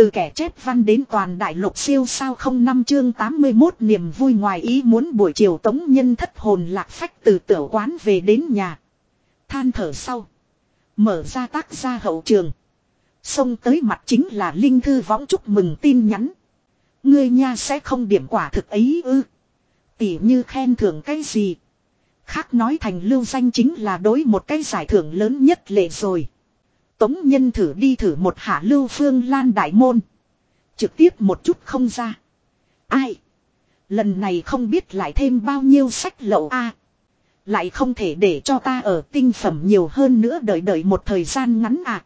Từ kẻ chép văn đến toàn đại lục siêu sao không năm chương 81 niềm vui ngoài ý muốn buổi chiều tống nhân thất hồn lạc phách từ tiểu quán về đến nhà. Than thở sau. Mở ra tác gia hậu trường. Xông tới mặt chính là Linh Thư võng chúc mừng tin nhắn. Ngươi nha sẽ không điểm quả thực ấy ư. Tỉ như khen thưởng cái gì. Khác nói thành lưu danh chính là đối một cái giải thưởng lớn nhất lệ rồi. Tống nhân thử đi thử một hạ lưu phương lan đại môn. Trực tiếp một chút không ra. Ai? Lần này không biết lại thêm bao nhiêu sách lậu a Lại không thể để cho ta ở tinh phẩm nhiều hơn nữa đợi đợi một thời gian ngắn à.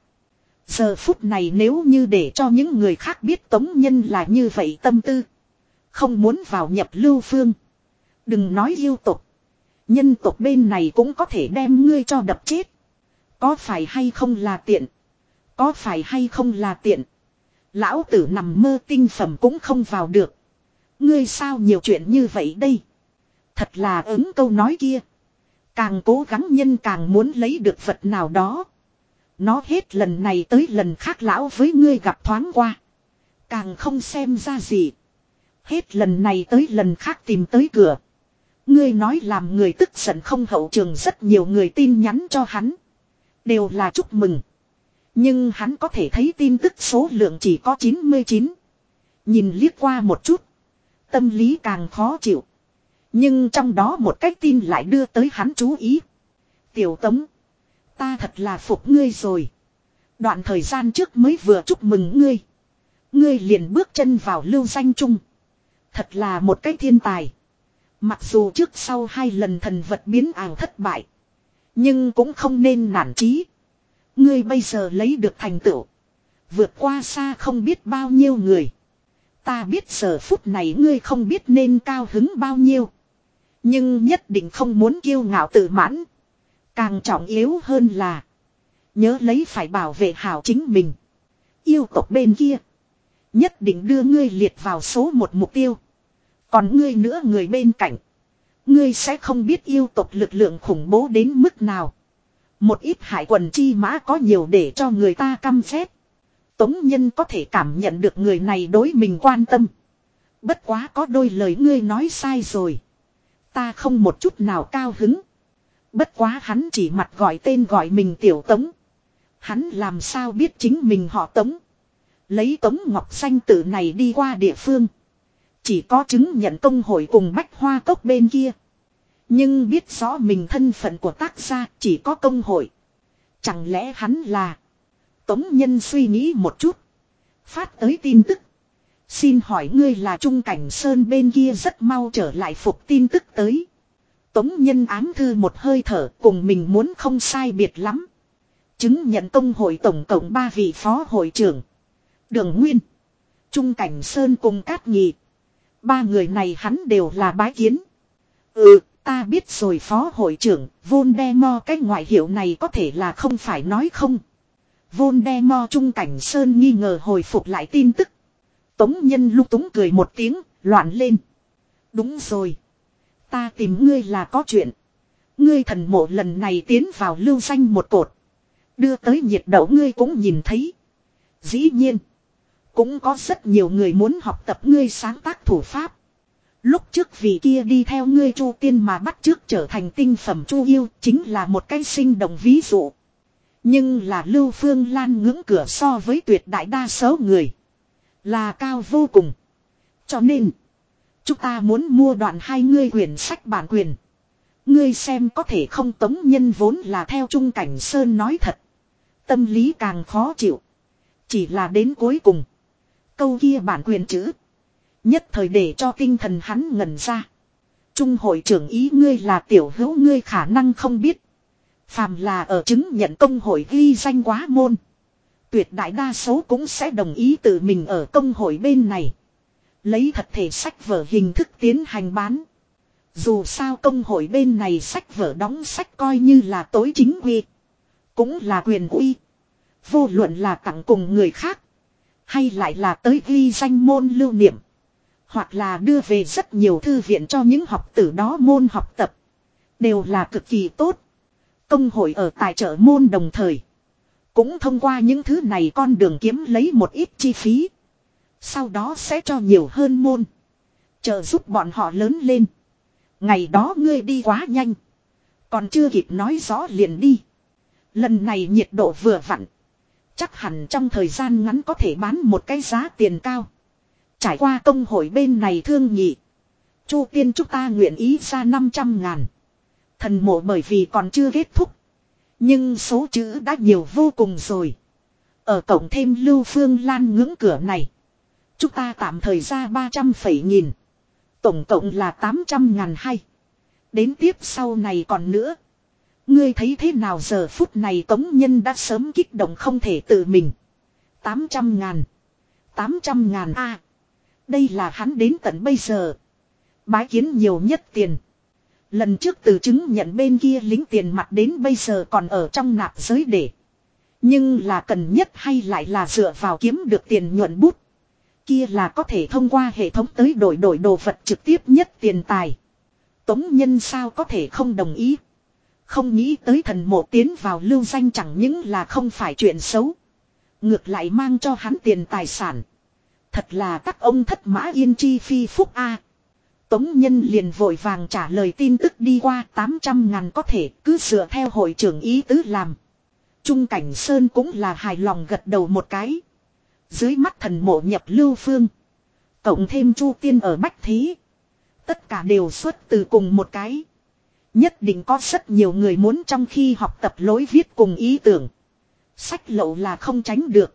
Giờ phút này nếu như để cho những người khác biết tống nhân là như vậy tâm tư. Không muốn vào nhập lưu phương. Đừng nói yêu tục. Nhân tục bên này cũng có thể đem ngươi cho đập chết. Có phải hay không là tiện? Có phải hay không là tiện? Lão tử nằm mơ tinh phẩm cũng không vào được. Ngươi sao nhiều chuyện như vậy đây? Thật là ứng câu nói kia. Càng cố gắng nhân càng muốn lấy được vật nào đó. Nó hết lần này tới lần khác lão với ngươi gặp thoáng qua. Càng không xem ra gì. Hết lần này tới lần khác tìm tới cửa. Ngươi nói làm người tức giận không hậu trường rất nhiều người tin nhắn cho hắn. Đều là chúc mừng. Nhưng hắn có thể thấy tin tức số lượng chỉ có 99. Nhìn liếc qua một chút. Tâm lý càng khó chịu. Nhưng trong đó một cái tin lại đưa tới hắn chú ý. Tiểu tống. Ta thật là phục ngươi rồi. Đoạn thời gian trước mới vừa chúc mừng ngươi. Ngươi liền bước chân vào lưu danh chung. Thật là một cái thiên tài. Mặc dù trước sau hai lần thần vật biến ảo thất bại. Nhưng cũng không nên nản chí. Ngươi bây giờ lấy được thành tựu. Vượt qua xa không biết bao nhiêu người. Ta biết giờ phút này ngươi không biết nên cao hứng bao nhiêu. Nhưng nhất định không muốn kiêu ngạo tự mãn. Càng trọng yếu hơn là. Nhớ lấy phải bảo vệ hảo chính mình. Yêu tộc bên kia. Nhất định đưa ngươi liệt vào số một mục tiêu. Còn ngươi nữa người bên cạnh. Ngươi sẽ không biết yêu tộc lực lượng khủng bố đến mức nào. Một ít hải quần chi mã có nhiều để cho người ta căm phép. Tống nhân có thể cảm nhận được người này đối mình quan tâm. Bất quá có đôi lời ngươi nói sai rồi. Ta không một chút nào cao hứng. Bất quá hắn chỉ mặt gọi tên gọi mình tiểu tống. Hắn làm sao biết chính mình họ tống. Lấy tống ngọc xanh tử này đi qua địa phương. Chỉ có chứng nhận công hội cùng bách hoa cốc bên kia. Nhưng biết rõ mình thân phận của tác gia chỉ có công hội. Chẳng lẽ hắn là. Tống nhân suy nghĩ một chút. Phát tới tin tức. Xin hỏi ngươi là Trung Cảnh Sơn bên kia rất mau trở lại phục tin tức tới. Tống nhân ám thư một hơi thở cùng mình muốn không sai biệt lắm. Chứng nhận công hội tổng cộng ba vị phó hội trưởng. Đường Nguyên. Trung Cảnh Sơn cùng Cát Nhị. Ba người này hắn đều là bái kiến. Ừ, ta biết rồi phó hội trưởng, Voldemort cái ngoại hiệu này có thể là không phải nói không. Voldemort Trung Cảnh Sơn nghi ngờ hồi phục lại tin tức. Tống nhân lúc túng cười một tiếng, loạn lên. Đúng rồi. Ta tìm ngươi là có chuyện. Ngươi thần mộ lần này tiến vào lưu danh một cột. Đưa tới nhiệt độ ngươi cũng nhìn thấy. Dĩ nhiên. Cũng có rất nhiều người muốn học tập ngươi sáng tác thủ pháp. Lúc trước vị kia đi theo ngươi chu tiên mà bắt trước trở thành tinh phẩm chu yêu chính là một cái sinh động ví dụ. Nhưng là Lưu Phương Lan ngưỡng cửa so với tuyệt đại đa số người. Là cao vô cùng. Cho nên. Chúng ta muốn mua đoạn hai ngươi quyển sách bản quyền. Ngươi xem có thể không tống nhân vốn là theo Trung Cảnh Sơn nói thật. Tâm lý càng khó chịu. Chỉ là đến cuối cùng. Câu kia bản quyền chữ. Nhất thời để cho tinh thần hắn ngẩn ra. Trung hội trưởng ý ngươi là tiểu hữu ngươi khả năng không biết. Phàm là ở chứng nhận công hội ghi danh quá môn. Tuyệt đại đa số cũng sẽ đồng ý tự mình ở công hội bên này. Lấy thật thể sách vở hình thức tiến hành bán. Dù sao công hội bên này sách vở đóng sách coi như là tối chính quy. Cũng là quyền uy. Vô luận là tặng cùng người khác. Hay lại là tới ghi danh môn lưu niệm. Hoặc là đưa về rất nhiều thư viện cho những học tử đó môn học tập. Đều là cực kỳ tốt. Công hội ở tài trợ môn đồng thời. Cũng thông qua những thứ này con đường kiếm lấy một ít chi phí. Sau đó sẽ cho nhiều hơn môn. Chờ giúp bọn họ lớn lên. Ngày đó ngươi đi quá nhanh. Còn chưa kịp nói rõ liền đi. Lần này nhiệt độ vừa vặn. Chắc hẳn trong thời gian ngắn có thể bán một cái giá tiền cao. Trải qua công hội bên này thương nghị. Chu tiên chúng ta nguyện ý ra 500 ngàn. Thần mộ bởi vì còn chưa kết thúc. Nhưng số chữ đã nhiều vô cùng rồi. Ở cổng thêm lưu phương lan ngưỡng cửa này. Chúng ta tạm thời ra 300 phẩy nghìn. Tổng cộng là 800 ngàn hay. Đến tiếp sau này còn nữa. Ngươi thấy thế nào giờ phút này tống nhân đã sớm kích động không thể tự mình. 800 ngàn. 800 ngàn a Đây là hắn đến tận bây giờ. Bái kiến nhiều nhất tiền. Lần trước từ chứng nhận bên kia lính tiền mặt đến bây giờ còn ở trong nạp giới để. Nhưng là cần nhất hay lại là dựa vào kiếm được tiền nhuận bút. Kia là có thể thông qua hệ thống tới đổi đổi đồ vật trực tiếp nhất tiền tài. Tống nhân sao có thể không đồng ý. Không nghĩ tới thần mộ tiến vào lưu danh chẳng những là không phải chuyện xấu. Ngược lại mang cho hắn tiền tài sản. Thật là các ông thất mã yên chi phi phúc A. Tống Nhân liền vội vàng trả lời tin tức đi qua 800 ngàn có thể cứ dựa theo hội trưởng ý tứ làm. Trung Cảnh Sơn cũng là hài lòng gật đầu một cái. Dưới mắt thần mộ nhập lưu phương. Cộng thêm Chu Tiên ở Bách Thí. Tất cả đều xuất từ cùng một cái. Nhất định có rất nhiều người muốn trong khi học tập lối viết cùng ý tưởng. Sách lậu là không tránh được.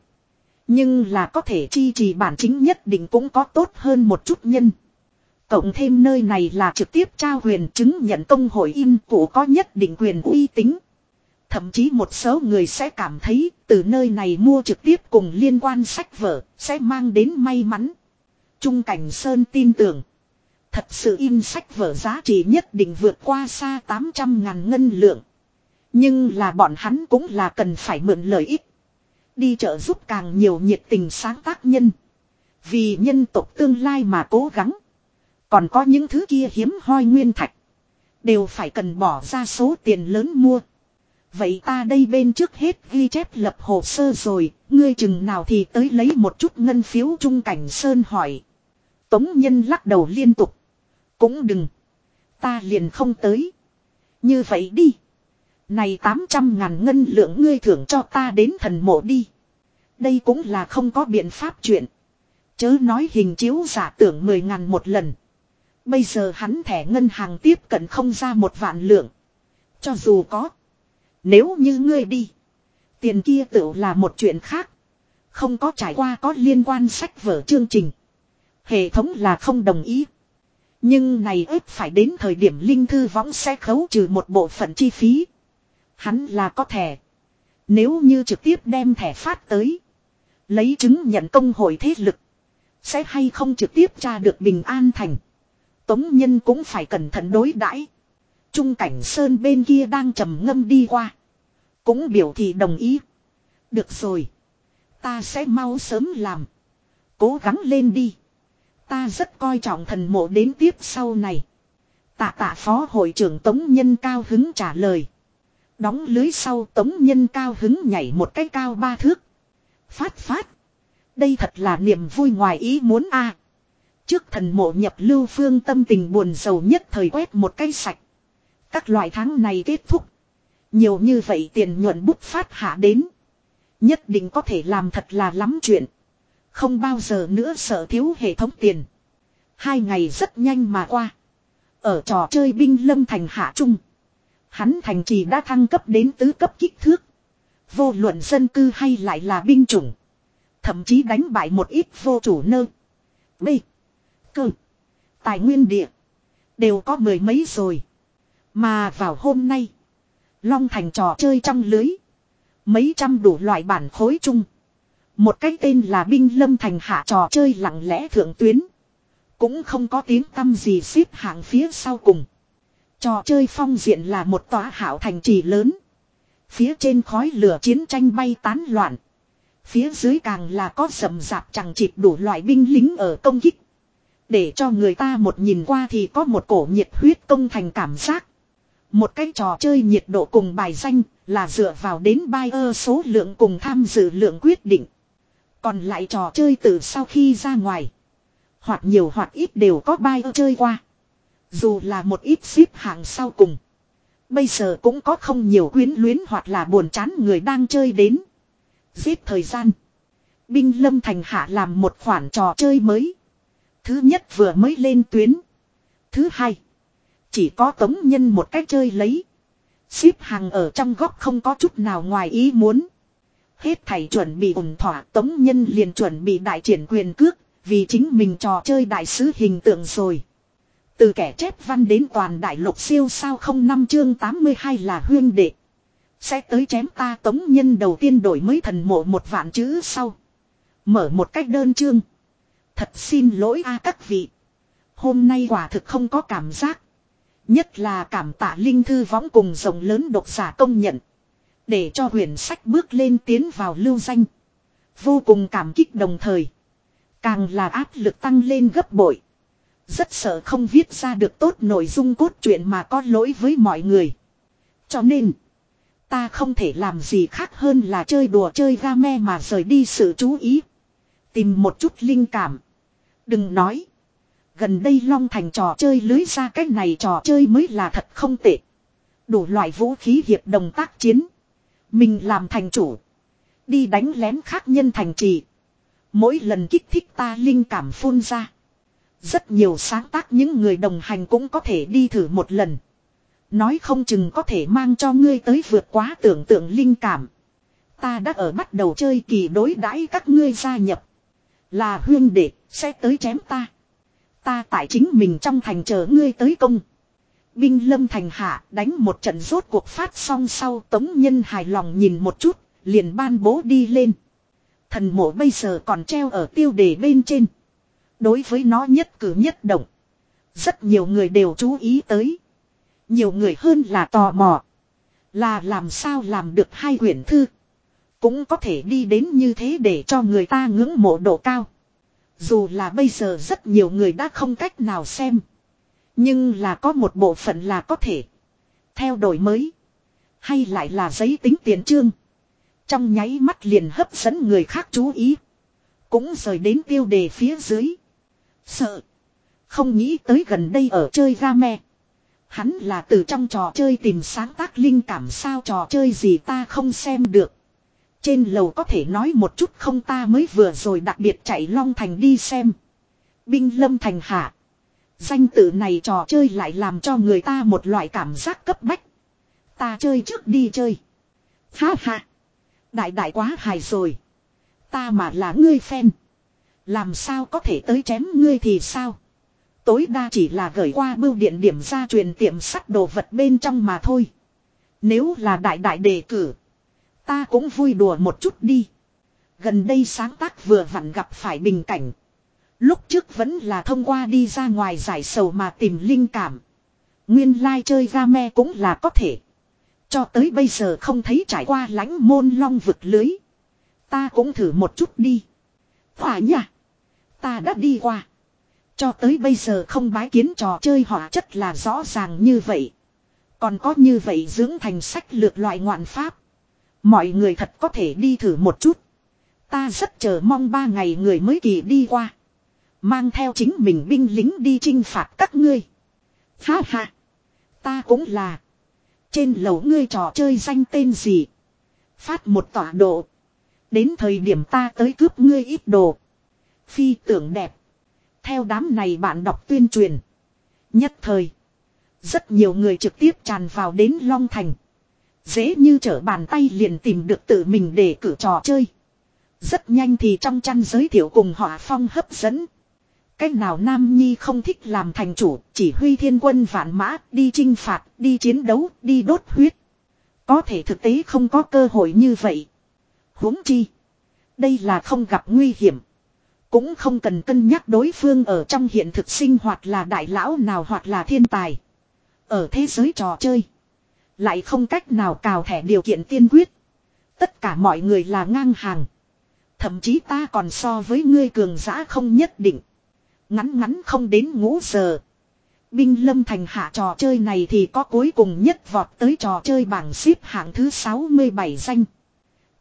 Nhưng là có thể chi trì bản chính nhất định cũng có tốt hơn một chút nhân. Cộng thêm nơi này là trực tiếp trao quyền chứng nhận công hội in cụ có nhất định quyền uy tín. Thậm chí một số người sẽ cảm thấy từ nơi này mua trực tiếp cùng liên quan sách vở sẽ mang đến may mắn. Trung Cảnh Sơn tin tưởng. Thật sự in sách vở giá trị nhất định vượt qua xa 800 ngàn ngân lượng. Nhưng là bọn hắn cũng là cần phải mượn lợi ích. Đi trợ giúp càng nhiều nhiệt tình sáng tác nhân. Vì nhân tộc tương lai mà cố gắng. Còn có những thứ kia hiếm hoi nguyên thạch. Đều phải cần bỏ ra số tiền lớn mua. Vậy ta đây bên trước hết ghi chép lập hồ sơ rồi, ngươi chừng nào thì tới lấy một chút ngân phiếu trung cảnh sơn hỏi. Tống nhân lắc đầu liên tục. Cũng đừng. Ta liền không tới. Như vậy đi. Này 800 ngàn ngân lượng ngươi thưởng cho ta đến thần mộ đi. Đây cũng là không có biện pháp chuyện. Chớ nói hình chiếu giả tưởng 10 ngàn một lần. Bây giờ hắn thẻ ngân hàng tiếp cận không ra một vạn lượng. Cho dù có. Nếu như ngươi đi. Tiền kia tự là một chuyện khác. Không có trải qua có liên quan sách vở chương trình. Hệ thống là không đồng ý. Nhưng này ếp phải đến thời điểm linh thư võng sẽ khấu trừ một bộ phận chi phí. Hắn là có thẻ. Nếu như trực tiếp đem thẻ phát tới. Lấy chứng nhận công hội thế lực. Sẽ hay không trực tiếp tra được bình an thành. Tống Nhân cũng phải cẩn thận đối đãi. Trung cảnh sơn bên kia đang trầm ngâm đi qua. Cũng biểu thị đồng ý. Được rồi. Ta sẽ mau sớm làm. Cố gắng lên đi. Ta rất coi trọng thần mộ đến tiếp sau này. Tạ tạ phó hội trưởng Tống Nhân cao hứng trả lời. Đóng lưới sau Tống Nhân cao hứng nhảy một cái cao ba thước. Phát phát. Đây thật là niềm vui ngoài ý muốn a. Trước thần mộ nhập lưu phương tâm tình buồn sầu nhất thời quét một cái sạch. Các loại tháng này kết thúc. Nhiều như vậy tiền nhuận bút phát hạ đến. Nhất định có thể làm thật là lắm chuyện. Không bao giờ nữa sợ thiếu hệ thống tiền. Hai ngày rất nhanh mà qua. Ở trò chơi binh lâm thành hạ trung. Hắn thành trì đã thăng cấp đến tứ cấp kích thước. Vô luận dân cư hay lại là binh chủng. Thậm chí đánh bại một ít vô chủ nơ. B. Cơ. Tài nguyên địa. Đều có mười mấy rồi. Mà vào hôm nay. Long thành trò chơi trong lưới. Mấy trăm đủ loại bản khối chung. Một cái tên là binh lâm thành hạ trò chơi lặng lẽ thượng tuyến. Cũng không có tiếng tâm gì xếp hạng phía sau cùng. Trò chơi phong diện là một tòa hảo thành trì lớn. Phía trên khói lửa chiến tranh bay tán loạn. Phía dưới càng là có sầm rạp chẳng chịt đủ loại binh lính ở công kích. Để cho người ta một nhìn qua thì có một cổ nhiệt huyết công thành cảm giác. Một cái trò chơi nhiệt độ cùng bài danh là dựa vào đến buyer số lượng cùng tham dự lượng quyết định. Còn lại trò chơi từ sau khi ra ngoài. Hoặc nhiều hoặc ít đều có bay chơi qua. Dù là một ít xếp hạng sau cùng. Bây giờ cũng có không nhiều quyến luyến hoặc là buồn chán người đang chơi đến. Giết thời gian. Binh Lâm Thành Hạ làm một khoản trò chơi mới. Thứ nhất vừa mới lên tuyến. Thứ hai. Chỉ có tống nhân một cách chơi lấy. Xếp hàng ở trong góc không có chút nào ngoài ý muốn. Hết thầy chuẩn bị ổn thỏa, tống nhân liền chuẩn bị đại triển quyền cước. Vì chính mình trò chơi đại sứ hình tượng rồi. Từ kẻ chép văn đến toàn đại lục siêu sao không năm chương 82 là huyên đệ. Sẽ tới chém ta tống nhân đầu tiên đổi mới thần mộ một vạn chữ sau. Mở một cách đơn chương. Thật xin lỗi a các vị. Hôm nay quả thực không có cảm giác. Nhất là cảm tạ linh thư võng cùng rộng lớn độc giả công nhận. Để cho huyền sách bước lên tiến vào lưu danh. Vô cùng cảm kích đồng thời. Càng là áp lực tăng lên gấp bội. Rất sợ không viết ra được tốt nội dung cốt truyện mà có lỗi với mọi người. Cho nên. Ta không thể làm gì khác hơn là chơi đùa chơi game mà rời đi sự chú ý. Tìm một chút linh cảm. Đừng nói. Gần đây Long Thành trò chơi lưới ra cái này trò chơi mới là thật không tệ. Đủ loại vũ khí hiệp đồng tác chiến. Mình làm thành chủ. Đi đánh lén khác nhân thành trì. Mỗi lần kích thích ta linh cảm phun ra. Rất nhiều sáng tác những người đồng hành cũng có thể đi thử một lần. Nói không chừng có thể mang cho ngươi tới vượt quá tưởng tượng linh cảm. Ta đã ở bắt đầu chơi kỳ đối đãi các ngươi gia nhập. Là huyên đệ, sẽ tới chém ta. Ta tại chính mình trong thành chờ ngươi tới công. Binh lâm thành hạ đánh một trận rốt cuộc phát xong sau tống nhân hài lòng nhìn một chút, liền ban bố đi lên. Thần mộ bây giờ còn treo ở tiêu đề bên trên. Đối với nó nhất cử nhất động. Rất nhiều người đều chú ý tới. Nhiều người hơn là tò mò. Là làm sao làm được hai quyển thư. Cũng có thể đi đến như thế để cho người ta ngưỡng mộ độ cao. Dù là bây giờ rất nhiều người đã không cách nào xem. Nhưng là có một bộ phận là có thể. Theo đổi mới. Hay lại là giấy tính tiền trương. Trong nháy mắt liền hấp dẫn người khác chú ý. Cũng rời đến tiêu đề phía dưới. Sợ. Không nghĩ tới gần đây ở chơi game. Hắn là từ trong trò chơi tìm sáng tác linh cảm sao trò chơi gì ta không xem được. Trên lầu có thể nói một chút không ta mới vừa rồi đặc biệt chạy Long Thành đi xem. Binh Lâm Thành hạ. Danh tự này trò chơi lại làm cho người ta một loại cảm giác cấp bách. Ta chơi trước đi chơi. Ha ha. Đại đại quá hài rồi. Ta mà là ngươi fan. Làm sao có thể tới chém ngươi thì sao? Tối đa chỉ là gửi qua bưu điện điểm ra truyền tiệm sắt đồ vật bên trong mà thôi. Nếu là đại đại đề cử. Ta cũng vui đùa một chút đi. Gần đây sáng tác vừa vặn gặp phải bình cảnh. Lúc trước vẫn là thông qua đi ra ngoài giải sầu mà tìm linh cảm. Nguyên lai like chơi game cũng là có thể. Cho tới bây giờ không thấy trải qua lãnh môn long vực lưới. Ta cũng thử một chút đi. Hỏa nha. Ta đã đi qua. Cho tới bây giờ không bái kiến trò chơi hỏa chất là rõ ràng như vậy. Còn có như vậy dưỡng thành sách lược loại ngoạn pháp. Mọi người thật có thể đi thử một chút. Ta rất chờ mong ba ngày người mới kỳ đi qua. Mang theo chính mình binh lính đi chinh phạt các ngươi. Ha ha. Ta cũng là. Trên lầu ngươi trò chơi danh tên gì. Phát một tọa độ. Đến thời điểm ta tới cướp ngươi ít đồ. Phi tưởng đẹp. Theo đám này bạn đọc tuyên truyền. Nhất thời. Rất nhiều người trực tiếp tràn vào đến Long Thành. Dễ như trở bàn tay liền tìm được tự mình để cử trò chơi. Rất nhanh thì trong chăn giới thiệu cùng họ phong hấp dẫn. Cách nào Nam Nhi không thích làm thành chủ, chỉ huy thiên quân vạn mã, đi chinh phạt, đi chiến đấu, đi đốt huyết. Có thể thực tế không có cơ hội như vậy. huống chi. Đây là không gặp nguy hiểm. Cũng không cần cân nhắc đối phương ở trong hiện thực sinh hoặc là đại lão nào hoặc là thiên tài. Ở thế giới trò chơi. Lại không cách nào cào thẻ điều kiện tiên quyết. Tất cả mọi người là ngang hàng. Thậm chí ta còn so với ngươi cường giã không nhất định. Ngắn ngắn không đến ngũ giờ. Binh lâm thành hạ trò chơi này thì có cuối cùng nhất vọt tới trò chơi bảng xếp hạng thứ 67 danh.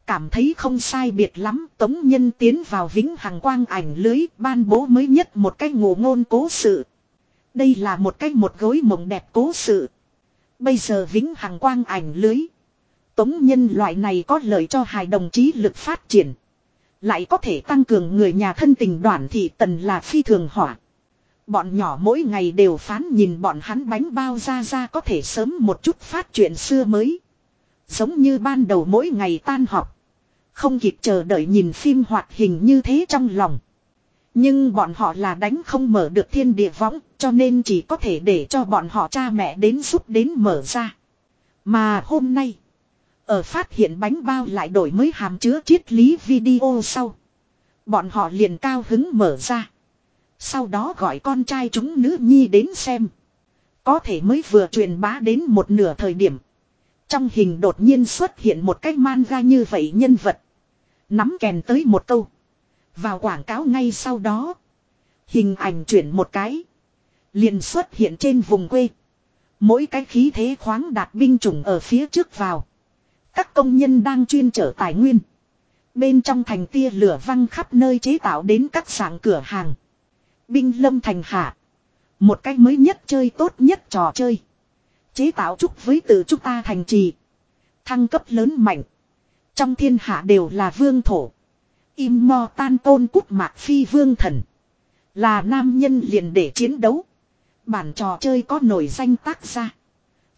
cảm thấy không sai biệt lắm. Tống Nhân tiến vào vĩnh hằng quang ảnh lưới, ban bố mới nhất một cái ngụ ngôn cố sự. Đây là một cái một gối mộng đẹp cố sự. Bây giờ vĩnh hằng quang ảnh lưới. Tống nhân loại này có lợi cho hài đồng chí lực phát triển. Lại có thể tăng cường người nhà thân tình đoàn thị tần là phi thường hỏa. Bọn nhỏ mỗi ngày đều phán nhìn bọn hắn bánh bao ra ra có thể sớm một chút phát chuyện xưa mới. Giống như ban đầu mỗi ngày tan học. Không kịp chờ đợi nhìn phim hoạt hình như thế trong lòng. Nhưng bọn họ là đánh không mở được thiên địa võng, cho nên chỉ có thể để cho bọn họ cha mẹ đến giúp đến mở ra. Mà hôm nay. Ở phát hiện bánh bao lại đổi mới hàm chứa triết lý video sau. Bọn họ liền cao hứng mở ra. Sau đó gọi con trai chúng nữ nhi đến xem. Có thể mới vừa truyền bá đến một nửa thời điểm. Trong hình đột nhiên xuất hiện một cái manga như vậy nhân vật. Nắm kèn tới một câu. Vào quảng cáo ngay sau đó. Hình ảnh chuyển một cái. Liền xuất hiện trên vùng quê. Mỗi cái khí thế khoáng đạt binh chủng ở phía trước vào. Các công nhân đang chuyên trở tài nguyên. Bên trong thành tia lửa văng khắp nơi chế tạo đến các sảng cửa hàng. Binh lâm thành hạ. Một cách mới nhất chơi tốt nhất trò chơi. Chế tạo chúc với từ chúng ta thành trì. Thăng cấp lớn mạnh. Trong thiên hạ đều là vương thổ. Im mò tan tôn cúc mạc phi vương thần. Là nam nhân liền để chiến đấu. Bản trò chơi có nổi danh tác ra.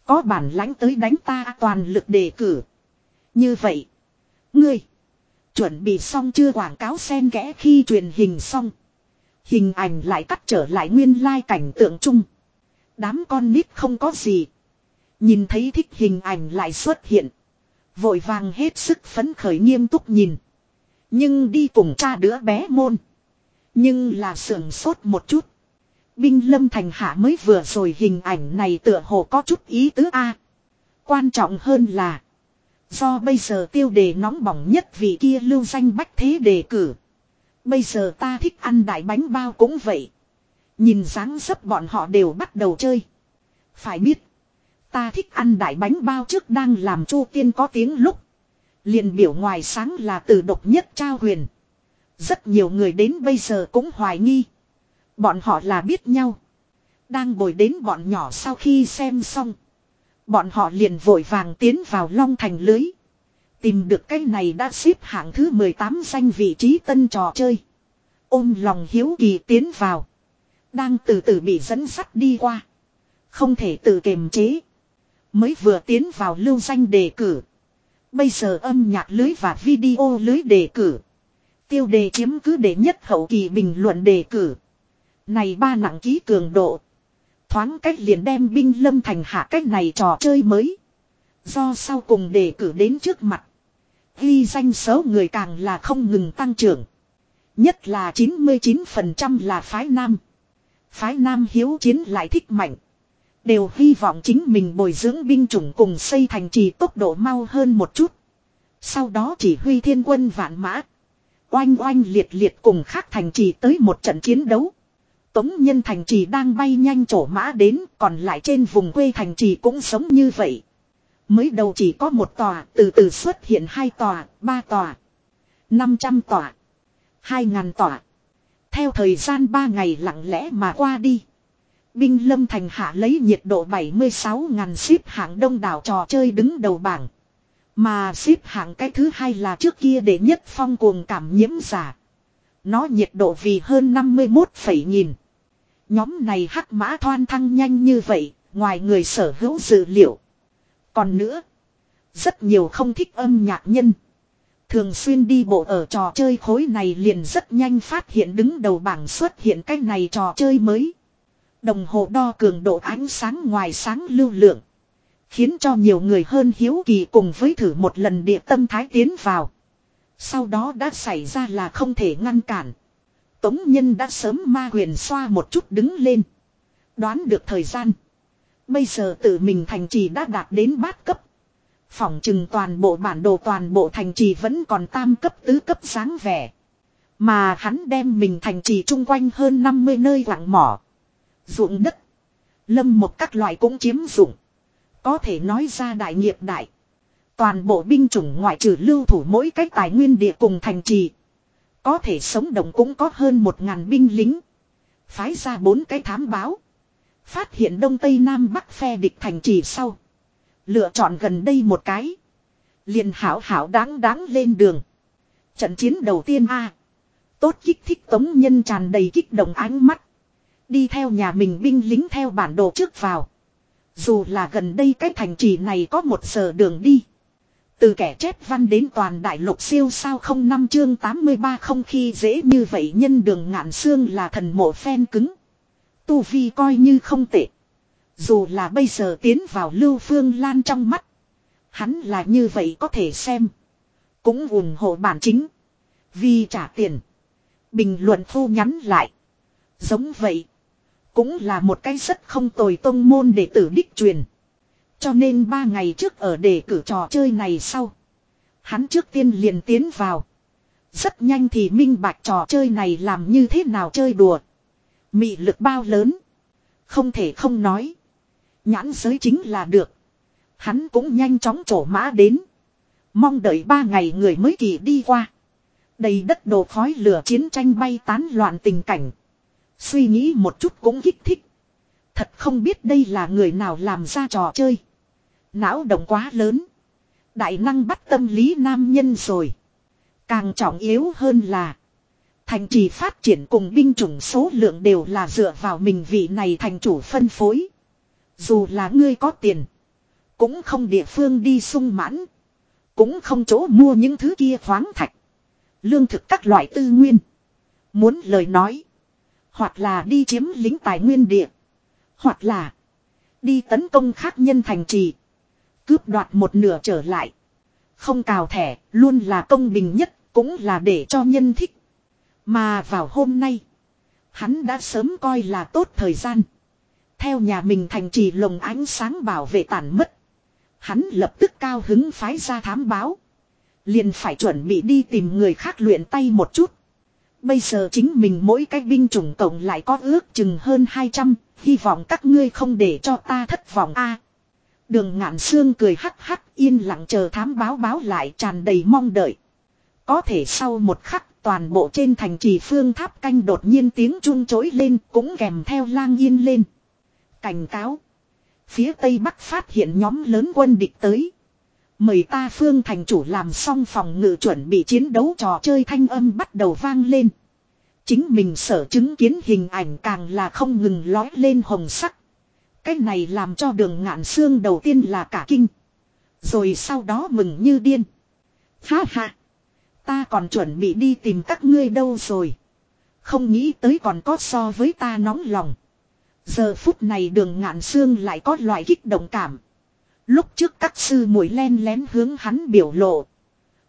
Có bản lãnh tới đánh ta toàn lực đề cử. Như vậy. Ngươi. Chuẩn bị xong chưa quảng cáo xen kẽ khi truyền hình xong. Hình ảnh lại cắt trở lại nguyên lai cảnh tượng chung. Đám con nít không có gì. Nhìn thấy thích hình ảnh lại xuất hiện. Vội vàng hết sức phấn khởi nghiêm túc nhìn. Nhưng đi cùng cha đứa bé môn. Nhưng là sườn sốt một chút. Binh lâm thành hạ mới vừa rồi hình ảnh này tựa hồ có chút ý tứ A. Quan trọng hơn là. Do bây giờ tiêu đề nóng bỏng nhất vì kia lưu danh bách thế đề cử. Bây giờ ta thích ăn đại bánh bao cũng vậy. Nhìn dáng dấp bọn họ đều bắt đầu chơi. Phải biết. Ta thích ăn đại bánh bao trước đang làm chu tiên có tiếng lúc. liền biểu ngoài sáng là từ độc nhất trao huyền. Rất nhiều người đến bây giờ cũng hoài nghi. Bọn họ là biết nhau. Đang bồi đến bọn nhỏ sau khi xem xong. Bọn họ liền vội vàng tiến vào long thành lưới. Tìm được cái này đã xếp hạng thứ 18 danh vị trí tân trò chơi. Ôm lòng hiếu kỳ tiến vào. Đang từ từ bị dẫn sắt đi qua. Không thể tự kiềm chế. Mới vừa tiến vào lưu danh đề cử. Bây giờ âm nhạc lưới và video lưới đề cử. Tiêu đề chiếm cứ để nhất hậu kỳ bình luận đề cử. Này ba nặng ký cường độ. Thoáng cách liền đem binh lâm thành hạ cách này trò chơi mới. Do sau cùng đề cử đến trước mặt. Ghi danh số người càng là không ngừng tăng trưởng. Nhất là 99% là phái nam. Phái nam hiếu chiến lại thích mạnh. Đều hy vọng chính mình bồi dưỡng binh chủng cùng xây thành trì tốc độ mau hơn một chút. Sau đó chỉ huy thiên quân vạn mã. Oanh oanh liệt liệt cùng khác thành trì tới một trận chiến đấu. Tống nhân thành trì đang bay nhanh trổ mã đến còn lại trên vùng quê thành trì cũng sống như vậy. Mới đầu chỉ có một tòa, từ từ xuất hiện hai tòa, ba tòa, năm trăm tòa, hai ngàn tòa. Theo thời gian ba ngày lặng lẽ mà qua đi. Binh lâm thành hạ lấy nhiệt độ 76 ngàn xếp hạng đông đảo trò chơi đứng đầu bảng. Mà xếp hạng cái thứ hai là trước kia để nhất phong cuồng cảm nhiễm giả. Nó nhiệt độ vì hơn 51 phẩy nghìn. Nhóm này hắc mã thoan thăng nhanh như vậy, ngoài người sở hữu dữ liệu. Còn nữa, rất nhiều không thích âm nhạc nhân. Thường xuyên đi bộ ở trò chơi khối này liền rất nhanh phát hiện đứng đầu bảng xuất hiện cái này trò chơi mới. Đồng hồ đo cường độ ánh sáng ngoài sáng lưu lượng. Khiến cho nhiều người hơn hiếu kỳ cùng với thử một lần địa tâm thái tiến vào. Sau đó đã xảy ra là không thể ngăn cản. Tống nhân đã sớm ma huyền xoa một chút đứng lên. Đoán được thời gian. Bây giờ tự mình thành trì đã đạt đến bát cấp. Phỏng chừng toàn bộ bản đồ toàn bộ thành trì vẫn còn tam cấp tứ cấp sáng vẻ. Mà hắn đem mình thành trì chung quanh hơn 50 nơi lặng mỏ. Dụng đất. Lâm một các loại cũng chiếm dụng. Có thể nói ra đại nghiệp đại. Toàn bộ binh chủng ngoại trừ lưu thủ mỗi cái tài nguyên địa cùng thành trì. Có thể sống động cũng có hơn một ngàn binh lính. Phái ra bốn cái thám báo. Phát hiện đông tây nam bắc phe địch thành trì sau. Lựa chọn gần đây một cái. liền hảo hảo đáng đáng lên đường. Trận chiến đầu tiên a Tốt kích thích tống nhân tràn đầy kích động ánh mắt. Đi theo nhà mình binh lính theo bản đồ trước vào. Dù là gần đây cái thành trì này có một giờ đường đi. Từ kẻ chép văn đến toàn đại lục siêu sao không năm chương 83 không khi dễ như vậy nhân đường ngạn xương là thần mộ phen cứng. Tu Vi coi như không tệ. Dù là bây giờ tiến vào lưu phương lan trong mắt. Hắn là như vậy có thể xem. Cũng ủng hộ bản chính. Vì trả tiền. Bình luận thu nhắn lại. Giống vậy. Cũng là một cái rất không tồi tông môn đệ tử đích truyền. Cho nên ba ngày trước ở đề cử trò chơi này sau. Hắn trước tiên liền tiến vào. Rất nhanh thì minh bạch trò chơi này làm như thế nào chơi đùa. Mị lực bao lớn. Không thể không nói. Nhãn giới chính là được. Hắn cũng nhanh chóng trổ mã đến. Mong đợi ba ngày người mới kỳ đi qua. Đầy đất đồ khói lửa chiến tranh bay tán loạn tình cảnh. Suy nghĩ một chút cũng kích thích. Thật không biết đây là người nào làm ra trò chơi. Não động quá lớn. Đại năng bắt tâm lý nam nhân rồi. Càng trọng yếu hơn là. Thành trì phát triển cùng binh chủng số lượng đều là dựa vào mình vị này thành chủ phân phối. Dù là ngươi có tiền. Cũng không địa phương đi sung mãn. Cũng không chỗ mua những thứ kia khoáng thạch. Lương thực các loại tư nguyên. Muốn lời nói. Hoặc là đi chiếm lính tài nguyên địa. Hoặc là đi tấn công khác nhân thành trì. Cướp đoạt một nửa trở lại. Không cào thẻ, luôn là công bình nhất, cũng là để cho nhân thích. Mà vào hôm nay, hắn đã sớm coi là tốt thời gian. Theo nhà mình thành trì lồng ánh sáng bảo vệ tàn mất. Hắn lập tức cao hứng phái ra thám báo. Liền phải chuẩn bị đi tìm người khác luyện tay một chút. Bây giờ chính mình mỗi cái binh chủng tổng lại có ước chừng hơn 200, hy vọng các ngươi không để cho ta thất vọng a đường ngạn xương cười hắc hắc, yên lặng chờ thám báo báo lại tràn đầy mong đợi. Có thể sau một khắc, toàn bộ trên thành trì phương tháp canh đột nhiên tiếng chuông chối lên, cũng kèm theo lang yên lên. Cảnh cáo. Phía tây bắc phát hiện nhóm lớn quân địch tới. Mời ta phương thành chủ làm xong phòng ngự chuẩn bị chiến đấu trò chơi thanh âm bắt đầu vang lên. Chính mình sở chứng kiến hình ảnh càng là không ngừng lói lên hồng sắc. Cái này làm cho đường ngạn xương đầu tiên là cả kinh. Rồi sau đó mừng như điên. Ha ha. Ta còn chuẩn bị đi tìm các ngươi đâu rồi. Không nghĩ tới còn có so với ta nóng lòng. Giờ phút này đường ngạn xương lại có loại kích động cảm. Lúc trước các sư muội len lén hướng hắn biểu lộ.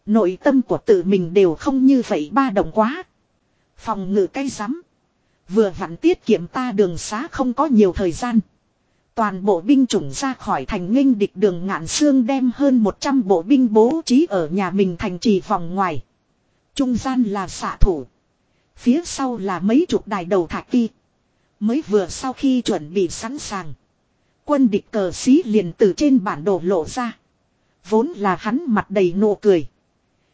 Nội tâm của tự mình đều không như vậy ba đồng quá. Phòng ngự cây rắm. Vừa vặn tiết kiệm ta đường xá không có nhiều thời gian. Toàn bộ binh chủng ra khỏi thành nghênh địch đường ngạn xương đem hơn 100 bộ binh bố trí ở nhà mình thành trì vòng ngoài. Trung gian là xạ thủ. Phía sau là mấy chục đài đầu thạch kỳ. Mới vừa sau khi chuẩn bị sẵn sàng. Quân địch cờ xí liền từ trên bản đồ lộ ra. Vốn là hắn mặt đầy nụ cười.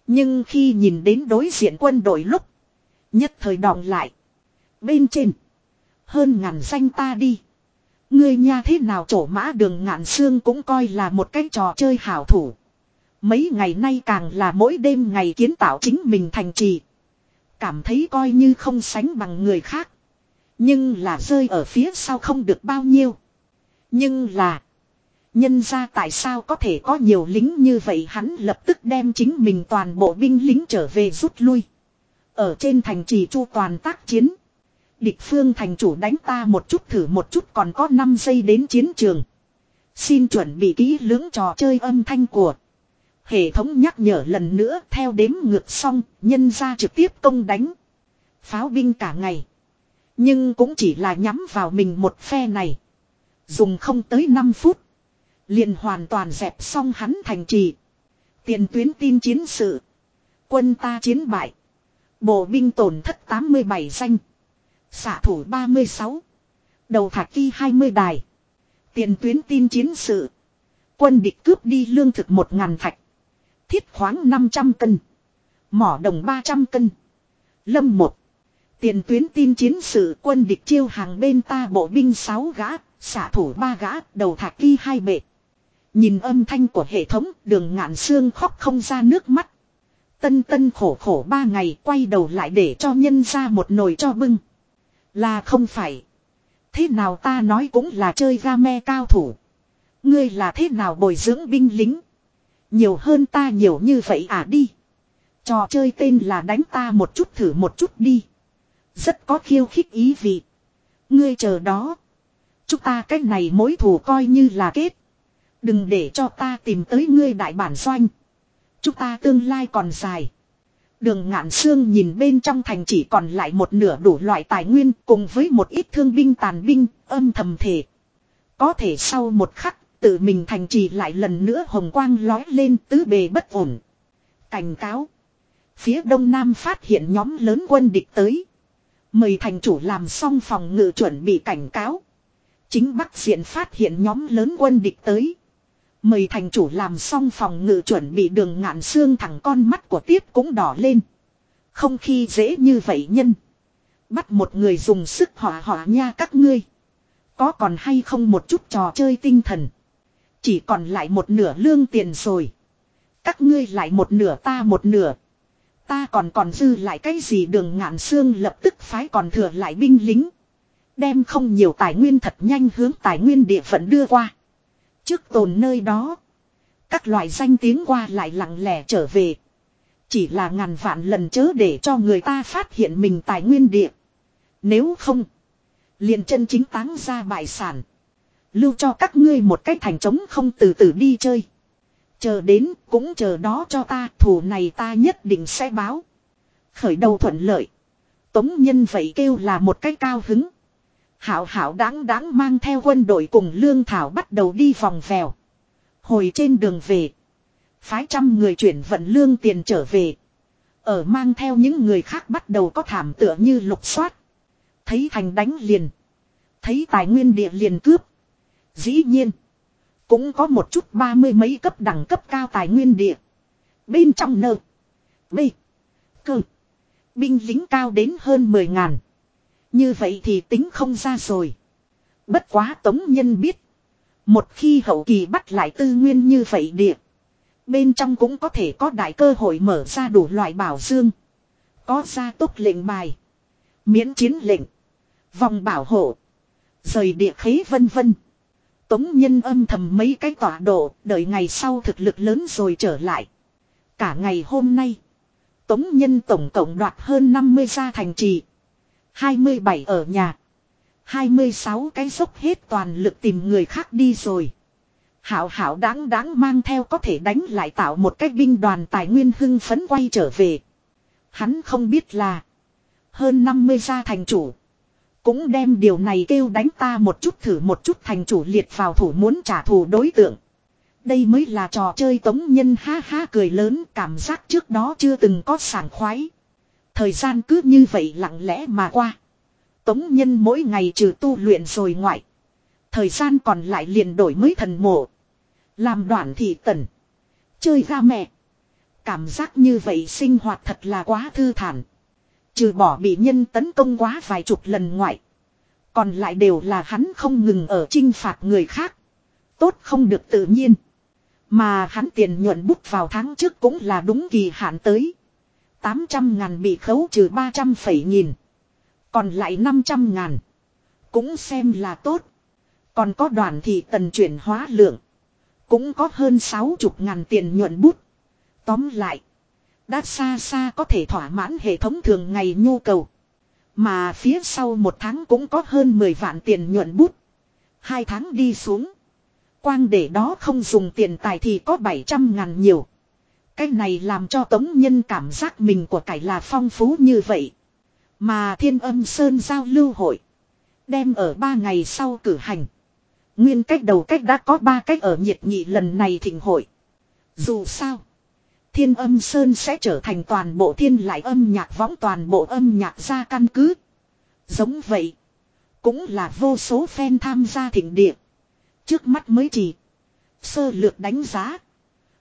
Nhưng khi nhìn đến đối diện quân đội lúc. Nhất thời đọng lại. Bên trên. Hơn ngàn danh ta đi. Ngươi nha thế nào trổ mã đường ngạn xương cũng coi là một cái trò chơi hảo thủ. Mấy ngày nay càng là mỗi đêm ngày kiến tạo chính mình thành trì. Cảm thấy coi như không sánh bằng người khác. Nhưng là rơi ở phía sau không được bao nhiêu. Nhưng là. Nhân ra tại sao có thể có nhiều lính như vậy hắn lập tức đem chính mình toàn bộ binh lính trở về rút lui. Ở trên thành trì chu toàn tác chiến. Địch phương thành chủ đánh ta một chút thử một chút còn có 5 giây đến chiến trường. Xin chuẩn bị kỹ lưỡng trò chơi âm thanh của. Hệ thống nhắc nhở lần nữa theo đếm ngược xong, nhân ra trực tiếp công đánh. Pháo binh cả ngày. Nhưng cũng chỉ là nhắm vào mình một phe này. Dùng không tới 5 phút. Liền hoàn toàn dẹp xong hắn thành trì. Tiền tuyến tin chiến sự. Quân ta chiến bại. Bộ binh tổn thất 87 danh. Xạ thủ 36. Đầu thạc kỳ 20 đài. Tiền tuyến tin chiến sự. Quân địch cướp đi lương thực 1.000 thạch. Thiết khoáng 500 cân. Mỏ đồng 300 cân. Lâm 1. Tiền tuyến tin chiến sự quân địch chiêu hàng bên ta bộ binh 6 gã, xạ thủ 3 gã, đầu thạc kỳ 2 bệ. Nhìn âm thanh của hệ thống đường ngạn xương khóc không ra nước mắt. Tân tân khổ khổ ba ngày quay đầu lại để cho nhân ra một nồi cho bưng. Là không phải. Thế nào ta nói cũng là chơi game cao thủ. Ngươi là thế nào bồi dưỡng binh lính. Nhiều hơn ta nhiều như vậy à đi. Trò chơi tên là đánh ta một chút thử một chút đi. Rất có khiêu khích ý vị. Ngươi chờ đó. Chúng ta cách này mối thù coi như là kết. Đừng để cho ta tìm tới ngươi đại bản doanh. Chúng ta tương lai còn dài. Đường ngạn xương nhìn bên trong thành chỉ còn lại một nửa đủ loại tài nguyên cùng với một ít thương binh tàn binh, âm thầm thể. Có thể sau một khắc, tự mình thành trì lại lần nữa hồng quang lói lên tứ bề bất ổn. Cảnh cáo. Phía đông nam phát hiện nhóm lớn quân địch tới. Mời thành chủ làm xong phòng ngự chuẩn bị cảnh cáo. Chính bắc diện phát hiện nhóm lớn quân địch tới. Mời thành chủ làm xong phòng ngự chuẩn bị đường ngạn xương thẳng con mắt của tiếp cũng đỏ lên. Không khi dễ như vậy nhân. Bắt một người dùng sức hỏa hỏa nha các ngươi. Có còn hay không một chút trò chơi tinh thần. Chỉ còn lại một nửa lương tiền rồi. Các ngươi lại một nửa ta một nửa. Ta còn còn dư lại cái gì đường ngạn xương lập tức phái còn thừa lại binh lính. Đem không nhiều tài nguyên thật nhanh hướng tài nguyên địa phận đưa qua. Trước tồn nơi đó. Các loại danh tiếng qua lại lặng lẽ trở về. Chỉ là ngàn vạn lần chớ để cho người ta phát hiện mình tài nguyên địa. Nếu không. Liền chân chính táng ra bại sản. Lưu cho các ngươi một cách thành trống không từ từ đi chơi. Chờ đến cũng chờ đó cho ta thủ này ta nhất định sẽ báo. Khởi đầu thuận lợi. Tống nhân vậy kêu là một cái cao hứng. Hảo hảo đáng đáng mang theo quân đội cùng lương thảo bắt đầu đi vòng vèo. Hồi trên đường về. Phái trăm người chuyển vận lương tiền trở về. Ở mang theo những người khác bắt đầu có thảm tựa như lục soát. Thấy thành đánh liền. Thấy tài nguyên địa liền cướp. Dĩ nhiên. Cũng có một chút ba mươi mấy cấp đẳng cấp cao tài nguyên địa. Bên trong nợ. B. Cơ. Binh lính cao đến hơn mười ngàn. Như vậy thì tính không ra rồi. Bất quá tống nhân biết. Một khi hậu kỳ bắt lại tư nguyên như vậy địa. Bên trong cũng có thể có đại cơ hội mở ra đủ loại bảo dương. Có gia tốc lệnh bài. Miễn chiến lệnh. Vòng bảo hộ. Rời địa khế vân vân. Tống nhân âm thầm mấy cái tọa độ, đợi ngày sau thực lực lớn rồi trở lại. Cả ngày hôm nay, Tống nhân tổng cộng đoạt hơn 50 gia thành trì. 27 ở nhà. 26 cái dốc hết toàn lực tìm người khác đi rồi. Hảo hảo đáng đáng mang theo có thể đánh lại tạo một cách binh đoàn tài nguyên hưng phấn quay trở về. Hắn không biết là hơn 50 gia thành chủ. Cũng đem điều này kêu đánh ta một chút thử một chút thành chủ liệt vào thủ muốn trả thù đối tượng. Đây mới là trò chơi tống nhân ha ha cười lớn cảm giác trước đó chưa từng có sảng khoái. Thời gian cứ như vậy lặng lẽ mà qua. Tống nhân mỗi ngày trừ tu luyện rồi ngoại. Thời gian còn lại liền đổi mới thần mộ. Làm đoạn thị tần. Chơi ra mẹ. Cảm giác như vậy sinh hoạt thật là quá thư thản. Trừ bỏ bị nhân tấn công quá vài chục lần ngoại. Còn lại đều là hắn không ngừng ở chinh phạt người khác. Tốt không được tự nhiên. Mà hắn tiền nhuận bút vào tháng trước cũng là đúng kỳ hạn tới. 800 ngàn bị khấu trừ 300 phẩy nghìn. Còn lại 500 ngàn. Cũng xem là tốt. Còn có đoàn thị tần chuyển hóa lượng. Cũng có hơn 60 ngàn tiền nhuận bút. Tóm lại. Đã xa xa có thể thỏa mãn hệ thống thường ngày nhu cầu. Mà phía sau một tháng cũng có hơn 10 vạn tiền nhuận bút. Hai tháng đi xuống. Quang để đó không dùng tiền tài thì có 700 ngàn nhiều. Cái này làm cho Tống Nhân cảm giác mình của cải là phong phú như vậy. Mà Thiên Âm Sơn giao lưu hội. Đem ở ba ngày sau cử hành. Nguyên cách đầu cách đã có ba cách ở nhiệt nhị lần này thịnh hội. Dù sao. Thiên âm sơn sẽ trở thành toàn bộ thiên lại âm nhạc võng toàn bộ âm nhạc ra căn cứ. Giống vậy. Cũng là vô số fan tham gia thịnh địa. Trước mắt mới chỉ. Sơ lược đánh giá.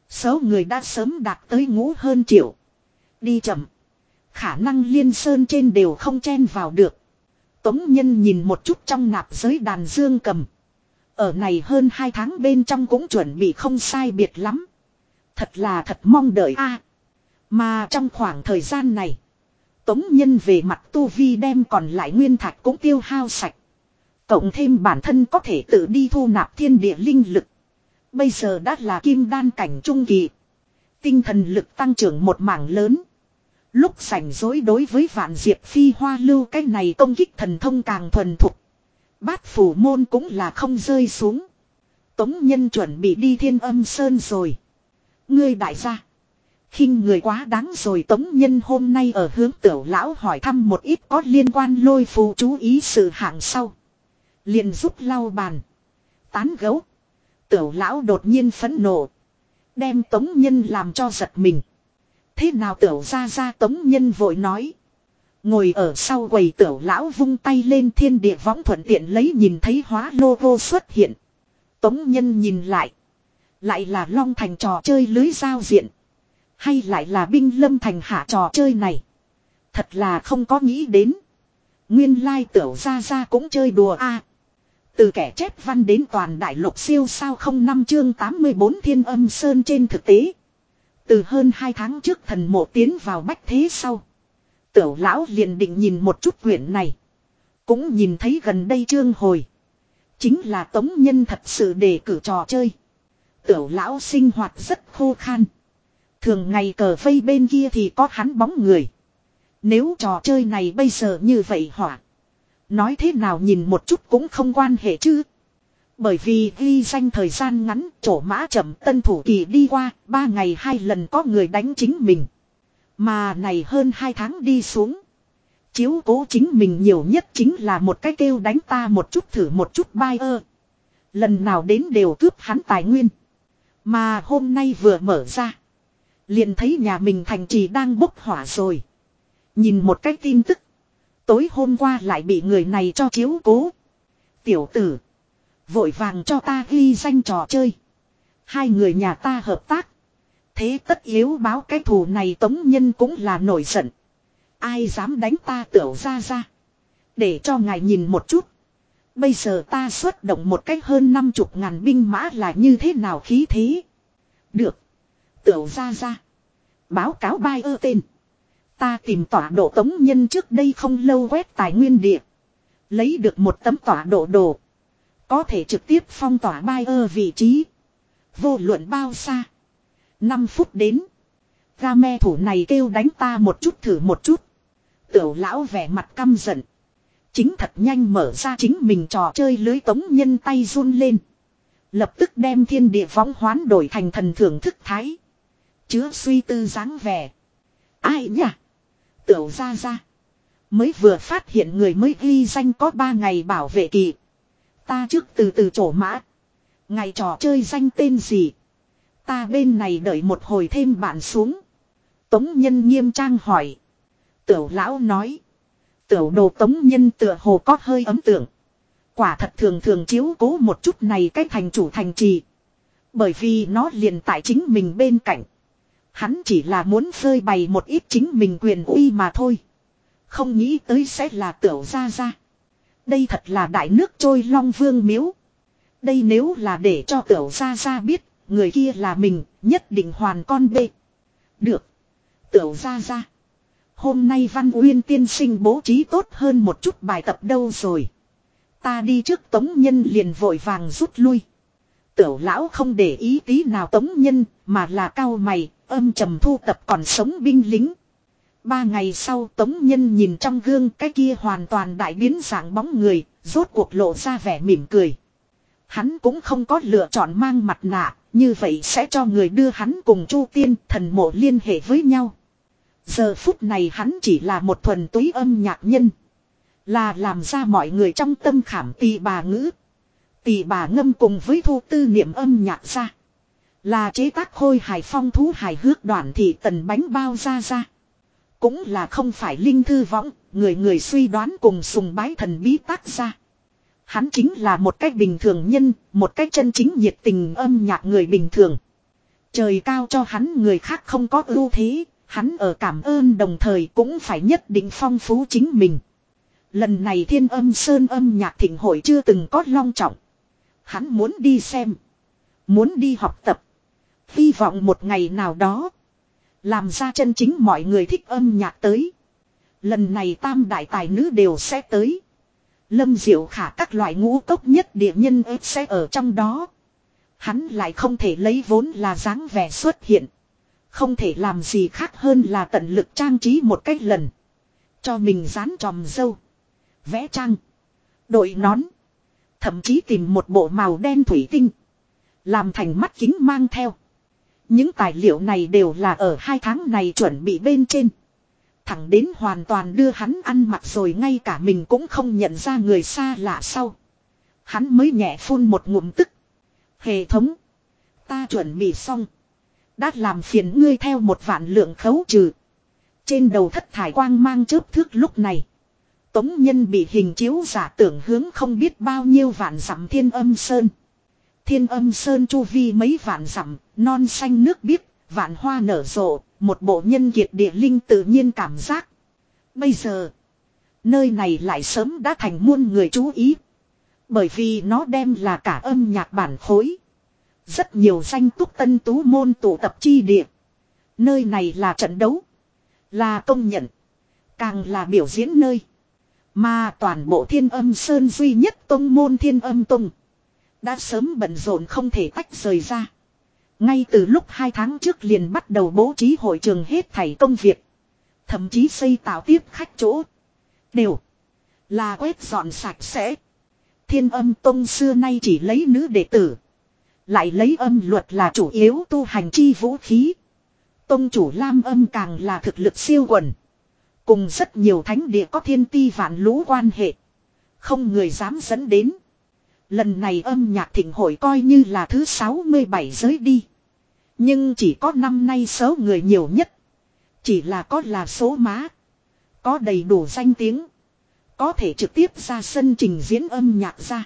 Số người đã sớm đạt tới ngũ hơn triệu. Đi chậm. Khả năng liên sơn trên đều không chen vào được. Tống nhân nhìn một chút trong nạp giới đàn dương cầm. Ở này hơn hai tháng bên trong cũng chuẩn bị không sai biệt lắm. Thật là thật mong đợi a. mà trong khoảng thời gian này. Tống nhân về mặt tu vi đem còn lại nguyên thạch cũng tiêu hao sạch. Cộng thêm bản thân có thể tự đi thu nạp thiên địa linh lực. Bây giờ đã là kim đan cảnh trung kỳ. Tinh thần lực tăng trưởng một mảng lớn. Lúc sảnh dối đối với vạn diệp phi hoa lưu cái này công kích thần thông càng thuần thục. Bát phủ môn cũng là không rơi xuống. Tống nhân chuẩn bị đi thiên âm sơn rồi. Ngươi đại gia. khinh người quá đáng rồi tống nhân hôm nay ở hướng tiểu lão hỏi thăm một ít có liên quan lôi phù chú ý sự hạng sau. Liền giúp lau bàn. Tán gấu. Tiểu lão đột nhiên phẫn nộ. Đem tống nhân làm cho giật mình. Thế nào tiểu ra ra tống nhân vội nói. Ngồi ở sau quầy tiểu lão vung tay lên thiên địa võng thuận tiện lấy nhìn thấy hóa logo xuất hiện. Tống nhân nhìn lại. Lại là long thành trò chơi lưới giao diện. Hay lại là binh lâm thành hạ trò chơi này. Thật là không có nghĩ đến. Nguyên lai tiểu ra ra cũng chơi đùa a từ kẻ chép văn đến toàn đại lục siêu sao không năm chương 84 thiên âm sơn trên thực tế. Từ hơn 2 tháng trước thần mộ tiến vào bách thế sau. Tiểu lão liền định nhìn một chút quyển này. Cũng nhìn thấy gần đây trương hồi. Chính là tống nhân thật sự đề cử trò chơi. Tiểu lão sinh hoạt rất khô khan. Thường ngày cờ vây bên kia thì có hắn bóng người. Nếu trò chơi này bây giờ như vậy hỏa. Nói thế nào nhìn một chút cũng không quan hệ chứ. Bởi vì ghi danh thời gian ngắn, chỗ mã chậm tân thủ kỳ đi qua, ba ngày hai lần có người đánh chính mình. Mà này hơn hai tháng đi xuống. Chiếu cố chính mình nhiều nhất chính là một cái kêu đánh ta một chút thử một chút bai ơ. Lần nào đến đều cướp hắn tài nguyên. Mà hôm nay vừa mở ra. Liền thấy nhà mình thành trì đang bốc hỏa rồi. Nhìn một cái tin tức. Tối hôm qua lại bị người này cho chiếu cố. Tiểu tử. Vội vàng cho ta ghi danh trò chơi. Hai người nhà ta hợp tác. Thế tất yếu báo cái thù này tống nhân cũng là nổi giận. Ai dám đánh ta tiểu ra ra. Để cho ngài nhìn một chút. Bây giờ ta xuất động một cách hơn năm chục ngàn binh mã là như thế nào khí thế. Được. Tiểu ra ra. Báo cáo bai ơ tên. Ta tìm tọa độ tống nhân trước đây không lâu quét tài nguyên địa. Lấy được một tấm tọa độ đồ. Có thể trực tiếp phong tỏa bai ơ vị trí. Vô luận bao xa. 5 phút đến. Ga me thủ này kêu đánh ta một chút thử một chút. Tiểu lão vẻ mặt căm giận. Chính thật nhanh mở ra chính mình trò chơi lưới tống nhân tay run lên. Lập tức đem thiên địa võng hoán đổi thành thần thưởng thức thái. Chứa suy tư dáng vẻ. Ai nhỉ? Tiểu ra ra. Mới vừa phát hiện người mới ghi danh có 3 ngày bảo vệ kỳ. Ta trước từ từ trổ mã. Ngày trò chơi danh tên gì? Ta bên này đợi một hồi thêm bạn xuống. Tống nhân nghiêm trang hỏi. Tiểu lão nói. Tiểu đồ tống nhân tựa hồ có hơi ấm tưởng Quả thật thường thường chiếu cố một chút này cái thành chủ thành trì. Bởi vì nó liền tại chính mình bên cạnh. Hắn chỉ là muốn phơi bày một ít chính mình quyền uy mà thôi. Không nghĩ tới sẽ là tiểu gia gia. Đây thật là đại nước trôi long vương miếu. Đây nếu là để cho tiểu gia gia biết, người kia là mình, nhất định hoàn con bê. Được. Tiểu gia gia. Hôm nay Văn Uyên tiên sinh bố trí tốt hơn một chút bài tập đâu rồi. Ta đi trước tống nhân liền vội vàng rút lui. Tiểu lão không để ý tí nào tống nhân, mà là cao mày, âm trầm thu tập còn sống binh lính. Ba ngày sau tống nhân nhìn trong gương cái kia hoàn toàn đại biến dạng bóng người, rốt cuộc lộ ra vẻ mỉm cười. Hắn cũng không có lựa chọn mang mặt nạ, như vậy sẽ cho người đưa hắn cùng Chu Tiên thần mộ liên hệ với nhau. Giờ phút này hắn chỉ là một thuần túy âm nhạc nhân. Là làm ra mọi người trong tâm khảm tỳ bà ngữ. Tỳ bà ngâm cùng với thu tư niệm âm nhạc ra. Là chế tác khôi hài phong thú hài hước đoạn thị tần bánh bao ra ra. Cũng là không phải linh thư võng, người người suy đoán cùng sùng bái thần bí tác ra. Hắn chính là một cách bình thường nhân, một cách chân chính nhiệt tình âm nhạc người bình thường. Trời cao cho hắn người khác không có ưu thế, hắn ở cảm ơn đồng thời cũng phải nhất định phong phú chính mình. Lần này thiên âm sơn âm nhạc thịnh hội chưa từng có long trọng. Hắn muốn đi xem. Muốn đi học tập. Hy vọng một ngày nào đó. Làm ra chân chính mọi người thích âm nhạc tới. Lần này tam đại tài nữ đều sẽ tới. Lâm diệu khả các loại ngũ cốc nhất địa nhân ếp sẽ ở trong đó. Hắn lại không thể lấy vốn là dáng vẻ xuất hiện. Không thể làm gì khác hơn là tận lực trang trí một cách lần. Cho mình dán tròm dâu. Vẽ trang. Đội nón. Thậm chí tìm một bộ màu đen thủy tinh. Làm thành mắt kính mang theo. Những tài liệu này đều là ở hai tháng này chuẩn bị bên trên. Thẳng đến hoàn toàn đưa hắn ăn mặc rồi ngay cả mình cũng không nhận ra người xa lạ sau. Hắn mới nhẹ phun một ngụm tức. Hệ thống. Ta chuẩn bị xong. Đã làm phiền ngươi theo một vạn lượng khấu trừ. Trên đầu thất thải quang mang chớp thước lúc này. Tống nhân bị hình chiếu giả tưởng hướng không biết bao nhiêu vạn dặm thiên âm sơn. Thiên âm sơn chu vi mấy vạn dặm, non xanh nước biếc, vạn hoa nở rộ, một bộ nhân kiệt địa linh tự nhiên cảm giác. Bây giờ, nơi này lại sớm đã thành muôn người chú ý. Bởi vì nó đem là cả âm nhạc bản khối. Rất nhiều danh túc tân tú môn tụ tập chi địa. Nơi này là trận đấu. Là công nhận. Càng là biểu diễn nơi. Mà toàn bộ thiên âm sơn duy nhất tông môn thiên âm tông. Đã sớm bận rộn không thể tách rời ra. Ngay từ lúc hai tháng trước liền bắt đầu bố trí hội trường hết thảy công việc. Thậm chí xây tạo tiếp khách chỗ. Đều. Là quét dọn sạch sẽ. Thiên âm tông xưa nay chỉ lấy nữ đệ tử. Lại lấy âm luật là chủ yếu tu hành chi vũ khí. Tông chủ lam âm càng là thực lực siêu quần. Cùng rất nhiều thánh địa có thiên ti vạn lũ quan hệ. Không người dám dẫn đến. Lần này âm nhạc thịnh hội coi như là thứ 67 giới đi. Nhưng chỉ có năm nay số người nhiều nhất. Chỉ là có là số má. Có đầy đủ danh tiếng. Có thể trực tiếp ra sân trình diễn âm nhạc ra.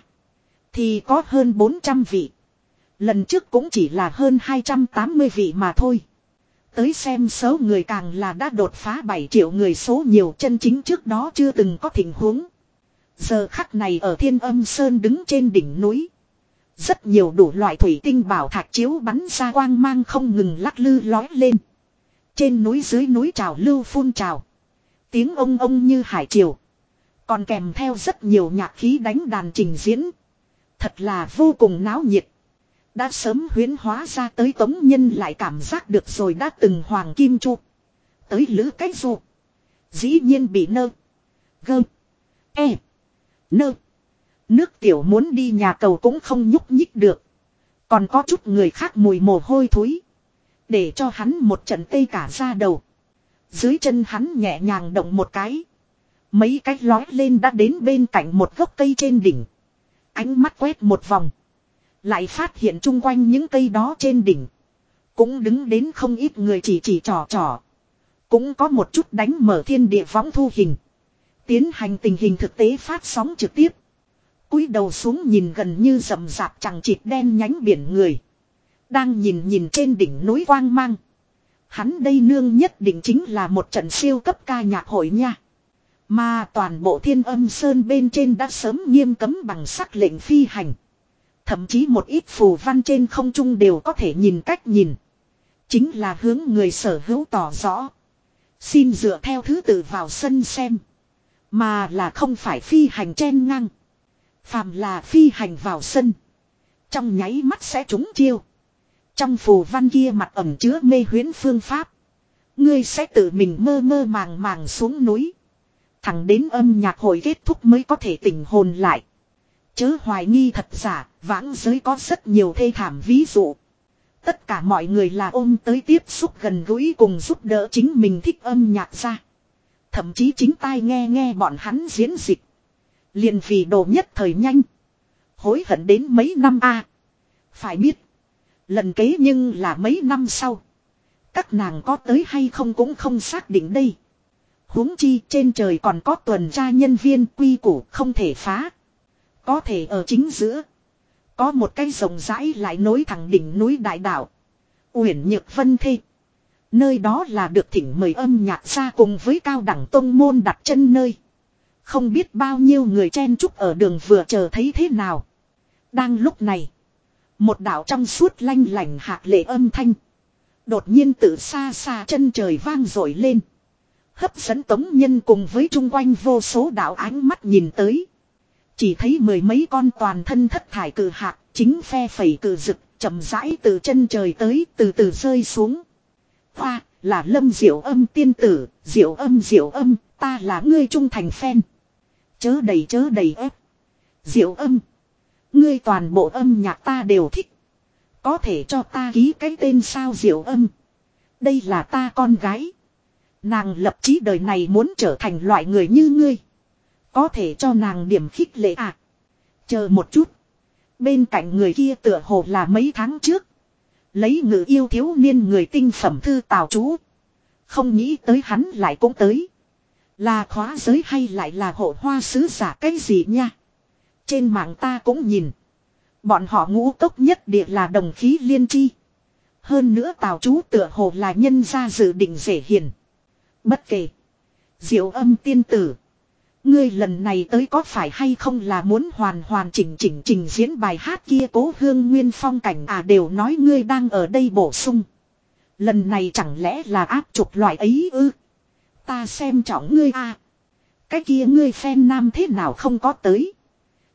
Thì có hơn 400 vị. Lần trước cũng chỉ là hơn 280 vị mà thôi. Tới xem số người càng là đã đột phá 7 triệu người số nhiều chân chính trước đó chưa từng có tình huống. Giờ khắc này ở thiên âm sơn đứng trên đỉnh núi. Rất nhiều đủ loại thủy tinh bảo thạch chiếu bắn ra quang mang không ngừng lắc lư lói lên. Trên núi dưới núi trào lưu phun trào. Tiếng ông ông như hải triều. Còn kèm theo rất nhiều nhạc khí đánh đàn trình diễn. Thật là vô cùng náo nhiệt. Đã sớm huyến hóa ra tới tống nhân lại cảm giác được rồi đã từng hoàng kim chu. Tới lữ cách dù. Dĩ nhiên bị nơ. Gơ. E. Nơ. Nước tiểu muốn đi nhà cầu cũng không nhúc nhích được. Còn có chút người khác mùi mồ hôi thối. Để cho hắn một trận tây cả ra đầu. Dưới chân hắn nhẹ nhàng động một cái. Mấy cái lói lên đã đến bên cạnh một gốc cây trên đỉnh. Ánh mắt quét một vòng. Lại phát hiện chung quanh những cây đó trên đỉnh. Cũng đứng đến không ít người chỉ chỉ trò trò. Cũng có một chút đánh mở thiên địa võng thu hình. Tiến hành tình hình thực tế phát sóng trực tiếp. cúi đầu xuống nhìn gần như rầm rạp chẳng chịt đen nhánh biển người. Đang nhìn nhìn trên đỉnh núi quang mang. Hắn đây nương nhất định chính là một trận siêu cấp ca nhạc hội nha. Mà toàn bộ thiên âm sơn bên trên đã sớm nghiêm cấm bằng sắc lệnh phi hành. Thậm chí một ít phù văn trên không trung đều có thể nhìn cách nhìn. Chính là hướng người sở hữu tỏ rõ. Xin dựa theo thứ tự vào sân xem. Mà là không phải phi hành chen ngang. Phàm là phi hành vào sân. Trong nháy mắt sẽ trúng chiêu. Trong phù văn kia mặt ẩm chứa mê huyến phương pháp. Ngươi sẽ tự mình mơ mơ màng màng xuống núi. Thẳng đến âm nhạc hội kết thúc mới có thể tỉnh hồn lại. Chớ hoài nghi thật giả, vãng giới có rất nhiều thê thảm ví dụ. Tất cả mọi người là ôm tới tiếp xúc gần gũi cùng giúp đỡ chính mình thích âm nhạc ra. Thậm chí chính tai nghe nghe bọn hắn diễn dịch. liền vì đồ nhất thời nhanh. Hối hận đến mấy năm a Phải biết. Lần kế nhưng là mấy năm sau. Các nàng có tới hay không cũng không xác định đây. huống chi trên trời còn có tuần tra nhân viên quy củ không thể phá. Có thể ở chính giữa. Có một cái rồng rãi lại nối thẳng đỉnh núi đại đảo. Uyển Nhược Vân Thê. Nơi đó là được thỉnh mời âm nhạc ra cùng với cao đẳng tông môn đặt chân nơi. Không biết bao nhiêu người chen chúc ở đường vừa chờ thấy thế nào. Đang lúc này. Một đạo trong suốt lanh lành hạt lệ âm thanh. Đột nhiên từ xa xa chân trời vang dội lên. Hấp dẫn tống nhân cùng với chung quanh vô số đạo ánh mắt nhìn tới. Chỉ thấy mười mấy con toàn thân thất thải cử hạt, chính phe phẩy cử rực, chậm rãi từ chân trời tới, từ từ rơi xuống. Hoa, là lâm diệu âm tiên tử, diệu âm diệu âm, ta là ngươi trung thành phen. Chớ đầy chớ đầy ép. Diệu âm. Ngươi toàn bộ âm nhạc ta đều thích. Có thể cho ta ký cái tên sao diệu âm. Đây là ta con gái. Nàng lập chí đời này muốn trở thành loại người như ngươi. Có thể cho nàng điểm khích lệ à. Chờ một chút. Bên cạnh người kia tựa hồ là mấy tháng trước. Lấy ngự yêu thiếu niên người tinh phẩm thư tào chú. Không nghĩ tới hắn lại cũng tới. Là khóa giới hay lại là hộ hoa sứ giả cái gì nha. Trên mạng ta cũng nhìn. Bọn họ ngũ tốc nhất địa là đồng khí liên chi. Hơn nữa tào chú tựa hồ là nhân gia dự định dễ hiền. Bất kể. Diệu âm tiên tử. Ngươi lần này tới có phải hay không là muốn hoàn hoàn chỉnh chỉnh trình diễn bài hát kia cố hương nguyên phong cảnh à đều nói ngươi đang ở đây bổ sung. Lần này chẳng lẽ là áp chụp loại ấy ư? Ta xem trọng ngươi à. Cái kia ngươi phen nam thế nào không có tới.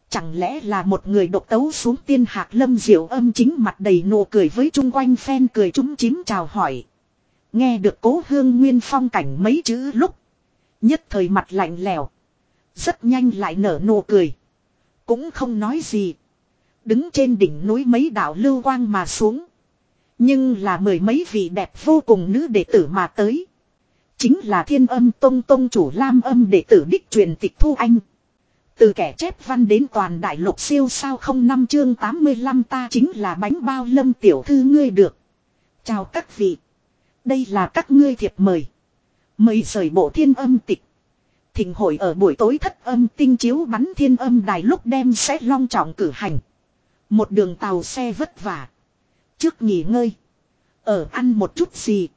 Chẳng lẽ là một người độc tấu xuống tiên hạc lâm diệu âm chính mặt đầy nụ cười với chung quanh phen cười chúng chím chào hỏi. Nghe được cố hương nguyên phong cảnh mấy chữ lúc. Nhất thời mặt lạnh lẽo rất nhanh lại nở nụ cười. Cũng không nói gì. Đứng trên đỉnh núi mấy đạo lưu quang mà xuống. Nhưng là mười mấy vị đẹp vô cùng nữ đệ tử mà tới. Chính là thiên âm tông tông chủ lam âm đệ tử đích truyền tịch thu anh. Từ kẻ chép văn đến toàn đại lục siêu sao không năm chương 85 ta chính là bánh bao lâm tiểu thư ngươi được. Chào các vị. Đây là các ngươi thiệp mời. Mời rời bộ thiên âm tịch thịnh hội ở buổi tối thất âm tinh chiếu bắn thiên âm đài lúc đem sẽ long trọng cử hành. Một đường tàu xe vất vả. Trước nghỉ ngơi. Ở ăn một chút gì.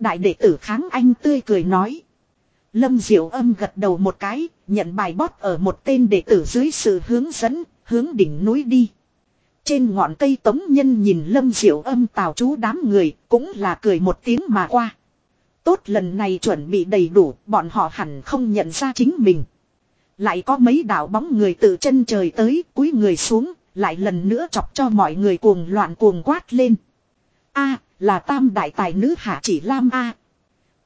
Đại đệ tử kháng anh tươi cười nói. Lâm Diệu âm gật đầu một cái, nhận bài bót ở một tên đệ tử dưới sự hướng dẫn, hướng đỉnh núi đi. Trên ngọn cây tống nhân nhìn lâm diệu âm tào chú đám người, cũng là cười một tiếng mà qua. Tốt lần này chuẩn bị đầy đủ, bọn họ hẳn không nhận ra chính mình. Lại có mấy đạo bóng người từ chân trời tới, cúi người xuống, lại lần nữa chọc cho mọi người cuồng loạn cuồng quát lên. A, là tam đại tài nữ hạ chỉ lam A.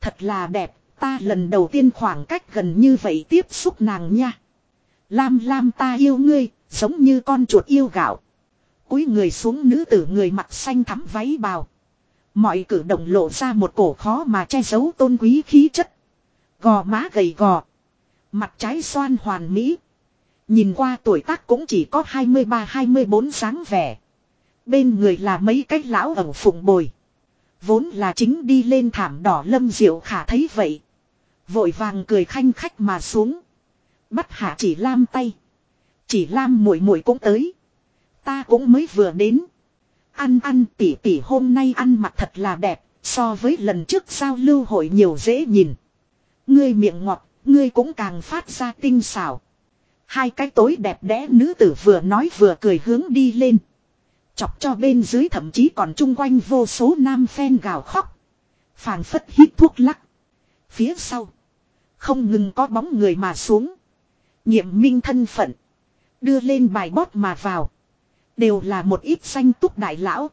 Thật là đẹp, ta lần đầu tiên khoảng cách gần như vậy tiếp xúc nàng nha. Lam lam ta yêu ngươi, giống như con chuột yêu gạo cúi người xuống nữ tử người mặc xanh thắm váy bào. Mọi cử động lộ ra một cổ khó mà che giấu tôn quý khí chất. Gò má gầy gò. Mặt trái xoan hoàn mỹ. Nhìn qua tuổi tác cũng chỉ có 23-24 sáng vẻ. Bên người là mấy cách lão ẩu phụng bồi. Vốn là chính đi lên thảm đỏ lâm diệu khả thấy vậy. Vội vàng cười khanh khách mà xuống. Bắt hạ chỉ lam tay. Chỉ lam muội muội cũng tới. Ta cũng mới vừa đến. Ăn ăn tỉ tỉ hôm nay ăn mặc thật là đẹp, so với lần trước giao lưu hội nhiều dễ nhìn. Ngươi miệng ngọt, ngươi cũng càng phát ra tinh xảo. Hai cái tối đẹp đẽ nữ tử vừa nói vừa cười hướng đi lên. Chọc cho bên dưới thậm chí còn chung quanh vô số nam phen gào khóc. phảng phất hít thuốc lắc. Phía sau. Không ngừng có bóng người mà xuống. Nhiệm minh thân phận. Đưa lên bài bót mà vào. Đều là một ít danh túc đại lão.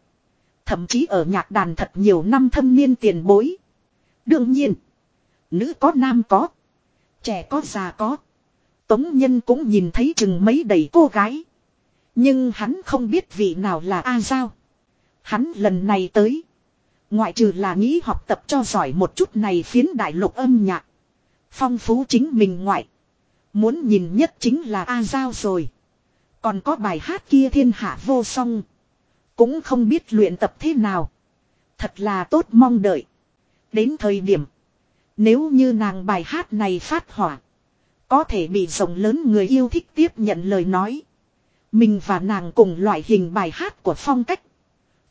Thậm chí ở nhạc đàn thật nhiều năm thâm niên tiền bối. Đương nhiên. Nữ có nam có. Trẻ có già có. Tống nhân cũng nhìn thấy chừng mấy đầy cô gái. Nhưng hắn không biết vị nào là A Giao. Hắn lần này tới. Ngoại trừ là nghĩ học tập cho giỏi một chút này phiến đại lục âm nhạc. Phong phú chính mình ngoại. Muốn nhìn nhất chính là A Giao rồi. Còn có bài hát kia thiên hạ vô song. Cũng không biết luyện tập thế nào. Thật là tốt mong đợi. Đến thời điểm. Nếu như nàng bài hát này phát hỏa. Có thể bị rộng lớn người yêu thích tiếp nhận lời nói. Mình và nàng cùng loại hình bài hát của phong cách.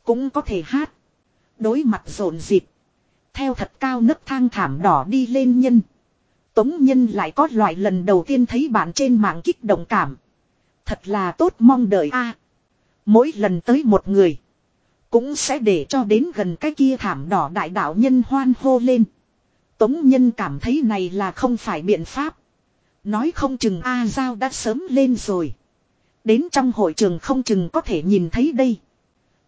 Cũng có thể hát. Đối mặt rộn dịp. Theo thật cao nấc thang thảm đỏ đi lên nhân. Tống nhân lại có loại lần đầu tiên thấy bạn trên mạng kích động cảm. Thật là tốt mong đợi a. mỗi lần tới một người. Cũng sẽ để cho đến gần cái kia thảm đỏ đại đạo nhân hoan hô lên. Tống nhân cảm thấy này là không phải biện pháp. Nói không chừng A Giao đã sớm lên rồi. Đến trong hội trường không chừng có thể nhìn thấy đây.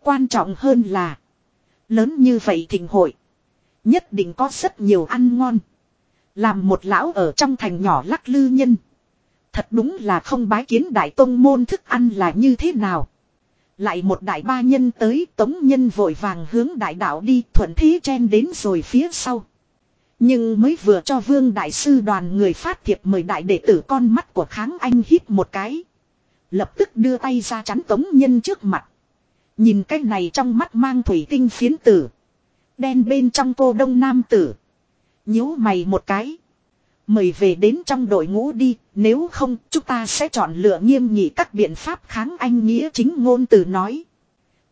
Quan trọng hơn là. Lớn như vậy thịnh hội. Nhất định có rất nhiều ăn ngon. Làm một lão ở trong thành nhỏ lắc lư nhân. Thật đúng là không bái kiến đại tông môn thức ăn là như thế nào. Lại một đại ba nhân tới, tống nhân vội vàng hướng đại đạo đi, thuận thế chen đến rồi phía sau. Nhưng mới vừa cho vương đại sư đoàn người phát thiệp mời đại đệ tử con mắt của kháng anh hít một cái. Lập tức đưa tay ra chắn tống nhân trước mặt. Nhìn cái này trong mắt mang thủy tinh phiến tử. Đen bên trong cô đông nam tử. nhíu mày một cái. Mời về đến trong đội ngũ đi, nếu không chúng ta sẽ chọn lựa nghiêm nghị các biện pháp kháng anh nghĩa chính ngôn từ nói.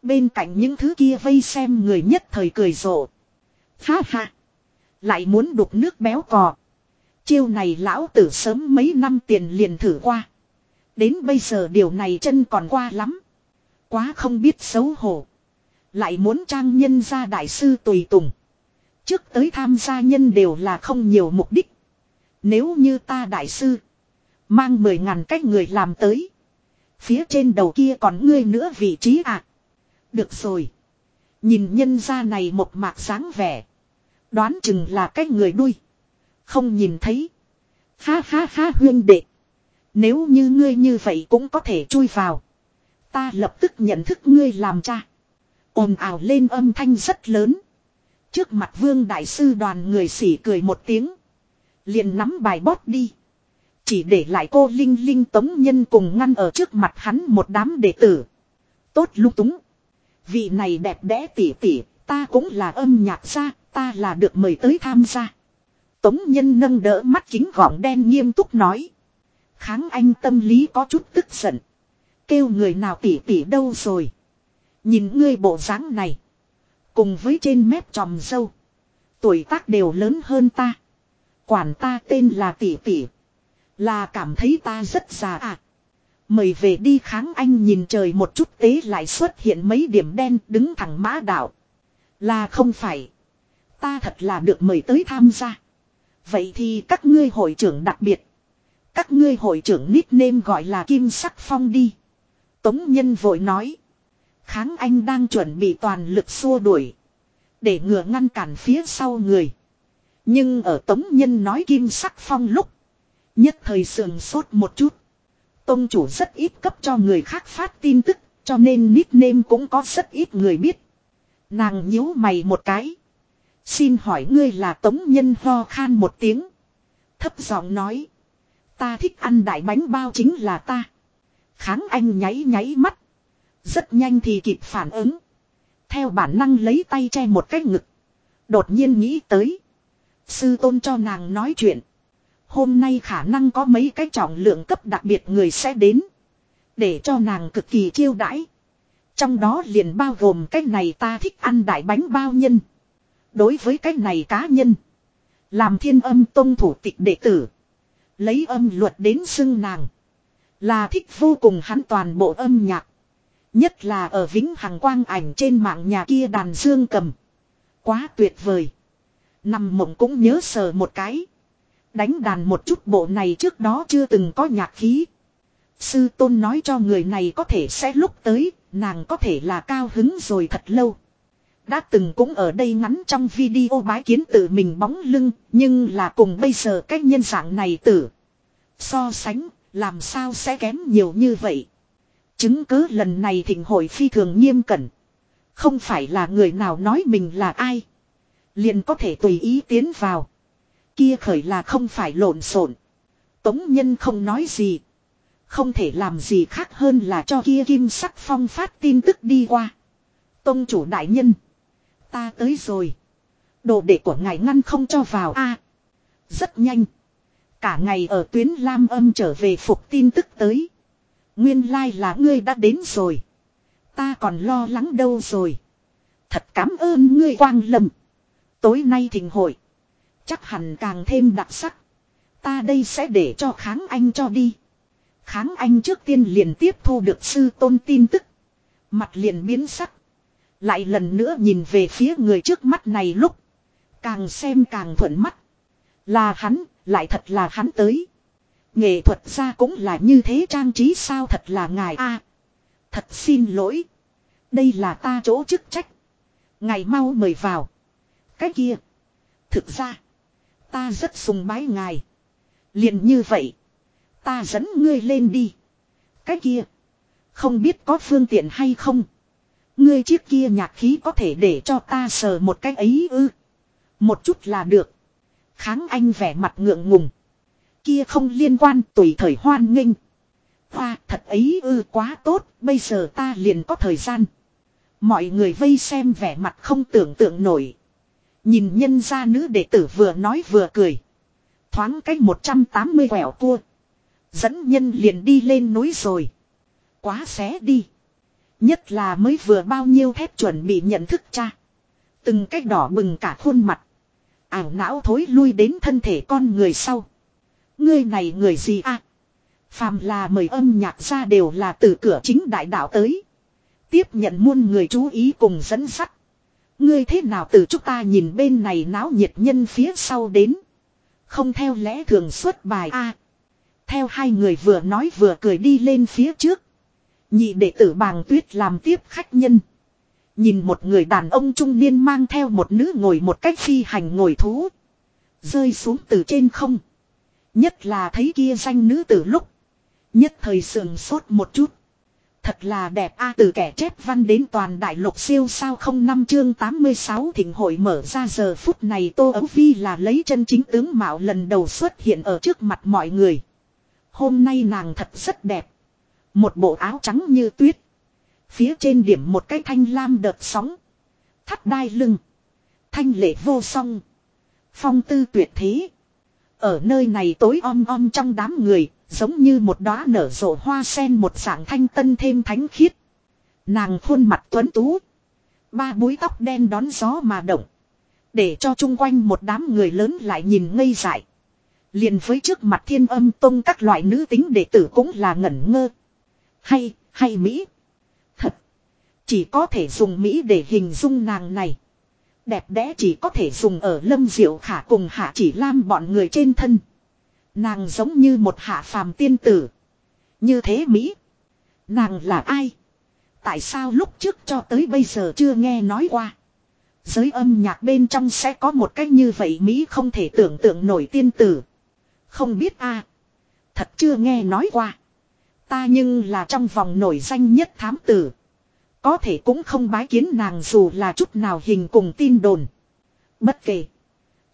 Bên cạnh những thứ kia vây xem người nhất thời cười rộ. Ha ha. Lại muốn đục nước béo cò. Chiêu này lão tử sớm mấy năm tiền liền thử qua. Đến bây giờ điều này chân còn qua lắm. Quá không biết xấu hổ. Lại muốn trang nhân ra đại sư tùy tùng. Trước tới tham gia nhân đều là không nhiều mục đích. Nếu như ta đại sư. Mang mười ngàn cách người làm tới. Phía trên đầu kia còn ngươi nữa vị trí à. Được rồi. Nhìn nhân ra này một mạc sáng vẻ. Đoán chừng là cách người đuôi. Không nhìn thấy. Ha ha ha huyên đệ. Nếu như ngươi như vậy cũng có thể chui vào. Ta lập tức nhận thức ngươi làm cha. ồn ào lên âm thanh rất lớn. Trước mặt vương đại sư đoàn người sỉ cười một tiếng. Liền nắm bài bót đi. Chỉ để lại cô Linh Linh tống nhân cùng ngăn ở trước mặt hắn một đám đệ tử. Tốt lúc túng. Vị này đẹp đẽ tỉ tỉ, ta cũng là âm nhạc gia, ta là được mời tới tham gia. Tống nhân nâng đỡ mắt kính gọng đen nghiêm túc nói. Kháng anh tâm lý có chút tức giận. Kêu người nào tỉ tỉ đâu rồi. Nhìn ngươi bộ dáng này. Cùng với trên mép tròm dâu. Tuổi tác đều lớn hơn ta. Quản ta tên là tỷ tỷ. Là cảm thấy ta rất già à. Mời về đi kháng anh nhìn trời một chút tế lại xuất hiện mấy điểm đen đứng thẳng mã đạo. Là không phải. Ta thật là được mời tới tham gia. Vậy thì các ngươi hội trưởng đặc biệt. Các ngươi hội trưởng nickname gọi là Kim Sắc Phong đi. Tống Nhân vội nói. Kháng Anh đang chuẩn bị toàn lực xua đuổi. Để ngừa ngăn cản phía sau người. Nhưng ở Tống Nhân nói Kim Sắc Phong lúc. Nhất thời sườn sốt một chút. Tông chủ rất ít cấp cho người khác phát tin tức. Cho nên nickname cũng có rất ít người biết. Nàng nhíu mày một cái. Xin hỏi ngươi là Tống Nhân ho khan một tiếng. Thấp giọng nói. Ta thích ăn đại bánh bao chính là ta. Kháng anh nháy nháy mắt. Rất nhanh thì kịp phản ứng. Theo bản năng lấy tay che một cái ngực. Đột nhiên nghĩ tới. Sư tôn cho nàng nói chuyện. Hôm nay khả năng có mấy cái trọng lượng cấp đặc biệt người sẽ đến. Để cho nàng cực kỳ chiêu đãi. Trong đó liền bao gồm cái này ta thích ăn đại bánh bao nhân. Đối với cái này cá nhân. Làm thiên âm tôn thủ tịch đệ tử. Lấy âm luật đến xưng nàng. Là thích vô cùng hắn toàn bộ âm nhạc. Nhất là ở vĩnh hằng quang ảnh trên mạng nhà kia đàn dương cầm. Quá tuyệt vời. Nằm mộng cũng nhớ sờ một cái. Đánh đàn một chút bộ này trước đó chưa từng có nhạc khí. Sư tôn nói cho người này có thể sẽ lúc tới, nàng có thể là cao hứng rồi thật lâu. Đã từng cũng ở đây ngắn trong video bái kiến tự mình bóng lưng, nhưng là cùng bây giờ cái nhân dạng này tử. So sánh, làm sao sẽ kém nhiều như vậy. Chứng cứ lần này thịnh hội phi thường nghiêm cẩn. Không phải là người nào nói mình là ai. Liền có thể tùy ý tiến vào. Kia khởi là không phải lộn xộn. Tống nhân không nói gì. Không thể làm gì khác hơn là cho kia kim sắc phong phát tin tức đi qua. Tông chủ đại nhân. Ta tới rồi. Đồ đệ của ngài ngăn không cho vào a. rất nhanh. Cả ngày ở tuyến Lam âm trở về phục tin tức tới. Nguyên lai like là ngươi đã đến rồi. Ta còn lo lắng đâu rồi. Thật cảm ơn ngươi quang lâm. Tối nay thỉnh hội. Chắc hẳn càng thêm đặc sắc. Ta đây sẽ để cho kháng anh cho đi. Kháng anh trước tiên liền tiếp thu được sư tôn tin tức. Mặt liền biến sắc. Lại lần nữa nhìn về phía người trước mắt này lúc. Càng xem càng thuận mắt. Là hắn, lại thật là hắn tới. Nghệ thuật ra cũng là như thế trang trí sao thật là ngài a Thật xin lỗi. Đây là ta chỗ chức trách. Ngài mau mời vào. Cái kia. Thực ra. Ta rất sùng bái ngài. liền như vậy. Ta dẫn ngươi lên đi. Cái kia. Không biết có phương tiện hay không. Ngươi chiếc kia nhạc khí có thể để cho ta sờ một cái ấy ư. Một chút là được. Kháng anh vẻ mặt ngượng ngùng. Kia không liên quan tùy thời hoan nghênh. Hoa thật ấy ư quá tốt, bây giờ ta liền có thời gian. Mọi người vây xem vẻ mặt không tưởng tượng nổi. Nhìn nhân gia nữ đệ tử vừa nói vừa cười. Thoáng cách 180 quẹo cua. Dẫn nhân liền đi lên núi rồi. Quá xé đi. Nhất là mới vừa bao nhiêu thép chuẩn bị nhận thức cha. Từng cách đỏ bừng cả khuôn mặt. Ảo não thối lui đến thân thể con người sau. Ngươi này người gì à? Phàm là mời âm nhạc ra đều là từ cửa chính đại đạo tới. Tiếp nhận muôn người chú ý cùng dẫn sắt. Ngươi thế nào từ chúng ta nhìn bên này náo nhiệt nhân phía sau đến. Không theo lẽ thường xuất bài a Theo hai người vừa nói vừa cười đi lên phía trước. Nhị đệ tử bàng tuyết làm tiếp khách nhân. Nhìn một người đàn ông trung niên mang theo một nữ ngồi một cách phi hành ngồi thú. Rơi xuống từ trên không. Nhất là thấy kia danh nữ từ lúc. Nhất thời sườn sốt một chút. Thật là đẹp a từ kẻ chép văn đến toàn đại lục siêu sao không năm chương 86 thỉnh hội mở ra giờ phút này Tô Ấu Vi là lấy chân chính tướng mạo lần đầu xuất hiện ở trước mặt mọi người. Hôm nay nàng thật rất đẹp. Một bộ áo trắng như tuyết. Phía trên điểm một cái thanh lam đợt sóng. Thắt đai lưng. Thanh lệ vô song. Phong tư tuyệt thế. Ở nơi này tối om om trong đám người, giống như một đóa nở rộ hoa sen một dạng thanh tân thêm thánh khiết. Nàng khuôn mặt tuấn tú. Ba búi tóc đen đón gió mà động. Để cho chung quanh một đám người lớn lại nhìn ngây dại. Liền với trước mặt thiên âm tông các loại nữ tính đệ tử cũng là ngẩn ngơ. Hay, hay Mỹ. Thật. Chỉ có thể dùng Mỹ để hình dung nàng này. Đẹp đẽ chỉ có thể dùng ở lâm diệu khả cùng hạ chỉ lam bọn người trên thân. Nàng giống như một hạ phàm tiên tử. Như thế Mỹ. Nàng là ai? Tại sao lúc trước cho tới bây giờ chưa nghe nói qua? Giới âm nhạc bên trong sẽ có một cách như vậy Mỹ không thể tưởng tượng nổi tiên tử. Không biết a Thật chưa nghe nói qua. Ta nhưng là trong vòng nổi danh nhất thám tử. Có thể cũng không bái kiến nàng dù là chút nào hình cùng tin đồn. Bất kể.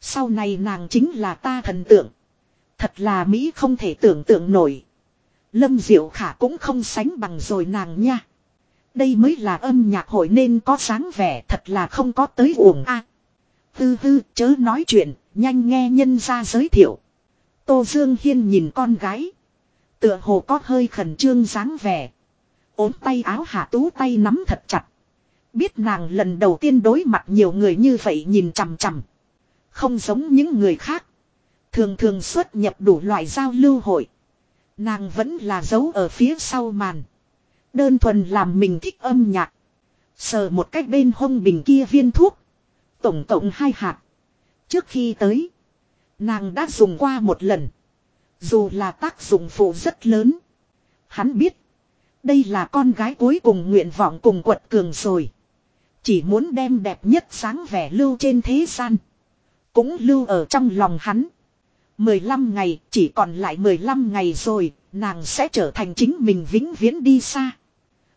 Sau này nàng chính là ta thần tượng. Thật là Mỹ không thể tưởng tượng nổi. Lâm Diệu Khả cũng không sánh bằng rồi nàng nha. Đây mới là âm nhạc hội nên có sáng vẻ thật là không có tới uổng a. À, hư hư chớ nói chuyện, nhanh nghe nhân ra giới thiệu. Tô Dương Hiên nhìn con gái. Tựa hồ có hơi khẩn trương dáng vẻ. ốm tay áo hạ tú tay nắm thật chặt. Biết nàng lần đầu tiên đối mặt nhiều người như vậy nhìn chằm chằm. Không giống những người khác. Thường thường xuất nhập đủ loại giao lưu hội. Nàng vẫn là giấu ở phía sau màn. Đơn thuần làm mình thích âm nhạc. Sờ một cách bên hông bình kia viên thuốc. Tổng cộng hai hạt. Trước khi tới. Nàng đã dùng qua một lần. Dù là tác dụng phụ rất lớn. Hắn biết. Đây là con gái cuối cùng nguyện vọng cùng quật cường rồi. Chỉ muốn đem đẹp nhất sáng vẻ lưu trên thế gian. Cũng lưu ở trong lòng hắn. 15 ngày, chỉ còn lại 15 ngày rồi, nàng sẽ trở thành chính mình vĩnh viễn đi xa.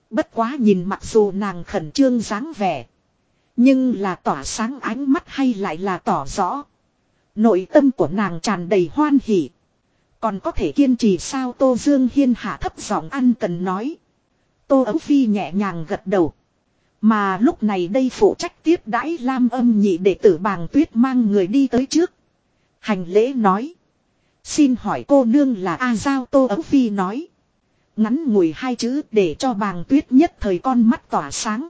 Bất quá nhìn mặc dù nàng khẩn trương dáng vẻ. Nhưng là tỏa sáng ánh mắt hay lại là tỏ rõ. Nội tâm của nàng tràn đầy hoan hỉ. Còn có thể kiên trì sao Tô Dương Hiên hạ thấp giọng ăn cần nói. Tô Ấu Phi nhẹ nhàng gật đầu. Mà lúc này đây phụ trách tiếp đãi Lam âm nhị đệ tử bàng tuyết mang người đi tới trước. Hành lễ nói. Xin hỏi cô nương là A Giao Tô Ấu Phi nói. Ngắn ngủi hai chữ để cho bàng tuyết nhất thời con mắt tỏa sáng.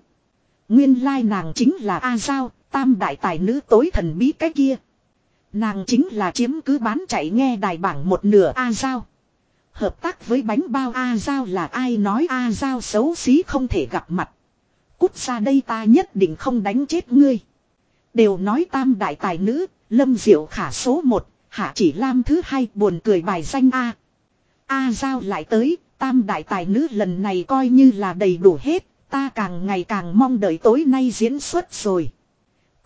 Nguyên lai nàng chính là A Giao, tam đại tài nữ tối thần bí cái kia. Nàng chính là chiếm cứ bán chạy nghe đài bảng một nửa A Giao. Hợp tác với bánh bao A Giao là ai nói A Giao xấu xí không thể gặp mặt. Cút ra đây ta nhất định không đánh chết ngươi. Đều nói tam đại tài nữ, lâm diệu khả số một, hạ chỉ lam thứ hai buồn cười bài danh A. A Giao lại tới, tam đại tài nữ lần này coi như là đầy đủ hết, ta càng ngày càng mong đợi tối nay diễn xuất rồi.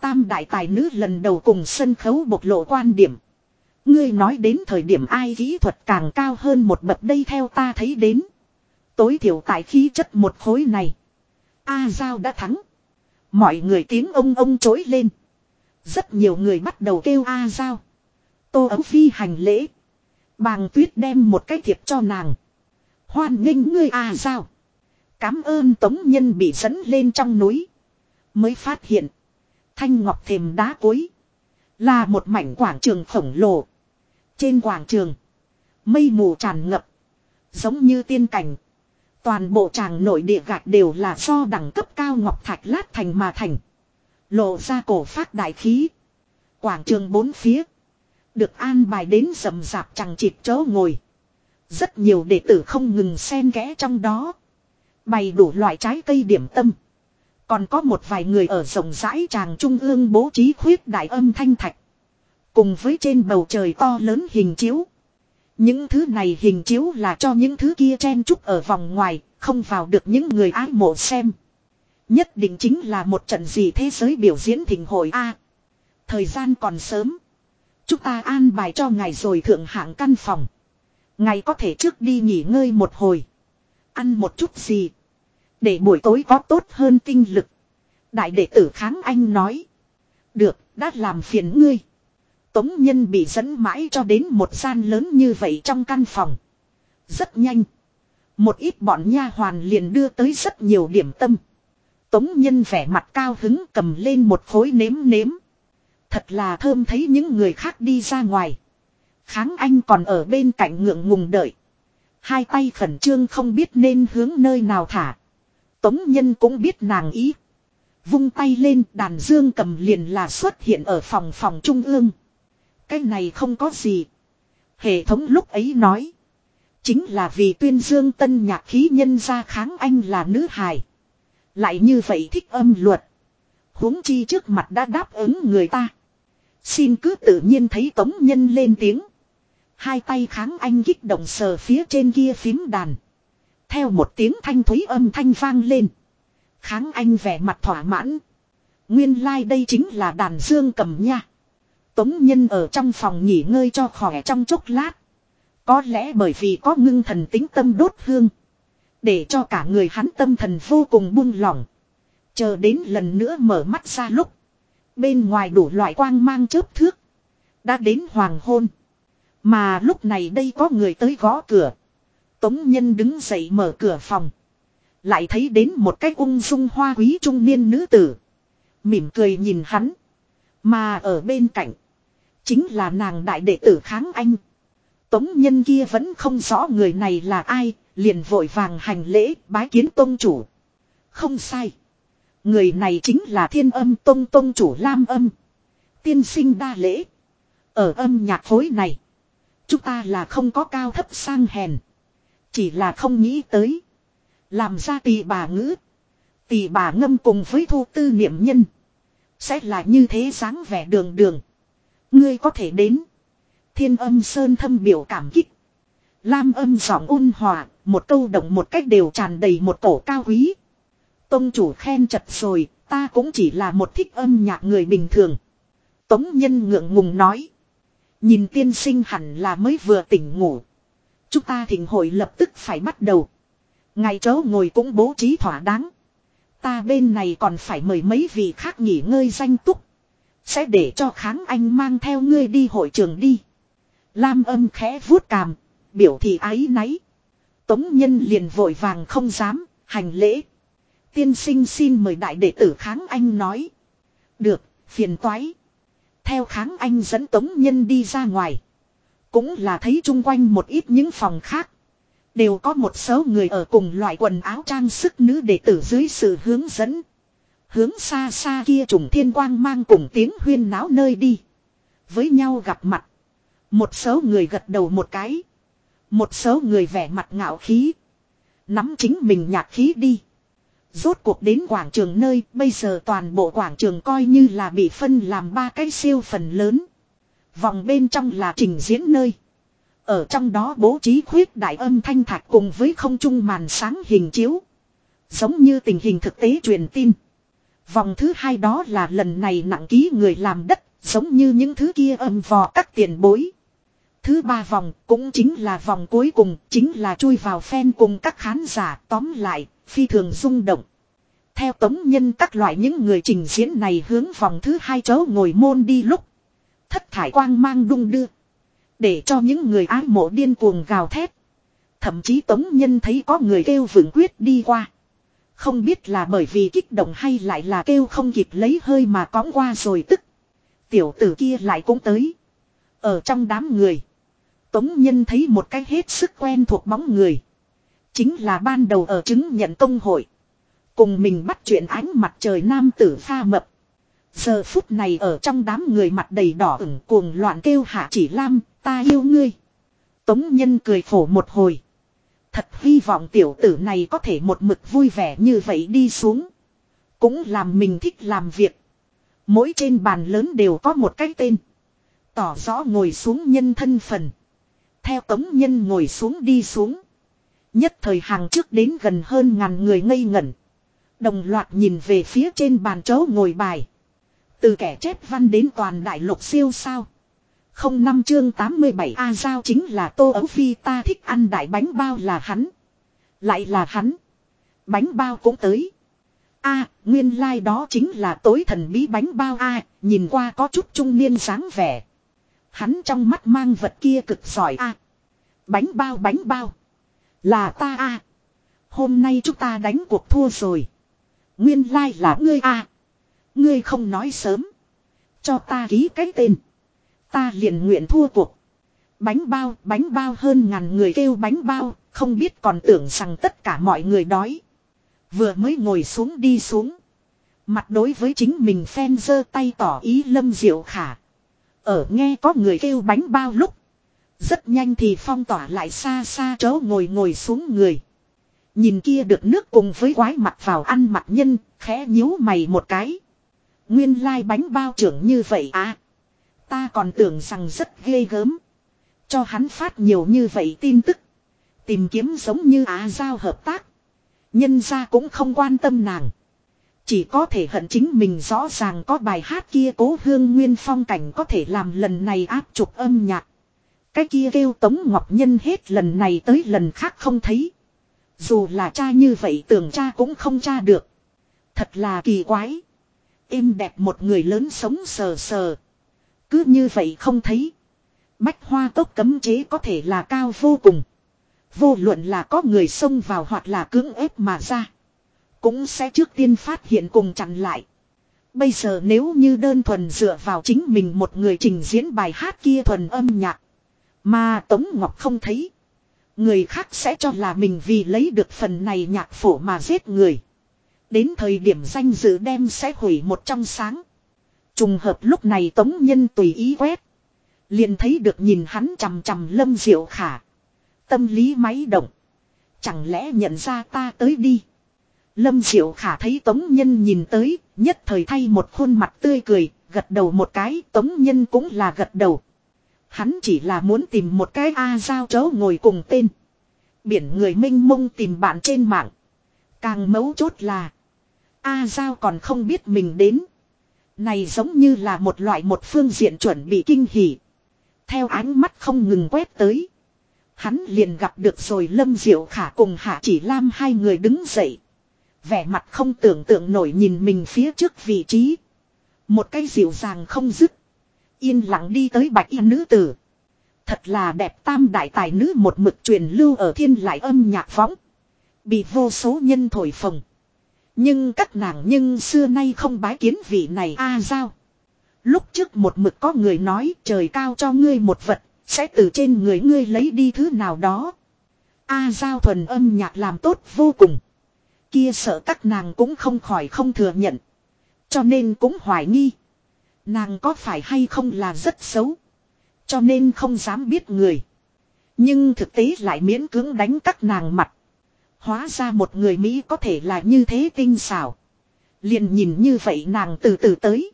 Tam đại tài nữ lần đầu cùng sân khấu bộc lộ quan điểm. Ngươi nói đến thời điểm ai kỹ thuật càng cao hơn một bậc đây theo ta thấy đến. Tối thiểu tại khí chất một khối này. A Giao đã thắng. Mọi người tiếng ông ông chối lên. Rất nhiều người bắt đầu kêu A Giao. Tô ấu phi hành lễ. Bàng tuyết đem một cái thiệp cho nàng. Hoan nghênh ngươi A Giao. Cám ơn tống nhân bị dẫn lên trong núi. Mới phát hiện. Thanh ngọc thềm đá cuối. Là một mảnh quảng trường khổng lồ. Trên quảng trường. Mây mù tràn ngập. Giống như tiên cảnh. Toàn bộ tràng nội địa gạch đều là do đẳng cấp cao ngọc thạch lát thành mà thành. Lộ ra cổ phát đại khí. Quảng trường bốn phía. Được an bài đến rầm rạp chẳng chịp chỗ ngồi. Rất nhiều đệ tử không ngừng xen kẽ trong đó. Bày đủ loại trái cây điểm tâm. Còn có một vài người ở rộng rãi tràng trung ương bố trí khuyết đại âm thanh thạch. Cùng với trên bầu trời to lớn hình chiếu. Những thứ này hình chiếu là cho những thứ kia chen chúc ở vòng ngoài, không vào được những người ái mộ xem. Nhất định chính là một trận gì thế giới biểu diễn thỉnh hội A. thời gian còn sớm. Chúng ta an bài cho ngài rồi thượng hạng căn phòng. Ngài có thể trước đi nghỉ ngơi một hồi. Ăn một chút gì. Để buổi tối có tốt hơn tinh lực. Đại đệ tử kháng anh nói. Được, đã làm phiền ngươi. Tống nhân bị dẫn mãi cho đến một gian lớn như vậy trong căn phòng. Rất nhanh. Một ít bọn nha hoàn liền đưa tới rất nhiều điểm tâm. Tống nhân vẻ mặt cao hứng cầm lên một khối nếm nếm. Thật là thơm thấy những người khác đi ra ngoài. Kháng anh còn ở bên cạnh ngượng ngùng đợi. Hai tay khẩn trương không biết nên hướng nơi nào thả. Tống nhân cũng biết nàng ý. Vung tay lên, đàn dương cầm liền là xuất hiện ở phòng phòng trung ương. Cái này không có gì. Hệ thống lúc ấy nói. Chính là vì tuyên dương tân nhạc khí nhân ra kháng anh là nữ hài. Lại như vậy thích âm luật. huống chi trước mặt đã đáp ứng người ta. Xin cứ tự nhiên thấy tống nhân lên tiếng. Hai tay kháng anh kích động sờ phía trên kia phím đàn. Theo một tiếng thanh thúy âm thanh vang lên. Kháng anh vẻ mặt thỏa mãn. Nguyên lai like đây chính là đàn dương cầm nha. Tống Nhân ở trong phòng nghỉ ngơi cho khỏe trong chốc lát. Có lẽ bởi vì có ngưng thần tính tâm đốt hương. Để cho cả người hắn tâm thần vô cùng buông lỏng. Chờ đến lần nữa mở mắt ra lúc. Bên ngoài đủ loại quang mang chớp thước. Đã đến hoàng hôn. Mà lúc này đây có người tới gõ cửa. Tống Nhân đứng dậy mở cửa phòng. Lại thấy đến một cái ung dung hoa quý trung niên nữ tử. Mỉm cười nhìn hắn. Mà ở bên cạnh. Chính là nàng đại đệ tử kháng anh. Tống nhân kia vẫn không rõ người này là ai, liền vội vàng hành lễ bái kiến tôn chủ. Không sai. Người này chính là thiên âm tôn tôn chủ Lam âm. Tiên sinh đa lễ. Ở âm nhạc phối này. Chúng ta là không có cao thấp sang hèn. Chỉ là không nghĩ tới. Làm ra tỷ bà ngữ. Tỷ bà ngâm cùng với thu tư niệm nhân. Sẽ là như thế dáng vẻ đường đường. Ngươi có thể đến. Thiên âm sơn thâm biểu cảm kích. Lam âm giọng ôn hòa, một câu động một cách đều tràn đầy một cổ cao quý. Tông chủ khen chật rồi, ta cũng chỉ là một thích âm nhạc người bình thường. Tống nhân ngượng ngùng nói. Nhìn tiên sinh hẳn là mới vừa tỉnh ngủ. Chúng ta thỉnh hội lập tức phải bắt đầu. Ngày chớ ngồi cũng bố trí thỏa đáng. Ta bên này còn phải mời mấy vị khác nghỉ ngơi danh túc. Sẽ để cho kháng anh mang theo ngươi đi hội trường đi. Lam âm khẽ vuốt cằm, biểu thị ái náy. Tống nhân liền vội vàng không dám, hành lễ. Tiên sinh xin mời đại đệ tử kháng anh nói. Được, phiền toái. Theo kháng anh dẫn tống nhân đi ra ngoài. Cũng là thấy chung quanh một ít những phòng khác. Đều có một số người ở cùng loại quần áo trang sức nữ đệ tử dưới sự hướng dẫn. Hướng xa xa kia trùng thiên quang mang cùng tiếng huyên náo nơi đi. Với nhau gặp mặt. Một số người gật đầu một cái. Một số người vẻ mặt ngạo khí. Nắm chính mình nhạc khí đi. Rốt cuộc đến quảng trường nơi bây giờ toàn bộ quảng trường coi như là bị phân làm ba cái siêu phần lớn. Vòng bên trong là trình diễn nơi. Ở trong đó bố trí khuyết đại âm thanh thạch cùng với không trung màn sáng hình chiếu. Giống như tình hình thực tế truyền tin. Vòng thứ hai đó là lần này nặng ký người làm đất, giống như những thứ kia âm vò các tiền bối. Thứ ba vòng cũng chính là vòng cuối cùng, chính là chui vào phen cùng các khán giả tóm lại, phi thường rung động. Theo tống nhân các loại những người trình diễn này hướng vòng thứ hai chỗ ngồi môn đi lúc. Thất thải quang mang đung đưa. Để cho những người ái mộ điên cuồng gào thét. Thậm chí tống nhân thấy có người kêu vững quyết đi qua. Không biết là bởi vì kích động hay lại là kêu không kịp lấy hơi mà cóng qua rồi tức. Tiểu tử kia lại cũng tới. Ở trong đám người. Tống Nhân thấy một cái hết sức quen thuộc bóng người. Chính là ban đầu ở chứng nhận công hội. Cùng mình bắt chuyện ánh mặt trời nam tử pha mập. Giờ phút này ở trong đám người mặt đầy đỏ ửng cuồng loạn kêu hạ chỉ lam, ta yêu ngươi. Tống Nhân cười khổ một hồi. Thật hy vọng tiểu tử này có thể một mực vui vẻ như vậy đi xuống. Cũng làm mình thích làm việc. Mỗi trên bàn lớn đều có một cái tên. Tỏ rõ ngồi xuống nhân thân phần. Theo tống nhân ngồi xuống đi xuống. Nhất thời hàng trước đến gần hơn ngàn người ngây ngẩn. Đồng loạt nhìn về phía trên bàn chỗ ngồi bài. Từ kẻ chép văn đến toàn đại lục siêu sao. Không năm chương 87 A Giao chính là Tô Ấu Phi ta thích ăn đại bánh bao là hắn. Lại là hắn. Bánh bao cũng tới. A, nguyên lai like đó chính là tối thần bí bánh bao A, nhìn qua có chút trung niên sáng vẻ. Hắn trong mắt mang vật kia cực giỏi A. Bánh bao bánh bao. Là ta A. Hôm nay chúng ta đánh cuộc thua rồi. Nguyên lai like là ngươi A. Ngươi không nói sớm. Cho ta ký cái tên. Ta liền nguyện thua cuộc. Bánh bao, bánh bao hơn ngàn người kêu bánh bao, không biết còn tưởng rằng tất cả mọi người đói. Vừa mới ngồi xuống đi xuống. Mặt đối với chính mình phen giơ tay tỏ ý lâm diệu khả. Ở nghe có người kêu bánh bao lúc. Rất nhanh thì phong tỏa lại xa xa chỗ ngồi ngồi xuống người. Nhìn kia được nước cùng với quái mặt vào ăn mặt nhân, khẽ nhíu mày một cái. Nguyên lai like bánh bao trưởng như vậy à. Ta còn tưởng rằng rất ghê gớm. Cho hắn phát nhiều như vậy tin tức. Tìm kiếm giống như Á Giao hợp tác. Nhân ra cũng không quan tâm nàng. Chỉ có thể hận chính mình rõ ràng có bài hát kia cố hương nguyên phong cảnh có thể làm lần này áp trục âm nhạc. Cái kia kêu Tống Ngọc Nhân hết lần này tới lần khác không thấy. Dù là cha như vậy tưởng cha cũng không cha được. Thật là kỳ quái. Êm đẹp một người lớn sống sờ sờ. Cứ như vậy không thấy. Bách hoa tốc cấm chế có thể là cao vô cùng. Vô luận là có người xông vào hoặc là cưỡng ép mà ra. Cũng sẽ trước tiên phát hiện cùng chặn lại. Bây giờ nếu như đơn thuần dựa vào chính mình một người trình diễn bài hát kia thuần âm nhạc. Mà Tống Ngọc không thấy. Người khác sẽ cho là mình vì lấy được phần này nhạc phổ mà giết người. Đến thời điểm danh dự đem sẽ hủy một trong sáng. Trùng hợp lúc này Tống Nhân tùy ý quét. Liền thấy được nhìn hắn chằm chằm lâm diệu khả. Tâm lý máy động. Chẳng lẽ nhận ra ta tới đi. Lâm diệu khả thấy Tống Nhân nhìn tới, nhất thời thay một khuôn mặt tươi cười, gật đầu một cái, Tống Nhân cũng là gật đầu. Hắn chỉ là muốn tìm một cái A giao chấu ngồi cùng tên. Biển người minh mông tìm bạn trên mạng. Càng mấu chốt là. A giao còn không biết mình đến. Này giống như là một loại một phương diện chuẩn bị kinh hỉ. Theo ánh mắt không ngừng quét tới. Hắn liền gặp được rồi Lâm Diệu Khả cùng Hạ Chỉ Lam hai người đứng dậy. Vẻ mặt không tưởng tượng nổi nhìn mình phía trước vị trí. Một cái dịu dàng không dứt. Yên lặng đi tới bạch y nữ tử. Thật là đẹp tam đại tài nữ một mực truyền lưu ở thiên lại âm nhạc võng. Bị vô số nhân thổi phồng. Nhưng các nàng nhưng xưa nay không bái kiến vị này a à giao. Lúc trước một mực có người nói trời cao cho ngươi một vật, sẽ từ trên người ngươi lấy đi thứ nào đó. A à giao thuần âm nhạc làm tốt vô cùng. Kia sợ các nàng cũng không khỏi không thừa nhận. Cho nên cũng hoài nghi. Nàng có phải hay không là rất xấu. Cho nên không dám biết người. Nhưng thực tế lại miễn cưỡng đánh các nàng mặt. Hóa ra một người Mỹ có thể là như thế tinh xảo. Liền nhìn như vậy nàng từ từ tới.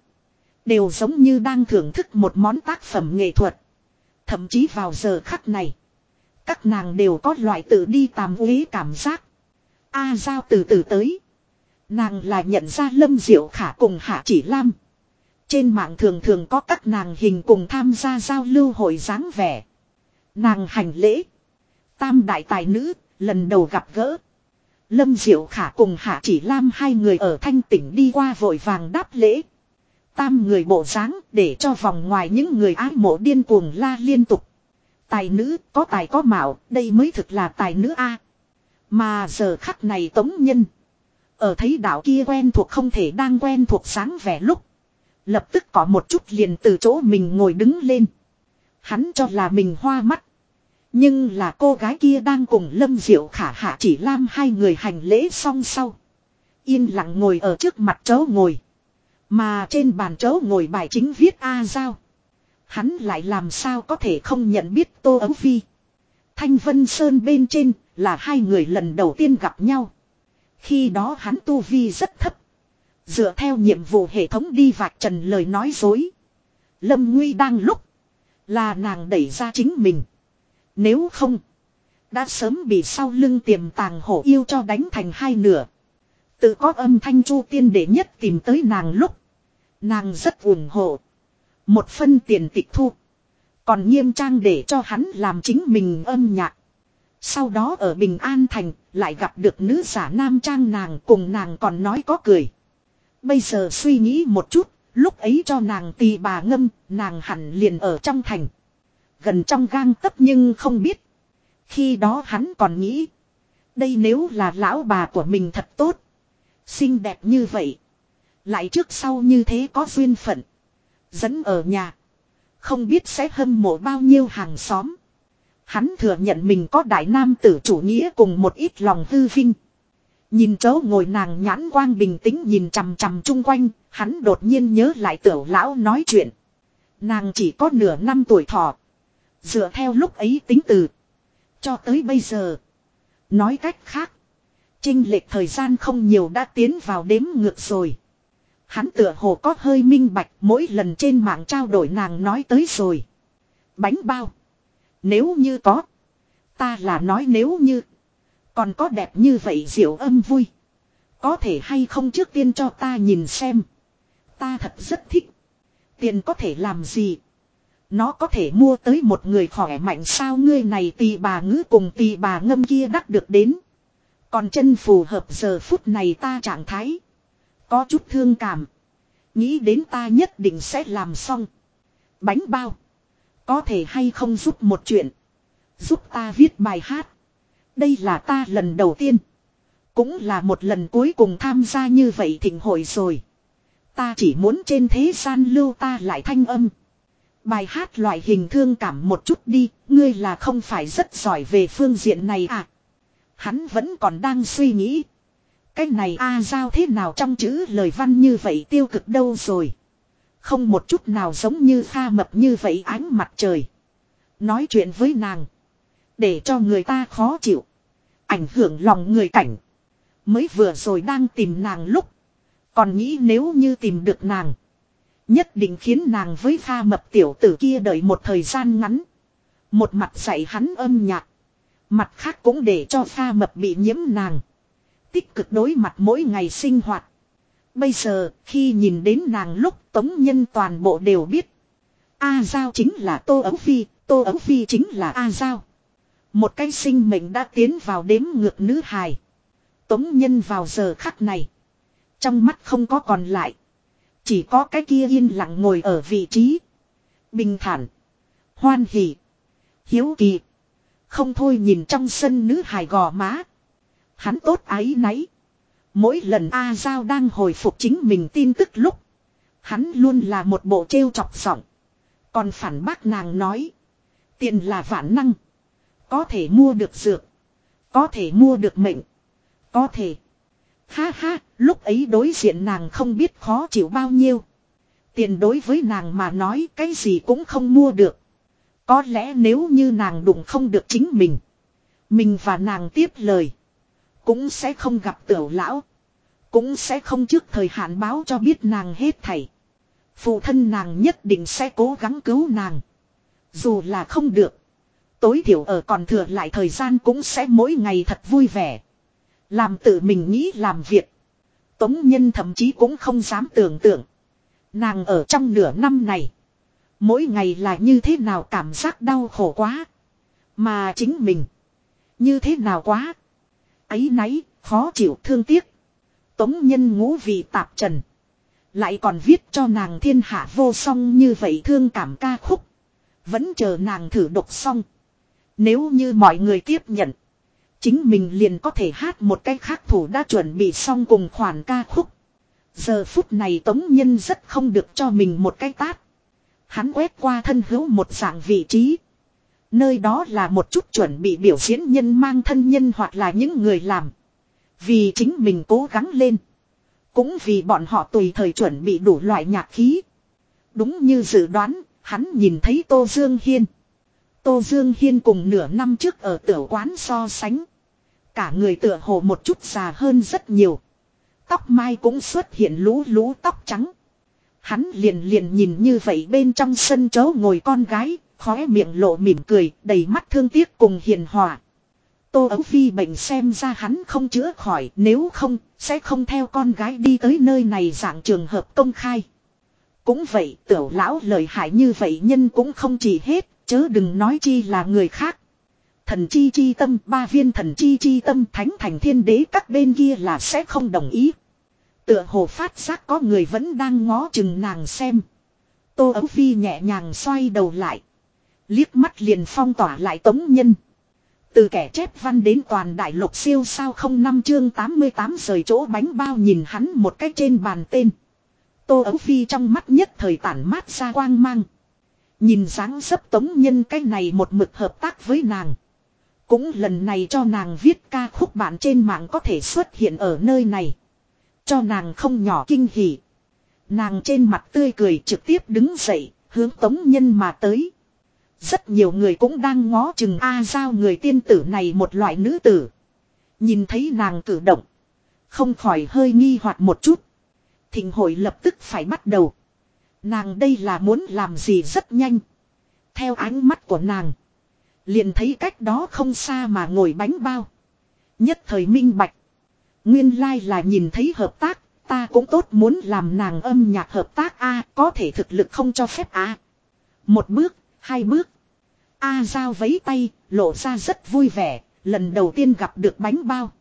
Đều giống như đang thưởng thức một món tác phẩm nghệ thuật. Thậm chí vào giờ khắc này. Các nàng đều có loại tự đi tàm uế cảm giác. A Giao từ từ tới. Nàng là nhận ra Lâm Diệu Khả cùng Hạ Chỉ Lam. Trên mạng thường thường có các nàng hình cùng tham gia giao lưu hội dáng vẻ. Nàng hành lễ. Tam đại tài nữ, lần đầu gặp gỡ. Lâm Diệu Khả cùng Hạ Chỉ Lam hai người ở thanh tỉnh đi qua vội vàng đáp lễ. Tam người bộ dáng để cho vòng ngoài những người ái mộ điên cuồng la liên tục. Tài nữ, có tài có mạo, đây mới thực là tài nữ A. Mà giờ khắc này tống nhân. Ở thấy đạo kia quen thuộc không thể đang quen thuộc sáng vẻ lúc. Lập tức có một chút liền từ chỗ mình ngồi đứng lên. Hắn cho là mình hoa mắt. Nhưng là cô gái kia đang cùng Lâm Diệu Khả Hạ chỉ Lam hai người hành lễ song sau. Yên lặng ngồi ở trước mặt chấu ngồi. Mà trên bàn chấu ngồi bài chính viết A Giao. Hắn lại làm sao có thể không nhận biết Tô Ấu Phi. Thanh Vân Sơn bên trên là hai người lần đầu tiên gặp nhau. Khi đó hắn tu vi rất thấp. Dựa theo nhiệm vụ hệ thống đi vạch trần lời nói dối. Lâm Nguy đang lúc. Là nàng đẩy ra chính mình. Nếu không. Đã sớm bị sau lưng tiềm tàng hổ yêu cho đánh thành hai nửa. Tự có âm thanh chu tiên để nhất tìm tới nàng lúc. Nàng rất ủng hộ. Một phân tiền tịch thu. Còn nghiêm trang để cho hắn làm chính mình âm nhạc. Sau đó ở Bình An Thành lại gặp được nữ giả nam trang nàng cùng nàng còn nói có cười. Bây giờ suy nghĩ một chút, lúc ấy cho nàng tì bà ngâm, nàng hẳn liền ở trong thành. Gần trong gang tấp nhưng không biết. Khi đó hắn còn nghĩ. Đây nếu là lão bà của mình thật tốt. Xinh đẹp như vậy. Lại trước sau như thế có duyên phận. Dẫn ở nhà. Không biết sẽ hâm mộ bao nhiêu hàng xóm. Hắn thừa nhận mình có đại nam tử chủ nghĩa cùng một ít lòng hư vinh. Nhìn chấu ngồi nàng nhãn quang bình tĩnh nhìn chằm chằm chung quanh, hắn đột nhiên nhớ lại tiểu lão nói chuyện. Nàng chỉ có nửa năm tuổi thọ. Dựa theo lúc ấy tính từ. Cho tới bây giờ. Nói cách khác. Trinh lệch thời gian không nhiều đã tiến vào đếm ngược rồi. Hắn tựa hồ có hơi minh bạch mỗi lần trên mạng trao đổi nàng nói tới rồi. Bánh bao. Nếu như có. Ta là nói nếu như. Còn có đẹp như vậy diệu âm vui. Có thể hay không trước tiên cho ta nhìn xem. Ta thật rất thích. Tiền có thể làm gì. Nó có thể mua tới một người khỏe mạnh sao ngươi này tì bà ngữ cùng tì bà ngâm kia đắc được đến. Còn chân phù hợp giờ phút này ta trạng thái. Có chút thương cảm. Nghĩ đến ta nhất định sẽ làm xong. Bánh bao. Có thể hay không giúp một chuyện. Giúp ta viết bài hát. Đây là ta lần đầu tiên. Cũng là một lần cuối cùng tham gia như vậy thịnh hội rồi. Ta chỉ muốn trên thế gian lưu ta lại thanh âm. Bài hát loại hình thương cảm một chút đi, ngươi là không phải rất giỏi về phương diện này à. Hắn vẫn còn đang suy nghĩ. Cái này A giao thế nào trong chữ lời văn như vậy tiêu cực đâu rồi. Không một chút nào giống như pha mập như vậy ánh mặt trời. Nói chuyện với nàng. Để cho người ta khó chịu. Ảnh hưởng lòng người cảnh. Mới vừa rồi đang tìm nàng lúc. Còn nghĩ nếu như tìm được nàng. Nhất định khiến nàng với pha mập tiểu tử kia đợi một thời gian ngắn. Một mặt dạy hắn âm nhạc. Mặt khác cũng để cho pha mập bị nhiễm nàng. Tích cực đối mặt mỗi ngày sinh hoạt. Bây giờ, khi nhìn đến nàng lúc tống nhân toàn bộ đều biết. A Giao chính là Tô Ấu Phi, Tô Ấu Phi chính là A Giao. Một cái sinh mệnh đã tiến vào đếm ngược nữ hài. Tống nhân vào giờ khắc này. Trong mắt không có còn lại. Chỉ có cái kia yên lặng ngồi ở vị trí. Bình thản. Hoan hỉ. Hiếu kỳ. Không thôi nhìn trong sân nữ hài gò má. Hắn tốt ái náy. Mỗi lần A Giao đang hồi phục chính mình tin tức lúc. Hắn luôn là một bộ trêu chọc giọng. Còn phản bác nàng nói. Tiền là vạn năng. Có thể mua được dược. Có thể mua được mệnh. Có thể. Ha ha, lúc ấy đối diện nàng không biết khó chịu bao nhiêu. Tiền đối với nàng mà nói cái gì cũng không mua được. Có lẽ nếu như nàng đụng không được chính mình. Mình và nàng tiếp lời. Cũng sẽ không gặp tiểu lão. Cũng sẽ không trước thời hạn báo cho biết nàng hết thảy. Phụ thân nàng nhất định sẽ cố gắng cứu nàng. Dù là không được. Tối thiểu ở còn thừa lại thời gian cũng sẽ mỗi ngày thật vui vẻ. Làm tự mình nghĩ làm việc. Tống nhân thậm chí cũng không dám tưởng tượng. Nàng ở trong nửa năm này. Mỗi ngày là như thế nào cảm giác đau khổ quá. Mà chính mình. Như thế nào quá áy náy, khó chịu thương tiếc. Tống nhân ngũ vì tạp trần. Lại còn viết cho nàng thiên hạ vô song như vậy thương cảm ca khúc. Vẫn chờ nàng thử đọc xong. Nếu như mọi người tiếp nhận. Chính mình liền có thể hát một cái khác thủ đã chuẩn bị xong cùng khoản ca khúc. Giờ phút này Tống Nhân rất không được cho mình một cái tát. Hắn quét qua thân hữu một dạng vị trí. Nơi đó là một chút chuẩn bị biểu diễn nhân mang thân nhân hoặc là những người làm. Vì chính mình cố gắng lên. Cũng vì bọn họ tùy thời chuẩn bị đủ loại nhạc khí. Đúng như dự đoán, hắn nhìn thấy Tô Dương Hiên. Tô Dương Hiên cùng nửa năm trước ở tiểu quán so sánh. Cả người tựa hồ một chút già hơn rất nhiều. Tóc mai cũng xuất hiện lú lú tóc trắng. Hắn liền liền nhìn như vậy bên trong sân chấu ngồi con gái, khóe miệng lộ mỉm cười, đầy mắt thương tiếc cùng hiền hòa. Tô Ấu Phi bệnh xem ra hắn không chữa khỏi, nếu không, sẽ không theo con gái đi tới nơi này dạng trường hợp công khai. Cũng vậy, tiểu lão lời hại như vậy nhân cũng không chỉ hết, chớ đừng nói chi là người khác. Thần chi chi tâm, ba viên thần chi chi tâm thánh thành thiên đế các bên kia là sẽ không đồng ý. Tựa hồ phát giác có người vẫn đang ngó chừng nàng xem. Tô Ấu Phi nhẹ nhàng xoay đầu lại. Liếc mắt liền phong tỏa lại tống nhân. Từ kẻ chép văn đến toàn đại lục siêu sao không năm chương 88 rời chỗ bánh bao nhìn hắn một cách trên bàn tên. Tô Ấu Phi trong mắt nhất thời tản mát ra quang mang. Nhìn dáng dấp tống nhân cái này một mực hợp tác với nàng. Cũng lần này cho nàng viết ca khúc bạn trên mạng có thể xuất hiện ở nơi này. Cho nàng không nhỏ kinh hỉ. Nàng trên mặt tươi cười trực tiếp đứng dậy, hướng tống nhân mà tới. Rất nhiều người cũng đang ngó chừng A giao người tiên tử này một loại nữ tử. Nhìn thấy nàng cử động. Không khỏi hơi nghi hoặc một chút. Thịnh hội lập tức phải bắt đầu. Nàng đây là muốn làm gì rất nhanh. Theo ánh mắt của nàng. Liền thấy cách đó không xa mà ngồi bánh bao. Nhất thời minh bạch. Nguyên lai là nhìn thấy hợp tác. Ta cũng tốt muốn làm nàng âm nhạc hợp tác A có thể thực lực không cho phép A. Một bước, hai bước. A giao vấy tay, lộ ra rất vui vẻ, lần đầu tiên gặp được bánh bao.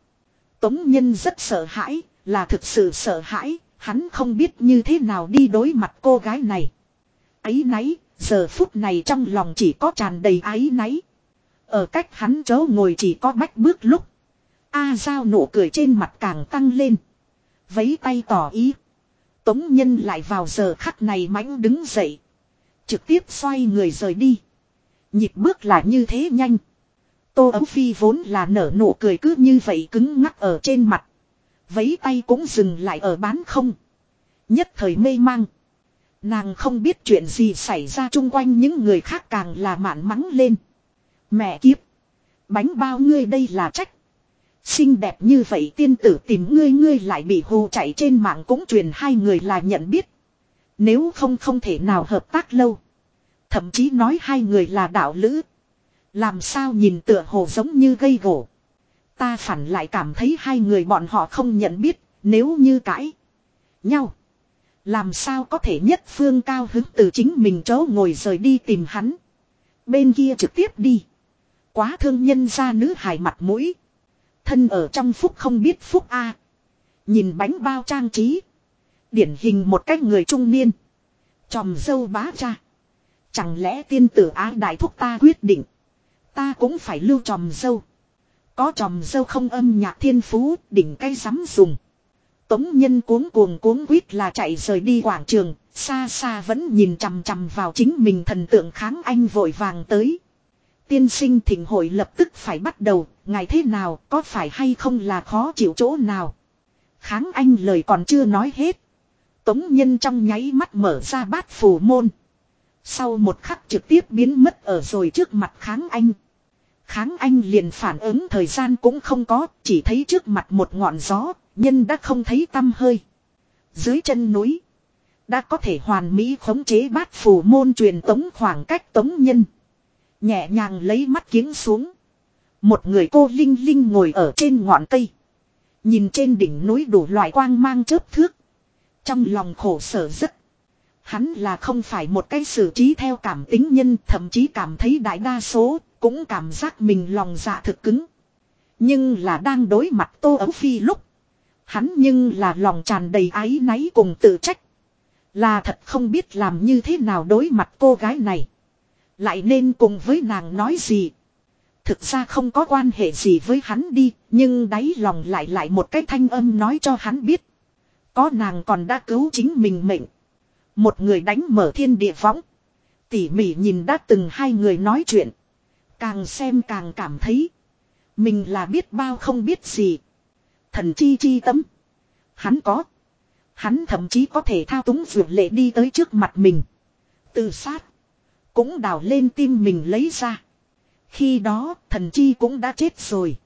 Tống nhân rất sợ hãi, là thực sự sợ hãi, hắn không biết như thế nào đi đối mặt cô gái này. Ấy náy, giờ phút này trong lòng chỉ có tràn đầy ái náy. Ở cách hắn chớ ngồi chỉ có bách bước lúc. A giao nụ cười trên mặt càng tăng lên. Vấy tay tỏ ý. Tống nhân lại vào giờ khắc này mãnh đứng dậy. Trực tiếp xoay người rời đi. Nhịp bước là như thế nhanh. Tô Ấu Phi vốn là nở nụ cười cứ như vậy cứng ngắc ở trên mặt. Vấy tay cũng dừng lại ở bán không. Nhất thời mê mang. Nàng không biết chuyện gì xảy ra chung quanh những người khác càng là mạn mắng lên. Mẹ kiếp. Bánh bao ngươi đây là trách. Xinh đẹp như vậy tiên tử tìm ngươi ngươi lại bị hù chạy trên mạng cũng truyền hai người là nhận biết. Nếu không không thể nào hợp tác lâu. Thậm chí nói hai người là đạo lữ. Làm sao nhìn tựa hồ giống như gây gỗ. Ta phản lại cảm thấy hai người bọn họ không nhận biết, nếu như cãi nhau. Làm sao có thể nhất phương cao hứng từ chính mình chỗ ngồi rời đi tìm hắn. Bên kia trực tiếp đi. Quá thương nhân ra nữ hài mặt mũi. Thân ở trong phúc không biết phúc A. Nhìn bánh bao trang trí. Điển hình một cách người trung niên. Chòm dâu bá cha. Chẳng lẽ tiên tử á đại thúc ta quyết định. Ta cũng phải lưu tròm dâu. Có tròm dâu không âm nhạc thiên phú, đỉnh cây sắm dùng. Tống nhân cuống cuồng cuống quýt là chạy rời đi quảng trường, xa xa vẫn nhìn chằm chằm vào chính mình thần tượng kháng anh vội vàng tới. Tiên sinh thỉnh hội lập tức phải bắt đầu, ngài thế nào, có phải hay không là khó chịu chỗ nào. Kháng Anh lời còn chưa nói hết. Tống Nhân trong nháy mắt mở ra bát phù môn. Sau một khắc trực tiếp biến mất ở rồi trước mặt Kháng Anh. Kháng Anh liền phản ứng thời gian cũng không có, chỉ thấy trước mặt một ngọn gió, nhân đã không thấy tâm hơi. Dưới chân núi, đã có thể hoàn mỹ khống chế bát phù môn truyền tống khoảng cách tống nhân. Nhẹ nhàng lấy mắt kiếng xuống. Một người cô Linh Linh ngồi ở trên ngọn cây. Nhìn trên đỉnh núi đủ loại quang mang chớp thước. Trong lòng khổ sở rất. Hắn là không phải một cái xử trí theo cảm tính nhân, thậm chí cảm thấy đại đa số cũng cảm giác mình lòng dạ thực cứng. Nhưng là đang đối mặt Tô Ấu Phi lúc. Hắn nhưng là lòng tràn đầy áy náy cùng tự trách. Là thật không biết làm như thế nào đối mặt cô gái này. Lại nên cùng với nàng nói gì. Thực ra không có quan hệ gì với hắn đi. Nhưng đáy lòng lại lại một cái thanh âm nói cho hắn biết. Có nàng còn đã cứu chính mình mệnh. Một người đánh mở thiên địa võng. Tỉ mỉ nhìn đã từng hai người nói chuyện. Càng xem càng cảm thấy. Mình là biết bao không biết gì. Thần chi chi tấm. Hắn có. Hắn thậm chí có thể thao túng vượt lệ đi tới trước mặt mình. tự sát. Cũng đào lên tim mình lấy ra. Khi đó, thần chi cũng đã chết rồi.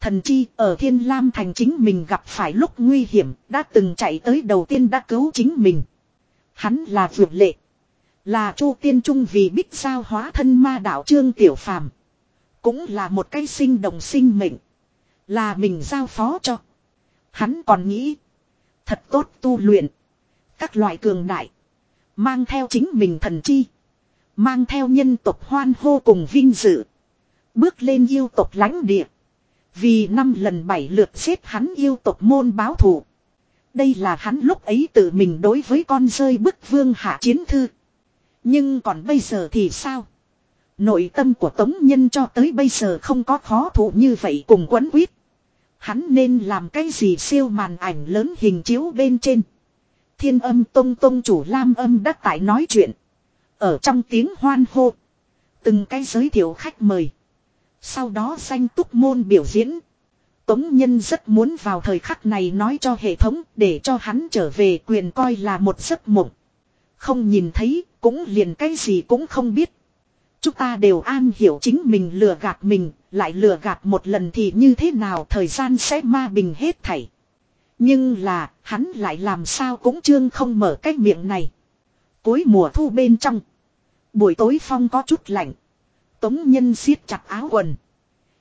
Thần chi ở thiên lam thành chính mình gặp phải lúc nguy hiểm, đã từng chạy tới đầu tiên đã cứu chính mình. Hắn là vượt lệ. Là chu tiên trung vì bích sao hóa thân ma đạo trương tiểu phàm. Cũng là một cái sinh đồng sinh mệnh. Là mình giao phó cho. Hắn còn nghĩ. Thật tốt tu luyện. Các loại cường đại. Mang theo chính mình thần chi. Mang theo nhân tộc hoan hô cùng vinh dự. Bước lên yêu tộc lãnh địa. Vì năm lần bảy lượt xếp hắn yêu tộc môn báo thù. Đây là hắn lúc ấy tự mình đối với con rơi bức vương hạ chiến thư. Nhưng còn bây giờ thì sao? Nội tâm của Tống Nhân cho tới bây giờ không có khó thụ như vậy cùng quấn quýt. Hắn nên làm cái gì siêu màn ảnh lớn hình chiếu bên trên. Thiên âm tông tông chủ Lam âm đắc tại nói chuyện. Ở trong tiếng hoan hô. Từng cái giới thiệu khách mời. Sau đó danh túc môn biểu diễn. Tống Nhân rất muốn vào thời khắc này nói cho hệ thống để cho hắn trở về quyền coi là một giấc mộng. Không nhìn thấy, cũng liền cái gì cũng không biết. Chúng ta đều an hiểu chính mình lừa gạt mình, lại lừa gạt một lần thì như thế nào thời gian sẽ ma bình hết thảy. Nhưng là, hắn lại làm sao cũng trương không mở cái miệng này. Cuối mùa thu bên trong. Buổi tối phong có chút lạnh. Tống nhân siết chặt áo quần.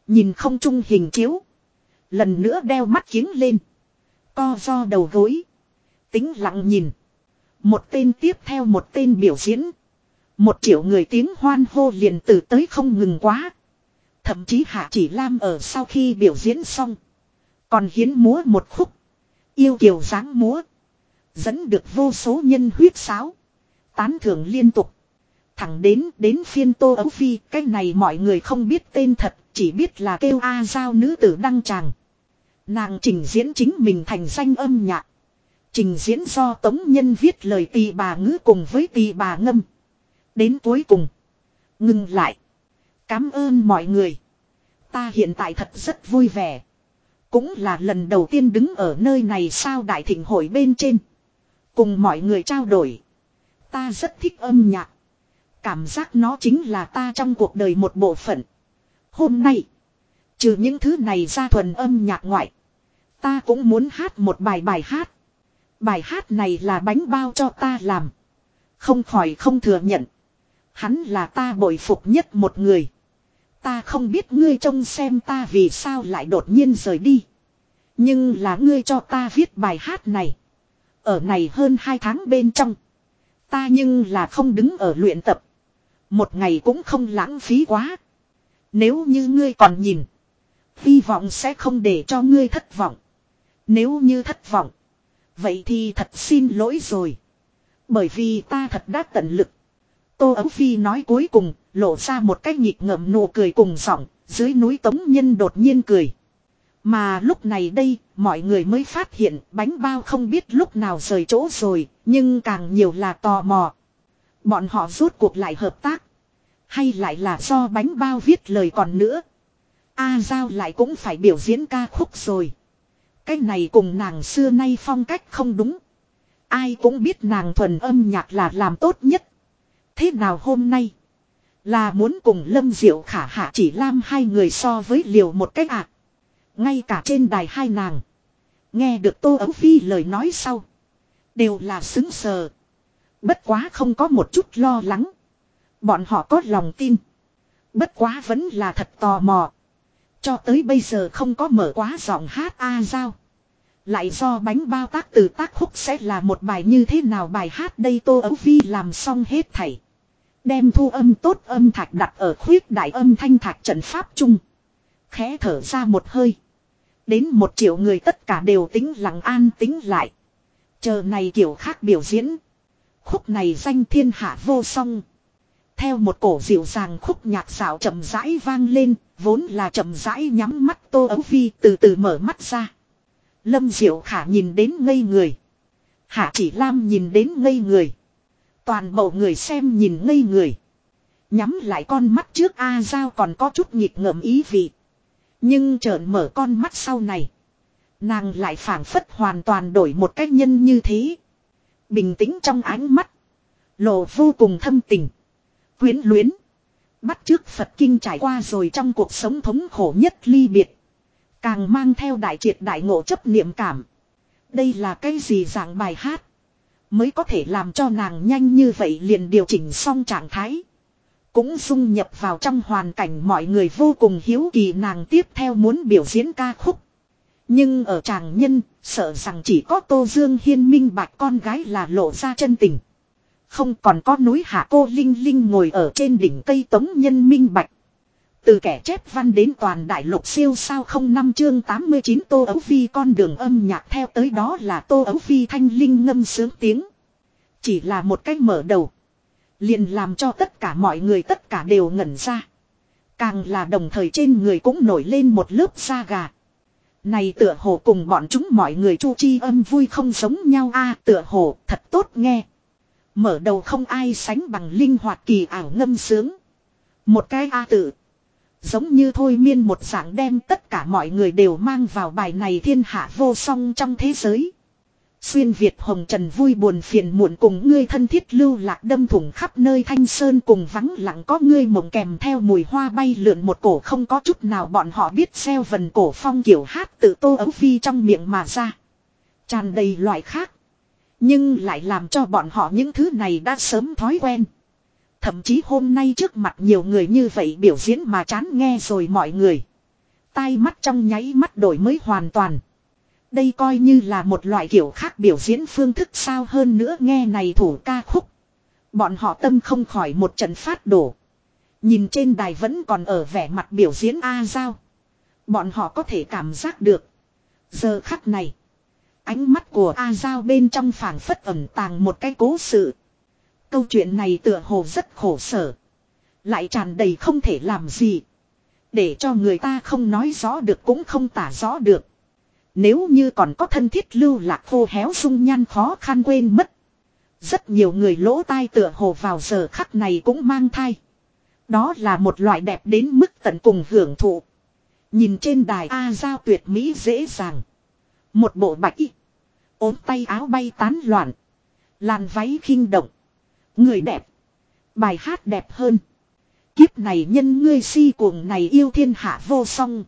Nhìn không trung hình chiếu. Lần nữa đeo mắt kiếng lên. Co do đầu gối. Tính lặng nhìn. Một tên tiếp theo một tên biểu diễn. Một triệu người tiếng hoan hô liền từ tới không ngừng quá. Thậm chí Hạ Chỉ Lam ở sau khi biểu diễn xong. Còn hiến múa một khúc. Yêu kiều dáng múa. Dẫn được vô số nhân huyết sáo. Tán thưởng liên tục. Thẳng đến đến phiên Tô Ấu Phi. Cái này mọi người không biết tên thật. Chỉ biết là kêu A Giao nữ tử đăng tràng. Nàng trình diễn chính mình thành danh âm nhạc. Trình diễn do tống nhân viết lời tỳ bà ngữ cùng với tỳ bà ngâm. Đến cuối cùng. Ngừng lại. Cám ơn mọi người. Ta hiện tại thật rất vui vẻ. Cũng là lần đầu tiên đứng ở nơi này sao đại thịnh hội bên trên. Cùng mọi người trao đổi. Ta rất thích âm nhạc. Cảm giác nó chính là ta trong cuộc đời một bộ phận. Hôm nay. Trừ những thứ này ra thuần âm nhạc ngoại. Ta cũng muốn hát một bài bài hát. Bài hát này là bánh bao cho ta làm. Không khỏi không thừa nhận. Hắn là ta bội phục nhất một người. Ta không biết ngươi trông xem ta vì sao lại đột nhiên rời đi. Nhưng là ngươi cho ta viết bài hát này. Ở này hơn hai tháng bên trong. Ta nhưng là không đứng ở luyện tập. Một ngày cũng không lãng phí quá. Nếu như ngươi còn nhìn. Hy vọng sẽ không để cho ngươi thất vọng. Nếu như thất vọng. Vậy thì thật xin lỗi rồi. Bởi vì ta thật đã tận lực. Tô Ấu Phi nói cuối cùng, lộ ra một cái nhịp ngậm nụ cười cùng giọng, dưới núi Tống Nhân đột nhiên cười. Mà lúc này đây, mọi người mới phát hiện bánh bao không biết lúc nào rời chỗ rồi, nhưng càng nhiều là tò mò. Bọn họ rút cuộc lại hợp tác. Hay lại là do bánh bao viết lời còn nữa. A Giao lại cũng phải biểu diễn ca khúc rồi. Cái này cùng nàng xưa nay phong cách không đúng. Ai cũng biết nàng thuần âm nhạc là làm tốt nhất. Thế nào hôm nay? Là muốn cùng Lâm Diệu khả hạ chỉ lam hai người so với liều một cách ạ. À. Ngay cả trên đài hai nàng. Nghe được Tô Ấu Phi lời nói sau. Đều là xứng sờ. Bất quá không có một chút lo lắng. Bọn họ có lòng tin. Bất quá vẫn là thật tò mò. Cho tới bây giờ không có mở quá giọng hát A Giao. Lại do bánh bao tác từ tác khúc sẽ là một bài như thế nào bài hát đây Tô Ấu Phi làm xong hết thảy. Đem thu âm tốt âm thạch đặt ở khuyết đại âm thanh thạch trận pháp chung. Khẽ thở ra một hơi. Đến một triệu người tất cả đều tính lặng an tính lại. Chờ này kiểu khác biểu diễn. Khúc này danh thiên hạ vô song. Theo một cổ dịu dàng khúc nhạc xảo chậm rãi vang lên, vốn là chậm rãi nhắm mắt Tô Ấu Phi từ từ mở mắt ra. Lâm Diệu Khả nhìn đến ngây người. Hạ chỉ Lam nhìn đến ngây người. Toàn bộ người xem nhìn ngây người. Nhắm lại con mắt trước A Giao còn có chút nhịp ngợm ý vị. Nhưng trợn mở con mắt sau này. Nàng lại phảng phất hoàn toàn đổi một cách nhân như thế. Bình tĩnh trong ánh mắt. Lộ vô cùng thâm tình. Quyến luyến. Bắt trước Phật Kinh trải qua rồi trong cuộc sống thống khổ nhất ly biệt. Càng mang theo đại triệt đại ngộ chấp niệm cảm. Đây là cái gì dạng bài hát. Mới có thể làm cho nàng nhanh như vậy liền điều chỉnh xong trạng thái. Cũng dung nhập vào trong hoàn cảnh mọi người vô cùng hiếu kỳ nàng tiếp theo muốn biểu diễn ca khúc. Nhưng ở tràng nhân, sợ rằng chỉ có Tô Dương Hiên minh bạch con gái là lộ ra chân tình. Không còn có núi hạ cô Linh Linh ngồi ở trên đỉnh cây tống nhân minh bạch. Từ kẻ chép văn đến toàn đại lục siêu sao không năm chương 89 Tô Ấu Phi con đường âm nhạc theo tới đó là Tô Ấu Phi thanh linh ngâm sướng tiếng. Chỉ là một cách mở đầu. Liền làm cho tất cả mọi người tất cả đều ngẩn ra. Càng là đồng thời trên người cũng nổi lên một lớp da gà. Này tựa hồ cùng bọn chúng mọi người chu chi âm vui không giống nhau a, tựa hồ thật tốt nghe. Mở đầu không ai sánh bằng linh hoạt kỳ ảo ngâm sướng. Một cái A tự. Giống như thôi miên một dạng đem tất cả mọi người đều mang vào bài này thiên hạ vô song trong thế giới. Xuyên Việt hồng trần vui buồn phiền muộn cùng ngươi thân thiết lưu lạc đâm thủng khắp nơi thanh sơn cùng vắng lặng có ngươi mộng kèm theo mùi hoa bay lượn một cổ không có chút nào bọn họ biết xeo vần cổ phong kiểu hát tự tô ấu phi trong miệng mà ra. Tràn đầy loại khác. Nhưng lại làm cho bọn họ những thứ này đã sớm thói quen. Thậm chí hôm nay trước mặt nhiều người như vậy biểu diễn mà chán nghe rồi mọi người. Tai mắt trong nháy mắt đổi mới hoàn toàn. Đây coi như là một loại kiểu khác biểu diễn phương thức sao hơn nữa nghe này thủ ca khúc. Bọn họ tâm không khỏi một trận phát đổ. Nhìn trên đài vẫn còn ở vẻ mặt biểu diễn A Giao. Bọn họ có thể cảm giác được. Giờ khắc này. Ánh mắt của A Giao bên trong phảng phất ẩn tàng một cái cố sự. Câu chuyện này tựa hồ rất khổ sở. Lại tràn đầy không thể làm gì. Để cho người ta không nói rõ được cũng không tả rõ được. Nếu như còn có thân thiết lưu lạc khô héo dung nhan khó khăn quên mất. Rất nhiều người lỗ tai tựa hồ vào giờ khắc này cũng mang thai. Đó là một loại đẹp đến mức tận cùng hưởng thụ. Nhìn trên đài A Giao tuyệt mỹ dễ dàng. Một bộ bạch y. ốm tay áo bay tán loạn. Làn váy khinh động. Người đẹp. Bài hát đẹp hơn. Kiếp này nhân ngươi si cuồng này yêu thiên hạ vô song.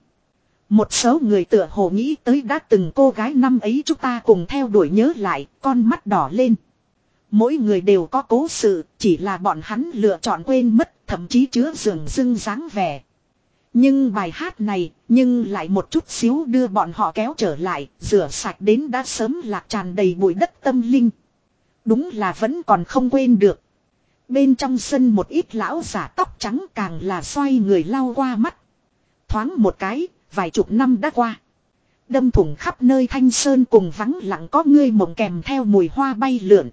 Một số người tựa hồ nghĩ tới đã từng cô gái năm ấy chúng ta cùng theo đuổi nhớ lại, con mắt đỏ lên. Mỗi người đều có cố sự, chỉ là bọn hắn lựa chọn quên mất, thậm chí chứa dường dưng dáng vẻ. Nhưng bài hát này, nhưng lại một chút xíu đưa bọn họ kéo trở lại, rửa sạch đến đã sớm lạc tràn đầy bụi đất tâm linh. Đúng là vẫn còn không quên được. Bên trong sân một ít lão giả tóc trắng càng là xoay người lau qua mắt. Thoáng một cái, vài chục năm đã qua. Đâm thủng khắp nơi thanh sơn cùng vắng lặng có ngươi mộng kèm theo mùi hoa bay lượn.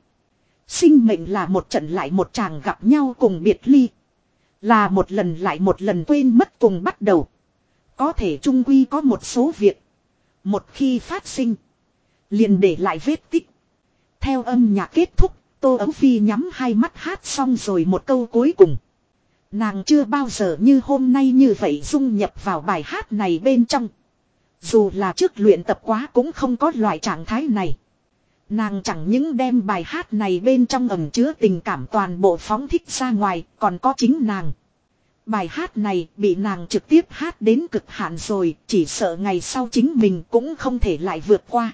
Sinh mệnh là một trận lại một chàng gặp nhau cùng biệt ly. Là một lần lại một lần quên mất cùng bắt đầu. Có thể trung quy có một số việc. Một khi phát sinh. Liền để lại vết tích. Theo âm nhạc kết thúc, Tô Ấu Phi nhắm hai mắt hát xong rồi một câu cuối cùng. Nàng chưa bao giờ như hôm nay như vậy dung nhập vào bài hát này bên trong. Dù là trước luyện tập quá cũng không có loại trạng thái này. Nàng chẳng những đem bài hát này bên trong ẩm chứa tình cảm toàn bộ phóng thích ra ngoài, còn có chính nàng. Bài hát này bị nàng trực tiếp hát đến cực hạn rồi, chỉ sợ ngày sau chính mình cũng không thể lại vượt qua.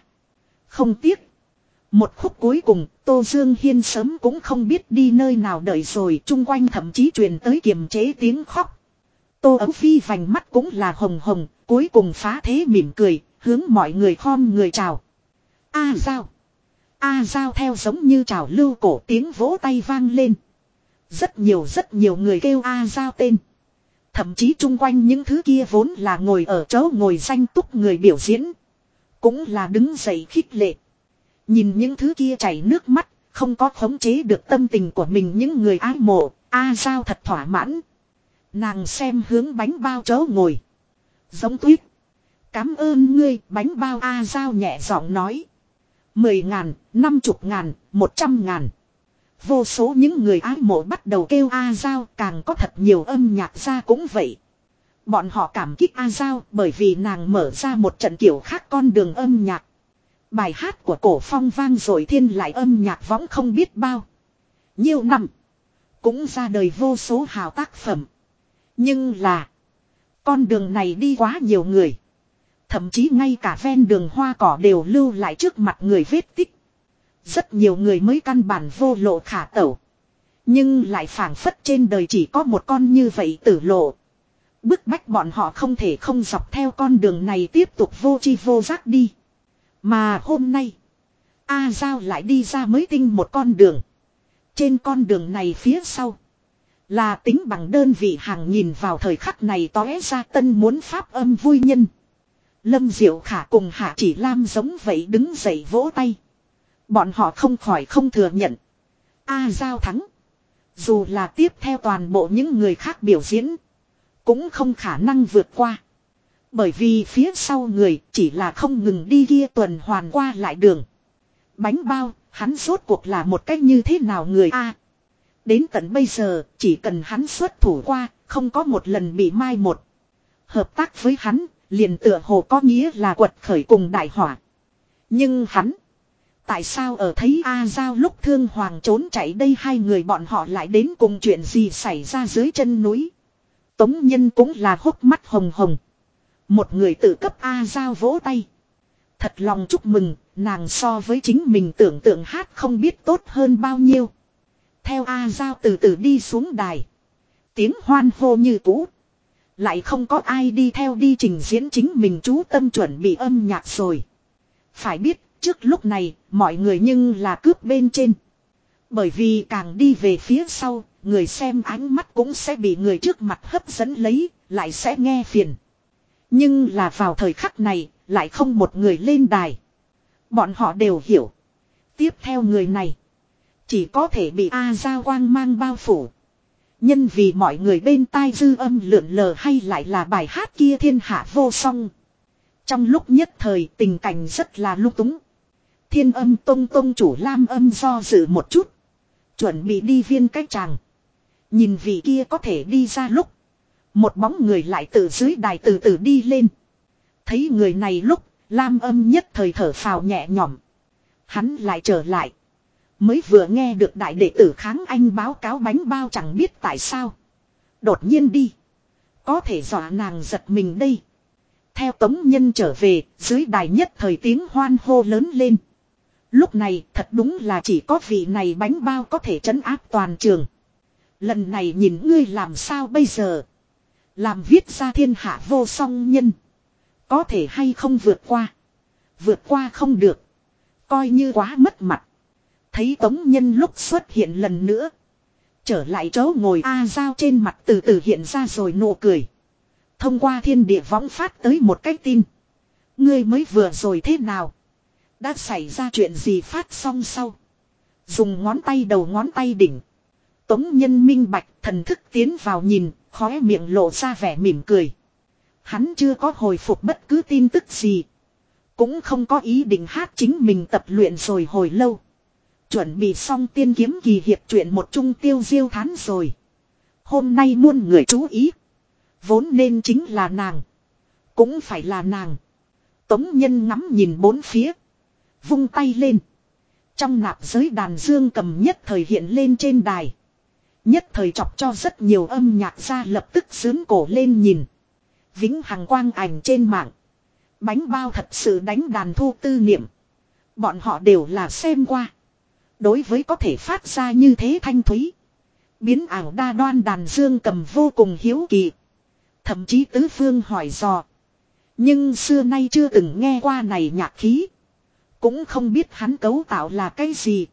Không tiếc. Một khúc cuối cùng, Tô Dương Hiên sớm cũng không biết đi nơi nào đợi rồi, chung quanh thậm chí truyền tới kiềm chế tiếng khóc. Tô Ấu Phi vành mắt cũng là hồng hồng, cuối cùng phá thế mỉm cười, hướng mọi người khom người chào. A sao A Giao theo giống như chào lưu cổ tiếng vỗ tay vang lên. Rất nhiều rất nhiều người kêu A Giao tên. Thậm chí chung quanh những thứ kia vốn là ngồi ở chỗ ngồi danh túc người biểu diễn. Cũng là đứng dậy khích lệ. Nhìn những thứ kia chảy nước mắt, không có khống chế được tâm tình của mình những người ái mộ, A Giao thật thỏa mãn. Nàng xem hướng bánh bao chỗ ngồi. Giống tuyết. Cám ơn ngươi, bánh bao A Giao nhẹ giọng nói. Mười ngàn, năm chục ngàn, một trăm ngàn. Vô số những người ái mộ bắt đầu kêu A Giao càng có thật nhiều âm nhạc ra cũng vậy. Bọn họ cảm kích A Giao bởi vì nàng mở ra một trận kiểu khác con đường âm nhạc. Bài hát của cổ phong vang rồi thiên lại âm nhạc võng không biết bao. Nhiều năm. Cũng ra đời vô số hào tác phẩm. Nhưng là. Con đường này đi quá nhiều người. Thậm chí ngay cả ven đường hoa cỏ đều lưu lại trước mặt người vết tích. Rất nhiều người mới căn bản vô lộ khả tẩu. Nhưng lại phảng phất trên đời chỉ có một con như vậy tử lộ. Bức bách bọn họ không thể không dọc theo con đường này tiếp tục vô chi vô giác đi. Mà hôm nay, A Giao lại đi ra mới tinh một con đường. Trên con đường này phía sau, là tính bằng đơn vị hàng nhìn vào thời khắc này tóe ra tân muốn pháp âm vui nhân. Lâm Diệu Khả cùng Hạ Chỉ Lam giống vậy đứng dậy vỗ tay. Bọn họ không khỏi không thừa nhận. A Giao thắng. Dù là tiếp theo toàn bộ những người khác biểu diễn. Cũng không khả năng vượt qua. Bởi vì phía sau người chỉ là không ngừng đi kia tuần hoàn qua lại đường. Bánh bao, hắn rốt cuộc là một cách như thế nào người A. đến tận bây giờ, chỉ cần hắn xuất thủ qua, không có một lần bị mai một. Hợp tác với hắn, liền tựa hồ có nghĩa là quật khởi cùng đại hỏa. Nhưng hắn, tại sao ở thấy A Giao lúc thương hoàng trốn chạy đây hai người bọn họ lại đến cùng chuyện gì xảy ra dưới chân núi. Tống nhân cũng là hốc mắt hồng hồng. Một người tự cấp A Giao vỗ tay. Thật lòng chúc mừng, nàng so với chính mình tưởng tượng hát không biết tốt hơn bao nhiêu. Theo A Giao từ từ đi xuống đài. Tiếng hoan hô như cũ. Lại không có ai đi theo đi trình diễn chính mình chú tâm chuẩn bị âm nhạc rồi. Phải biết, trước lúc này, mọi người nhưng là cướp bên trên. Bởi vì càng đi về phía sau, người xem ánh mắt cũng sẽ bị người trước mặt hấp dẫn lấy, lại sẽ nghe phiền. Nhưng là vào thời khắc này, lại không một người lên đài. Bọn họ đều hiểu. Tiếp theo người này, chỉ có thể bị A Gia Quang mang bao phủ. Nhân vì mọi người bên tai dư âm lượn lờ hay lại là bài hát kia thiên hạ vô song. Trong lúc nhất thời tình cảnh rất là lúc túng. Thiên âm tông tông chủ lam âm do dự một chút. Chuẩn bị đi viên cách chàng. Nhìn vị kia có thể đi ra lúc. Một bóng người lại từ dưới đài từ từ đi lên. Thấy người này lúc, Lam âm nhất thời thở phào nhẹ nhõm. Hắn lại trở lại. Mới vừa nghe được đại đệ tử kháng anh báo cáo bánh bao chẳng biết tại sao. Đột nhiên đi. Có thể dọa nàng giật mình đây. Theo tống nhân trở về, dưới đài nhất thời tiếng hoan hô lớn lên. Lúc này thật đúng là chỉ có vị này bánh bao có thể trấn áp toàn trường. Lần này nhìn ngươi làm sao bây giờ. Làm viết ra thiên hạ vô song nhân. Có thể hay không vượt qua. Vượt qua không được. Coi như quá mất mặt. Thấy tống nhân lúc xuất hiện lần nữa. Trở lại chỗ ngồi A Giao trên mặt từ từ hiện ra rồi nụ cười. Thông qua thiên địa võng phát tới một cái tin. Ngươi mới vừa rồi thế nào? Đã xảy ra chuyện gì phát xong sau? Dùng ngón tay đầu ngón tay đỉnh. Tống nhân minh bạch thần thức tiến vào nhìn, khóe miệng lộ ra vẻ mỉm cười. Hắn chưa có hồi phục bất cứ tin tức gì. Cũng không có ý định hát chính mình tập luyện rồi hồi lâu. Chuẩn bị xong tiên kiếm kỳ hiệp chuyện một trung tiêu diêu thán rồi. Hôm nay muôn người chú ý. Vốn nên chính là nàng. Cũng phải là nàng. Tống nhân ngắm nhìn bốn phía. Vung tay lên. Trong nạp giới đàn dương cầm nhất thời hiện lên trên đài. Nhất thời chọc cho rất nhiều âm nhạc ra lập tức sướng cổ lên nhìn. Vĩnh hằng quang ảnh trên mạng. Bánh bao thật sự đánh đàn thu tư niệm. Bọn họ đều là xem qua. Đối với có thể phát ra như thế thanh thúy. Biến ảo đa đoan đàn dương cầm vô cùng hiếu kỳ. Thậm chí tứ phương hỏi dò. Nhưng xưa nay chưa từng nghe qua này nhạc khí. Cũng không biết hắn cấu tạo là cái gì.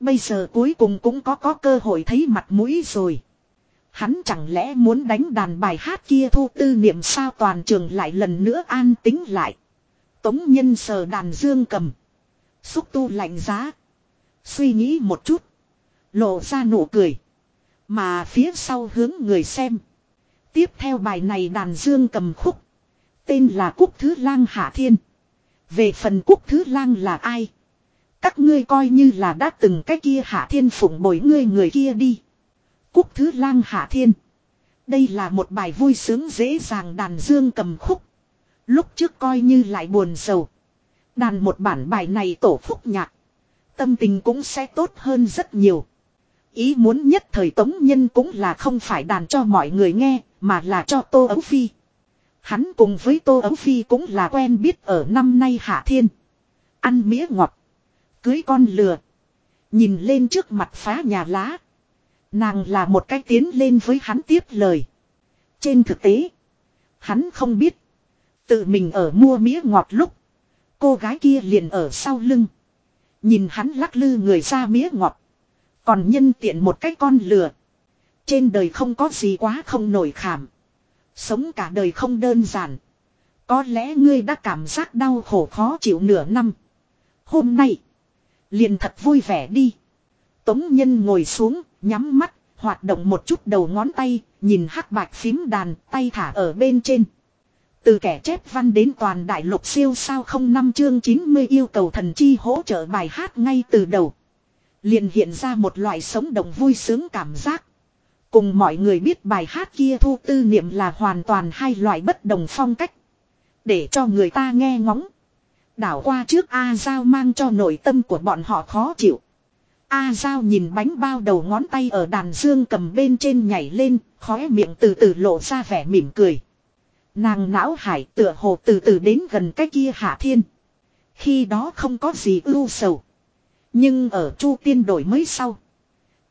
Bây giờ cuối cùng cũng có có cơ hội thấy mặt mũi rồi. Hắn chẳng lẽ muốn đánh đàn bài hát kia thu tư niệm sao toàn trường lại lần nữa an tính lại. Tống nhân sờ đàn dương cầm. Xúc tu lạnh giá. Suy nghĩ một chút. Lộ ra nụ cười. Mà phía sau hướng người xem. Tiếp theo bài này đàn dương cầm khúc. Tên là Cúc Thứ Lang Hạ Thiên. Về phần Cúc Thứ Lang là ai? Các ngươi coi như là đã từng cái kia Hạ Thiên phụng bồi ngươi người kia đi. Cúc Thứ Lang Hạ Thiên. Đây là một bài vui sướng dễ dàng đàn dương cầm khúc. Lúc trước coi như lại buồn sầu. Đàn một bản bài này tổ phúc nhạc. Tâm tình cũng sẽ tốt hơn rất nhiều. Ý muốn nhất thời tống nhân cũng là không phải đàn cho mọi người nghe, mà là cho Tô Ấu Phi. Hắn cùng với Tô Ấu Phi cũng là quen biết ở năm nay Hạ Thiên. Ăn mía ngọt. Cưới con lừa. Nhìn lên trước mặt phá nhà lá. Nàng là một cách tiến lên với hắn tiếp lời. Trên thực tế. Hắn không biết. Tự mình ở mua mía ngọt lúc. Cô gái kia liền ở sau lưng. Nhìn hắn lắc lư người ra mía ngọt. Còn nhân tiện một cái con lừa. Trên đời không có gì quá không nổi khảm. Sống cả đời không đơn giản. Có lẽ ngươi đã cảm giác đau khổ khó chịu nửa năm. Hôm nay. Liền thật vui vẻ đi. Tống nhân ngồi xuống, nhắm mắt, hoạt động một chút đầu ngón tay, nhìn hắc bạch phím đàn, tay thả ở bên trên. Từ kẻ chép văn đến toàn đại lục siêu sao không năm chương 90 yêu cầu thần chi hỗ trợ bài hát ngay từ đầu. Liền hiện ra một loại sống động vui sướng cảm giác. Cùng mọi người biết bài hát kia thu tư niệm là hoàn toàn hai loại bất đồng phong cách. Để cho người ta nghe ngóng. Đảo qua trước A Giao mang cho nội tâm của bọn họ khó chịu. A Giao nhìn bánh bao đầu ngón tay ở đàn dương cầm bên trên nhảy lên, khóe miệng từ từ lộ ra vẻ mỉm cười. Nàng não hải tựa hồ từ từ đến gần cái kia hạ thiên. Khi đó không có gì ưu sầu. Nhưng ở chu tiên đổi mới sau.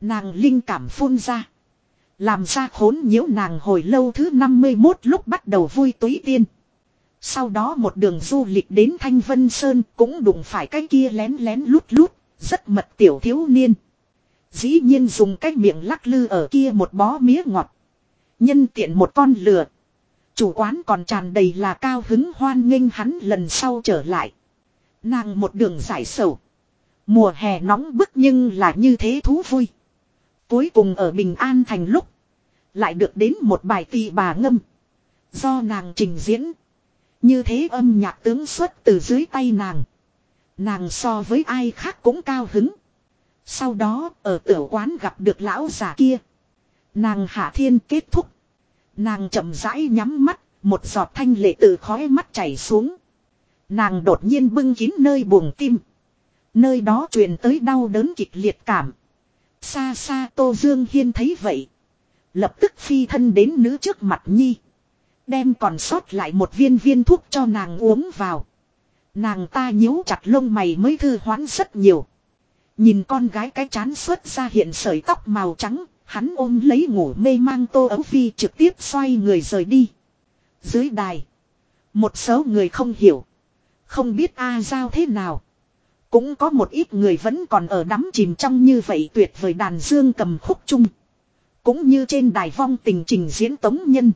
Nàng linh cảm phun ra. Làm ra khốn nhiễu nàng hồi lâu thứ 51 lúc bắt đầu vui túy tiên. Sau đó một đường du lịch đến Thanh Vân Sơn cũng đụng phải cái kia lén lén lút lút, rất mật tiểu thiếu niên. Dĩ nhiên dùng cái miệng lắc lư ở kia một bó mía ngọt. Nhân tiện một con lừa. Chủ quán còn tràn đầy là cao hứng hoan nghênh hắn lần sau trở lại. Nàng một đường giải sầu. Mùa hè nóng bức nhưng là như thế thú vui. Cuối cùng ở Bình An thành lúc. Lại được đến một bài tỳ bà ngâm. Do nàng trình diễn. Như thế âm nhạc tướng xuất từ dưới tay nàng. Nàng so với ai khác cũng cao hứng. Sau đó, ở tiểu quán gặp được lão già kia. Nàng hạ thiên kết thúc. Nàng chậm rãi nhắm mắt, một giọt thanh lệ từ khóe mắt chảy xuống. Nàng đột nhiên bưng kín nơi buồng tim. Nơi đó truyền tới đau đớn kịch liệt cảm. Xa xa Tô Dương Hiên thấy vậy. Lập tức phi thân đến nữ trước mặt Nhi. Đem còn sót lại một viên viên thuốc cho nàng uống vào. Nàng ta nhíu chặt lông mày mới thư hoán rất nhiều. Nhìn con gái cái chán xuất ra hiện sợi tóc màu trắng, hắn ôm lấy ngủ mê mang tô ấu phi trực tiếp xoay người rời đi. Dưới đài, một số người không hiểu, không biết A Giao thế nào. Cũng có một ít người vẫn còn ở đắm chìm trong như vậy tuyệt vời đàn dương cầm khúc chung. Cũng như trên đài vong tình trình diễn tống nhân.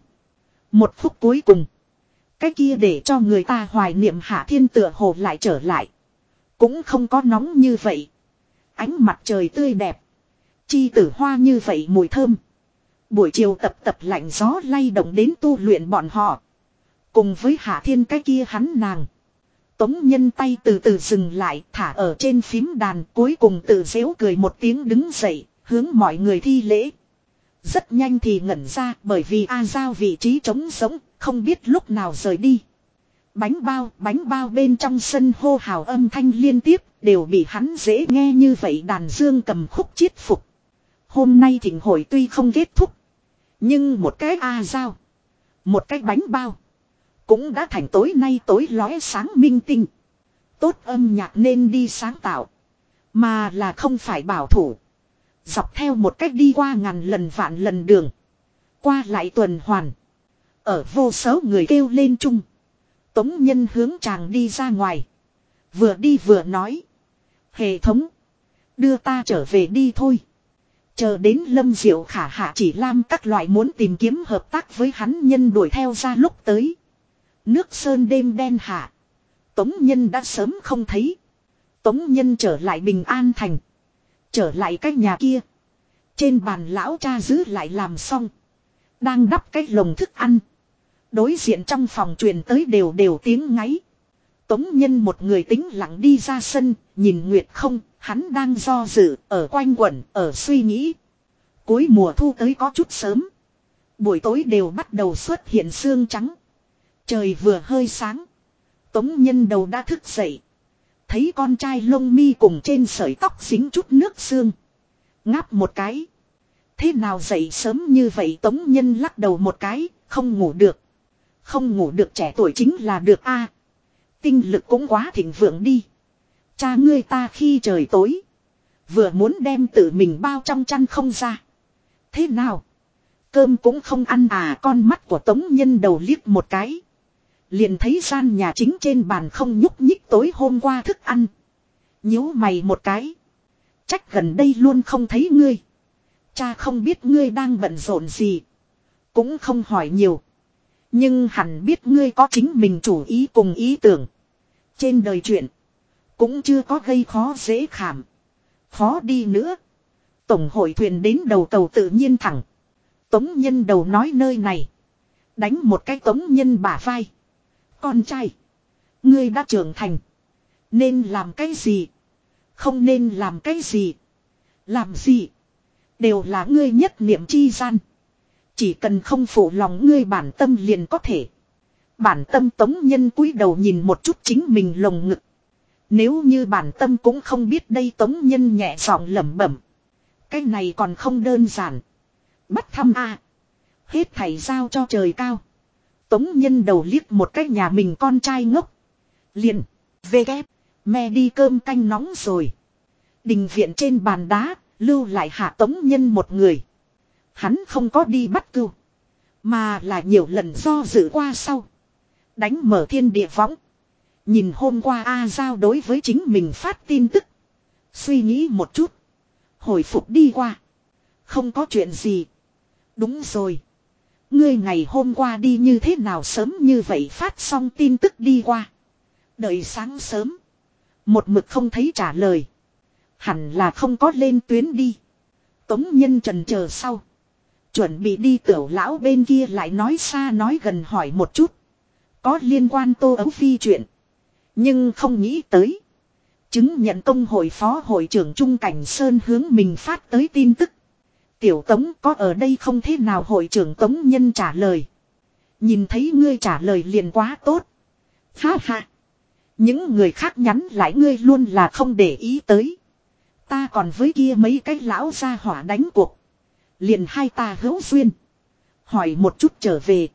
Một phút cuối cùng. Cái kia để cho người ta hoài niệm hạ thiên tựa hồ lại trở lại. Cũng không có nóng như vậy. Ánh mặt trời tươi đẹp. Chi tử hoa như vậy mùi thơm. Buổi chiều tập tập lạnh gió lay động đến tu luyện bọn họ. Cùng với hạ thiên cái kia hắn nàng. Tống nhân tay từ từ dừng lại thả ở trên phím đàn cuối cùng tự dễu cười một tiếng đứng dậy, hướng mọi người thi lễ. Rất nhanh thì ngẩn ra bởi vì A Giao vị trí trống sống, không biết lúc nào rời đi. Bánh bao, bánh bao bên trong sân hô hào âm thanh liên tiếp, đều bị hắn dễ nghe như vậy đàn dương cầm khúc chiết phục. Hôm nay thỉnh hội tuy không kết thúc. Nhưng một cái A dao. Một cái bánh bao. Cũng đã thành tối nay tối lóe sáng minh tinh. Tốt âm nhạc nên đi sáng tạo. Mà là không phải bảo thủ. Dọc theo một cách đi qua ngàn lần vạn lần đường. Qua lại tuần hoàn. Ở vô số người kêu lên chung. Tống nhân hướng chàng đi ra ngoài. Vừa đi vừa nói. Hệ thống. Đưa ta trở về đi thôi. Chờ đến lâm diệu khả hạ chỉ lam các loại muốn tìm kiếm hợp tác với hắn nhân đuổi theo ra lúc tới. Nước sơn đêm đen hạ. Tống nhân đã sớm không thấy. Tống nhân trở lại bình an thành. Trở lại cái nhà kia. Trên bàn lão cha giữ lại làm xong. Đang đắp cái lồng thức ăn. Đối diện trong phòng truyền tới đều đều tiếng ngáy. Tống nhân một người tính lặng đi ra sân, nhìn Nguyệt không, hắn đang do dự, ở quanh quẩn, ở suy nghĩ. Cuối mùa thu tới có chút sớm. Buổi tối đều bắt đầu xuất hiện sương trắng. Trời vừa hơi sáng. Tống nhân đầu đã thức dậy. Thấy con trai lông mi cùng trên sợi tóc dính chút nước sương, Ngáp một cái. Thế nào dậy sớm như vậy tống nhân lắc đầu một cái, không ngủ được. Không ngủ được trẻ tuổi chính là được a Tinh lực cũng quá thịnh vượng đi. Cha ngươi ta khi trời tối. Vừa muốn đem tự mình bao trong chăn không ra. Thế nào? Cơm cũng không ăn à con mắt của tống nhân đầu liếc một cái. Liền thấy gian nhà chính trên bàn không nhúc nhích tối hôm qua thức ăn. nhíu mày một cái. Trách gần đây luôn không thấy ngươi. Cha không biết ngươi đang bận rộn gì. Cũng không hỏi nhiều. Nhưng hẳn biết ngươi có chính mình chủ ý cùng ý tưởng. Trên đời chuyện. Cũng chưa có gây khó dễ khảm. Khó đi nữa. Tổng hội thuyền đến đầu cầu tự nhiên thẳng. Tống nhân đầu nói nơi này. Đánh một cái tống nhân bả vai. Con trai. Ngươi đã trưởng thành. Nên làm cái gì? Không nên làm cái gì? Làm gì? Đều là ngươi nhất niệm chi gian. Chỉ cần không phụ lòng ngươi bản tâm liền có thể. Bản tâm tống nhân cúi đầu nhìn một chút chính mình lồng ngực. Nếu như bản tâm cũng không biết đây tống nhân nhẹ giọng lẩm bẩm. Cái này còn không đơn giản. Bắt thăm a Hết thầy giao cho trời cao. Tống nhân đầu liếc một cái nhà mình con trai ngốc. Liền. Về ghép. Mẹ đi cơm canh nóng rồi. Đình viện trên bàn đá. Lưu lại hạ tống nhân một người. Hắn không có đi bắt cưu. Mà là nhiều lần do dự qua sau. Đánh mở thiên địa võng. Nhìn hôm qua A Giao đối với chính mình phát tin tức. Suy nghĩ một chút. Hồi phục đi qua. Không có chuyện gì. Đúng rồi. Ngươi ngày hôm qua đi như thế nào sớm như vậy phát xong tin tức đi qua. Đợi sáng sớm. Một mực không thấy trả lời. Hẳn là không có lên tuyến đi. Tống nhân trần chờ sau. Chuẩn bị đi tiểu lão bên kia lại nói xa nói gần hỏi một chút. Có liên quan tô ấu phi chuyện. Nhưng không nghĩ tới. Chứng nhận công hội phó hội trưởng Trung Cảnh Sơn hướng mình phát tới tin tức. Tiểu Tống có ở đây không thế nào hội trưởng Tống Nhân trả lời. Nhìn thấy ngươi trả lời liền quá tốt. Ha ha. Những người khác nhắn lại ngươi luôn là không để ý tới. Ta còn với kia mấy cái lão gia hỏa đánh cuộc. Liền hai ta hữu duyên. Hỏi một chút trở về.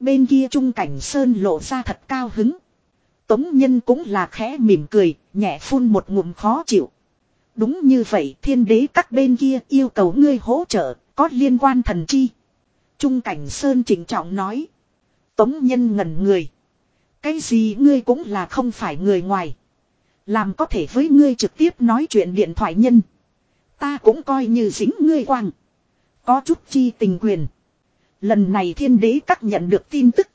Bên kia Trung Cảnh Sơn lộ ra thật cao hứng. Tống Nhân cũng là khẽ mỉm cười, nhẹ phun một ngụm khó chịu. Đúng như vậy thiên đế các bên kia yêu cầu ngươi hỗ trợ, có liên quan thần chi. Trung Cảnh Sơn chỉnh trọng nói. Tống Nhân ngẩn người. Cái gì ngươi cũng là không phải người ngoài. Làm có thể với ngươi trực tiếp nói chuyện điện thoại nhân. Ta cũng coi như dính ngươi quang. Có chút chi tình quyền. Lần này thiên đế các nhận được tin tức.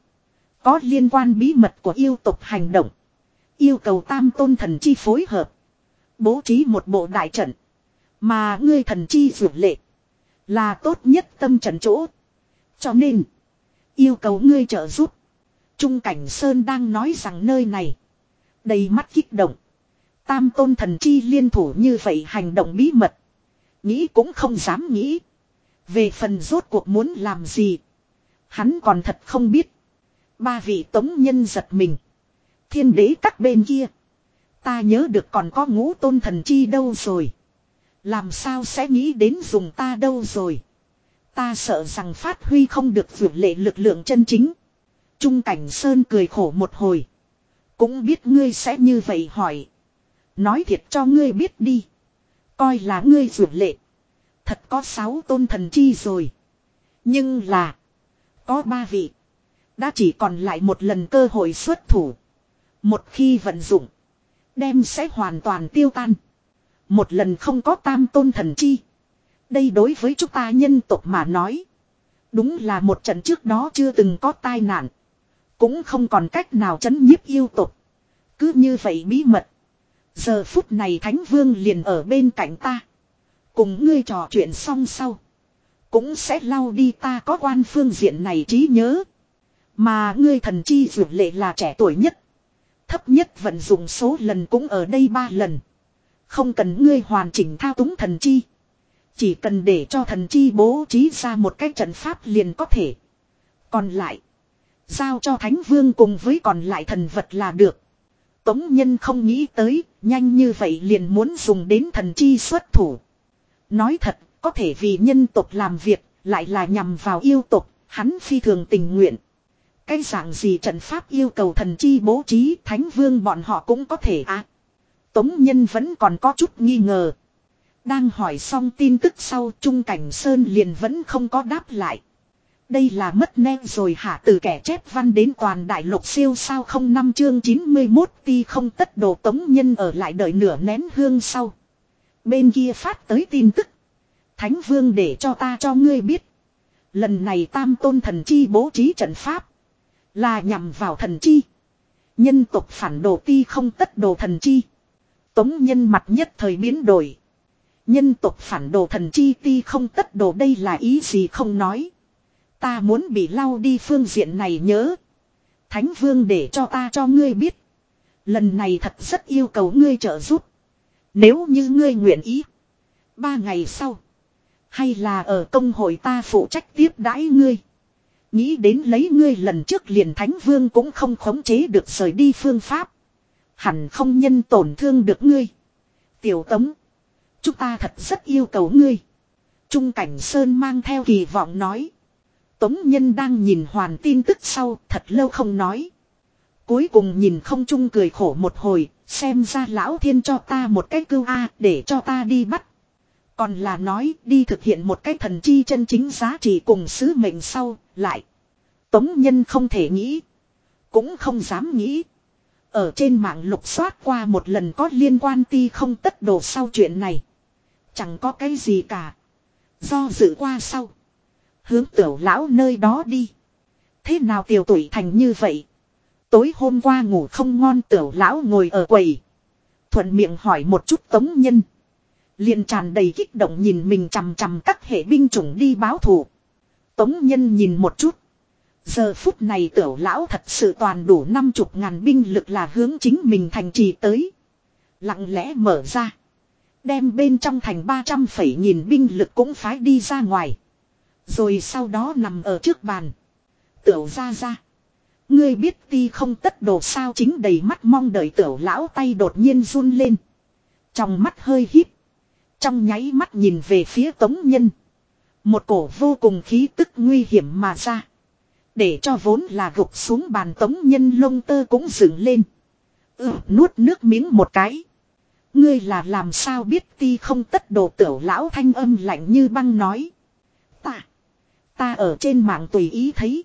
Có liên quan bí mật của yêu tục hành động. Yêu cầu tam tôn thần chi phối hợp. Bố trí một bộ đại trận. Mà ngươi thần chi dụ lệ. Là tốt nhất tâm trận chỗ. Cho nên. Yêu cầu ngươi trợ giúp. Trung Cảnh Sơn đang nói rằng nơi này. Đầy mắt kích động. Tam tôn thần chi liên thủ như vậy hành động bí mật. Nghĩ cũng không dám nghĩ. Về phần rốt cuộc muốn làm gì. Hắn còn thật không biết. Ba vị tống nhân giật mình. Thiên đế các bên kia. Ta nhớ được còn có ngũ tôn thần chi đâu rồi. Làm sao sẽ nghĩ đến dùng ta đâu rồi. Ta sợ rằng phát huy không được vượt lệ lực lượng chân chính. Trung cảnh Sơn cười khổ một hồi. Cũng biết ngươi sẽ như vậy hỏi. Nói thiệt cho ngươi biết đi. Coi là ngươi vượt lệ. Thật có sáu tôn thần chi rồi. Nhưng là. Có ba vị. Đã chỉ còn lại một lần cơ hội xuất thủ. Một khi vận dụng. Đem sẽ hoàn toàn tiêu tan. Một lần không có tam tôn thần chi. Đây đối với chúng ta nhân tộc mà nói. Đúng là một trận trước đó chưa từng có tai nạn. Cũng không còn cách nào chấn nhiếp yêu tộc. Cứ như vậy bí mật. Giờ phút này Thánh Vương liền ở bên cạnh ta. Cùng ngươi trò chuyện xong sau. Cũng sẽ lau đi ta có quan phương diện này trí nhớ. Mà ngươi thần chi dược lệ là trẻ tuổi nhất. Thấp nhất vận dụng số lần cũng ở đây ba lần. Không cần ngươi hoàn chỉnh thao túng thần chi. Chỉ cần để cho thần chi bố trí ra một cái trận pháp liền có thể. Còn lại. Giao cho Thánh Vương cùng với còn lại thần vật là được. Tống Nhân không nghĩ tới, nhanh như vậy liền muốn dùng đến thần chi xuất thủ. Nói thật, có thể vì nhân tộc làm việc, lại là nhằm vào yêu tộc, hắn phi thường tình nguyện. Cái dạng gì trận pháp yêu cầu thần chi bố trí thánh vương bọn họ cũng có thể à. Tống Nhân vẫn còn có chút nghi ngờ. Đang hỏi xong tin tức sau Trung Cảnh Sơn liền vẫn không có đáp lại. Đây là mất nét rồi hả từ kẻ chép văn đến toàn đại lục siêu sao không năm chương 91 ti không tất đồ tống nhân ở lại đợi nửa nén hương sau. Bên kia phát tới tin tức. Thánh vương để cho ta cho ngươi biết. Lần này tam tôn thần chi bố trí trận pháp. Là nhằm vào thần chi. Nhân tộc phản đồ ti không tất đồ thần chi. Tống nhân mặt nhất thời biến đổi. Nhân tộc phản đồ thần chi ti không tất đồ đây là ý gì không nói. Ta muốn bị lau đi phương diện này nhớ. Thánh vương để cho ta cho ngươi biết. Lần này thật rất yêu cầu ngươi trợ giúp. Nếu như ngươi nguyện ý. Ba ngày sau. Hay là ở công hội ta phụ trách tiếp đãi ngươi. Nghĩ đến lấy ngươi lần trước liền thánh vương cũng không khống chế được rời đi phương pháp. Hẳn không nhân tổn thương được ngươi. Tiểu tống. Chúng ta thật rất yêu cầu ngươi. Trung cảnh Sơn mang theo kỳ vọng nói. Tống Nhân đang nhìn hoàn tin tức sau thật lâu không nói. Cuối cùng nhìn không chung cười khổ một hồi, xem ra lão thiên cho ta một cái cưu A để cho ta đi bắt. Còn là nói đi thực hiện một cái thần chi chân chính giá trị cùng sứ mệnh sau, lại. Tống Nhân không thể nghĩ. Cũng không dám nghĩ. Ở trên mạng lục soát qua một lần có liên quan ti không tất đồ sau chuyện này. Chẳng có cái gì cả. Do dự qua sau. Hướng tiểu lão nơi đó đi. Thế nào tiểu tuổi thành như vậy? Tối hôm qua ngủ không ngon tiểu lão ngồi ở quầy. Thuận miệng hỏi một chút tống nhân. liền tràn đầy kích động nhìn mình chằm chằm các hệ binh chủng đi báo thù. Tống nhân nhìn một chút. Giờ phút này tiểu lão thật sự toàn đủ năm chục ngàn binh lực là hướng chính mình thành trì tới. Lặng lẽ mở ra. Đem bên trong thành 300 phẩy nghìn binh lực cũng phái đi ra ngoài. Rồi sau đó nằm ở trước bàn. Tiểu ra ra. Ngươi biết ti không tất đồ sao chính đầy mắt mong đợi tiểu lão tay đột nhiên run lên. Trong mắt hơi híp. Trong nháy mắt nhìn về phía tống nhân. Một cổ vô cùng khí tức nguy hiểm mà ra. Để cho vốn là gục xuống bàn tống nhân lông tơ cũng dựng lên. Ừ, nuốt nước miếng một cái. Ngươi là làm sao biết ti không tất đồ tiểu lão thanh âm lạnh như băng nói. Ta. Ta ở trên mạng tùy ý thấy.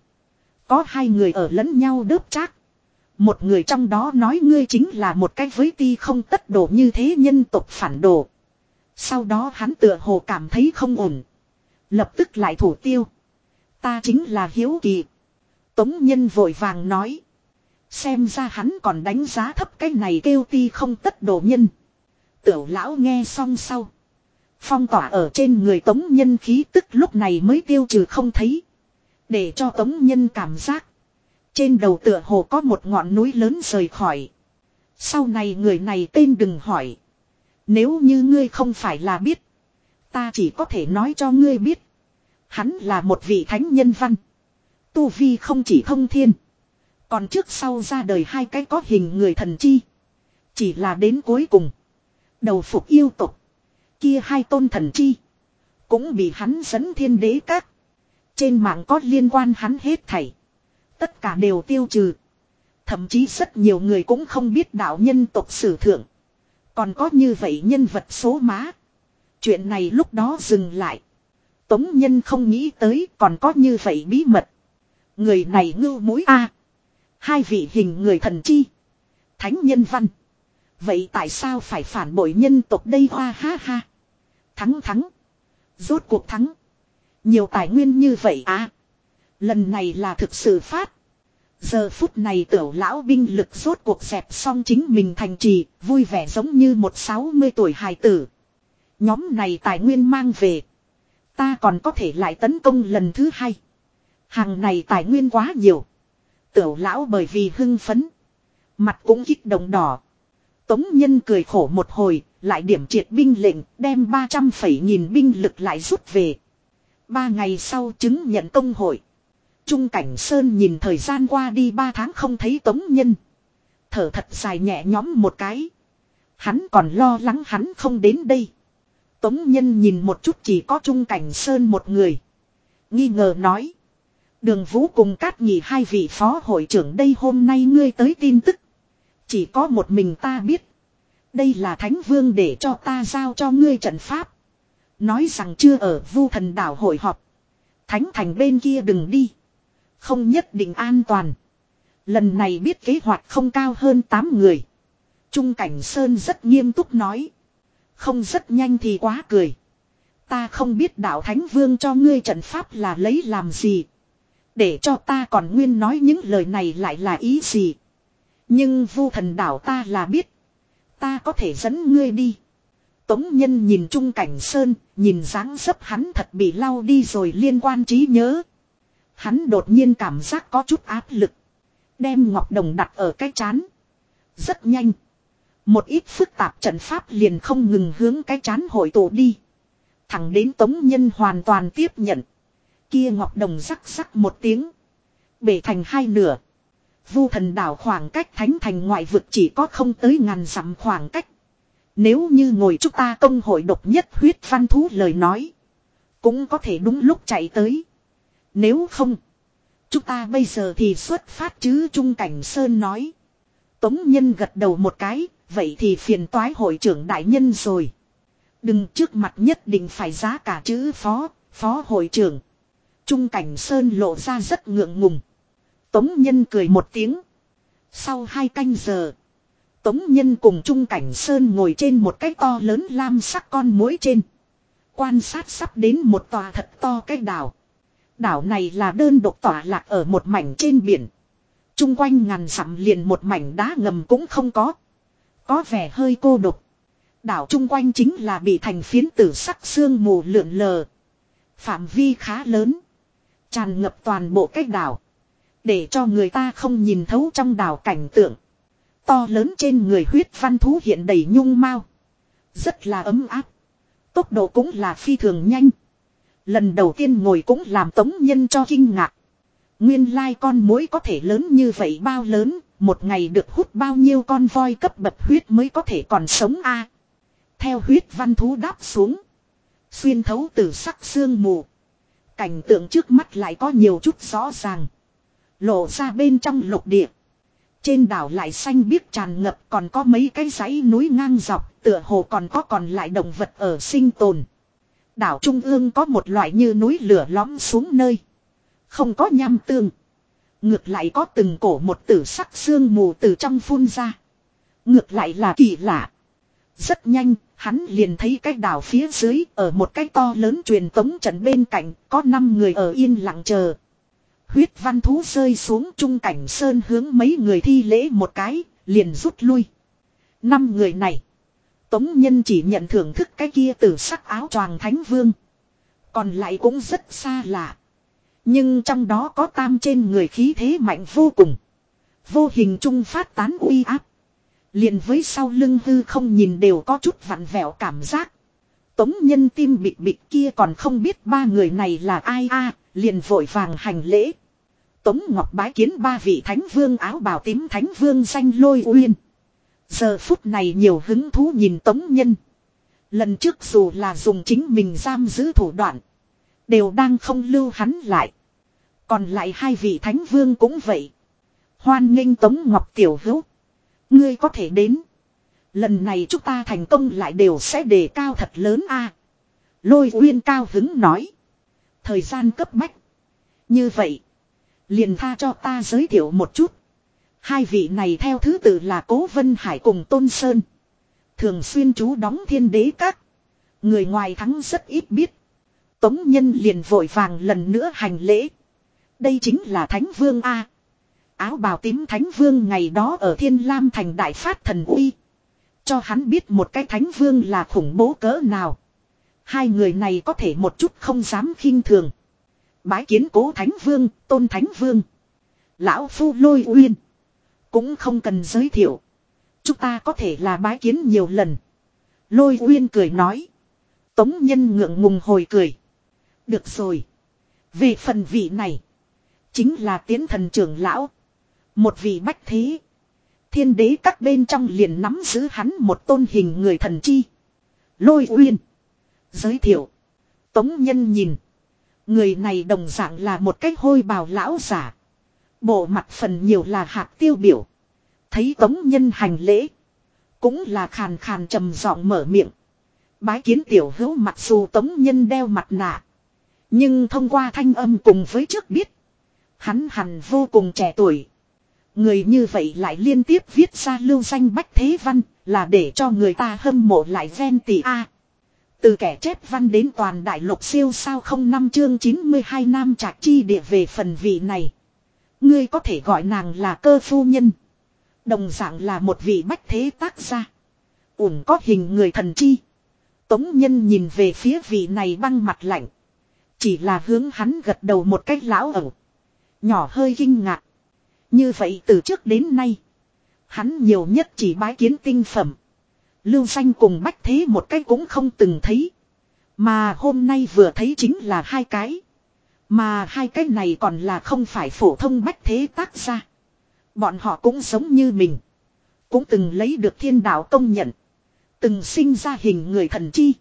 Có hai người ở lẫn nhau đớp chác. Một người trong đó nói ngươi chính là một cái với ti không tất đồ như thế nhân tộc phản đồ. Sau đó hắn tựa hồ cảm thấy không ổn. Lập tức lại thủ tiêu. Ta chính là hiếu kỳ. Tống nhân vội vàng nói. Xem ra hắn còn đánh giá thấp cái này kêu ti không tất đồ nhân. Tiểu lão nghe xong sau. Phong tỏa ở trên người tống nhân khí tức lúc này mới tiêu trừ không thấy. Để cho tống nhân cảm giác. Trên đầu tựa hồ có một ngọn núi lớn rời khỏi. Sau này người này tên đừng hỏi. Nếu như ngươi không phải là biết. Ta chỉ có thể nói cho ngươi biết. Hắn là một vị thánh nhân văn. Tu Vi không chỉ thông thiên. Còn trước sau ra đời hai cái có hình người thần chi. Chỉ là đến cuối cùng. Đầu phục yêu tục. Kia hai tôn thần chi. Cũng bị hắn dẫn thiên đế các. Trên mạng có liên quan hắn hết thảy. Tất cả đều tiêu trừ. Thậm chí rất nhiều người cũng không biết đạo nhân tộc sử thượng. Còn có như vậy nhân vật số má. Chuyện này lúc đó dừng lại. Tống nhân không nghĩ tới còn có như vậy bí mật. Người này ngưu mũi A. Hai vị hình người thần chi. Thánh nhân văn. Vậy tại sao phải phản bội nhân tộc đây hoa ha ha. Thắng thắng. Rốt cuộc thắng. Nhiều tài nguyên như vậy à. Lần này là thực sự phát. Giờ phút này tiểu lão binh lực rốt cuộc dẹp xong chính mình thành trì, vui vẻ giống như một sáu mươi tuổi hài tử. Nhóm này tài nguyên mang về. Ta còn có thể lại tấn công lần thứ hai. Hàng này tài nguyên quá nhiều. Tiểu lão bởi vì hưng phấn. Mặt cũng kích động đỏ. Tống nhân cười khổ một hồi, lại điểm triệt binh lệnh, đem 300 phẩy nghìn binh lực lại rút về. Ba ngày sau chứng nhận công hội. Trung Cảnh Sơn nhìn thời gian qua đi ba tháng không thấy Tống Nhân. Thở thật dài nhẹ nhõm một cái. Hắn còn lo lắng hắn không đến đây. Tống Nhân nhìn một chút chỉ có Trung Cảnh Sơn một người. Nghi ngờ nói. Đường Vũ cùng Cát Nhị hai vị phó hội trưởng đây hôm nay ngươi tới tin tức. Chỉ có một mình ta biết. Đây là Thánh Vương để cho ta giao cho ngươi trận pháp. Nói rằng chưa ở vu thần đảo hội họp. Thánh thành bên kia đừng đi. Không nhất định an toàn. Lần này biết kế hoạch không cao hơn 8 người. Trung Cảnh Sơn rất nghiêm túc nói. Không rất nhanh thì quá cười. Ta không biết đạo Thánh Vương cho ngươi trận pháp là lấy làm gì. Để cho ta còn nguyên nói những lời này lại là ý gì. Nhưng vu thần đảo ta là biết. Ta có thể dẫn ngươi đi. Tống nhân nhìn Trung Cảnh Sơn, nhìn dáng dấp hắn thật bị lau đi rồi liên quan trí nhớ. Hắn đột nhiên cảm giác có chút áp lực. Đem ngọc đồng đặt ở cái chán. Rất nhanh. Một ít phức tạp trận pháp liền không ngừng hướng cái chán hội tụ đi. Thẳng đến tống nhân hoàn toàn tiếp nhận. Kia ngọc đồng rắc rắc một tiếng. Bể thành hai nửa. Vu thần đảo khoảng cách thánh thành ngoại vực chỉ có không tới ngàn dặm khoảng cách. Nếu như ngồi chúng ta công hội độc nhất huyết văn thú lời nói. Cũng có thể đúng lúc chạy tới. Nếu không. Chúng ta bây giờ thì xuất phát chứ Trung Cảnh Sơn nói. Tống Nhân gật đầu một cái. Vậy thì phiền toái hội trưởng đại nhân rồi. Đừng trước mặt nhất định phải giá cả chữ phó, phó hội trưởng. Trung Cảnh Sơn lộ ra rất ngượng ngùng. Tống Nhân cười một tiếng. Sau hai canh giờ. Tống Nhân cùng Trung Cảnh Sơn ngồi trên một cái to lớn lam sắc con muỗi trên. Quan sát sắp đến một tòa thật to cái đảo. Đảo này là đơn độc tỏa lạc ở một mảnh trên biển. Trung quanh ngàn dặm liền một mảnh đá ngầm cũng không có. Có vẻ hơi cô độc. Đảo trung quanh chính là bị thành phiến tử sắc xương mù lượn lờ. Phạm vi khá lớn. Tràn ngập toàn bộ cách đảo. Để cho người ta không nhìn thấu trong đảo cảnh tượng. To lớn trên người huyết văn thú hiện đầy nhung mau. Rất là ấm áp. Tốc độ cũng là phi thường nhanh. Lần đầu tiên ngồi cũng làm tống nhân cho kinh ngạc. Nguyên lai con mối có thể lớn như vậy bao lớn, một ngày được hút bao nhiêu con voi cấp bậc huyết mới có thể còn sống a Theo huyết văn thú đáp xuống. Xuyên thấu từ sắc xương mù. Cảnh tượng trước mắt lại có nhiều chút rõ ràng. Lộ ra bên trong lục địa. Trên đảo lại xanh biếc tràn ngập còn có mấy cái dãy núi ngang dọc, tựa hồ còn có còn lại động vật ở sinh tồn. Đảo Trung ương có một loại như núi lửa lõm xuống nơi. Không có nham tương. Ngược lại có từng cổ một tử sắc xương mù từ trong phun ra. Ngược lại là kỳ lạ. Rất nhanh, hắn liền thấy cái đảo phía dưới ở một cái to lớn truyền tống trận bên cạnh, có 5 người ở yên lặng chờ. Huyết văn thú rơi xuống trung cảnh sơn hướng mấy người thi lễ một cái, liền rút lui. Năm người này. Tống nhân chỉ nhận thưởng thức cái kia từ sắc áo choàng thánh vương. Còn lại cũng rất xa lạ. Nhưng trong đó có tam trên người khí thế mạnh vô cùng. Vô hình trung phát tán uy áp. liền với sau lưng hư không nhìn đều có chút vặn vẹo cảm giác. Tống nhân tim bịt bịt kia còn không biết ba người này là ai a liền vội vàng hành lễ. Tống Ngọc bái kiến ba vị thánh vương áo bào tím thánh vương danh lôi uyên. Giờ phút này nhiều hứng thú nhìn Tống Nhân. Lần trước dù là dùng chính mình giam giữ thủ đoạn. Đều đang không lưu hắn lại. Còn lại hai vị thánh vương cũng vậy. Hoan nghênh Tống Ngọc Tiểu Hữu. Ngươi có thể đến. Lần này chúng ta thành công lại đều sẽ đề cao thật lớn a. Lôi uyên cao hứng nói. Thời gian cấp bách. Như vậy. Liền tha cho ta giới thiệu một chút. Hai vị này theo thứ tự là Cố Vân Hải cùng Tôn Sơn. Thường xuyên chú đóng thiên đế các. Người ngoài thắng rất ít biết. Tống Nhân liền vội vàng lần nữa hành lễ. Đây chính là Thánh Vương A. Áo bào tím Thánh Vương ngày đó ở Thiên Lam thành đại phát thần uy. Cho hắn biết một cái Thánh Vương là khủng bố cỡ nào. Hai người này có thể một chút không dám khinh thường. Bái kiến cố Thánh Vương, Tôn Thánh Vương. Lão Phu Lôi Uyên. Cũng không cần giới thiệu. Chúng ta có thể là bái kiến nhiều lần. Lôi Uyên cười nói. Tống Nhân ngượng ngùng hồi cười. Được rồi. Về phần vị này. Chính là tiến thần trưởng lão. Một vị bách thế. Thiên đế các bên trong liền nắm giữ hắn một tôn hình người thần chi. Lôi Uyên. Giới thiệu. Tống Nhân nhìn. Người này đồng dạng là một cách hôi bào lão giả. Bộ mặt phần nhiều là hạt tiêu biểu. Thấy tống nhân hành lễ. Cũng là khàn khàn trầm giọng mở miệng. Bái kiến tiểu hữu mặc dù tống nhân đeo mặt nạ. Nhưng thông qua thanh âm cùng với trước biết. Hắn hẳn vô cùng trẻ tuổi. Người như vậy lại liên tiếp viết ra lưu danh bách thế văn. Là để cho người ta hâm mộ lại ven tỷ A. Từ kẻ chép văn đến toàn đại lục siêu sao không năm chương 92 nam trạc chi địa về phần vị này. Ngươi có thể gọi nàng là cơ phu nhân. Đồng dạng là một vị bách thế tác gia. uổng có hình người thần chi. Tống nhân nhìn về phía vị này băng mặt lạnh. Chỉ là hướng hắn gật đầu một cách lão ẩu. Nhỏ hơi kinh ngạc. Như vậy từ trước đến nay. Hắn nhiều nhất chỉ bái kiến tinh phẩm. Lưu xanh cùng bách thế một cái cũng không từng thấy. Mà hôm nay vừa thấy chính là hai cái. Mà hai cái này còn là không phải phổ thông bách thế tác ra. Bọn họ cũng giống như mình. Cũng từng lấy được thiên đạo công nhận. Từng sinh ra hình người thần chi.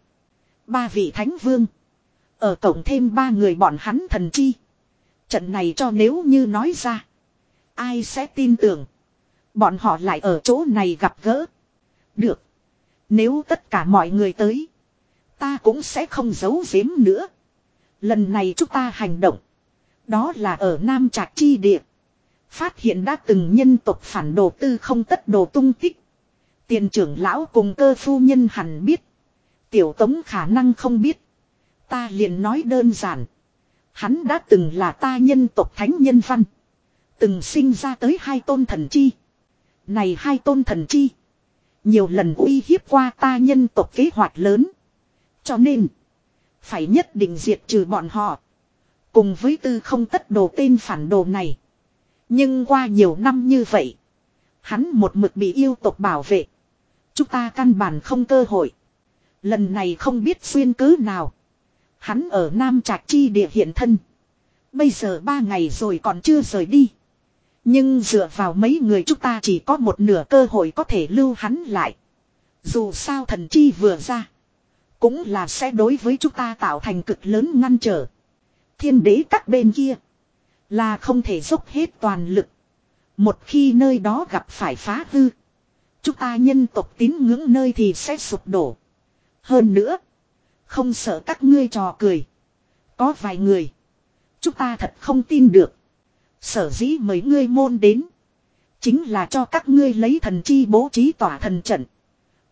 Ba vị thánh vương. Ở tổng thêm ba người bọn hắn thần chi. Trận này cho nếu như nói ra. Ai sẽ tin tưởng. Bọn họ lại ở chỗ này gặp gỡ. Được. Nếu tất cả mọi người tới. Ta cũng sẽ không giấu giếm nữa. Lần này chúng ta hành động. Đó là ở Nam Trạc Chi Địa. Phát hiện đã từng nhân tộc phản đồ tư không tất đồ tung tích. Tiền trưởng lão cùng cơ phu nhân hẳn biết. Tiểu tống khả năng không biết. Ta liền nói đơn giản. Hắn đã từng là ta nhân tộc thánh nhân văn. Từng sinh ra tới hai tôn thần chi. Này hai tôn thần chi. Nhiều lần uy hiếp qua ta nhân tộc kế hoạch lớn. Cho nên. Phải nhất định diệt trừ bọn họ. Cùng với tư không tất đồ tên phản đồ này. Nhưng qua nhiều năm như vậy. Hắn một mực bị yêu tộc bảo vệ. Chúng ta căn bản không cơ hội. Lần này không biết xuyên cứ nào. Hắn ở Nam Trạch Chi địa hiện thân. Bây giờ ba ngày rồi còn chưa rời đi. Nhưng dựa vào mấy người chúng ta chỉ có một nửa cơ hội có thể lưu hắn lại. Dù sao thần chi vừa ra. Cũng là sẽ đối với chúng ta tạo thành cực lớn ngăn trở. Thiên đế các bên kia. Là không thể dốc hết toàn lực. Một khi nơi đó gặp phải phá hư. Chúng ta nhân tộc tín ngưỡng nơi thì sẽ sụp đổ. Hơn nữa. Không sợ các ngươi trò cười. Có vài người. Chúng ta thật không tin được. Sở dĩ mấy ngươi môn đến. Chính là cho các ngươi lấy thần chi bố trí tỏa thần trận.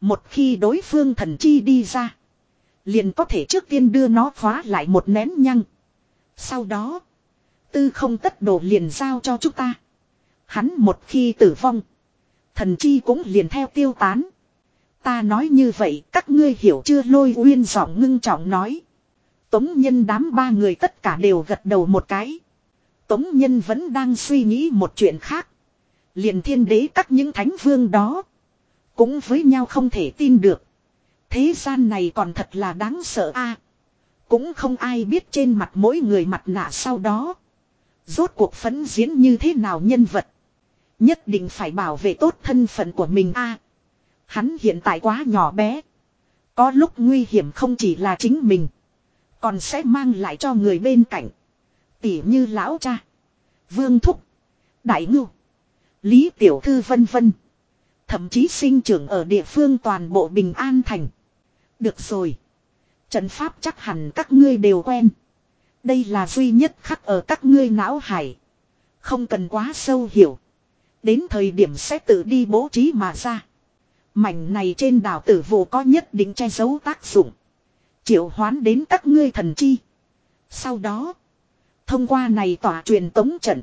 Một khi đối phương thần chi đi ra. Liền có thể trước tiên đưa nó khóa lại một nén nhăng. Sau đó. Tư không tất đồ liền giao cho chúng ta. Hắn một khi tử vong. Thần chi cũng liền theo tiêu tán. Ta nói như vậy, các ngươi hiểu chưa lôi uyên giọng ngưng trọng nói. Tống nhân đám ba người tất cả đều gật đầu một cái. Tống nhân vẫn đang suy nghĩ một chuyện khác. Liền thiên đế các những thánh vương đó. Cũng với nhau không thể tin được. Thế gian này còn thật là đáng sợ a. cũng không ai biết trên mặt mỗi người mặt nạ sau đó. Rốt cuộc phấn diễn như thế nào nhân vật. Nhất định phải bảo vệ tốt thân phận của mình a. hắn hiện tại quá nhỏ bé. Có lúc nguy hiểm không chỉ là chính mình. Còn sẽ mang lại cho người bên cạnh. Tỉ như lão cha. Vương Thúc. Đại Ngưu. Lý Tiểu Thư vân vân. Thậm chí sinh trưởng ở địa phương toàn bộ Bình An Thành. Được rồi. Trận pháp chắc hẳn các ngươi đều quen. Đây là duy nhất khắc ở các ngươi não hải. Không cần quá sâu hiểu. Đến thời điểm sẽ tự đi bố trí mà ra. Mảnh này trên đảo tử vụ có nhất định che giấu tác dụng. Triệu hoán đến các ngươi thần chi. Sau đó. Thông qua này tỏa truyền tống trận.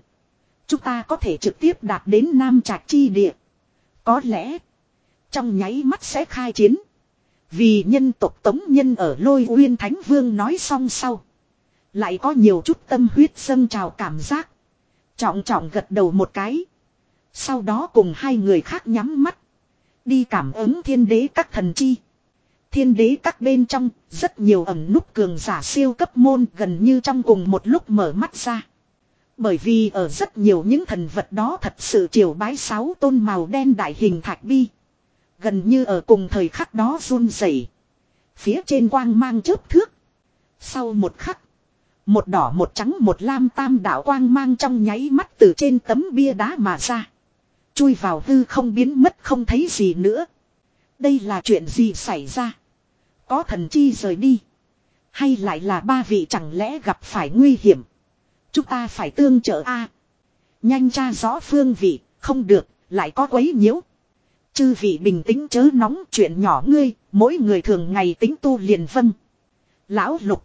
Chúng ta có thể trực tiếp đạt đến Nam Trạch chi địa. Có lẽ. Trong nháy mắt sẽ khai chiến. Vì nhân tộc tống nhân ở lôi uyên thánh vương nói xong sau. Lại có nhiều chút tâm huyết dâng trào cảm giác. Trọng trọng gật đầu một cái. Sau đó cùng hai người khác nhắm mắt. Đi cảm ứng thiên đế các thần chi. Thiên đế các bên trong, rất nhiều ẩn nút cường giả siêu cấp môn gần như trong cùng một lúc mở mắt ra. Bởi vì ở rất nhiều những thần vật đó thật sự triều bái sáu tôn màu đen đại hình thạch bi. Gần như ở cùng thời khắc đó run rẩy. Phía trên quang mang chớp thước. Sau một khắc. Một đỏ một trắng một lam tam đạo quang mang trong nháy mắt từ trên tấm bia đá mà ra. Chui vào hư không biến mất không thấy gì nữa. Đây là chuyện gì xảy ra? Có thần chi rời đi. Hay lại là ba vị chẳng lẽ gặp phải nguy hiểm? Chúng ta phải tương trợ a. Nhanh tra rõ phương vị, không được, lại có quấy nhiễu. Chư vị bình tĩnh chớ nóng chuyện nhỏ ngươi, mỗi người thường ngày tính tu liền vân. Lão lục.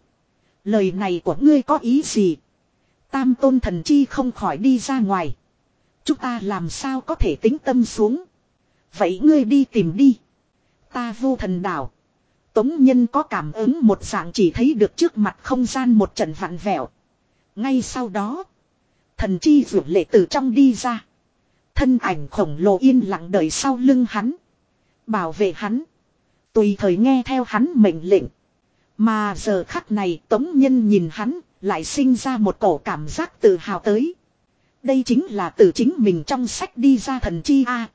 Lời này của ngươi có ý gì? Tam tôn thần chi không khỏi đi ra ngoài. Chúng ta làm sao có thể tính tâm xuống. Vậy ngươi đi tìm đi. Ta vô thần đảo. Tống nhân có cảm ứng một dạng chỉ thấy được trước mặt không gian một trận vặn vẹo. Ngay sau đó. Thần chi vượt lệ từ trong đi ra. Thân ảnh khổng lồ yên lặng đợi sau lưng hắn. Bảo vệ hắn. Tùy thời nghe theo hắn mệnh lệnh. Mà giờ khắc này tống nhân nhìn hắn. Lại sinh ra một cổ cảm giác tự hào tới. Đây chính là từ chính mình trong sách đi ra thần chi A.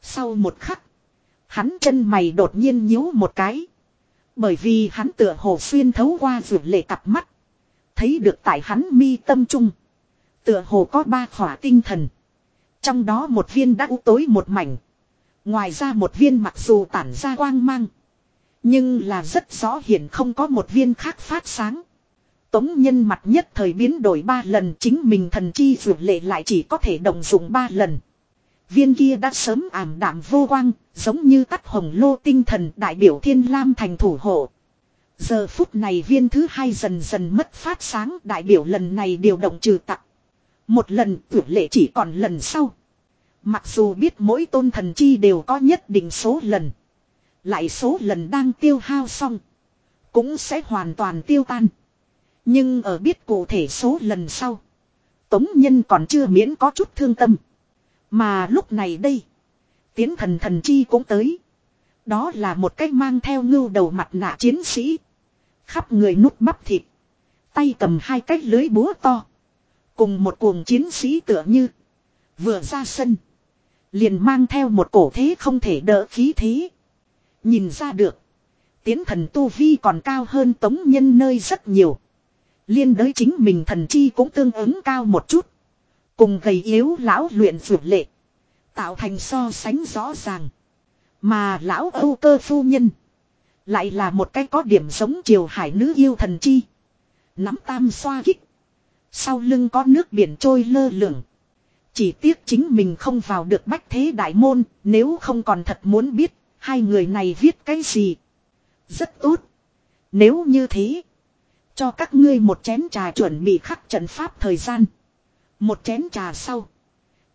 Sau một khắc. Hắn chân mày đột nhiên nhíu một cái. Bởi vì hắn tựa hồ xuyên thấu qua vượt lệ cặp mắt. Thấy được tại hắn mi tâm trung. Tựa hồ có ba khỏa tinh thần. Trong đó một viên đã u tối một mảnh. Ngoài ra một viên mặc dù tản ra quang mang. Nhưng là rất rõ hiển không có một viên khác phát sáng. Tống nhân mặt nhất thời biến đổi ba lần chính mình thần chi vượt lệ lại chỉ có thể đồng dụng ba lần. Viên kia đã sớm ảm đạm vô quang, giống như tắt hồng lô tinh thần đại biểu thiên lam thành thủ hộ. Giờ phút này viên thứ hai dần dần mất phát sáng đại biểu lần này điều động trừ tặng. Một lần vượt lệ chỉ còn lần sau. Mặc dù biết mỗi tôn thần chi đều có nhất định số lần. Lại số lần đang tiêu hao xong. Cũng sẽ hoàn toàn tiêu tan. Nhưng ở biết cụ thể số lần sau. Tống nhân còn chưa miễn có chút thương tâm. Mà lúc này đây. Tiến thần thần chi cũng tới. Đó là một cách mang theo ngưu đầu mặt nạ chiến sĩ. Khắp người nút bắp thịt. Tay cầm hai cái lưới búa to. Cùng một cuồng chiến sĩ tựa như. Vừa ra sân. Liền mang theo một cổ thế không thể đỡ khí thế. Nhìn ra được. Tiến thần tu vi còn cao hơn tống nhân nơi rất nhiều. Liên đới chính mình thần chi cũng tương ứng cao một chút. Cùng gầy yếu lão luyện vượt lệ. Tạo thành so sánh rõ ràng. Mà lão Âu cơ phu nhân. Lại là một cái có điểm giống triều hải nữ yêu thần chi. Nắm tam xoa kích. Sau lưng có nước biển trôi lơ lửng. Chỉ tiếc chính mình không vào được bách thế đại môn. Nếu không còn thật muốn biết. Hai người này viết cái gì. Rất tốt. Nếu như thế. Cho các ngươi một chén trà chuẩn bị khắc trận pháp thời gian. Một chén trà sau.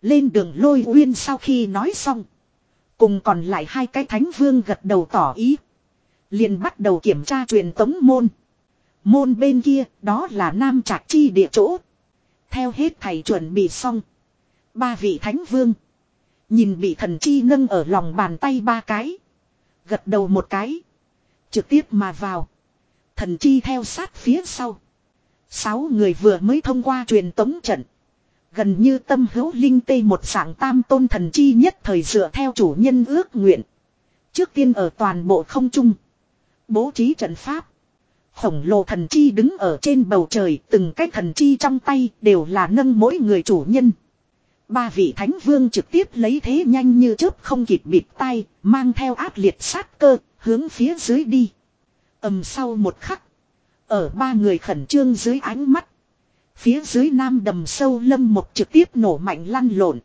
Lên đường lôi uyên sau khi nói xong. Cùng còn lại hai cái thánh vương gật đầu tỏ ý. liền bắt đầu kiểm tra truyền tống môn. Môn bên kia, đó là nam trạc chi địa chỗ. Theo hết thầy chuẩn bị xong. Ba vị thánh vương. Nhìn bị thần chi nâng ở lòng bàn tay ba cái. Gật đầu một cái. Trực tiếp mà vào. Thần chi theo sát phía sau. Sáu người vừa mới thông qua truyền tống trận. Gần như tâm hữu linh tê một dạng tam tôn thần chi nhất thời dựa theo chủ nhân ước nguyện. Trước tiên ở toàn bộ không trung. Bố trí trận pháp. Khổng lồ thần chi đứng ở trên bầu trời, từng cái thần chi trong tay đều là nâng mỗi người chủ nhân. Ba vị thánh vương trực tiếp lấy thế nhanh như chớp không kịp bịt tay, mang theo áp liệt sát cơ, hướng phía dưới đi. ầm sau một khắc. Ở ba người khẩn trương dưới ánh mắt. Phía dưới nam đầm sâu lâm một trực tiếp nổ mạnh lăn lộn.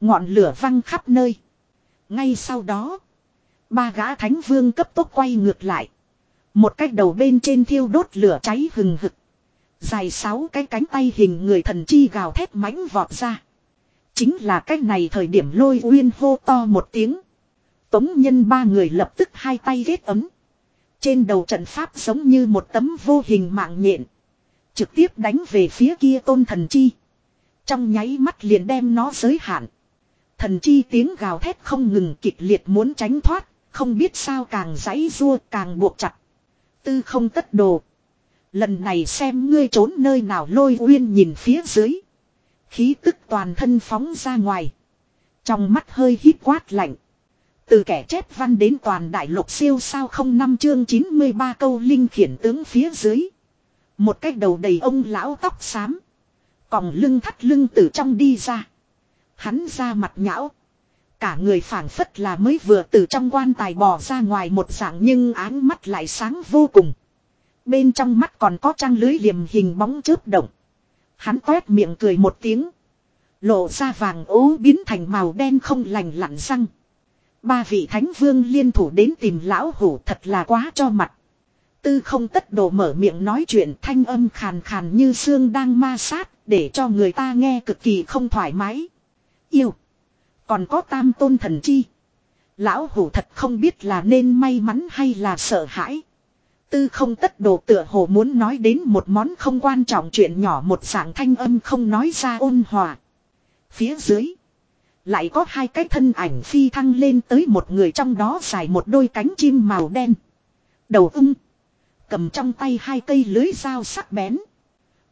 Ngọn lửa văng khắp nơi. Ngay sau đó. Ba gã thánh vương cấp tốc quay ngược lại. Một cái đầu bên trên thiêu đốt lửa cháy hừng hực. Dài sáu cái cánh tay hình người thần chi gào thét mãnh vọt ra. Chính là cách này thời điểm lôi uyên hô to một tiếng. Tống nhân ba người lập tức hai tay ghét ấm. Trên đầu trận pháp giống như một tấm vô hình mạng nhện. Trực tiếp đánh về phía kia tôn thần chi. Trong nháy mắt liền đem nó giới hạn. Thần chi tiếng gào thét không ngừng kịch liệt muốn tránh thoát. Không biết sao càng giãy rua càng buộc chặt. Tư không tất đồ. Lần này xem ngươi trốn nơi nào lôi uyên nhìn phía dưới. Khí tức toàn thân phóng ra ngoài. Trong mắt hơi hít quát lạnh. Từ kẻ chép văn đến toàn đại lục siêu sao không năm chương 93 câu linh khiển tướng phía dưới. Một cái đầu đầy ông lão tóc xám. Còng lưng thắt lưng từ trong đi ra. Hắn ra mặt nhão. Cả người phảng phất là mới vừa từ trong quan tài bò ra ngoài một dạng nhưng áng mắt lại sáng vô cùng. Bên trong mắt còn có trang lưới liềm hình bóng chớp động. Hắn toét miệng cười một tiếng. Lộ ra vàng ố biến thành màu đen không lành lặn răng. Ba vị thánh vương liên thủ đến tìm lão hủ thật là quá cho mặt. Tư không tất đồ mở miệng nói chuyện thanh âm khàn khàn như xương đang ma sát, để cho người ta nghe cực kỳ không thoải mái. Yêu. Còn có tam tôn thần chi. Lão hủ thật không biết là nên may mắn hay là sợ hãi. Tư không tất đồ tựa hồ muốn nói đến một món không quan trọng chuyện nhỏ một dạng thanh âm không nói ra ôn hòa. Phía dưới. Lại có hai cái thân ảnh phi thăng lên tới một người trong đó dài một đôi cánh chim màu đen. Đầu ung. Cầm trong tay hai cây lưới dao sắc bén.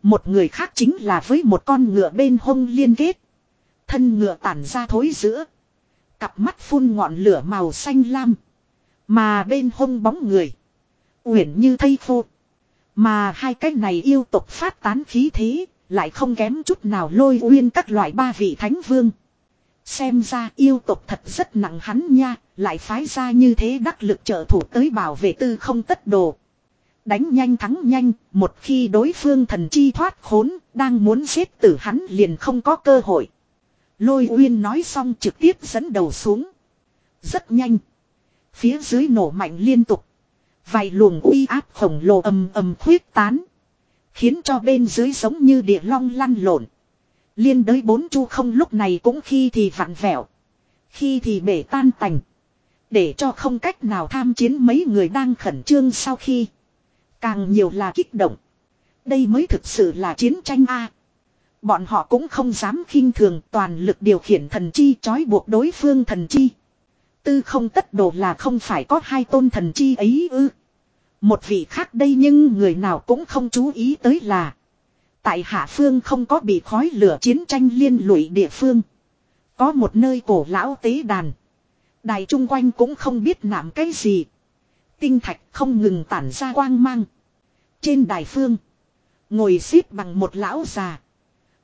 Một người khác chính là với một con ngựa bên hông liên kết. Thân ngựa tản ra thối giữa. Cặp mắt phun ngọn lửa màu xanh lam. Mà bên hông bóng người. Uyển như thây khô. Mà hai cái này yêu tục phát tán khí thế. Lại không kém chút nào lôi uyên các loại ba vị thánh vương. Xem ra yêu tục thật rất nặng hắn nha. Lại phái ra như thế đắc lực trợ thủ tới bảo vệ tư không tất đồ. Đánh nhanh thắng nhanh, một khi đối phương thần chi thoát khốn, đang muốn giết tử hắn liền không có cơ hội. Lôi uyên nói xong trực tiếp dẫn đầu xuống. Rất nhanh. Phía dưới nổ mạnh liên tục. Vài luồng uy áp khổng lồ ầm ầm khuyết tán. Khiến cho bên dưới giống như địa long lăn lộn. Liên đới bốn chu không lúc này cũng khi thì vặn vẹo. Khi thì bể tan tành. Để cho không cách nào tham chiến mấy người đang khẩn trương sau khi. Càng nhiều là kích động. Đây mới thực sự là chiến tranh A. Bọn họ cũng không dám khinh thường toàn lực điều khiển thần chi, trói buộc đối phương thần chi. Tư không tất đồ là không phải có hai tôn thần chi ấy ư. Một vị khác đây nhưng người nào cũng không chú ý tới là. Tại hạ phương không có bị khói lửa chiến tranh liên lụy địa phương. Có một nơi cổ lão tế đàn. Đài chung quanh cũng không biết nạm cái gì. Tinh thạch không ngừng tản ra quang mang. Trên đài phương. Ngồi xếp bằng một lão già.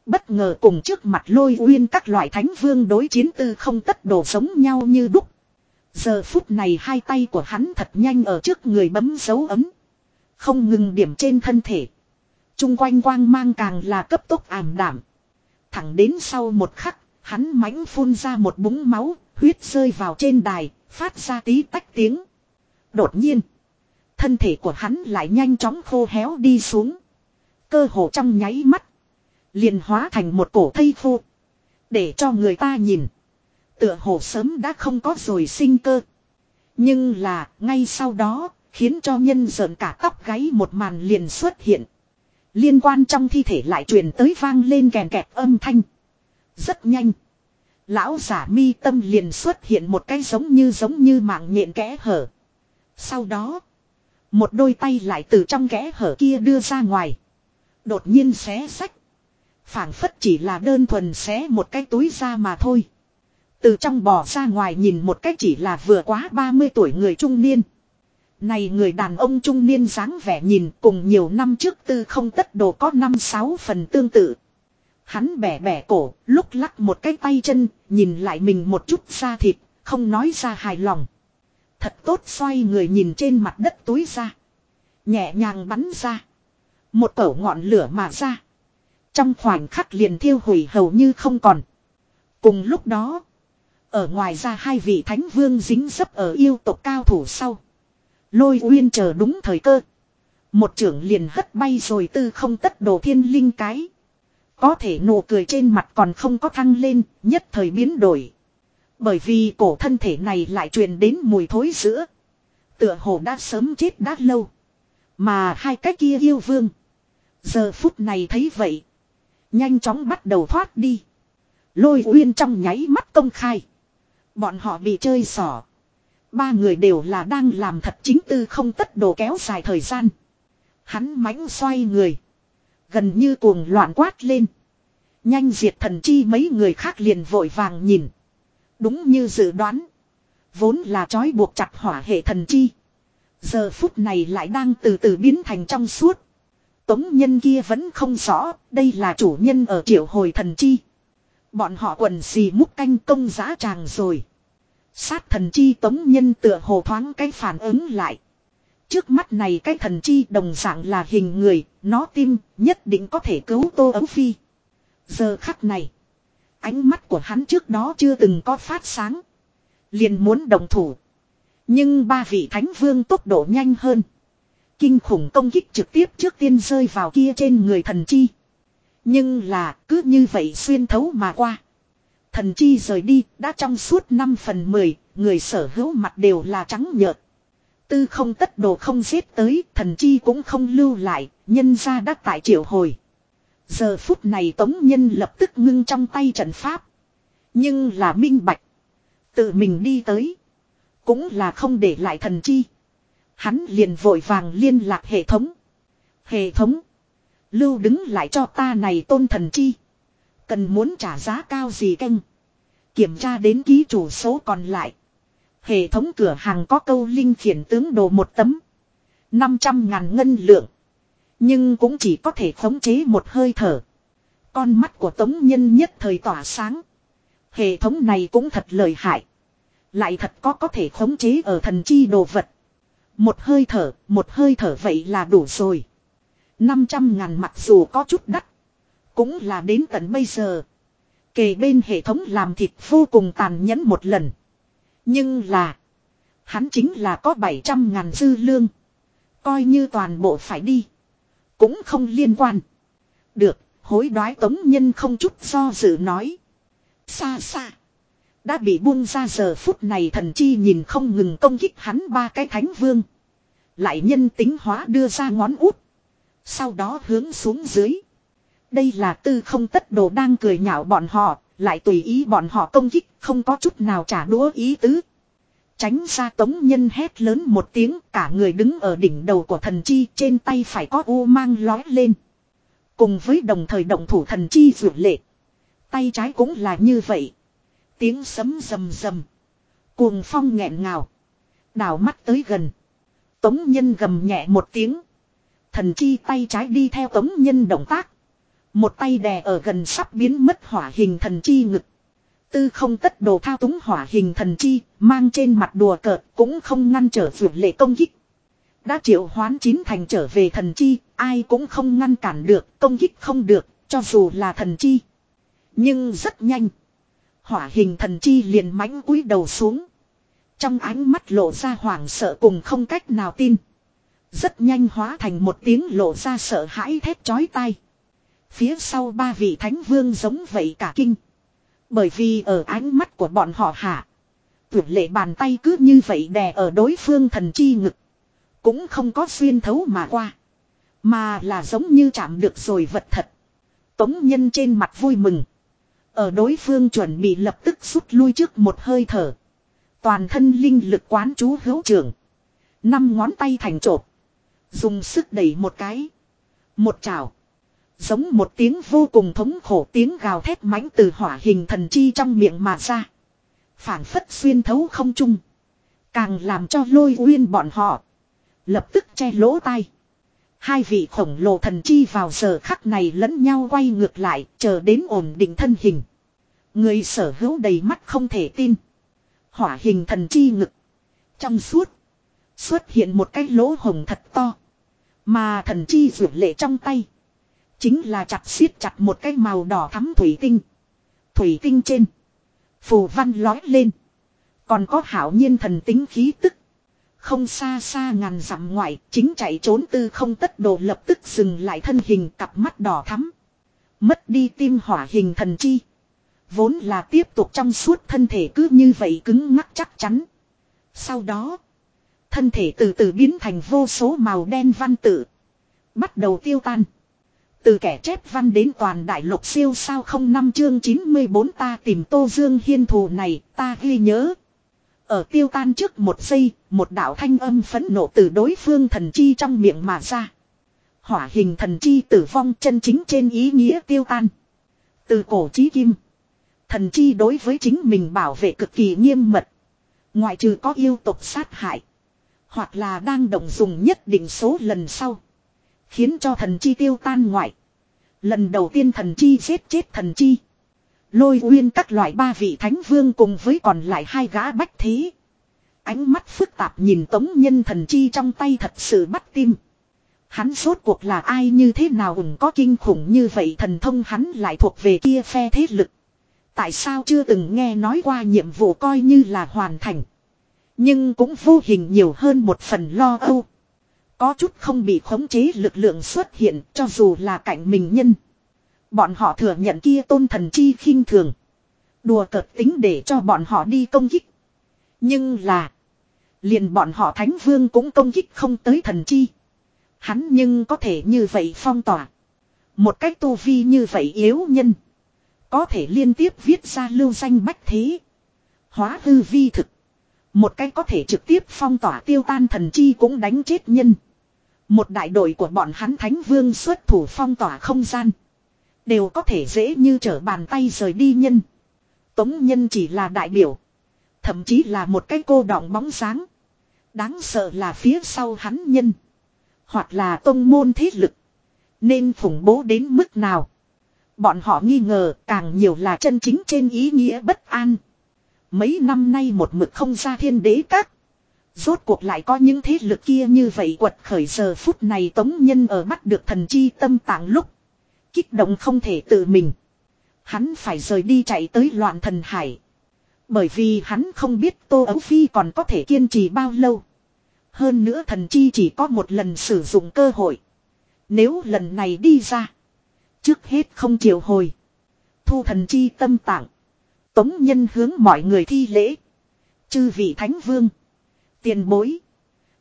Bất ngờ cùng trước mặt lôi uyên các loại thánh vương đối chiến tư không tất đồ giống nhau như đúc. Giờ phút này hai tay của hắn thật nhanh ở trước người bấm dấu ấm. Không ngừng điểm trên thân thể. Trung quanh quang mang càng là cấp tốc ảm đảm. Thẳng đến sau một khắc, hắn mãnh phun ra một búng máu, huyết rơi vào trên đài, phát ra tí tách tiếng. Đột nhiên, thân thể của hắn lại nhanh chóng khô héo đi xuống. Cơ hồ trong nháy mắt, liền hóa thành một cổ thây khô. Để cho người ta nhìn. Tựa hồ sớm đã không có rồi sinh cơ. Nhưng là, ngay sau đó, khiến cho nhân giận cả tóc gáy một màn liền xuất hiện. Liên quan trong thi thể lại truyền tới vang lên kèn kẹt âm thanh. Rất nhanh. Lão giả mi tâm liền xuất hiện một cái giống như giống như mạng nhện kẽ hở. Sau đó. Một đôi tay lại từ trong kẽ hở kia đưa ra ngoài. Đột nhiên xé sách. phảng phất chỉ là đơn thuần xé một cái túi ra mà thôi. Từ trong bò ra ngoài nhìn một cách chỉ là vừa quá 30 tuổi người trung niên. Này người đàn ông trung niên dáng vẻ nhìn cùng nhiều năm trước tư không tất đồ có 5-6 phần tương tự. Hắn bẻ bẻ cổ, lúc lắc một cái tay chân, nhìn lại mình một chút da thịt, không nói ra hài lòng. Thật tốt xoay người nhìn trên mặt đất túi ra. Nhẹ nhàng bắn ra. Một cẩu ngọn lửa mà ra. Trong khoảnh khắc liền thiêu hủy hầu như không còn. Cùng lúc đó. Ở ngoài ra hai vị thánh vương dính dấp ở yêu tộc cao thủ sau. Lôi uyên chờ đúng thời cơ. Một trưởng liền hất bay rồi tư không tất đồ thiên linh cái. Có thể nụ cười trên mặt còn không có thăng lên, nhất thời biến đổi. Bởi vì cổ thân thể này lại truyền đến mùi thối giữa. Tựa hồ đã sớm chết đã lâu. Mà hai cái kia yêu vương. Giờ phút này thấy vậy. Nhanh chóng bắt đầu thoát đi. Lôi uyên trong nháy mắt công khai. Bọn họ bị chơi xỏ. Ba người đều là đang làm thật chính tư không tất đồ kéo dài thời gian. Hắn mánh xoay người. Gần như cuồng loạn quát lên. Nhanh diệt thần chi mấy người khác liền vội vàng nhìn. Đúng như dự đoán. Vốn là trói buộc chặt hỏa hệ thần chi. Giờ phút này lại đang từ từ biến thành trong suốt. Tống nhân kia vẫn không rõ, đây là chủ nhân ở triệu hồi thần chi. Bọn họ quần xì múc canh công giá tràng rồi. Sát thần chi tống nhân tựa hồ thoáng cái phản ứng lại. Trước mắt này cái thần chi đồng dạng là hình người, nó tim nhất định có thể cứu tô ấu phi. Giờ khắc này, ánh mắt của hắn trước đó chưa từng có phát sáng. Liền muốn đồng thủ. Nhưng ba vị thánh vương tốc độ nhanh hơn. Kinh khủng công kích trực tiếp trước tiên rơi vào kia trên người thần chi. Nhưng là cứ như vậy xuyên thấu mà qua. Thần chi rời đi đã trong suốt 5 phần 10, người sở hữu mặt đều là trắng nhợt. Tư không tất đồ không giết tới, thần chi cũng không lưu lại, nhân ra đã tại triệu hồi. Giờ phút này tống nhân lập tức ngưng trong tay trận pháp. Nhưng là minh bạch. Tự mình đi tới. Cũng là không để lại thần chi. Hắn liền vội vàng liên lạc hệ thống. Hệ thống. Lưu đứng lại cho ta này tôn thần chi. Cần muốn trả giá cao gì canh. Kiểm tra đến ký chủ số còn lại. Hệ thống cửa hàng có câu linh khiển tướng đồ một tấm. 500 ngàn ngân lượng. Nhưng cũng chỉ có thể khống chế một hơi thở. Con mắt của tống nhân nhất thời tỏa sáng. Hệ thống này cũng thật lợi hại. Lại thật có có thể khống chế ở thần chi đồ vật. Một hơi thở, một hơi thở vậy là đủ rồi. 500 ngàn mặc dù có chút đắt. Cũng là đến tận bây giờ. Kề bên hệ thống làm thịt vô cùng tàn nhẫn một lần. Nhưng là. Hắn chính là có 700 ngàn dư lương. Coi như toàn bộ phải đi. Cũng không liên quan. Được, hối đoái tống nhân không chút do dự nói. Xa xa. Đã bị buông ra giờ phút này thần chi nhìn không ngừng công kích hắn ba cái thánh vương. Lại nhân tính hóa đưa ra ngón út. Sau đó hướng xuống dưới. Đây là tư không tất đồ đang cười nhạo bọn họ, lại tùy ý bọn họ công kích, không có chút nào trả đũa ý tứ. Tránh ra tống nhân hét lớn một tiếng, cả người đứng ở đỉnh đầu của thần chi, trên tay phải có u mang lói lên. Cùng với đồng thời động thủ thần chi vượt lệ. Tay trái cũng là như vậy. Tiếng sấm rầm rầm. Cuồng phong nghẹn ngào. Đảo mắt tới gần. Tống nhân gầm nhẹ một tiếng. Thần chi tay trái đi theo tống nhân động tác. Một tay đè ở gần sắp biến mất hỏa hình thần chi ngực. Tư không tất đồ thao túng hỏa hình thần chi, mang trên mặt đùa cợt cũng không ngăn trở vượt lệ công kích. Đã triệu hoán chín thành trở về thần chi, ai cũng không ngăn cản được, công kích không được, cho dù là thần chi. Nhưng rất nhanh. Hỏa hình thần chi liền mãnh cúi đầu xuống. Trong ánh mắt lộ ra hoảng sợ cùng không cách nào tin. Rất nhanh hóa thành một tiếng lộ ra sợ hãi thét chói tai. Phía sau ba vị thánh vương giống vậy cả kinh. Bởi vì ở ánh mắt của bọn họ hạ. Tuyệt lệ bàn tay cứ như vậy đè ở đối phương thần chi ngực. Cũng không có xuyên thấu mà qua. Mà là giống như chạm được rồi vật thật. Tống nhân trên mặt vui mừng. Ở đối phương chuẩn bị lập tức rút lui trước một hơi thở. Toàn thân linh lực quán chú hữu trưởng. Năm ngón tay thành trộp. Dùng sức đẩy một cái. Một chảo. Giống một tiếng vô cùng thống khổ tiếng gào thét mãnh từ hỏa hình thần chi trong miệng mà ra. phản phất xuyên thấu không trung. Càng làm cho lôi uyên bọn họ. Lập tức che lỗ tai. Hai vị khổng lồ thần chi vào giờ khắc này lẫn nhau quay ngược lại, chờ đến ổn định thân hình. Người sở hữu đầy mắt không thể tin. Hỏa hình thần chi ngực. Trong suốt. Xuất hiện một cái lỗ hồng thật to. Mà thần chi rượu lệ trong tay. Chính là chặt xiết chặt một cái màu đỏ thắm thủy tinh. Thủy tinh trên. Phù văn lói lên. Còn có hảo nhiên thần tính khí tức. Không xa xa ngàn dặm ngoại, chính chạy trốn tư không tất đồ lập tức dừng lại thân hình cặp mắt đỏ thắm. Mất đi tim hỏa hình thần chi. Vốn là tiếp tục trong suốt thân thể cứ như vậy cứng ngắc chắc chắn. Sau đó, thân thể từ từ biến thành vô số màu đen văn tự. Bắt đầu tiêu tan. Từ kẻ chép văn đến toàn đại lục siêu sao không năm chương 94 ta tìm Tô Dương Hiên thù này, ta ghi nhớ. Ở tiêu tan trước một giây, một đạo thanh âm phẫn nộ từ đối phương thần chi trong miệng mà ra. Hỏa hình thần chi tử vong chân chính trên ý nghĩa tiêu tan. Từ cổ chí kim. Thần chi đối với chính mình bảo vệ cực kỳ nghiêm mật. Ngoại trừ có yêu tục sát hại. Hoặc là đang động dùng nhất định số lần sau. Khiến cho thần chi tiêu tan ngoại. Lần đầu tiên thần chi giết chết thần chi. Lôi uyên các loại ba vị thánh vương cùng với còn lại hai gã bách thế. Ánh mắt phức tạp nhìn tống nhân thần chi trong tay thật sự bắt tim. Hắn sốt cuộc là ai như thế nào ủng có kinh khủng như vậy thần thông hắn lại thuộc về kia phe thế lực. Tại sao chưa từng nghe nói qua nhiệm vụ coi như là hoàn thành. Nhưng cũng vô hình nhiều hơn một phần lo âu. Có chút không bị khống chế lực lượng xuất hiện cho dù là cạnh mình nhân. Bọn họ thừa nhận kia tôn thần chi khinh thường. Đùa cợt tính để cho bọn họ đi công kích. Nhưng là. Liền bọn họ thánh vương cũng công kích không tới thần chi. Hắn nhưng có thể như vậy phong tỏa. Một cách tu vi như vậy yếu nhân. Có thể liên tiếp viết ra lưu danh bách thế. Hóa hư vi thực. Một cách có thể trực tiếp phong tỏa tiêu tan thần chi cũng đánh chết nhân. Một đại đội của bọn hắn thánh vương xuất thủ phong tỏa không gian. Đều có thể dễ như trở bàn tay rời đi nhân. Tống nhân chỉ là đại biểu. Thậm chí là một cái cô đọng bóng sáng. Đáng sợ là phía sau hắn nhân. Hoặc là tông môn thế lực. Nên phủng bố đến mức nào. Bọn họ nghi ngờ càng nhiều là chân chính trên ý nghĩa bất an. Mấy năm nay một mực không ra thiên đế các. Rốt cuộc lại có những thế lực kia như vậy quật khởi giờ phút này tống nhân ở bắt được thần chi tâm tạng lúc. Kích động không thể tự mình. Hắn phải rời đi chạy tới loạn thần hải. Bởi vì hắn không biết Tô Ấu Phi còn có thể kiên trì bao lâu. Hơn nữa thần chi chỉ có một lần sử dụng cơ hội. Nếu lần này đi ra. Trước hết không chịu hồi. Thu thần chi tâm tạng. Tống nhân hướng mọi người thi lễ. Chư vị thánh vương. Tiền bối.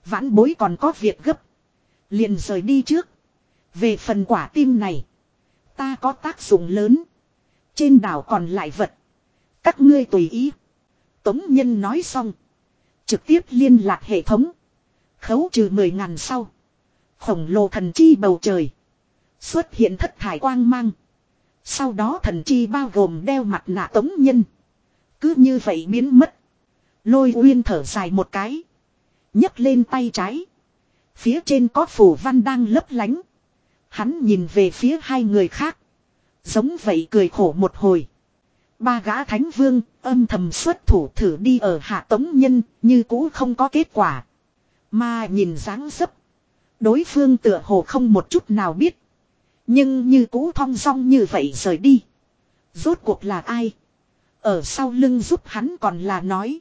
Vãn bối còn có việc gấp. Liền rời đi trước. Về phần quả tim này. Ta có tác dụng lớn. Trên đảo còn lại vật. Các ngươi tùy ý. Tống Nhân nói xong. Trực tiếp liên lạc hệ thống. Khấu trừ mười ngàn sau. Khổng lồ thần chi bầu trời. Xuất hiện thất thải quang mang. Sau đó thần chi bao gồm đeo mặt nạ Tống Nhân. Cứ như vậy biến mất. Lôi uyên thở dài một cái nhấc lên tay trái. Phía trên có phủ văn đang lấp lánh. Hắn nhìn về phía hai người khác. Giống vậy cười khổ một hồi. Ba gã thánh vương, âm thầm xuất thủ thử đi ở hạ tống nhân, như cũ không có kết quả. Mà nhìn dáng dấp. Đối phương tựa hồ không một chút nào biết. Nhưng như cũ thong song như vậy rời đi. Rốt cuộc là ai? Ở sau lưng giúp hắn còn là nói.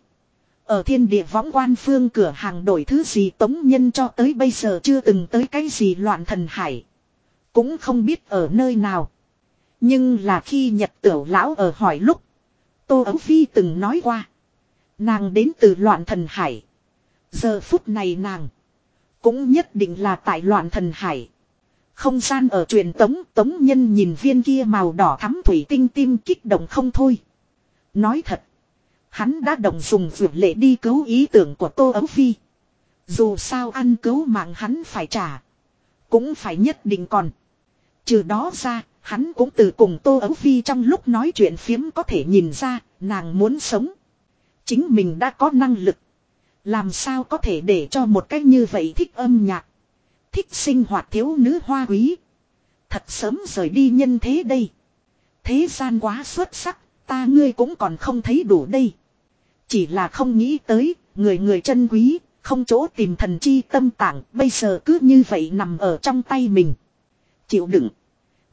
Ở thiên địa võng quan phương cửa hàng đổi thứ gì tống nhân cho tới bây giờ chưa từng tới cái gì loạn thần hải. Cũng không biết ở nơi nào. Nhưng là khi nhật tiểu lão ở hỏi lúc. Tô Ấu Phi từng nói qua. Nàng đến từ loạn thần hải. Giờ phút này nàng. Cũng nhất định là tại loạn thần hải. Không gian ở truyền tống tống nhân nhìn viên kia màu đỏ thắm thủy tinh tim kích động không thôi. Nói thật. Hắn đã đồng dùng vượt lệ đi cứu ý tưởng của Tô Ấu Phi. Dù sao ăn cứu mạng hắn phải trả. Cũng phải nhất định còn. Trừ đó ra, hắn cũng từ cùng Tô Ấu Phi trong lúc nói chuyện phiếm có thể nhìn ra, nàng muốn sống. Chính mình đã có năng lực. Làm sao có thể để cho một cách như vậy thích âm nhạc. Thích sinh hoạt thiếu nữ hoa quý. Thật sớm rời đi nhân thế đây. Thế gian quá xuất sắc, ta ngươi cũng còn không thấy đủ đây. Chỉ là không nghĩ tới, người người chân quý, không chỗ tìm thần chi tâm tạng, bây giờ cứ như vậy nằm ở trong tay mình. Chịu đựng.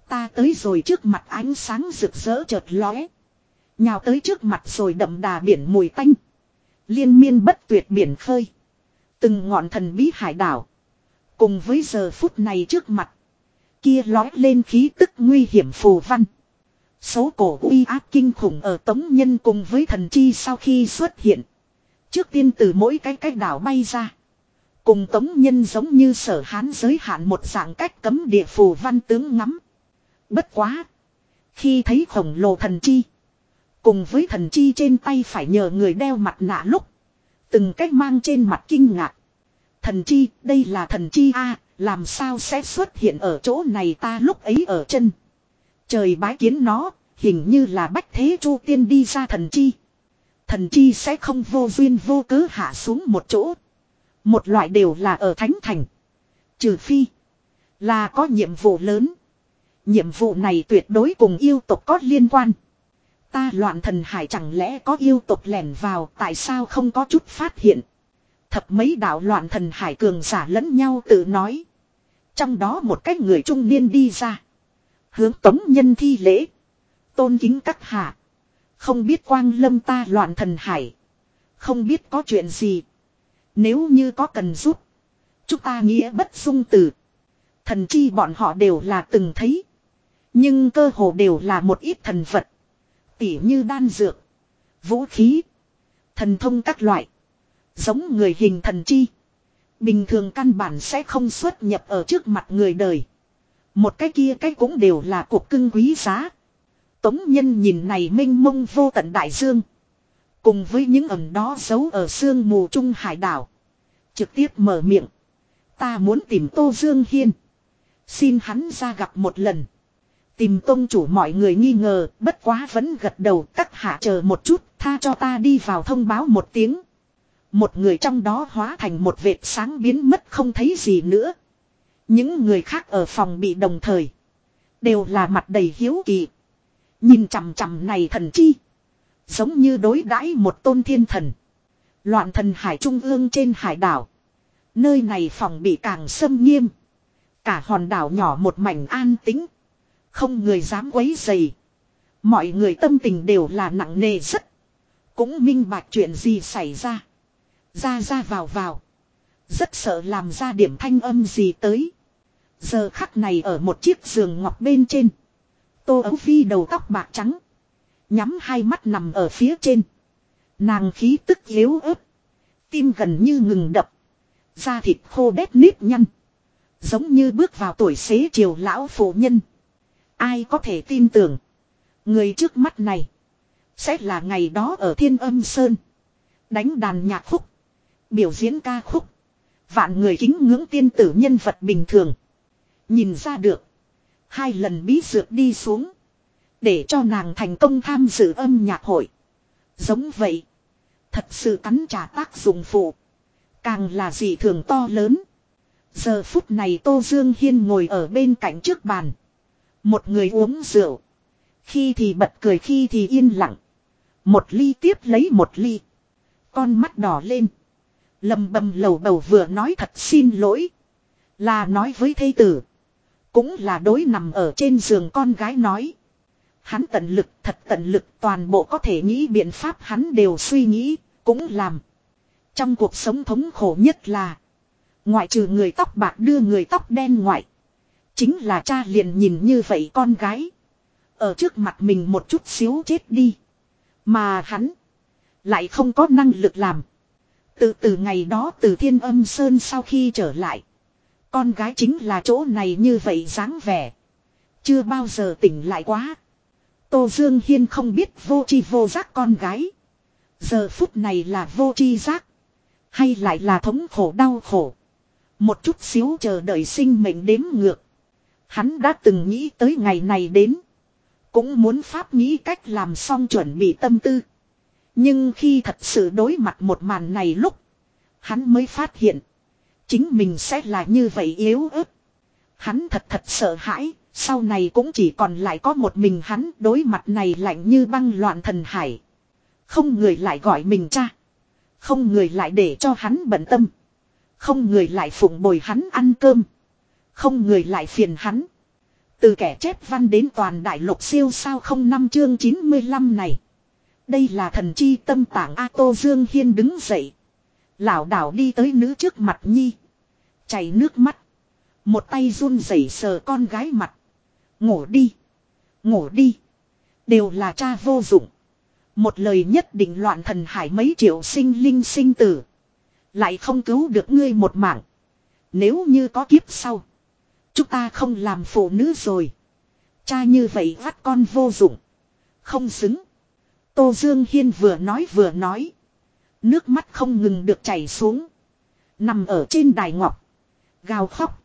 Ta tới rồi trước mặt ánh sáng rực rỡ chợt lóe. Nhào tới trước mặt rồi đậm đà biển mùi tanh. Liên miên bất tuyệt biển khơi. Từng ngọn thần bí hải đảo. Cùng với giờ phút này trước mặt. Kia lói lên khí tức nguy hiểm phù văn. Số cổ uy áp kinh khủng ở tống nhân cùng với thần chi sau khi xuất hiện. Trước tiên từ mỗi cái cách đảo bay ra. Cùng tống nhân giống như sở hán giới hạn một dạng cách cấm địa phù văn tướng ngắm. Bất quá. Khi thấy khổng lồ thần chi. Cùng với thần chi trên tay phải nhờ người đeo mặt nạ lúc. Từng cách mang trên mặt kinh ngạc. Thần chi, đây là thần chi a làm sao sẽ xuất hiện ở chỗ này ta lúc ấy ở chân. Trời bái kiến nó, hình như là bách thế chu tiên đi ra thần chi. Thần chi sẽ không vô duyên vô cớ hạ xuống một chỗ. Một loại đều là ở thánh thành. Trừ phi. Là có nhiệm vụ lớn. Nhiệm vụ này tuyệt đối cùng yêu tộc có liên quan. Ta loạn thần hải chẳng lẽ có yêu tộc lẻn vào tại sao không có chút phát hiện. Thập mấy đạo loạn thần hải cường giả lẫn nhau tự nói. Trong đó một cái người trung niên đi ra. Hướng tống nhân thi lễ. Tôn kính các hạ. Không biết quang lâm ta loạn thần hải. Không biết có chuyện gì. Nếu như có cần giúp. Chúng ta nghĩa bất dung từ. Thần chi bọn họ đều là từng thấy. Nhưng cơ hồ đều là một ít thần vật. Tỉ như đan dược. Vũ khí. Thần thông các loại. Giống người hình thần chi. Bình thường căn bản sẽ không xuất nhập ở trước mặt người đời. Một cái kia cái cũng đều là cuộc cưng quý giá. Tống nhân nhìn này minh mông vô tận đại dương. Cùng với những ẩn đó giấu ở sương mù trung hải đảo. Trực tiếp mở miệng. Ta muốn tìm Tô Dương Hiên. Xin hắn ra gặp một lần. Tìm tôn chủ mọi người nghi ngờ, bất quá vẫn gật đầu các hạ chờ một chút, tha cho ta đi vào thông báo một tiếng. Một người trong đó hóa thành một vệt sáng biến mất không thấy gì nữa. Những người khác ở phòng bị đồng thời. Đều là mặt đầy hiếu kỳ. Nhìn chằm chằm này thần chi. Giống như đối đãi một tôn thiên thần. Loạn thần hải trung ương trên hải đảo. Nơi này phòng bị càng xâm nghiêm. Cả hòn đảo nhỏ một mảnh an tĩnh. Không người dám quấy dày. Mọi người tâm tình đều là nặng nề rất. Cũng minh bạch chuyện gì xảy ra. Ra ra vào vào. Rất sợ làm ra điểm thanh âm gì tới. Giờ khắc này ở một chiếc giường ngọc bên trên. Tô ấu phi đầu tóc bạc trắng. Nhắm hai mắt nằm ở phía trên. Nàng khí tức yếu ớt. Tim gần như ngừng đập. Da thịt khô đét nếp nhăn. Giống như bước vào tuổi xế chiều lão phụ nhân. Ai có thể tin tưởng. Người trước mắt này. Sẽ là ngày đó ở Thiên Âm Sơn. Đánh đàn nhạc khúc. Biểu diễn ca khúc. Vạn người kính ngưỡng tiên tử nhân vật bình thường. Nhìn ra được. Hai lần bí dược đi xuống. Để cho nàng thành công tham dự âm nhạc hội. Giống vậy. Thật sự cắn trả tác dụng phụ. Càng là gì thường to lớn. Giờ phút này Tô Dương Hiên ngồi ở bên cạnh trước bàn. Một người uống rượu. Khi thì bật cười khi thì yên lặng. Một ly tiếp lấy một ly. Con mắt đỏ lên. Lầm bầm lầu bầu vừa nói thật xin lỗi. Là nói với thây tử. Cũng là đối nằm ở trên giường con gái nói. Hắn tận lực thật tận lực toàn bộ có thể nghĩ biện pháp hắn đều suy nghĩ, cũng làm. Trong cuộc sống thống khổ nhất là. Ngoại trừ người tóc bạc đưa người tóc đen ngoại. Chính là cha liền nhìn như vậy con gái. Ở trước mặt mình một chút xíu chết đi. Mà hắn. Lại không có năng lực làm. Từ từ ngày đó từ thiên âm sơn sau khi trở lại. Con gái chính là chỗ này như vậy dáng vẻ. Chưa bao giờ tỉnh lại quá. Tô Dương Hiên không biết vô chi vô giác con gái. Giờ phút này là vô chi giác. Hay lại là thống khổ đau khổ. Một chút xíu chờ đợi sinh mệnh đếm ngược. Hắn đã từng nghĩ tới ngày này đến. Cũng muốn pháp nghĩ cách làm xong chuẩn bị tâm tư. Nhưng khi thật sự đối mặt một màn này lúc. Hắn mới phát hiện. Chính mình sẽ là như vậy yếu ớt. Hắn thật thật sợ hãi. Sau này cũng chỉ còn lại có một mình hắn, đối mặt này lạnh như băng loạn thần hải. Không người lại gọi mình cha. Không người lại để cho hắn bận tâm. Không người lại phụng bồi hắn ăn cơm. Không người lại phiền hắn. Từ kẻ chép văn đến toàn đại lục siêu sao không năm chương 95 này. Đây là thần chi tâm tạng A Tô Dương Hiên đứng dậy. Lão đảo đi tới nữ trước mặt Nhi. Chảy nước mắt. Một tay run rẩy sờ con gái mặt. Ngủ đi. Ngủ đi. Đều là cha vô dụng. Một lời nhất định loạn thần hải mấy triệu sinh linh sinh tử. Lại không cứu được ngươi một mạng. Nếu như có kiếp sau. Chúng ta không làm phụ nữ rồi. Cha như vậy vắt con vô dụng. Không xứng. Tô Dương Hiên vừa nói vừa nói. Nước mắt không ngừng được chảy xuống. Nằm ở trên đài ngọc. Gào khóc.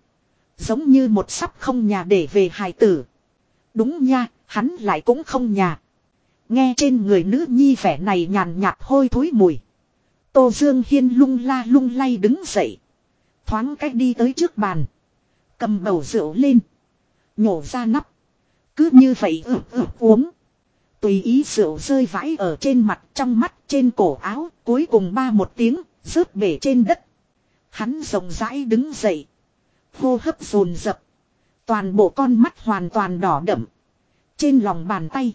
Giống như một sắp không nhà để về hài tử. Đúng nha, hắn lại cũng không nhà. Nghe trên người nữ nhi vẻ này nhàn nhạt hôi thối mùi. Tô Dương Hiên lung la lung lay đứng dậy. Thoáng cách đi tới trước bàn. Cầm bầu rượu lên. Nhổ ra nắp. Cứ như vậy ừ, ừ, uống. Tùy ý rượu rơi vãi ở trên mặt, trong mắt, trên cổ áo. Cuối cùng ba một tiếng, rớt bể trên đất. Hắn rộng rãi đứng dậy. Hô hấp dồn dập. Toàn bộ con mắt hoàn toàn đỏ đậm. Trên lòng bàn tay.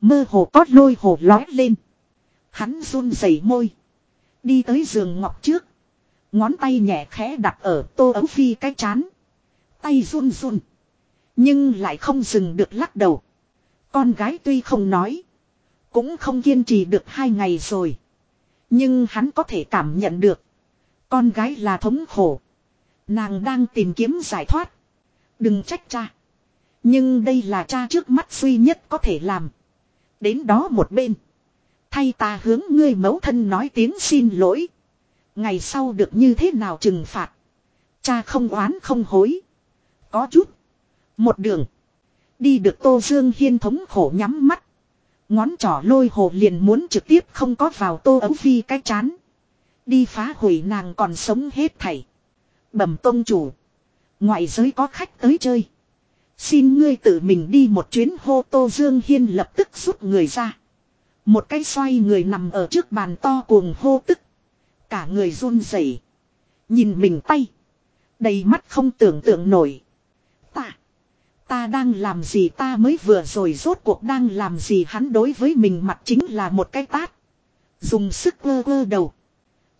Mơ hồ có lôi hồ lói lên. Hắn run rẩy môi. Đi tới giường ngọc trước. Ngón tay nhẹ khẽ đặt ở tô ấu phi cái chán. Tay run run. Nhưng lại không dừng được lắc đầu. Con gái tuy không nói. Cũng không kiên trì được hai ngày rồi. Nhưng hắn có thể cảm nhận được. Con gái là thống khổ. Nàng đang tìm kiếm giải thoát. Đừng trách cha. Nhưng đây là cha trước mắt duy nhất có thể làm. Đến đó một bên. Thay ta hướng ngươi mẫu thân nói tiếng xin lỗi. Ngày sau được như thế nào trừng phạt. Cha không oán không hối. Có chút. Một đường. Đi được Tô Dương Hiên thống khổ nhắm mắt. Ngón trỏ lôi hồ liền muốn trực tiếp không có vào Tô Ấu Phi cái chán. Đi phá hủy nàng còn sống hết thảy. Bẩm tông chủ. Ngoại giới có khách tới chơi. Xin ngươi tự mình đi một chuyến hô Tô Dương Hiên lập tức rút người ra. Một cái xoay người nằm ở trước bàn to cuồng hô tức. Cả người run rẩy, Nhìn mình tay. Đầy mắt không tưởng tượng nổi. Ta. Đang làm gì ta mới vừa rồi rốt cuộc đang làm gì hắn đối với mình mặt chính là một cái tát. Dùng sức ơ ơ đầu.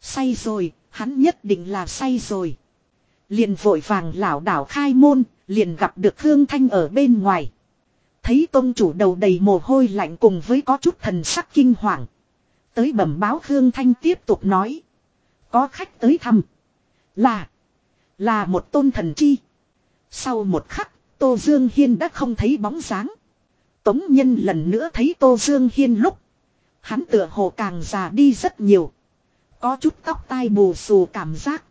Say rồi, hắn nhất định là say rồi. Liền vội vàng lảo đảo khai môn, liền gặp được Khương Thanh ở bên ngoài. Thấy tôn chủ đầu đầy mồ hôi lạnh cùng với có chút thần sắc kinh hoàng. Tới bẩm báo Khương Thanh tiếp tục nói. Có khách tới thăm. Là. Là một tôn thần chi. Sau một khắc, Tô Dương Hiên đã không thấy bóng dáng. Tống nhân lần nữa thấy Tô Dương Hiên lúc. Hắn tựa hồ càng già đi rất nhiều. Có chút tóc tai bù xù cảm giác.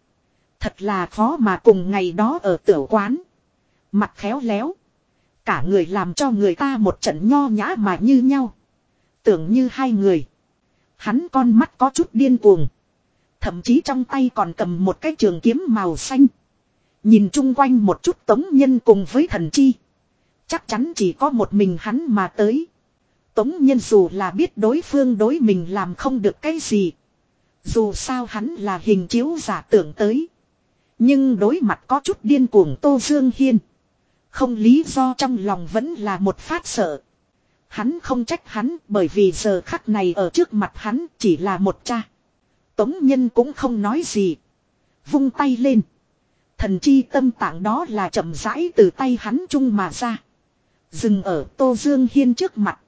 Thật là khó mà cùng ngày đó ở tiểu quán. Mặt khéo léo. Cả người làm cho người ta một trận nho nhã mà như nhau. Tưởng như hai người. Hắn con mắt có chút điên cuồng. Thậm chí trong tay còn cầm một cái trường kiếm màu xanh. Nhìn chung quanh một chút tống nhân cùng với thần chi. Chắc chắn chỉ có một mình hắn mà tới. Tống nhân dù là biết đối phương đối mình làm không được cái gì. Dù sao hắn là hình chiếu giả tưởng tới. Nhưng đối mặt có chút điên cuồng Tô Dương Hiên. Không lý do trong lòng vẫn là một phát sợ. Hắn không trách hắn bởi vì giờ khắc này ở trước mặt hắn chỉ là một cha. Tống nhân cũng không nói gì. Vung tay lên. Thần chi tâm tạng đó là chậm rãi từ tay hắn chung mà ra. Dừng ở Tô Dương Hiên trước mặt.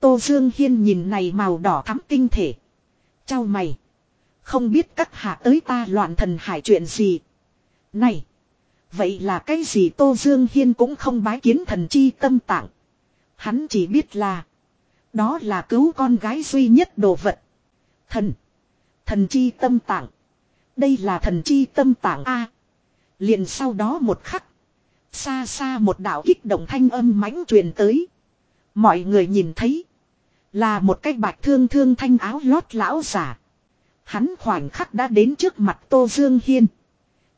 Tô Dương Hiên nhìn này màu đỏ thắm tinh thể. Chào mày. Không biết các hạ tới ta loạn thần hải chuyện gì. Này. Vậy là cái gì Tô Dương Hiên cũng không bái kiến thần chi tâm tạng. Hắn chỉ biết là. Đó là cứu con gái duy nhất đồ vật. Thần. Thần chi tâm tạng. Đây là thần chi tâm tạng A. Liền sau đó một khắc. Xa xa một đạo kích động thanh âm mãnh truyền tới. Mọi người nhìn thấy. Là một cái bạch thương thương thanh áo lót lão giả. Hắn khoảnh khắc đã đến trước mặt Tô Dương Hiên.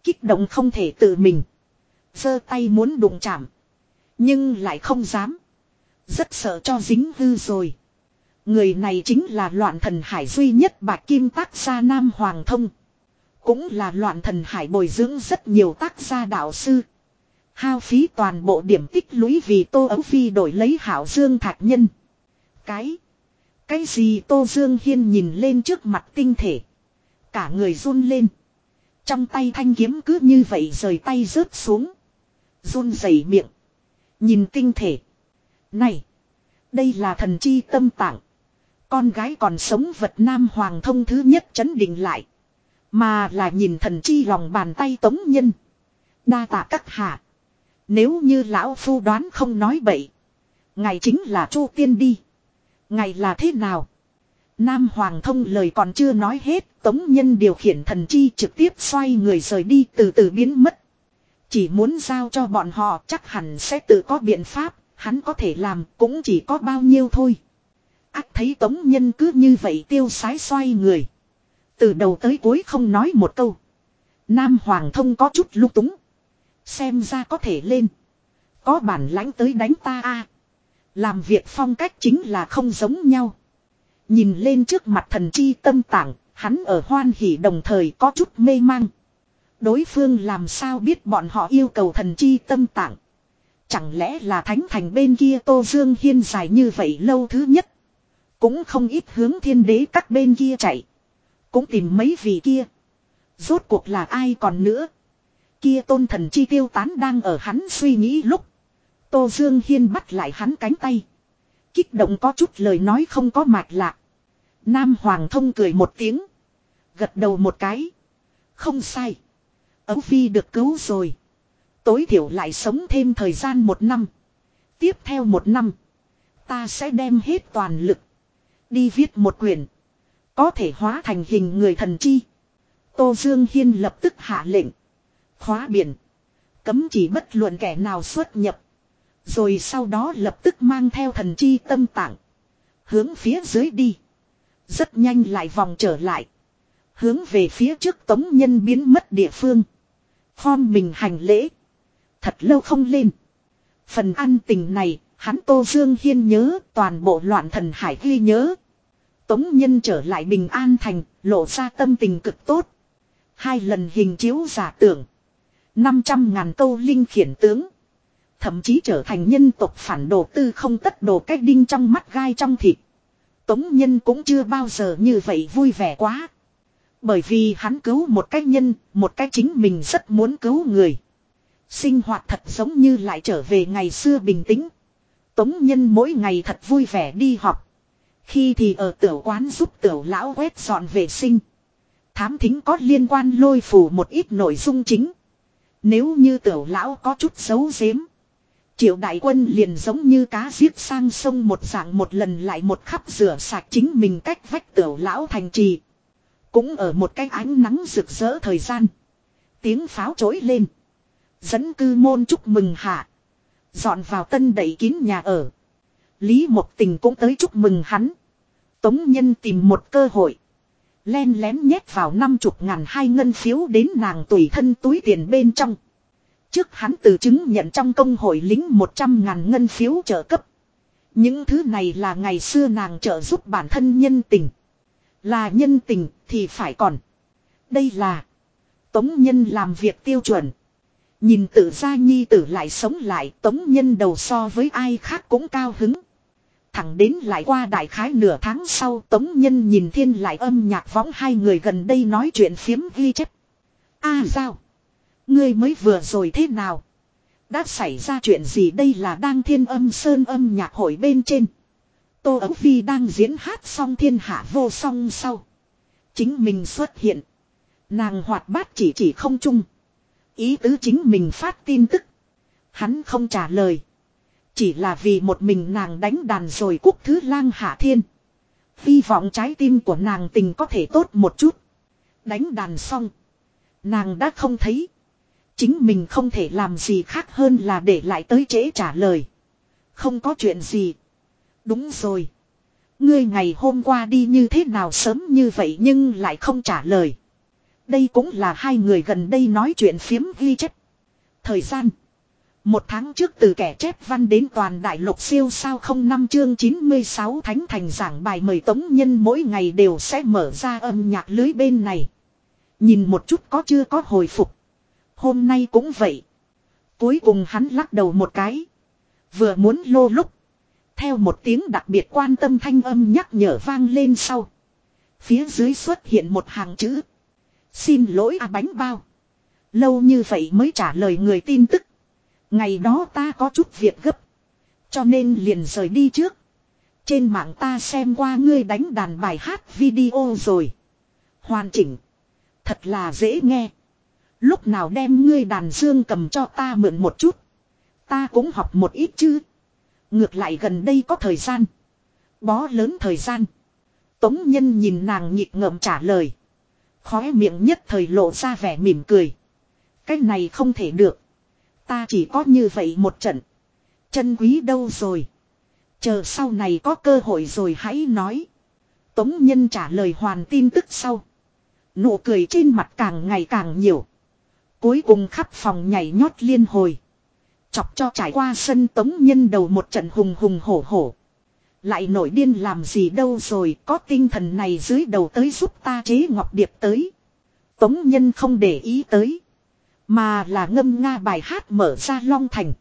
Kích động không thể tự mình. giơ tay muốn đụng chạm. Nhưng lại không dám. Rất sợ cho dính hư rồi. Người này chính là loạn thần hải duy nhất bạch kim tác gia Nam Hoàng Thông. Cũng là loạn thần hải bồi dưỡng rất nhiều tác gia đạo sư. Hao phí toàn bộ điểm tích lũy vì Tô Ấu Phi đổi lấy hảo dương thạc nhân. Cái. Cái gì Tô Dương Hiên nhìn lên trước mặt tinh thể. Cả người run lên. Trong tay thanh kiếm cứ như vậy rời tay rớt xuống. Run rẩy miệng. Nhìn tinh thể. Này. Đây là thần chi tâm tạng. Con gái còn sống vật nam hoàng thông thứ nhất chấn định lại. Mà là nhìn thần chi lòng bàn tay tống nhân. Đa tạ các hạ. Nếu như lão phu đoán không nói bậy. Ngài chính là chu tiên đi. Ngài là thế nào? Nam Hoàng thông lời còn chưa nói hết. Tống nhân điều khiển thần chi trực tiếp xoay người rời đi, từ từ biến mất. Chỉ muốn giao cho bọn họ chắc hẳn sẽ tự có biện pháp. Hắn có thể làm cũng chỉ có bao nhiêu thôi. Ác thấy tống nhân cứ như vậy tiêu sái xoay người. Từ đầu tới cuối không nói một câu. Nam Hoàng thông có chút lung túng. Xem ra có thể lên. Có bản lãnh tới đánh ta a Làm việc phong cách chính là không giống nhau. Nhìn lên trước mặt thần chi tâm tạng, hắn ở hoan hỉ đồng thời có chút mê mang. Đối phương làm sao biết bọn họ yêu cầu thần chi tâm tạng. Chẳng lẽ là thánh thành bên kia Tô Dương Hiên dài như vậy lâu thứ nhất. Cũng không ít hướng thiên đế các bên kia chạy. Cũng tìm mấy vị kia. Rốt cuộc là ai còn nữa. Kia tôn thần chi tiêu tán đang ở hắn suy nghĩ lúc. Tô Dương Hiên bắt lại hắn cánh tay. Kích động có chút lời nói không có mạch lạc. Nam Hoàng thông cười một tiếng. Gật đầu một cái. Không sai. Ấu Phi được cứu rồi. Tối thiểu lại sống thêm thời gian một năm. Tiếp theo một năm. Ta sẽ đem hết toàn lực. Đi viết một quyển. Có thể hóa thành hình người thần chi. Tô Dương Hiên lập tức hạ lệnh. Khóa biển. Cấm chỉ bất luận kẻ nào xuất nhập. Rồi sau đó lập tức mang theo thần chi tâm tạng. Hướng phía dưới đi. Rất nhanh lại vòng trở lại. Hướng về phía trước tống nhân biến mất địa phương. Khom mình hành lễ. Thật lâu không lên. Phần an tình này, hắn Tô Dương Hiên nhớ, toàn bộ loạn thần hải ghi nhớ. Tống nhân trở lại bình an thành, lộ ra tâm tình cực tốt. Hai lần hình chiếu giả tưởng. 500 ngàn câu linh khiển tướng. Thậm chí trở thành nhân tộc phản đồ tư không tất đồ cách đinh trong mắt gai trong thịt. Tống nhân cũng chưa bao giờ như vậy vui vẻ quá. Bởi vì hắn cứu một cách nhân, một cách chính mình rất muốn cứu người. Sinh hoạt thật giống như lại trở về ngày xưa bình tĩnh. Tống nhân mỗi ngày thật vui vẻ đi học. Khi thì ở tiểu quán giúp tiểu lão quét dọn vệ sinh. Thám thính có liên quan lôi phủ một ít nội dung chính. Nếu như tiểu lão có chút xấu xếm. Triệu đại quân liền giống như cá giết sang sông một dạng một lần lại một khắp rửa sạch chính mình cách vách tiểu lão thành trì. Cũng ở một cái ánh nắng rực rỡ thời gian. Tiếng pháo trỗi lên. Dẫn cư môn chúc mừng hạ. Dọn vào tân đẩy kín nhà ở. Lý Mộc Tình cũng tới chúc mừng hắn. Tống Nhân tìm một cơ hội. Len lén nhét vào năm chục ngàn hai ngân phiếu đến nàng tùy thân túi tiền bên trong. Trước hắn từ chứng nhận trong công hội lính một trăm ngàn ngân phiếu trợ cấp. Những thứ này là ngày xưa nàng trợ giúp bản thân nhân tình. Là nhân tình thì phải còn. Đây là Tống Nhân làm việc tiêu chuẩn. Nhìn tự gia nhi tử lại sống lại, Tống Nhân đầu so với ai khác cũng cao hứng. Thẳng đến lại qua đại khái nửa tháng sau Tống Nhân nhìn thiên lại âm nhạc võng hai người gần đây nói chuyện phiếm ghi chép. a à, sao? Ngươi mới vừa rồi thế nào? Đã xảy ra chuyện gì đây là đang thiên âm sơn âm nhạc hội bên trên. Tô Ấu Phi đang diễn hát xong thiên hạ vô song sau. Chính mình xuất hiện. Nàng hoạt bát chỉ chỉ không chung. Ý tứ chính mình phát tin tức. Hắn không trả lời. Chỉ là vì một mình nàng đánh đàn rồi cúc thứ lang hạ thiên. Hy vọng trái tim của nàng tình có thể tốt một chút. Đánh đàn xong. Nàng đã không thấy. Chính mình không thể làm gì khác hơn là để lại tới trễ trả lời. Không có chuyện gì. Đúng rồi. Ngươi ngày hôm qua đi như thế nào sớm như vậy nhưng lại không trả lời. Đây cũng là hai người gần đây nói chuyện phiếm ghi chép. Thời gian. Một tháng trước từ kẻ chép văn đến toàn đại lục siêu sao không năm chương 96 thánh thành giảng bài mời tống nhân mỗi ngày đều sẽ mở ra âm nhạc lưới bên này. Nhìn một chút có chưa có hồi phục. Hôm nay cũng vậy. Cuối cùng hắn lắc đầu một cái. Vừa muốn lô lúc. Theo một tiếng đặc biệt quan tâm thanh âm nhắc nhở vang lên sau. Phía dưới xuất hiện một hàng chữ. Xin lỗi à bánh bao. Lâu như vậy mới trả lời người tin tức. Ngày đó ta có chút việc gấp. Cho nên liền rời đi trước. Trên mạng ta xem qua ngươi đánh đàn bài hát video rồi. Hoàn chỉnh. Thật là dễ nghe. Lúc nào đem ngươi đàn dương cầm cho ta mượn một chút. Ta cũng học một ít chứ. Ngược lại gần đây có thời gian. Bó lớn thời gian. Tống nhân nhìn nàng nhịp ngợm trả lời. Khóe miệng nhất thời lộ ra vẻ mỉm cười. Cái này không thể được. Ta chỉ có như vậy một trận. Chân quý đâu rồi. Chờ sau này có cơ hội rồi hãy nói. Tống nhân trả lời hoàn tin tức sau. Nụ cười trên mặt càng ngày càng nhiều. Cuối cùng khắp phòng nhảy nhót liên hồi. Chọc cho trải qua sân tống nhân đầu một trận hùng hùng hổ hổ. Lại nổi điên làm gì đâu rồi, có tinh thần này dưới đầu tới giúp ta chế ngọc điệp tới. Tống nhân không để ý tới. Mà là ngâm nga bài hát mở ra long thành.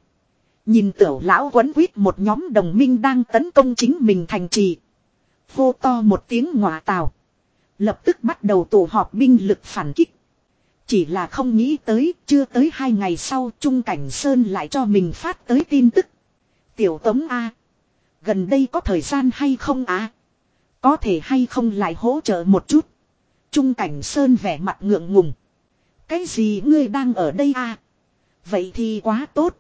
Nhìn tiểu lão quấn quýt một nhóm đồng minh đang tấn công chính mình thành trì. vô to một tiếng ngọa tào. Lập tức bắt đầu tổ họp binh lực phản kích. Chỉ là không nghĩ tới, chưa tới hai ngày sau Trung Cảnh Sơn lại cho mình phát tới tin tức. Tiểu Tống A. Gần đây có thời gian hay không A? Có thể hay không lại hỗ trợ một chút. Trung Cảnh Sơn vẻ mặt ngượng ngùng. Cái gì ngươi đang ở đây à? Vậy thì quá tốt.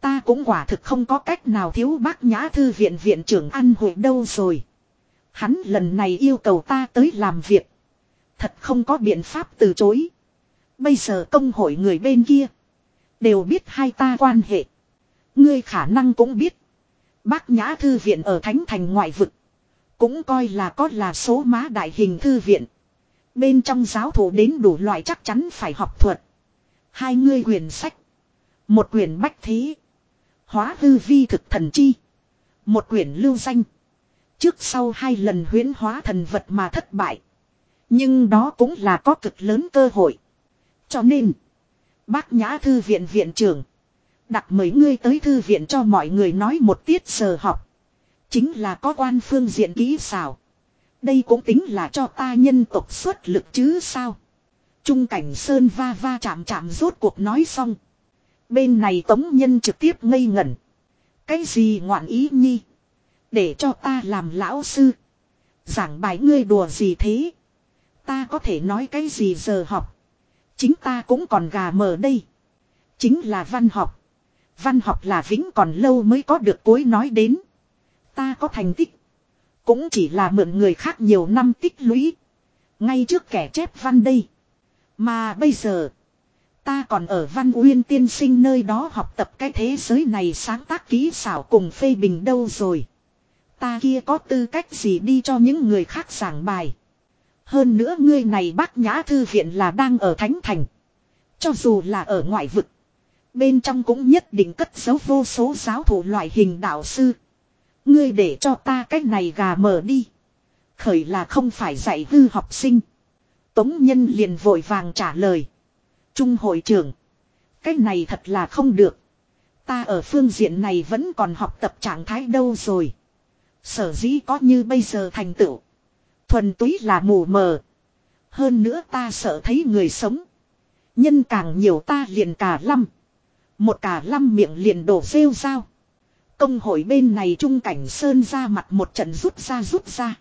Ta cũng quả thực không có cách nào thiếu bác nhã thư viện viện trưởng ăn hội đâu rồi. Hắn lần này yêu cầu ta tới làm việc. Thật không có biện pháp từ chối. Bây giờ công hội người bên kia. Đều biết hai ta quan hệ. Ngươi khả năng cũng biết. Bác Nhã Thư Viện ở Thánh Thành ngoại vực. Cũng coi là có là số má đại hình thư viện. Bên trong giáo thủ đến đủ loại chắc chắn phải học thuật. Hai ngươi quyển sách. Một quyển bách thí Hóa hư vi thực thần chi. Một quyển lưu danh. Trước sau hai lần huyến hóa thần vật mà thất bại. Nhưng đó cũng là có cực lớn cơ hội. Cho nên, bác nhã thư viện viện trưởng. Đặt mấy ngươi tới thư viện cho mọi người nói một tiết giờ học. Chính là có quan phương diện kỹ xảo. Đây cũng tính là cho ta nhân tộc xuất lực chứ sao. Trung cảnh sơn va va chạm chạm rốt cuộc nói xong. Bên này tống nhân trực tiếp ngây ngẩn. Cái gì ngoạn ý nhi. Để cho ta làm lão sư. Giảng bài ngươi đùa gì thế. Ta có thể nói cái gì giờ học. Chính ta cũng còn gà mờ đây. Chính là văn học. Văn học là vĩnh còn lâu mới có được cuối nói đến. Ta có thành tích. Cũng chỉ là mượn người khác nhiều năm tích lũy. Ngay trước kẻ chép văn đây. Mà bây giờ. Ta còn ở văn uyên tiên sinh nơi đó học tập cái thế giới này sáng tác kỹ xảo cùng phê bình đâu rồi. Ta kia có tư cách gì đi cho những người khác giảng bài. Hơn nữa ngươi này bác nhã thư viện là đang ở Thánh Thành. Cho dù là ở ngoại vực. Bên trong cũng nhất định cất giấu vô số giáo thủ loại hình đạo sư. Ngươi để cho ta cái này gà mở đi. Khởi là không phải dạy hư học sinh. Tống Nhân liền vội vàng trả lời. Trung hội trưởng. Cái này thật là không được. Ta ở phương diện này vẫn còn học tập trạng thái đâu rồi. Sở dĩ có như bây giờ thành tựu. Thuần túy là mù mờ. Hơn nữa ta sợ thấy người sống. Nhân càng nhiều ta liền cả lăm. Một cả lăm miệng liền đổ rêu dao. Công hội bên này trung cảnh sơn ra mặt một trận rút ra rút ra.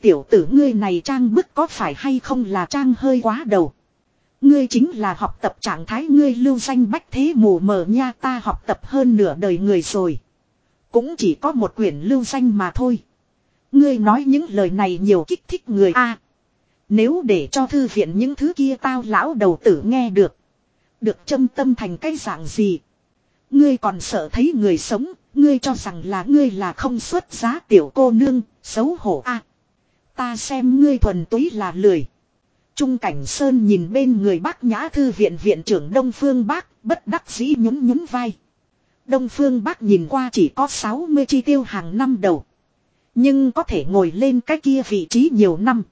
Tiểu tử ngươi này trang bức có phải hay không là trang hơi quá đầu. Ngươi chính là học tập trạng thái ngươi lưu danh bách thế mù mờ nha, ta học tập hơn nửa đời người rồi. Cũng chỉ có một quyển lưu danh mà thôi. Ngươi nói những lời này nhiều kích thích người a. nếu để cho thư viện những thứ kia tao lão đầu tử nghe được. Được châm tâm thành cái dạng gì? Ngươi còn sợ thấy người sống, ngươi cho rằng là ngươi là không xuất giá tiểu cô nương, xấu hổ a. ta xem ngươi thuần túy là lười. Trung Cảnh Sơn nhìn bên người bác nhã thư viện viện trưởng Đông Phương Bác, bất đắc dĩ nhún nhún vai. Đông Phương Bác nhìn qua chỉ có 60 chi tiêu hàng năm đầu. Nhưng có thể ngồi lên cái kia vị trí nhiều năm.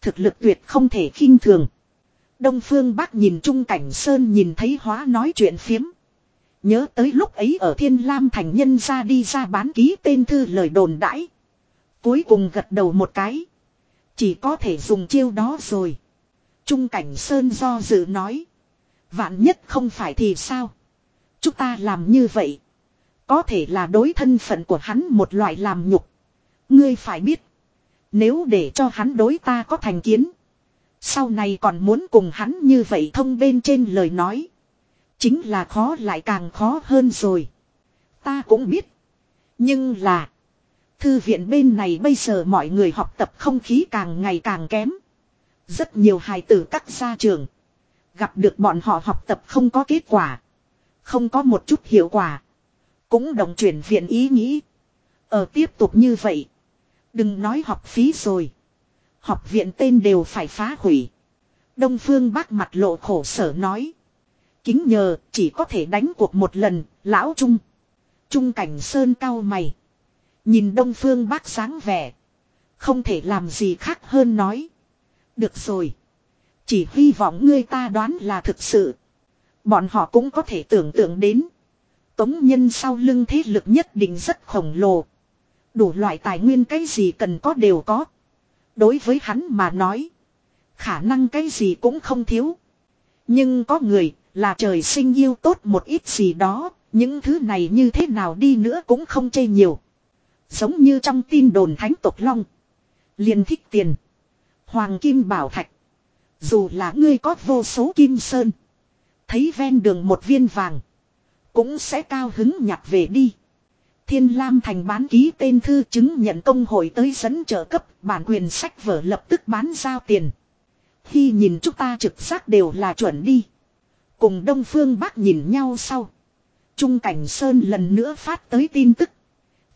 Thực lực tuyệt không thể khinh thường. Đông Phương Bác nhìn Trung Cảnh Sơn nhìn thấy hóa nói chuyện phiếm. Nhớ tới lúc ấy ở Thiên Lam thành nhân ra đi ra bán ký tên thư lời đồn đãi. Cuối cùng gật đầu một cái. Chỉ có thể dùng chiêu đó rồi. Trung Cảnh Sơn do dự nói. Vạn nhất không phải thì sao? Chúng ta làm như vậy. Có thể là đối thân phận của hắn một loại làm nhục. Ngươi phải biết. Nếu để cho hắn đối ta có thành kiến. Sau này còn muốn cùng hắn như vậy thông bên trên lời nói. Chính là khó lại càng khó hơn rồi. Ta cũng biết. Nhưng là. Thư viện bên này bây giờ mọi người học tập không khí càng ngày càng kém. Rất nhiều hài tử các gia trường. Gặp được bọn họ học tập không có kết quả. Không có một chút hiệu quả. Cũng đồng chuyển viện ý nghĩ. Ở tiếp tục như vậy. Đừng nói học phí rồi. Học viện tên đều phải phá hủy. Đông Phương bác mặt lộ khổ sở nói. Kính nhờ chỉ có thể đánh cuộc một lần, lão Trung. Trung cảnh sơn cao mày. Nhìn Đông Phương bác sáng vẻ. Không thể làm gì khác hơn nói. Được rồi. Chỉ hy vọng ngươi ta đoán là thực sự. Bọn họ cũng có thể tưởng tượng đến. Tống nhân sau lưng thế lực nhất định rất khổng lồ. Đủ loại tài nguyên cái gì cần có đều có. Đối với hắn mà nói. Khả năng cái gì cũng không thiếu. Nhưng có người là trời sinh yêu tốt một ít gì đó. Những thứ này như thế nào đi nữa cũng không chê nhiều. Giống như trong tin đồn thánh tộc long. liền thích tiền. Hoàng kim bảo thạch. Dù là ngươi có vô số kim sơn. Thấy ven đường một viên vàng. Cũng sẽ cao hứng nhặt về đi. Thiên Lam Thành bán ký tên thư chứng nhận công hội tới dẫn trợ cấp, bản quyền sách vở lập tức bán giao tiền. Khi nhìn chúng ta trực giác đều là chuẩn đi. Cùng Đông Phương Bắc nhìn nhau sau. Trung Cảnh Sơn lần nữa phát tới tin tức.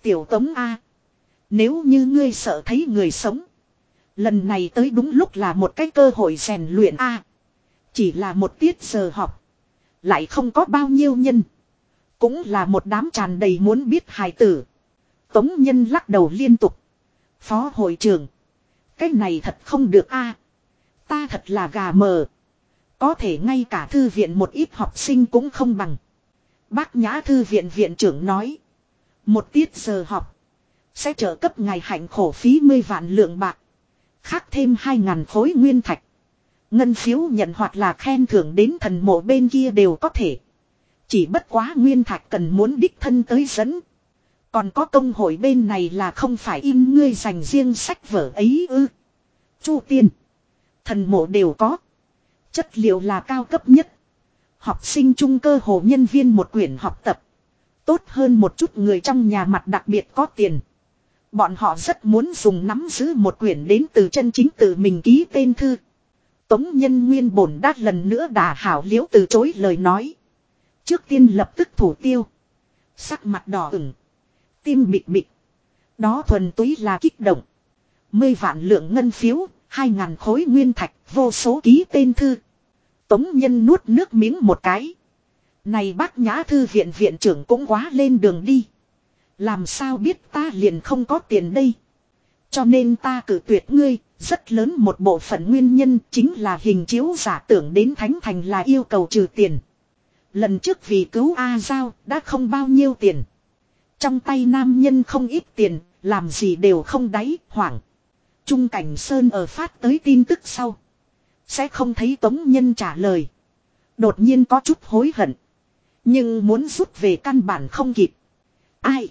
Tiểu Tống A. Nếu như ngươi sợ thấy người sống. Lần này tới đúng lúc là một cái cơ hội rèn luyện A. Chỉ là một tiết giờ học. Lại không có bao nhiêu nhân. Cũng là một đám tràn đầy muốn biết hài tử. Tống nhân lắc đầu liên tục. Phó hội trưởng. Cái này thật không được a. Ta thật là gà mờ. Có thể ngay cả thư viện một ít học sinh cũng không bằng. Bác nhã thư viện viện trưởng nói. Một tiết giờ học. Sẽ trợ cấp ngày hạnh khổ phí mươi vạn lượng bạc. Khác thêm hai ngàn khối nguyên thạch. Ngân phiếu nhận hoặc là khen thưởng đến thần mộ bên kia đều có thể. Chỉ bất quá nguyên thạch cần muốn đích thân tới dẫn. Còn có công hội bên này là không phải in ngươi dành riêng sách vở ấy ư. Chu tiên. Thần mộ đều có. Chất liệu là cao cấp nhất. Học sinh trung cơ hồ nhân viên một quyển học tập. Tốt hơn một chút người trong nhà mặt đặc biệt có tiền. Bọn họ rất muốn dùng nắm giữ một quyển đến từ chân chính tự mình ký tên thư. Tống nhân nguyên bổn đát lần nữa đà hảo liễu từ chối lời nói. Trước tiên lập tức thủ tiêu. Sắc mặt đỏ ửng. Tim bịch bịch. Đó thuần túy là kích động. Mươi vạn lượng ngân phiếu, hai ngàn khối nguyên thạch, vô số ký tên thư. Tống nhân nuốt nước miếng một cái. Này bác nhã thư viện viện trưởng cũng quá lên đường đi. Làm sao biết ta liền không có tiền đây. Cho nên ta cử tuyệt ngươi, rất lớn một bộ phận nguyên nhân chính là hình chiếu giả tưởng đến Thánh Thành là yêu cầu trừ tiền. Lần trước vì cứu A Giao đã không bao nhiêu tiền. Trong tay nam nhân không ít tiền, làm gì đều không đáy, hoảng. Trung Cảnh Sơn ở phát tới tin tức sau. Sẽ không thấy Tống Nhân trả lời. Đột nhiên có chút hối hận. Nhưng muốn rút về căn bản không kịp. Ai?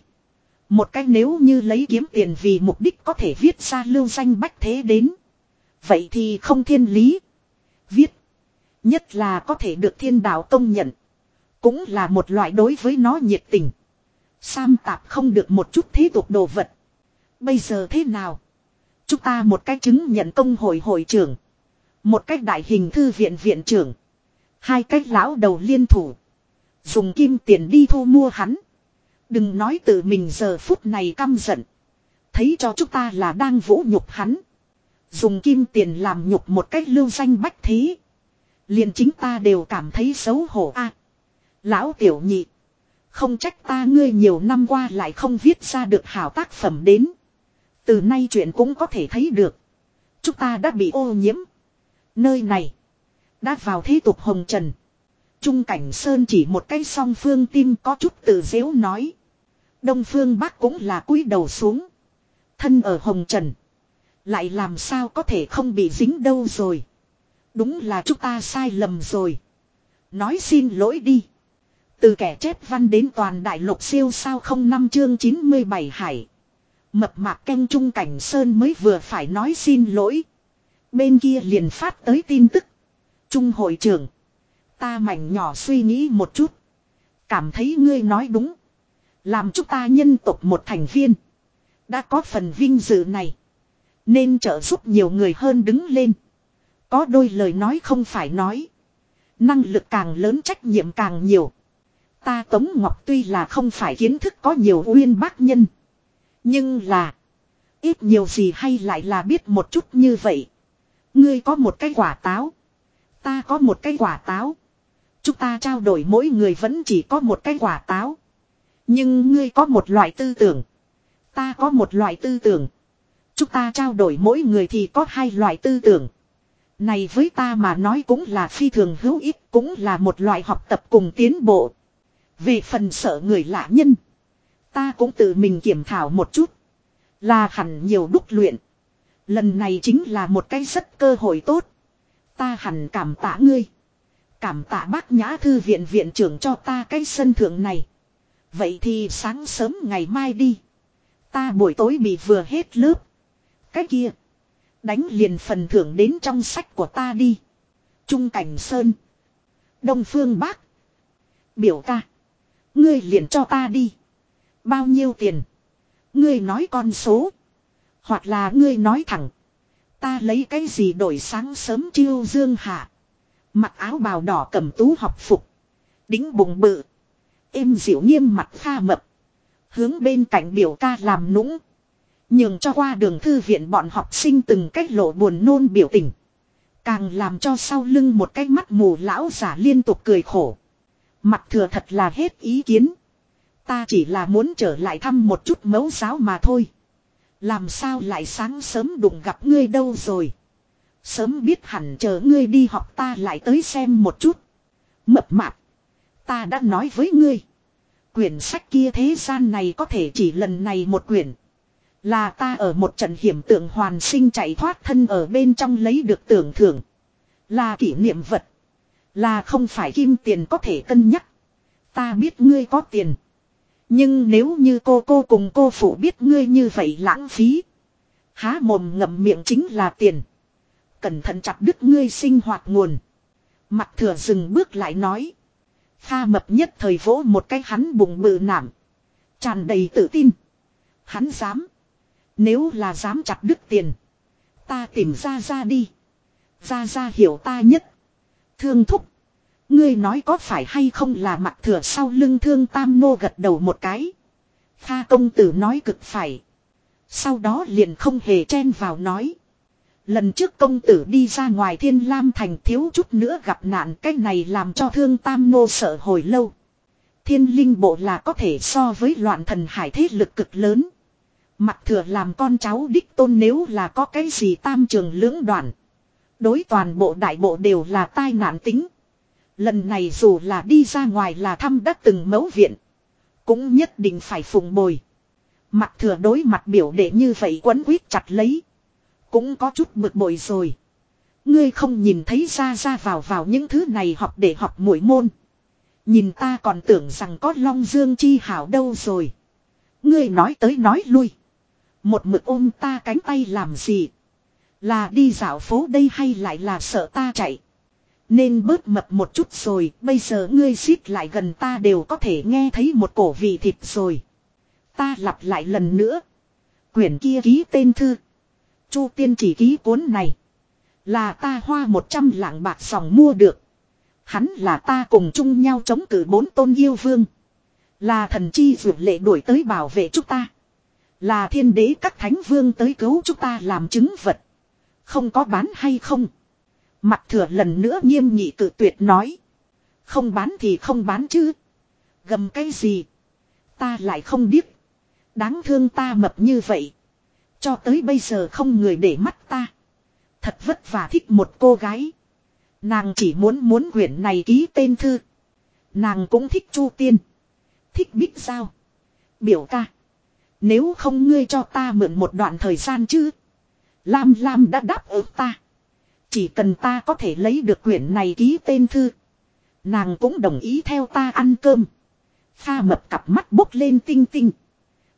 Một cách nếu như lấy kiếm tiền vì mục đích có thể viết ra lưu danh bách thế đến. Vậy thì không thiên lý. Viết. Nhất là có thể được thiên đạo công nhận. Cũng là một loại đối với nó nhiệt tình. Sam tạp không được một chút thế tục đồ vật. Bây giờ thế nào? Chúng ta một cách chứng nhận công hội hội trưởng. Một cách đại hình thư viện viện trưởng. Hai cách lão đầu liên thủ. Dùng kim tiền đi thu mua hắn. Đừng nói tự mình giờ phút này căm giận. Thấy cho chúng ta là đang vũ nhục hắn. Dùng kim tiền làm nhục một cách lưu danh bách thí, liền chính ta đều cảm thấy xấu hổ a Lão tiểu nhị. Không trách ta ngươi nhiều năm qua lại không viết ra được hảo tác phẩm đến. Từ nay chuyện cũng có thể thấy được. Chúng ta đã bị ô nhiễm. Nơi này. Đã vào thế tục hồng trần. Trung cảnh sơn chỉ một cái song phương tim có chút tự dễu nói. Đông phương Bắc cũng là cúi đầu xuống. Thân ở hồng trần. Lại làm sao có thể không bị dính đâu rồi. Đúng là chúng ta sai lầm rồi. Nói xin lỗi đi. Từ kẻ chép văn đến toàn đại lục siêu sao không năm chương 97 hải. Mập mạc canh trung cảnh sơn mới vừa phải nói xin lỗi. Bên kia liền phát tới tin tức. Trung hội trưởng. Ta mảnh nhỏ suy nghĩ một chút. Cảm thấy ngươi nói đúng. Làm chúng ta nhân tộc một thành viên. Đã có phần vinh dự này. Nên trợ giúp nhiều người hơn đứng lên. Có đôi lời nói không phải nói. Năng lực càng lớn trách nhiệm càng nhiều. Ta Tống Ngọc tuy là không phải kiến thức có nhiều uyên bác nhân. Nhưng là. Ít nhiều gì hay lại là biết một chút như vậy. Ngươi có một cái quả táo. Ta có một cái quả táo. Chúng ta trao đổi mỗi người vẫn chỉ có một cái quả táo. Nhưng ngươi có một loại tư tưởng. Ta có một loại tư tưởng. Chúng ta trao đổi mỗi người thì có hai loại tư tưởng. Này với ta mà nói cũng là phi thường hữu ích, cũng là một loại học tập cùng tiến bộ. Về phần sợ người lạ nhân. Ta cũng tự mình kiểm thảo một chút. Là hẳn nhiều đúc luyện. Lần này chính là một cái rất cơ hội tốt. Ta hẳn cảm tạ ngươi. Cảm tạ bác nhã thư viện viện trưởng cho ta cái sân thượng này. Vậy thì sáng sớm ngày mai đi. Ta buổi tối bị vừa hết lớp. Cái kia. Đánh liền phần thưởng đến trong sách của ta đi. Trung Cảnh Sơn. Đông Phương Bác. Biểu ca. Ngươi liền cho ta đi. Bao nhiêu tiền? Ngươi nói con số. Hoặc là ngươi nói thẳng. Ta lấy cái gì đổi sáng sớm chiêu dương hạ. Mặc áo bào đỏ cầm tú học phục. Đính bụng bự. Êm dịu nghiêm mặt pha mập. Hướng bên cạnh biểu ca làm nũng. Nhường cho qua đường thư viện bọn học sinh từng cách lộ buồn nôn biểu tình. Càng làm cho sau lưng một cái mắt mù lão giả liên tục cười khổ. Mặt thừa thật là hết ý kiến. Ta chỉ là muốn trở lại thăm một chút mẫu giáo mà thôi. Làm sao lại sáng sớm đụng gặp ngươi đâu rồi. Sớm biết hẳn chờ ngươi đi học ta lại tới xem một chút. Mập mạp. Ta đã nói với ngươi. Quyển sách kia thế gian này có thể chỉ lần này một quyển. Là ta ở một trận hiểm tượng hoàn sinh chạy thoát thân ở bên trong lấy được tưởng thưởng. Là kỷ niệm vật. Là không phải kim tiền có thể cân nhắc. Ta biết ngươi có tiền. Nhưng nếu như cô cô cùng cô phụ biết ngươi như vậy lãng phí. Há mồm ngậm miệng chính là tiền. Cẩn thận chặt đứt ngươi sinh hoạt nguồn. Mặt thừa dừng bước lại nói. Pha mập nhất thời vỗ một cái hắn bụng bự nảm. tràn đầy tự tin. Hắn dám. Nếu là dám chặt đứt tiền. Ta tìm ra ra đi. Ra ra hiểu ta nhất. Thương thúc. Ngươi nói có phải hay không là mặt thừa sau lưng thương tam nô gật đầu một cái. Kha công tử nói cực phải. Sau đó liền không hề chen vào nói. Lần trước công tử đi ra ngoài thiên lam thành thiếu chút nữa gặp nạn cái này làm cho thương tam nô sợ hồi lâu. Thiên linh bộ là có thể so với loạn thần hải thế lực cực lớn. Mặt thừa làm con cháu đích tôn nếu là có cái gì tam trường lưỡng đoạn. Đối toàn bộ đại bộ đều là tai nạn tính. Lần này dù là đi ra ngoài là thăm đất từng mẫu viện. Cũng nhất định phải phụng bồi. Mặt thừa đối mặt biểu đệ như vậy quấn quýt chặt lấy. Cũng có chút bực bội rồi. Ngươi không nhìn thấy ra ra vào vào những thứ này học để học mũi môn. Nhìn ta còn tưởng rằng có long dương chi hảo đâu rồi. Ngươi nói tới nói lui. Một mực ôm ta cánh tay làm gì. Là đi dạo phố đây hay lại là sợ ta chạy. Nên bớt mập một chút rồi, bây giờ ngươi xít lại gần ta đều có thể nghe thấy một cổ vị thịt rồi. Ta lặp lại lần nữa. Quyển kia ký tên thư. Chu tiên chỉ ký cuốn này. Là ta hoa một trăm lạng bạc sòng mua được. Hắn là ta cùng chung nhau chống cử bốn tôn yêu vương. Là thần chi dược lệ đuổi tới bảo vệ chúng ta. Là thiên đế các thánh vương tới cứu chúng ta làm chứng vật. Không có bán hay không. Mặt thừa lần nữa nghiêm nghị cử tuyệt nói. Không bán thì không bán chứ. Gầm cái gì. Ta lại không biết. Đáng thương ta mập như vậy. Cho tới bây giờ không người để mắt ta. Thật vất vả thích một cô gái. Nàng chỉ muốn muốn quyển này ký tên thư. Nàng cũng thích Chu Tiên. Thích Bích Giao. Biểu ca. Nếu không ngươi cho ta mượn một đoạn thời gian chứ. Lam Lam đã đáp ứng ta. Chỉ cần ta có thể lấy được quyển này ký tên thư. Nàng cũng đồng ý theo ta ăn cơm. Pha mập cặp mắt bốc lên tinh tinh.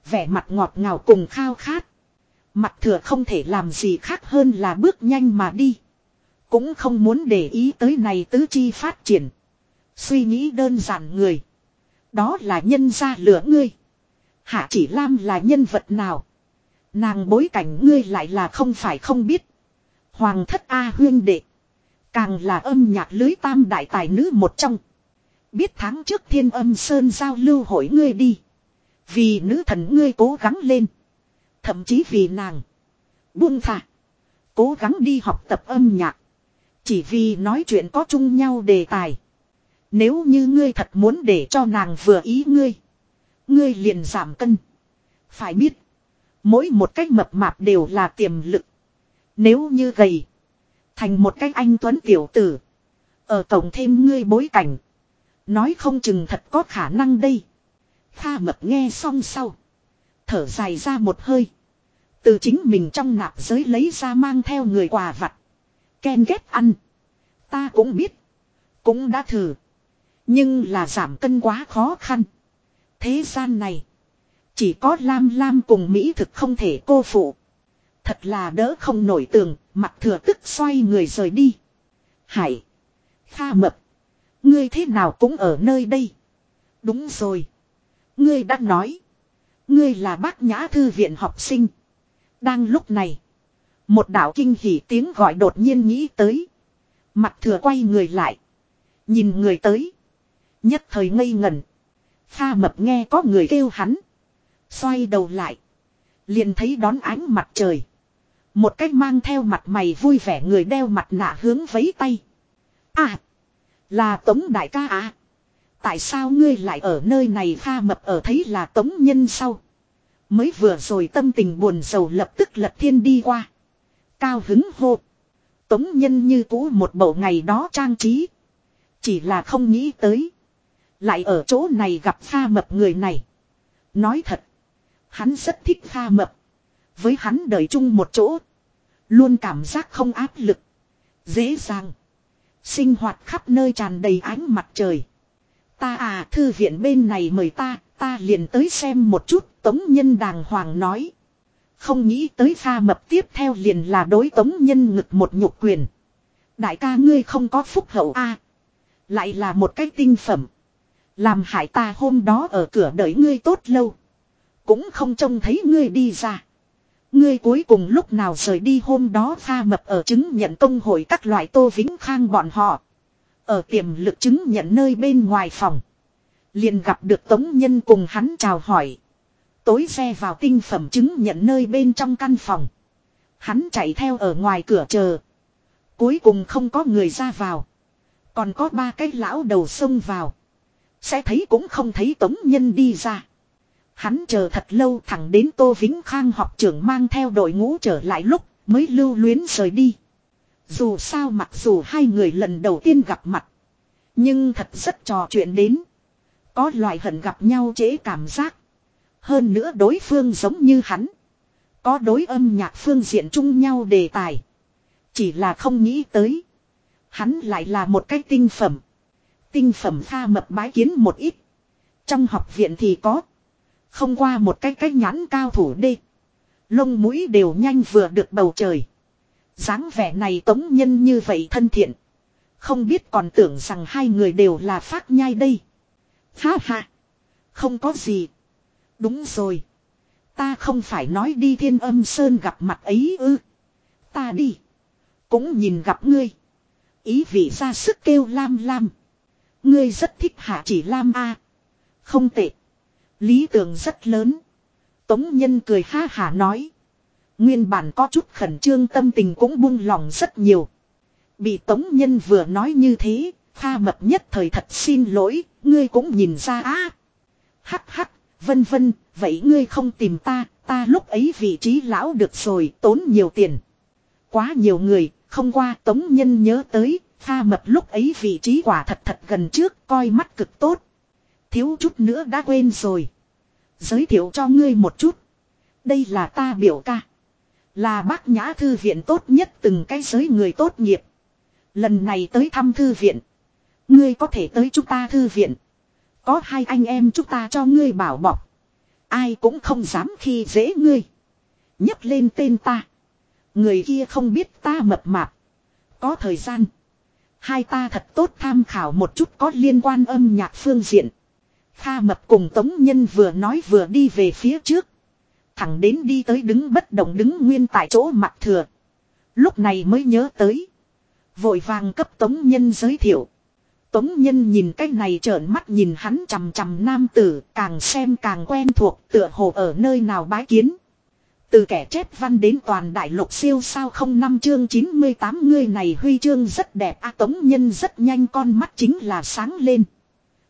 Vẻ mặt ngọt ngào cùng khao khát. Mặt thừa không thể làm gì khác hơn là bước nhanh mà đi. Cũng không muốn để ý tới này tứ chi phát triển. Suy nghĩ đơn giản người. Đó là nhân gia lửa ngươi. Hạ chỉ Lam là nhân vật nào. Nàng bối cảnh ngươi lại là không phải không biết. Hoàng thất A huyên đệ. Càng là âm nhạc lưới tam đại tài nữ một trong. Biết tháng trước thiên âm sơn giao lưu hội ngươi đi. Vì nữ thần ngươi cố gắng lên. Thậm chí vì nàng. Buông thả. Cố gắng đi học tập âm nhạc. Chỉ vì nói chuyện có chung nhau đề tài. Nếu như ngươi thật muốn để cho nàng vừa ý ngươi. Ngươi liền giảm cân. Phải biết. Mỗi một cách mập mạp đều là tiềm lực. Nếu như gầy. Thành một cách anh tuấn tiểu tử. Ở tổng thêm ngươi bối cảnh. Nói không chừng thật có khả năng đây. Kha mập nghe xong sau. Thở dài ra một hơi. Từ chính mình trong nạp giới lấy ra mang theo người quà vặt. Ken ghét ăn. Ta cũng biết. Cũng đã thử. Nhưng là giảm cân quá khó khăn. Thế gian này. Chỉ có Lam Lam cùng Mỹ thực không thể cô phụ. Thật là đỡ không nổi tường, mặt thừa tức xoay người rời đi. Hải. Kha mập. Ngươi thế nào cũng ở nơi đây. Đúng rồi. Ngươi đã nói. Ngươi là bác nhã thư viện học sinh. Đang lúc này. Một đạo kinh hỉ tiếng gọi đột nhiên nghĩ tới. Mặt thừa quay người lại. Nhìn người tới. Nhất thời ngây ngẩn. Kha mập nghe có người kêu hắn. Xoay đầu lại. Liền thấy đón ánh mặt trời. Một cách mang theo mặt mày vui vẻ người đeo mặt nạ hướng vấy tay. À. Là Tống Đại ca à. Tại sao ngươi lại ở nơi này pha mập ở thấy là Tống Nhân sau. Mới vừa rồi tâm tình buồn sầu lập tức lật thiên đi qua. Cao hứng hô. Tống Nhân như cũ một bầu ngày đó trang trí. Chỉ là không nghĩ tới. Lại ở chỗ này gặp pha mập người này. Nói thật. Hắn rất thích pha mập. Với hắn đời chung một chỗ. Luôn cảm giác không áp lực. Dễ dàng. Sinh hoạt khắp nơi tràn đầy ánh mặt trời. Ta à thư viện bên này mời ta, ta liền tới xem một chút, tống nhân đàng hoàng nói. Không nghĩ tới pha mập tiếp theo liền là đối tống nhân ngực một nhục quyền. Đại ca ngươi không có phúc hậu a Lại là một cái tinh phẩm. Làm hại ta hôm đó ở cửa đợi ngươi tốt lâu. Cũng không trông thấy ngươi đi ra. Ngươi cuối cùng lúc nào rời đi hôm đó pha mập ở chứng nhận công hội các loại tô vĩnh khang bọn họ. Ở tiềm lực chứng nhận nơi bên ngoài phòng. Liền gặp được tống nhân cùng hắn chào hỏi. Tối xe vào tinh phẩm chứng nhận nơi bên trong căn phòng. Hắn chạy theo ở ngoài cửa chờ. Cuối cùng không có người ra vào. Còn có ba cái lão đầu xông vào. Sẽ thấy cũng không thấy tống nhân đi ra. Hắn chờ thật lâu thẳng đến Tô Vĩnh Khang học trưởng mang theo đội ngũ trở lại lúc mới lưu luyến rời đi. Dù sao mặc dù hai người lần đầu tiên gặp mặt. Nhưng thật rất trò chuyện đến. Có loại hận gặp nhau chế cảm giác. Hơn nữa đối phương giống như hắn. Có đối âm nhạc phương diện chung nhau đề tài. Chỉ là không nghĩ tới. Hắn lại là một cái tinh phẩm. Tinh phẩm pha mập bái kiến một ít. Trong học viện thì có. Không qua một cái cách nhãn cao thủ đi Lông mũi đều nhanh vừa được bầu trời. dáng vẻ này tống nhân như vậy thân thiện. Không biết còn tưởng rằng hai người đều là phát nhai đây. Ha ha. Không có gì. Đúng rồi. Ta không phải nói đi thiên âm sơn gặp mặt ấy ư. Ta đi. Cũng nhìn gặp ngươi. Ý vị ra sức kêu lam lam. Ngươi rất thích hạ chỉ lam a Không tệ. Lý tưởng rất lớn. Tống nhân cười ha hả nói. Nguyên bản có chút khẩn trương tâm tình cũng buông lòng rất nhiều. Bị tống nhân vừa nói như thế, pha mập nhất thời thật xin lỗi, ngươi cũng nhìn ra á. Hắc hắc, vân vân, vậy ngươi không tìm ta, ta lúc ấy vị trí lão được rồi, tốn nhiều tiền. Quá nhiều người, không qua tống nhân nhớ tới, pha mập lúc ấy vị trí quả thật thật gần trước, coi mắt cực tốt. Thiếu chút nữa đã quên rồi. Giới thiệu cho ngươi một chút. Đây là ta biểu ca. Là bác nhã thư viện tốt nhất từng cái giới người tốt nghiệp. Lần này tới thăm thư viện. Ngươi có thể tới chúng ta thư viện. Có hai anh em chúng ta cho ngươi bảo bọc. Ai cũng không dám khi dễ ngươi. Nhấp lên tên ta. Người kia không biết ta mập mạp. Có thời gian. Hai ta thật tốt tham khảo một chút có liên quan âm nhạc phương diện. Kha mập cùng Tống Nhân vừa nói vừa đi về phía trước. Thẳng đến đi tới đứng bất động đứng nguyên tại chỗ mặt thừa. Lúc này mới nhớ tới. Vội vàng cấp Tống Nhân giới thiệu. Tống Nhân nhìn cái này trợn mắt nhìn hắn chằm chằm nam tử, càng xem càng quen thuộc, tựa hồ ở nơi nào bái kiến. Từ kẻ chép văn đến toàn đại lục siêu sao không năm chương 98 người này huy chương rất đẹp a, Tống Nhân rất nhanh con mắt chính là sáng lên.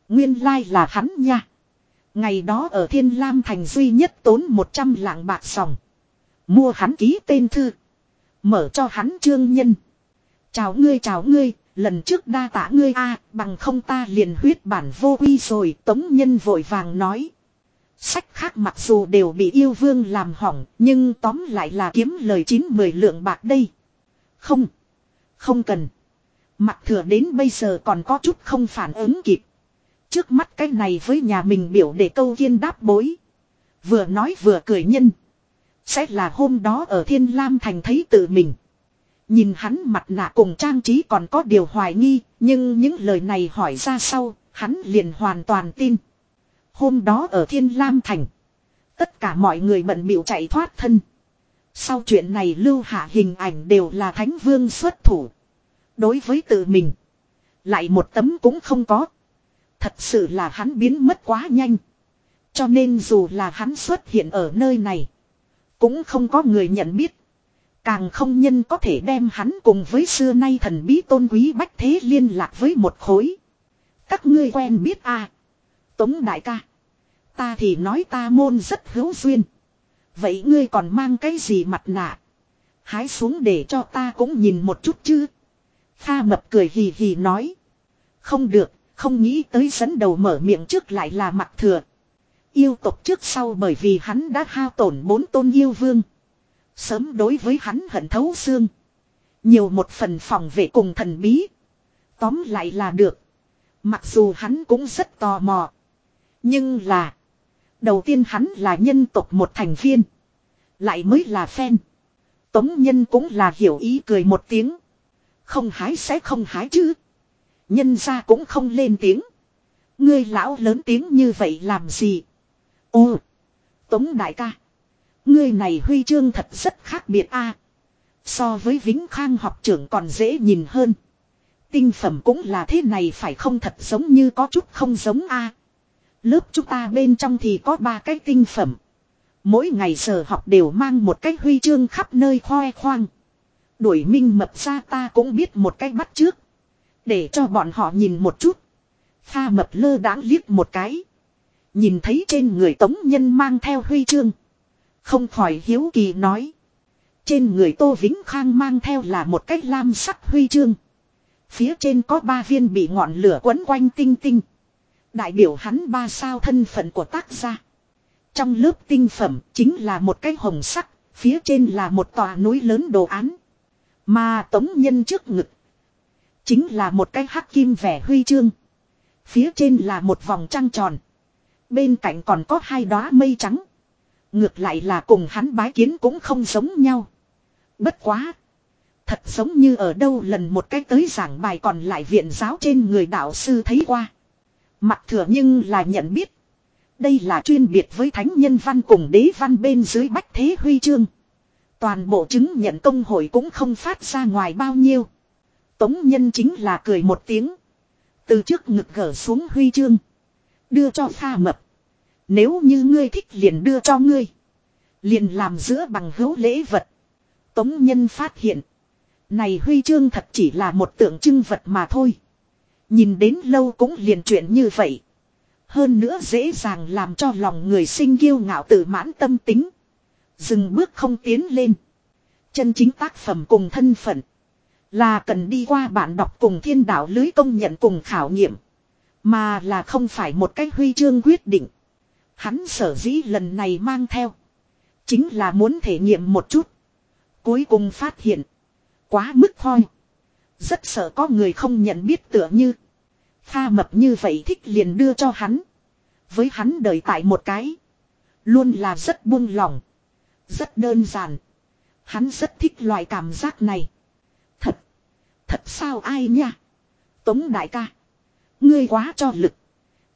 Nguyên lai là hắn nha. Ngày đó ở Thiên Lam Thành duy nhất tốn 100 lạng bạc sòng. Mua hắn ký tên thư. Mở cho hắn trương nhân. Chào ngươi chào ngươi, lần trước đa tả ngươi a bằng không ta liền huyết bản vô quy rồi. Tống nhân vội vàng nói. Sách khác mặc dù đều bị yêu vương làm hỏng, nhưng tóm lại là kiếm lời chín mười lượng bạc đây. Không. Không cần. Mặt thừa đến bây giờ còn có chút không phản ứng kịp. Trước mắt cái này với nhà mình biểu để câu kiên đáp bối. Vừa nói vừa cười nhân. Sẽ là hôm đó ở Thiên Lam Thành thấy tự mình. Nhìn hắn mặt nạ cùng trang trí còn có điều hoài nghi, nhưng những lời này hỏi ra sau, hắn liền hoàn toàn tin. Hôm đó ở Thiên Lam Thành, tất cả mọi người bận bịu chạy thoát thân. Sau chuyện này lưu hạ hình ảnh đều là Thánh Vương xuất thủ. Đối với tự mình, lại một tấm cũng không có. Thật sự là hắn biến mất quá nhanh. Cho nên dù là hắn xuất hiện ở nơi này. Cũng không có người nhận biết. Càng không nhân có thể đem hắn cùng với xưa nay thần bí tôn quý bách thế liên lạc với một khối. Các ngươi quen biết à. Tống đại ca. Ta thì nói ta môn rất hữu duyên. Vậy ngươi còn mang cái gì mặt nạ? Hái xuống để cho ta cũng nhìn một chút chứ. Kha mập cười hì hì nói. Không được, không nghĩ tới dẫn đầu mở miệng trước lại là mặt thừa. Yêu tộc trước sau bởi vì hắn đã hao tổn bốn tôn yêu vương. Sớm đối với hắn hận thấu xương. Nhiều một phần phòng vệ cùng thần bí. Tóm lại là được. Mặc dù hắn cũng rất tò mò. Nhưng là. Đầu tiên hắn là nhân tộc một thành viên. Lại mới là fan. Tống nhân cũng là hiểu ý cười một tiếng. Không hái sẽ không hái chứ. Nhân ra cũng không lên tiếng. Ngươi lão lớn tiếng như vậy làm gì? Ô! Tống đại ca. Ngươi này huy chương thật rất khác biệt a. So với Vĩnh Khang học trưởng còn dễ nhìn hơn. Tinh phẩm cũng là thế này phải không thật giống như có chút không giống a. Lớp chúng ta bên trong thì có ba cái tinh phẩm. Mỗi ngày giờ học đều mang một cái huy chương khắp nơi khoe khoang. Đuổi minh mập ra ta cũng biết một cái bắt trước. Để cho bọn họ nhìn một chút. Pha mập lơ đáng liếc một cái. Nhìn thấy trên người tống nhân mang theo huy chương. Không khỏi hiếu kỳ nói. Trên người Tô Vĩnh Khang mang theo là một cách lam sắc huy chương. Phía trên có ba viên bị ngọn lửa quấn quanh tinh tinh. Đại biểu hắn ba sao thân phận của tác gia. Trong lớp tinh phẩm chính là một cái hồng sắc, phía trên là một tòa núi lớn đồ án. Mà tống nhân trước ngực Chính là một cái hắc kim vẻ huy chương. Phía trên là một vòng trăng tròn. Bên cạnh còn có hai đóa mây trắng. Ngược lại là cùng hắn bái kiến cũng không giống nhau. Bất quá. Thật giống như ở đâu lần một cái tới giảng bài còn lại viện giáo trên người đạo sư thấy qua. Mặt thừa nhưng là nhận biết. Đây là chuyên biệt với thánh nhân văn cùng đế văn bên dưới bách thế huy chương. Toàn bộ chứng nhận công hội cũng không phát ra ngoài bao nhiêu. Tống nhân chính là cười một tiếng. Từ trước ngực gỡ xuống huy chương. Đưa cho pha mập. Nếu như ngươi thích liền đưa cho ngươi. Liền làm giữa bằng hữu lễ vật. Tống nhân phát hiện. Này huy chương thật chỉ là một tượng trưng vật mà thôi. Nhìn đến lâu cũng liền chuyện như vậy. Hơn nữa dễ dàng làm cho lòng người sinh kiêu ngạo tự mãn tâm tính. Dừng bước không tiến lên. Chân chính tác phẩm cùng thân phận. Là cần đi qua bạn đọc cùng thiên đạo lưới công nhận cùng khảo nghiệm. Mà là không phải một cách huy chương quyết định. Hắn sở dĩ lần này mang theo. Chính là muốn thể nghiệm một chút. Cuối cùng phát hiện. Quá mức thôi. Rất sợ có người không nhận biết tựa như. Pha mập như vậy thích liền đưa cho hắn. Với hắn đợi tại một cái. Luôn là rất buông lỏng. Rất đơn giản. Hắn rất thích loại cảm giác này. Thật. Sao ai nha. Tống đại ca. Ngươi quá cho lực.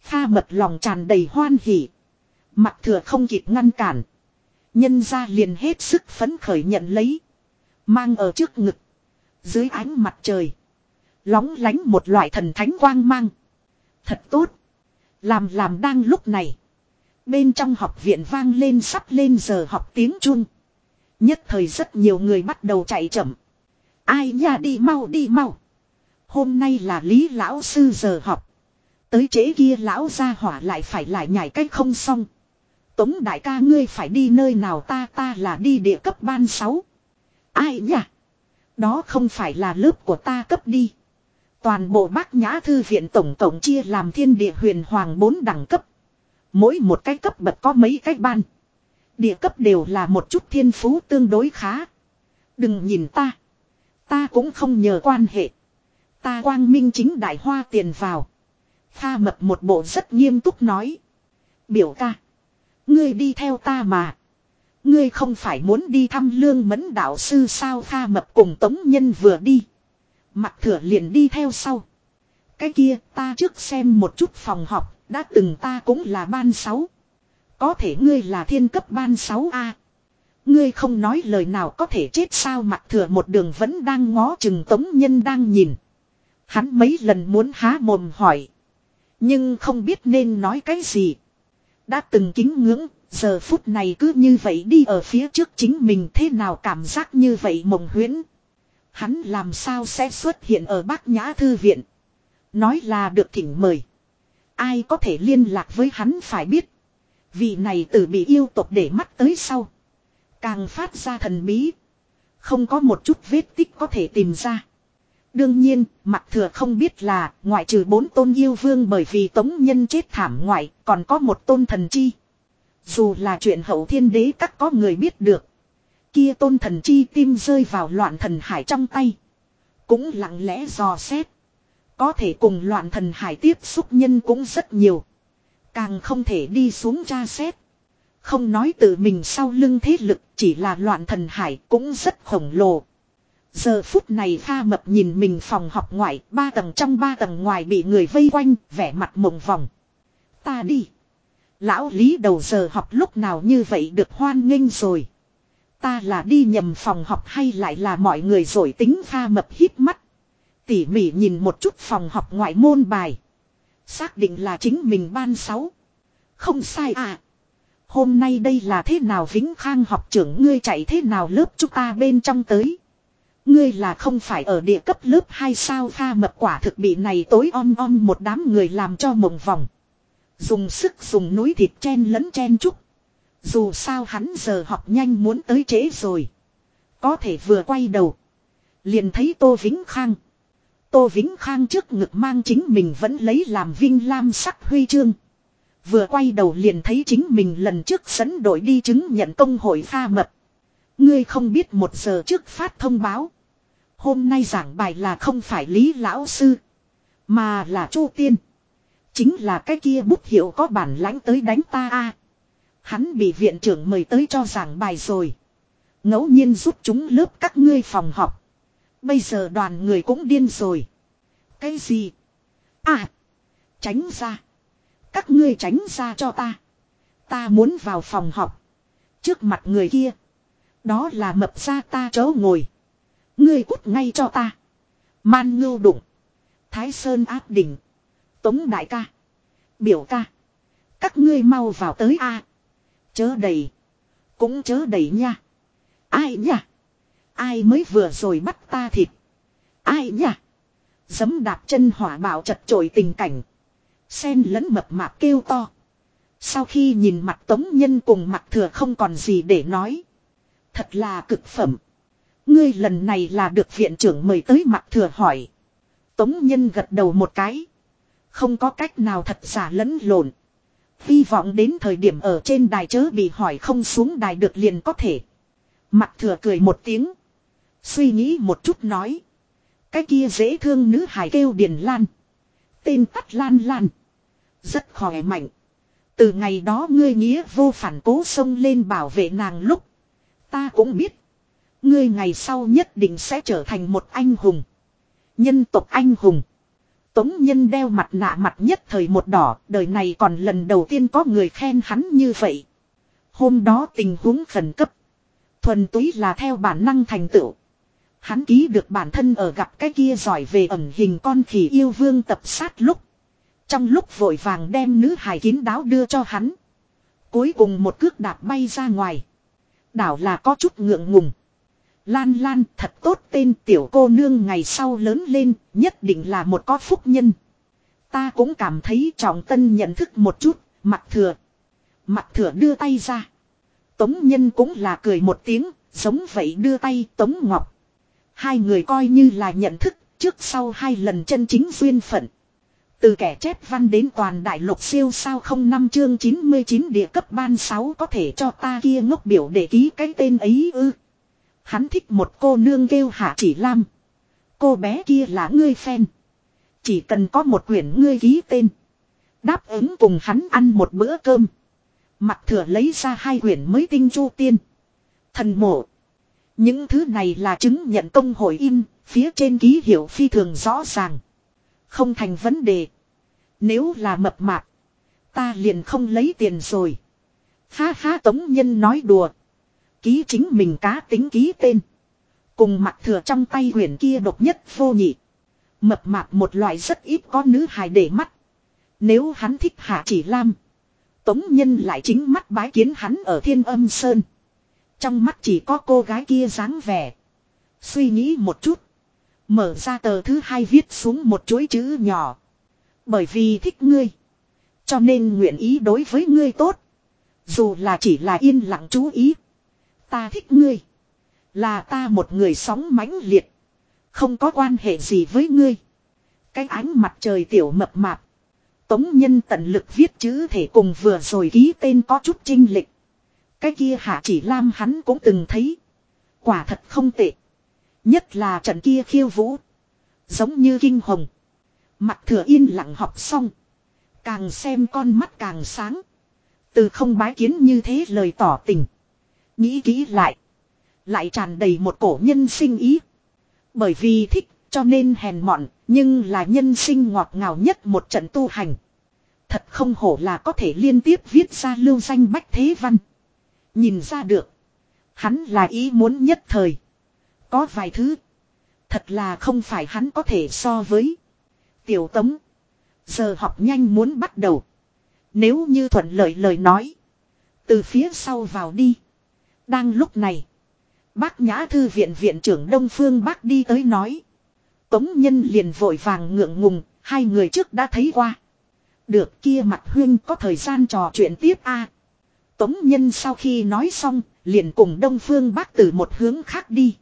Pha mật lòng tràn đầy hoan hỉ. Mặt thừa không kịp ngăn cản. Nhân ra liền hết sức phấn khởi nhận lấy. Mang ở trước ngực. Dưới ánh mặt trời. Lóng lánh một loại thần thánh quang mang. Thật tốt. Làm làm đang lúc này. Bên trong học viện vang lên sắp lên giờ học tiếng Trung. Nhất thời rất nhiều người bắt đầu chạy chậm. Ai nha đi mau đi mau. Hôm nay là Lý Lão Sư giờ học. Tới trễ kia Lão ra hỏa lại phải lại nhảy cách không xong. Tống đại ca ngươi phải đi nơi nào ta ta là đi địa cấp ban 6. Ai nhỉ? Đó không phải là lớp của ta cấp đi. Toàn bộ bác nhã thư viện tổng tổng chia làm thiên địa huyền hoàng bốn đẳng cấp. Mỗi một cái cấp bậc có mấy cái ban. Địa cấp đều là một chút thiên phú tương đối khá. Đừng nhìn ta. Ta cũng không nhờ quan hệ. Ta quang minh chính đại hoa tiền vào. Pha mập một bộ rất nghiêm túc nói. Biểu ca. Ngươi đi theo ta mà. Ngươi không phải muốn đi thăm lương mẫn đạo sư sao pha mập cùng tống nhân vừa đi. Mặt thừa liền đi theo sau. Cái kia ta trước xem một chút phòng học, đã từng ta cũng là ban 6. Có thể ngươi là thiên cấp ban 6A. Ngươi không nói lời nào có thể chết sao mặt thừa một đường vẫn đang ngó chừng tống nhân đang nhìn. Hắn mấy lần muốn há mồm hỏi. Nhưng không biết nên nói cái gì. Đã từng kính ngưỡng, giờ phút này cứ như vậy đi ở phía trước chính mình thế nào cảm giác như vậy mộng huyễn. Hắn làm sao sẽ xuất hiện ở bác nhã thư viện. Nói là được thỉnh mời. Ai có thể liên lạc với hắn phải biết. Vị này từ bị yêu tộc để mắt tới sau. Càng phát ra thần bí. Không có một chút vết tích có thể tìm ra. Đương nhiên, mặt thừa không biết là, ngoại trừ bốn tôn yêu vương bởi vì tống nhân chết thảm ngoại, còn có một tôn thần chi. Dù là chuyện hậu thiên đế các có người biết được. Kia tôn thần chi tim rơi vào loạn thần hải trong tay. Cũng lặng lẽ dò xét. Có thể cùng loạn thần hải tiếp xúc nhân cũng rất nhiều. Càng không thể đi xuống tra xét. Không nói tự mình sau lưng thế lực chỉ là loạn thần hải cũng rất khổng lồ. Giờ phút này pha mập nhìn mình phòng học ngoại, ba tầng trong ba tầng ngoài bị người vây quanh, vẻ mặt mộng vòng. Ta đi. Lão lý đầu giờ học lúc nào như vậy được hoan nghênh rồi. Ta là đi nhầm phòng học hay lại là mọi người rồi tính pha mập hít mắt. Tỉ mỉ nhìn một chút phòng học ngoại môn bài. Xác định là chính mình ban sáu. Không sai à. Hôm nay đây là thế nào Vĩnh Khang học trưởng ngươi chạy thế nào lớp chúng ta bên trong tới. Ngươi là không phải ở địa cấp lớp hay sao pha mập quả thực bị này tối om om một đám người làm cho mộng vòng. Dùng sức dùng núi thịt chen lẫn chen chúc. Dù sao hắn giờ học nhanh muốn tới trễ rồi. Có thể vừa quay đầu. Liền thấy Tô Vĩnh Khang. Tô Vĩnh Khang trước ngực mang chính mình vẫn lấy làm vinh lam sắc huy chương. Vừa quay đầu liền thấy chính mình lần trước dẫn đội đi chứng nhận công hội pha mập. Ngươi không biết một giờ trước phát thông báo. Hôm nay giảng bài là không phải Lý Lão Sư. Mà là Chu Tiên. Chính là cái kia bút hiệu có bản lãnh tới đánh ta a. Hắn bị viện trưởng mời tới cho giảng bài rồi. ngẫu nhiên giúp chúng lớp các ngươi phòng học. Bây giờ đoàn người cũng điên rồi. Cái gì? À! Tránh ra. Các ngươi tránh ra cho ta. Ta muốn vào phòng học. Trước mặt người kia. Đó là mập ra ta chỗ ngồi. Ngươi cút ngay cho ta. Man ngưu đụng. Thái Sơn áp đỉnh. Tống đại ca. Biểu ca. Các ngươi mau vào tới a Chớ đầy. Cũng chớ đầy nha. Ai nha. Ai mới vừa rồi bắt ta thịt. Ai nha. Dấm đạp chân hỏa bảo chật trội tình cảnh. Sen lẫn mập mạp kêu to. Sau khi nhìn mặt tống nhân cùng mặt thừa không còn gì để nói. Thật là cực phẩm. Ngươi lần này là được viện trưởng mời tới mặt thừa hỏi. Tống nhân gật đầu một cái. Không có cách nào thật giả lẫn lộn. Hy vọng đến thời điểm ở trên đài chớ bị hỏi không xuống đài được liền có thể. Mặt thừa cười một tiếng. Suy nghĩ một chút nói. Cái kia dễ thương nữ hải kêu Điền Lan. Tên tắt Lan Lan. Rất khỏe mạnh. Từ ngày đó ngươi nghĩa vô phản cố xông lên bảo vệ nàng lúc. Ta cũng biết. Ngươi ngày sau nhất định sẽ trở thành một anh hùng. Nhân tộc anh hùng. Tống nhân đeo mặt nạ mặt nhất thời một đỏ. Đời này còn lần đầu tiên có người khen hắn như vậy. Hôm đó tình huống khẩn cấp. Thuần túy là theo bản năng thành tựu. Hắn ký được bản thân ở gặp cái kia giỏi về ẩn hình con khỉ yêu vương tập sát lúc. Trong lúc vội vàng đem nữ hài kín đáo đưa cho hắn. Cuối cùng một cước đạp bay ra ngoài. Đảo là có chút ngượng ngùng. Lan Lan thật tốt tên tiểu cô nương ngày sau lớn lên nhất định là một có phúc nhân. Ta cũng cảm thấy trọng tân nhận thức một chút, mặt thừa. Mặt thừa đưa tay ra. Tống nhân cũng là cười một tiếng, giống vậy đưa tay Tống Ngọc. Hai người coi như là nhận thức, trước sau hai lần chân chính duyên phận. Từ kẻ chép văn đến toàn đại lục siêu sao không năm chương 99 địa cấp ban 6 có thể cho ta kia ngốc biểu để ký cái tên ấy ư. Hắn thích một cô nương kêu hạ chỉ lam. Cô bé kia là ngươi fan. Chỉ cần có một quyển ngươi ký tên. Đáp ứng cùng hắn ăn một bữa cơm. Mặt thừa lấy ra hai quyển mới tinh chu tiên. Thần mộ. Những thứ này là chứng nhận công hội in, phía trên ký hiệu phi thường rõ ràng. Không thành vấn đề. Nếu là mập mạp, ta liền không lấy tiền rồi. Ha ha tống nhân nói đùa. Ký chính mình cá tính ký tên. Cùng mặt thừa trong tay huyền kia độc nhất vô nhị. Mập mạp một loại rất ít có nữ hài để mắt. Nếu hắn thích hạ chỉ lam. Tống nhân lại chính mắt bái kiến hắn ở thiên âm sơn. Trong mắt chỉ có cô gái kia dáng vẻ. Suy nghĩ một chút. Mở ra tờ thứ hai viết xuống một chuỗi chữ nhỏ. Bởi vì thích ngươi. Cho nên nguyện ý đối với ngươi tốt. Dù là chỉ là yên lặng chú ý. Ta thích ngươi. Là ta một người sóng mãnh liệt. Không có quan hệ gì với ngươi. Cái ánh mặt trời tiểu mập mạp. Tống nhân tận lực viết chữ thể cùng vừa rồi ký tên có chút trinh lịch. Cái kia hạ chỉ lam hắn cũng từng thấy. Quả thật không tệ. Nhất là trận kia khiêu vũ. Giống như kinh hồng. Mặt thừa yên lặng học xong. Càng xem con mắt càng sáng. Từ không bái kiến như thế lời tỏ tình. Nghĩ kỹ lại. Lại tràn đầy một cổ nhân sinh ý. Bởi vì thích, cho nên hèn mọn. Nhưng là nhân sinh ngọt ngào nhất một trận tu hành. Thật không hổ là có thể liên tiếp viết ra lưu danh bách thế văn. Nhìn ra được. Hắn là ý muốn nhất thời. Có vài thứ. Thật là không phải hắn có thể so với. Tiểu tống. Giờ học nhanh muốn bắt đầu. Nếu như thuận lợi lời nói. Từ phía sau vào đi. Đang lúc này. Bác Nhã Thư viện viện trưởng Đông Phương bác đi tới nói. Tống Nhân liền vội vàng ngượng ngùng. Hai người trước đã thấy qua. Được kia mặt huyên có thời gian trò chuyện tiếp a Tống Nhân sau khi nói xong. Liền cùng Đông Phương bác từ một hướng khác đi.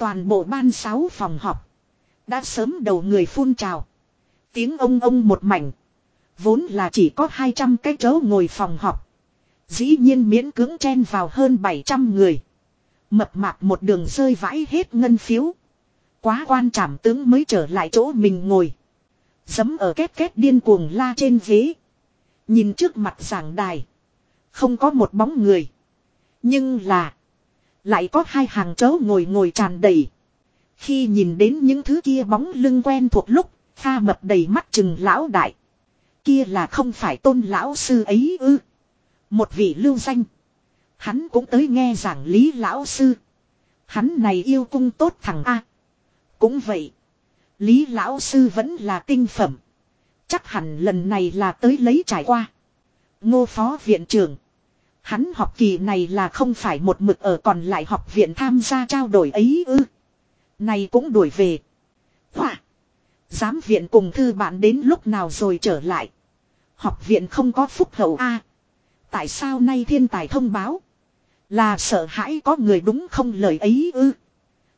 Toàn bộ ban sáu phòng họp. Đã sớm đầu người phun trào. Tiếng ông ông một mảnh. Vốn là chỉ có 200 cái chỗ ngồi phòng họp. Dĩ nhiên miễn cưỡng chen vào hơn 700 người. Mập mạp một đường rơi vãi hết ngân phiếu. Quá quan trảm tướng mới trở lại chỗ mình ngồi. Dấm ở két két điên cuồng la trên ghế. Nhìn trước mặt giảng đài. Không có một bóng người. Nhưng là. Lại có hai hàng chấu ngồi ngồi tràn đầy. Khi nhìn đến những thứ kia bóng lưng quen thuộc lúc, pha mập đầy mắt chừng lão đại. Kia là không phải tôn lão sư ấy ư. Một vị lưu danh. Hắn cũng tới nghe giảng lý lão sư. Hắn này yêu cung tốt thằng A. Cũng vậy. Lý lão sư vẫn là tinh phẩm. Chắc hẳn lần này là tới lấy trải qua. Ngô phó viện trưởng. Hắn học kỳ này là không phải một mực ở còn lại học viện tham gia trao đổi ấy ư. Này cũng đuổi về. Hỏa. Giám viện cùng thư bạn đến lúc nào rồi trở lại. Học viện không có phúc hậu A. tại sao nay thiên tài thông báo. Là sợ hãi có người đúng không lời ấy ư.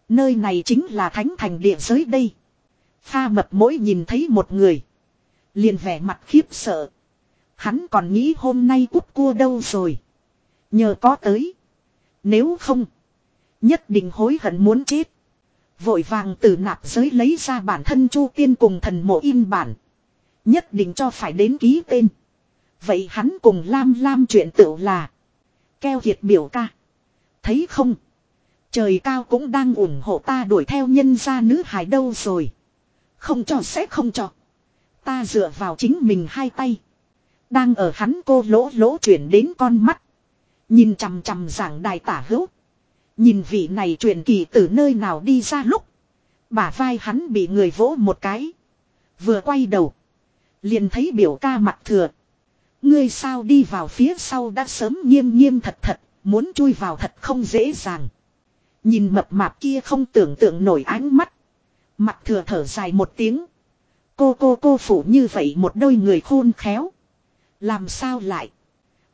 Nơi này chính là thánh thành địa giới đây. Pha mập mỗi nhìn thấy một người. Liền vẻ mặt khiếp sợ. Hắn còn nghĩ hôm nay cút cua đâu rồi. Nhờ có tới. Nếu không. Nhất định hối hận muốn chết. Vội vàng từ nạp giới lấy ra bản thân chu tiên cùng thần mộ in bản. Nhất định cho phải đến ký tên. Vậy hắn cùng Lam Lam chuyện tự là. Keo hiệt biểu ca. Thấy không? Trời cao cũng đang ủng hộ ta đuổi theo nhân gia nữ hải đâu rồi. Không cho sẽ không cho. Ta dựa vào chính mình hai tay. Đang ở hắn cô lỗ lỗ chuyển đến con mắt. Nhìn chằm chằm giảng đài tả hữu. Nhìn vị này truyền kỳ từ nơi nào đi ra lúc. Bả vai hắn bị người vỗ một cái. Vừa quay đầu. Liền thấy biểu ca mặt thừa. Ngươi sao đi vào phía sau đã sớm nghiêm nghiêm thật thật. Muốn chui vào thật không dễ dàng. Nhìn mập mạp kia không tưởng tượng nổi ánh mắt. Mặt thừa thở dài một tiếng. Cô cô cô phủ như vậy một đôi người khôn khéo. Làm sao lại.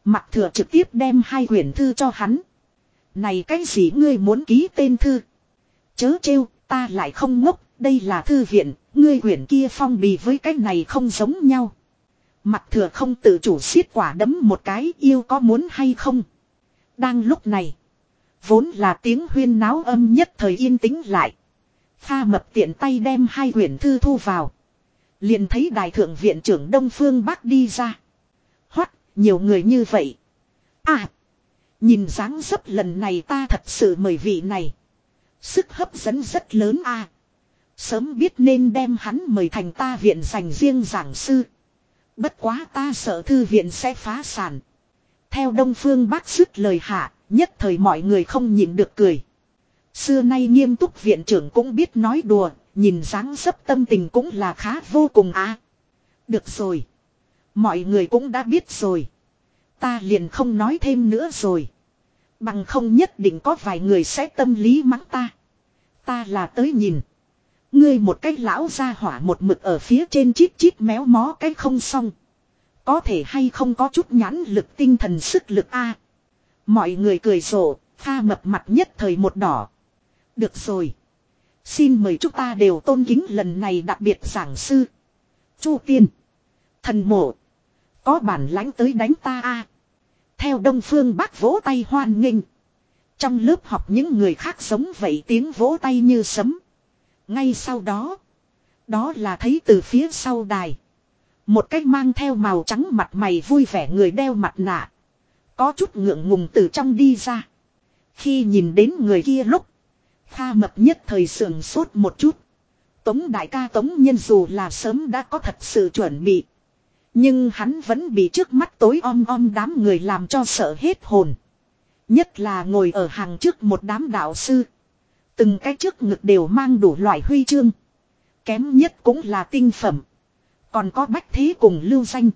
Mặt thừa trực tiếp đem hai quyển thư cho hắn. Này cái gì ngươi muốn ký tên thư. Chớ trêu, ta lại không ngốc. Đây là thư viện. Ngươi quyển kia phong bì với cái này không giống nhau. Mặt thừa không tự chủ xiết quả đấm một cái, yêu có muốn hay không. Đang lúc này. Vốn là tiếng huyên náo âm nhất thời yên tĩnh lại. Pha mập tiện tay đem hai quyển thư thu vào. Liền thấy đại thượng viện trưởng Đông Phương Bắc đi ra. Nhiều người như vậy. À, nhìn dáng dấp lần này ta thật sự mời vị này. Sức hấp dẫn rất lớn à. Sớm biết nên đem hắn mời thành ta viện dành riêng giảng sư. Bất quá ta sợ thư viện sẽ phá sản. Theo Đông Phương Bác dứt lời hạ, nhất thời mọi người không nhịn được cười. Xưa nay nghiêm túc viện trưởng cũng biết nói đùa, nhìn dáng dấp tâm tình cũng là khá vô cùng á. À. Được rồi. Mọi người cũng đã biết rồi. Ta liền không nói thêm nữa rồi. Bằng không nhất định có vài người sẽ tâm lý mắng ta. Ta là tới nhìn. Ngươi một cái lão ra hỏa một mực ở phía trên chít chít méo mó cái không xong. Có thể hay không có chút nhãn lực tinh thần sức lực a Mọi người cười rộ, pha mập mặt nhất thời một đỏ. Được rồi. Xin mời chúng ta đều tôn kính lần này đặc biệt giảng sư. Chu tiên. Thần mộ. Có bản lãnh tới đánh ta a Theo đông phương bác vỗ tay hoan nghênh. Trong lớp học những người khác sống vậy tiếng vỗ tay như sấm. Ngay sau đó. Đó là thấy từ phía sau đài. Một cách mang theo màu trắng mặt mày vui vẻ người đeo mặt nạ. Có chút ngượng ngùng từ trong đi ra. Khi nhìn đến người kia lúc. Kha mập nhất thời sườn sốt một chút. Tống đại ca tống nhân dù là sớm đã có thật sự chuẩn bị. Nhưng hắn vẫn bị trước mắt tối om om đám người làm cho sợ hết hồn. Nhất là ngồi ở hàng trước một đám đạo sư. Từng cái trước ngực đều mang đủ loại huy chương. Kém nhất cũng là tinh phẩm. Còn có bách thế cùng lưu danh.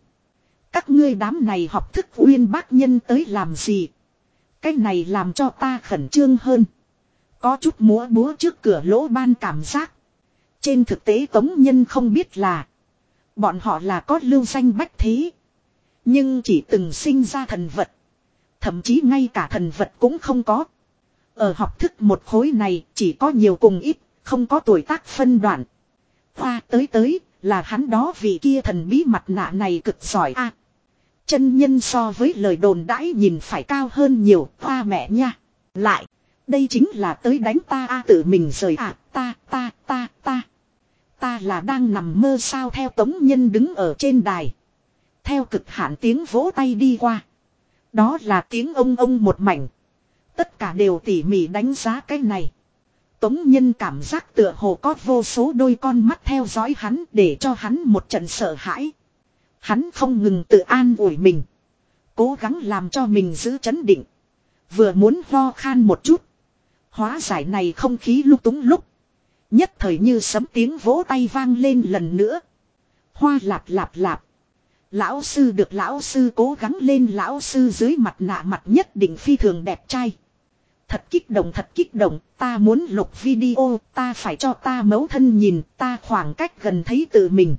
Các ngươi đám này học thức uyên bác nhân tới làm gì? Cái này làm cho ta khẩn trương hơn. Có chút múa búa trước cửa lỗ ban cảm giác. Trên thực tế tống nhân không biết là. Bọn họ là có lưu danh bách thế. Nhưng chỉ từng sinh ra thần vật. Thậm chí ngay cả thần vật cũng không có. Ở học thức một khối này chỉ có nhiều cùng ít, không có tuổi tác phân đoạn. Hoa tới tới, là hắn đó vì kia thần bí mặt nạ này cực giỏi a. chân nhân so với lời đồn đãi nhìn phải cao hơn nhiều, hoa mẹ nha. Lại, đây chính là tới đánh ta a tự mình rời à, ta, ta, ta, ta. Ta là đang nằm mơ sao theo tống nhân đứng ở trên đài. Theo cực hạn tiếng vỗ tay đi qua. Đó là tiếng ông ông một mảnh. Tất cả đều tỉ mỉ đánh giá cái này. Tống nhân cảm giác tựa hồ có vô số đôi con mắt theo dõi hắn để cho hắn một trận sợ hãi. Hắn không ngừng tự an ủi mình. Cố gắng làm cho mình giữ chấn định. Vừa muốn ho khan một chút. Hóa giải này không khí lúc túng lúc. Nhất thời như sấm tiếng vỗ tay vang lên lần nữa. Hoa lạp lạp lạp. Lão sư được lão sư cố gắng lên lão sư dưới mặt nạ mặt nhất định phi thường đẹp trai. Thật kích động thật kích động, ta muốn lục video, ta phải cho ta mấu thân nhìn, ta khoảng cách gần thấy tự mình.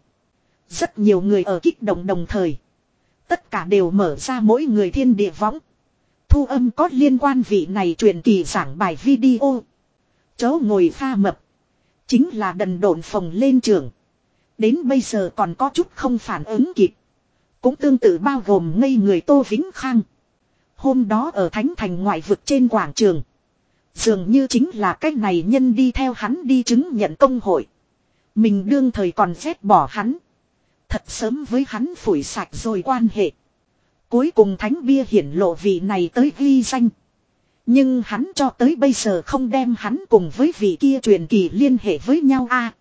Rất nhiều người ở kích động đồng thời. Tất cả đều mở ra mỗi người thiên địa võng. Thu âm có liên quan vị này truyền kỳ giảng bài video. Chớ ngồi pha mập. Chính là đần độn phồng lên trường. Đến bây giờ còn có chút không phản ứng kịp. Cũng tương tự bao gồm ngây người Tô Vĩnh Khang. Hôm đó ở Thánh Thành ngoại vực trên quảng trường. Dường như chính là cách này nhân đi theo hắn đi chứng nhận công hội. Mình đương thời còn phép bỏ hắn. Thật sớm với hắn phủi sạch rồi quan hệ. Cuối cùng thánh bia hiển lộ vị này tới ghi danh. Nhưng hắn cho tới bây giờ không đem hắn cùng với vị kia truyền kỳ liên hệ với nhau a.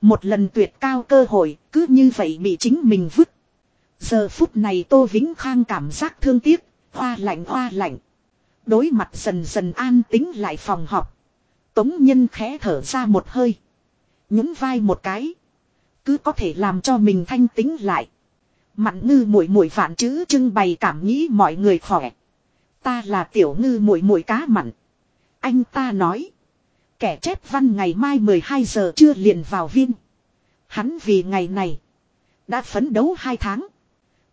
một lần tuyệt cao cơ hội, cứ như vậy bị chính mình vứt. Giờ phút này Tô Vĩnh Khang cảm giác thương tiếc, hoa lạnh hoa lạnh. Đối mặt dần dần an tính lại phòng họp. Tống nhân khẽ thở ra một hơi. Nhún vai một cái. Cứ có thể làm cho mình thanh tính lại. Mặn ngư mũi mũi phản chữ trưng bày cảm nghĩ mọi người khỏe. Ta là tiểu ngư muội muội cá mặn. Anh ta nói. Kẻ chép văn ngày mai 12 giờ chưa liền vào viên. Hắn vì ngày này. Đã phấn đấu 2 tháng.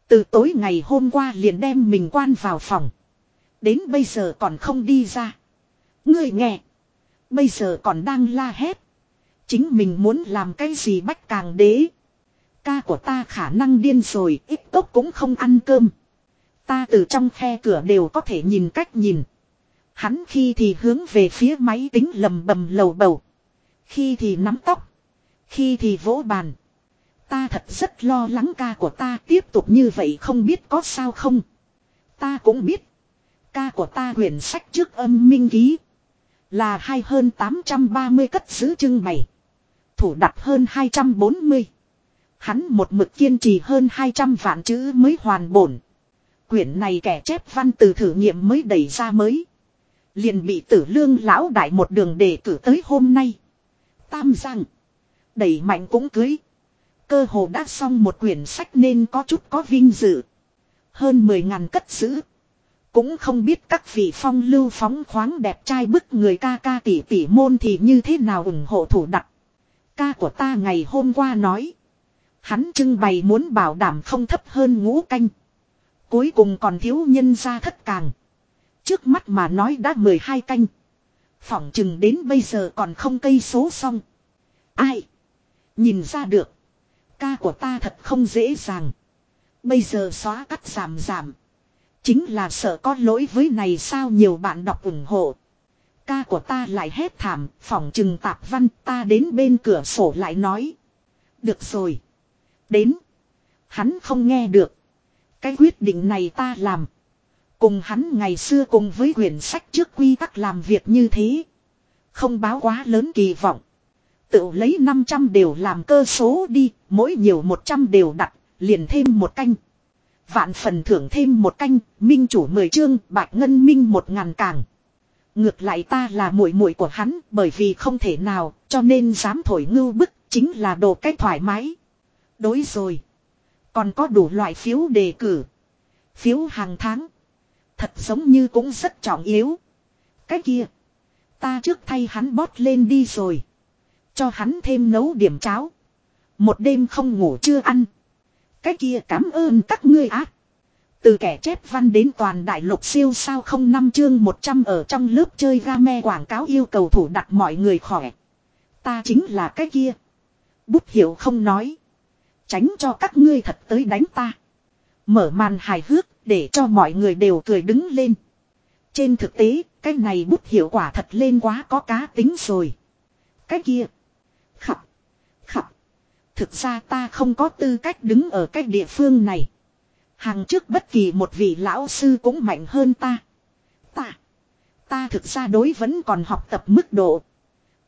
Từ tối ngày hôm qua liền đem mình quan vào phòng. Đến bây giờ còn không đi ra. Ngươi nghe. Bây giờ còn đang la hét. Chính mình muốn làm cái gì bách càng đế. Ca của ta khả năng điên rồi, ít tốt cũng không ăn cơm. Ta từ trong khe cửa đều có thể nhìn cách nhìn. Hắn khi thì hướng về phía máy tính lầm bầm lầu bầu. Khi thì nắm tóc. Khi thì vỗ bàn. Ta thật rất lo lắng ca của ta tiếp tục như vậy không biết có sao không. Ta cũng biết. Ca của ta quyển sách trước âm minh ký. Là hai hơn 830 cất giữ trưng bày. Thủ đặt hơn 240. Hắn một mực kiên trì hơn 200 vạn chữ mới hoàn bổn. Quyển này kẻ chép văn từ thử nghiệm mới đẩy ra mới. Liền bị tử lương lão đại một đường đề cử tới hôm nay. Tam giang. Đẩy mạnh cũng cưới. Cơ hồ đã xong một quyển sách nên có chút có vinh dự. Hơn 10 ngàn cất giữ. Cũng không biết các vị phong lưu phóng khoáng đẹp trai bức người ca ca tỷ tỷ môn thì như thế nào ủng hộ thủ đặt. Ca của ta ngày hôm qua nói. Hắn trưng bày muốn bảo đảm không thấp hơn ngũ canh. Cuối cùng còn thiếu nhân ra thất càng. Trước mắt mà nói đã 12 canh. Phỏng chừng đến bây giờ còn không cây số xong. Ai? Nhìn ra được. Ca của ta thật không dễ dàng. Bây giờ xóa cắt giảm giảm. Chính là sợ có lỗi với này sao nhiều bạn đọc ủng hộ. Ca của ta lại hét thảm, phỏng chừng tạp văn ta đến bên cửa sổ lại nói. Được rồi. Đến. Hắn không nghe được. Cái quyết định này ta làm. Cùng hắn ngày xưa cùng với quyển sách trước quy tắc làm việc như thế. Không báo quá lớn kỳ vọng. Tự lấy 500 đều làm cơ số đi, mỗi nhiều 100 đều đặt, liền thêm một canh. Vạn phần thưởng thêm một canh, minh chủ 10 chương, bạch ngân minh một ngàn càng. Ngược lại ta là muội muội của hắn, bởi vì không thể nào, cho nên dám thổi ngưu bức, chính là đồ cách thoải mái. Đối rồi. Còn có đủ loại phiếu đề cử. Phiếu hàng tháng. Thật giống như cũng rất trọng yếu. Cái kia. Ta trước thay hắn bót lên đi rồi. Cho hắn thêm nấu điểm cháo. Một đêm không ngủ chưa ăn. Cái kia cảm ơn các ngươi ác. Từ kẻ chép văn đến toàn đại lục siêu sao không năm chương 100 ở trong lớp chơi game quảng cáo yêu cầu thủ đặt mọi người khỏe. Ta chính là cái kia. Bút hiểu không nói. Tránh cho các ngươi thật tới đánh ta. Mở màn hài hước để cho mọi người đều cười đứng lên. Trên thực tế, cái này bút hiệu quả thật lên quá có cá tính rồi. Cái kia. Khập. Khập. Thực ra ta không có tư cách đứng ở cái địa phương này. Hàng trước bất kỳ một vị lão sư cũng mạnh hơn ta. Ta. Ta thực ra đối vẫn còn học tập mức độ.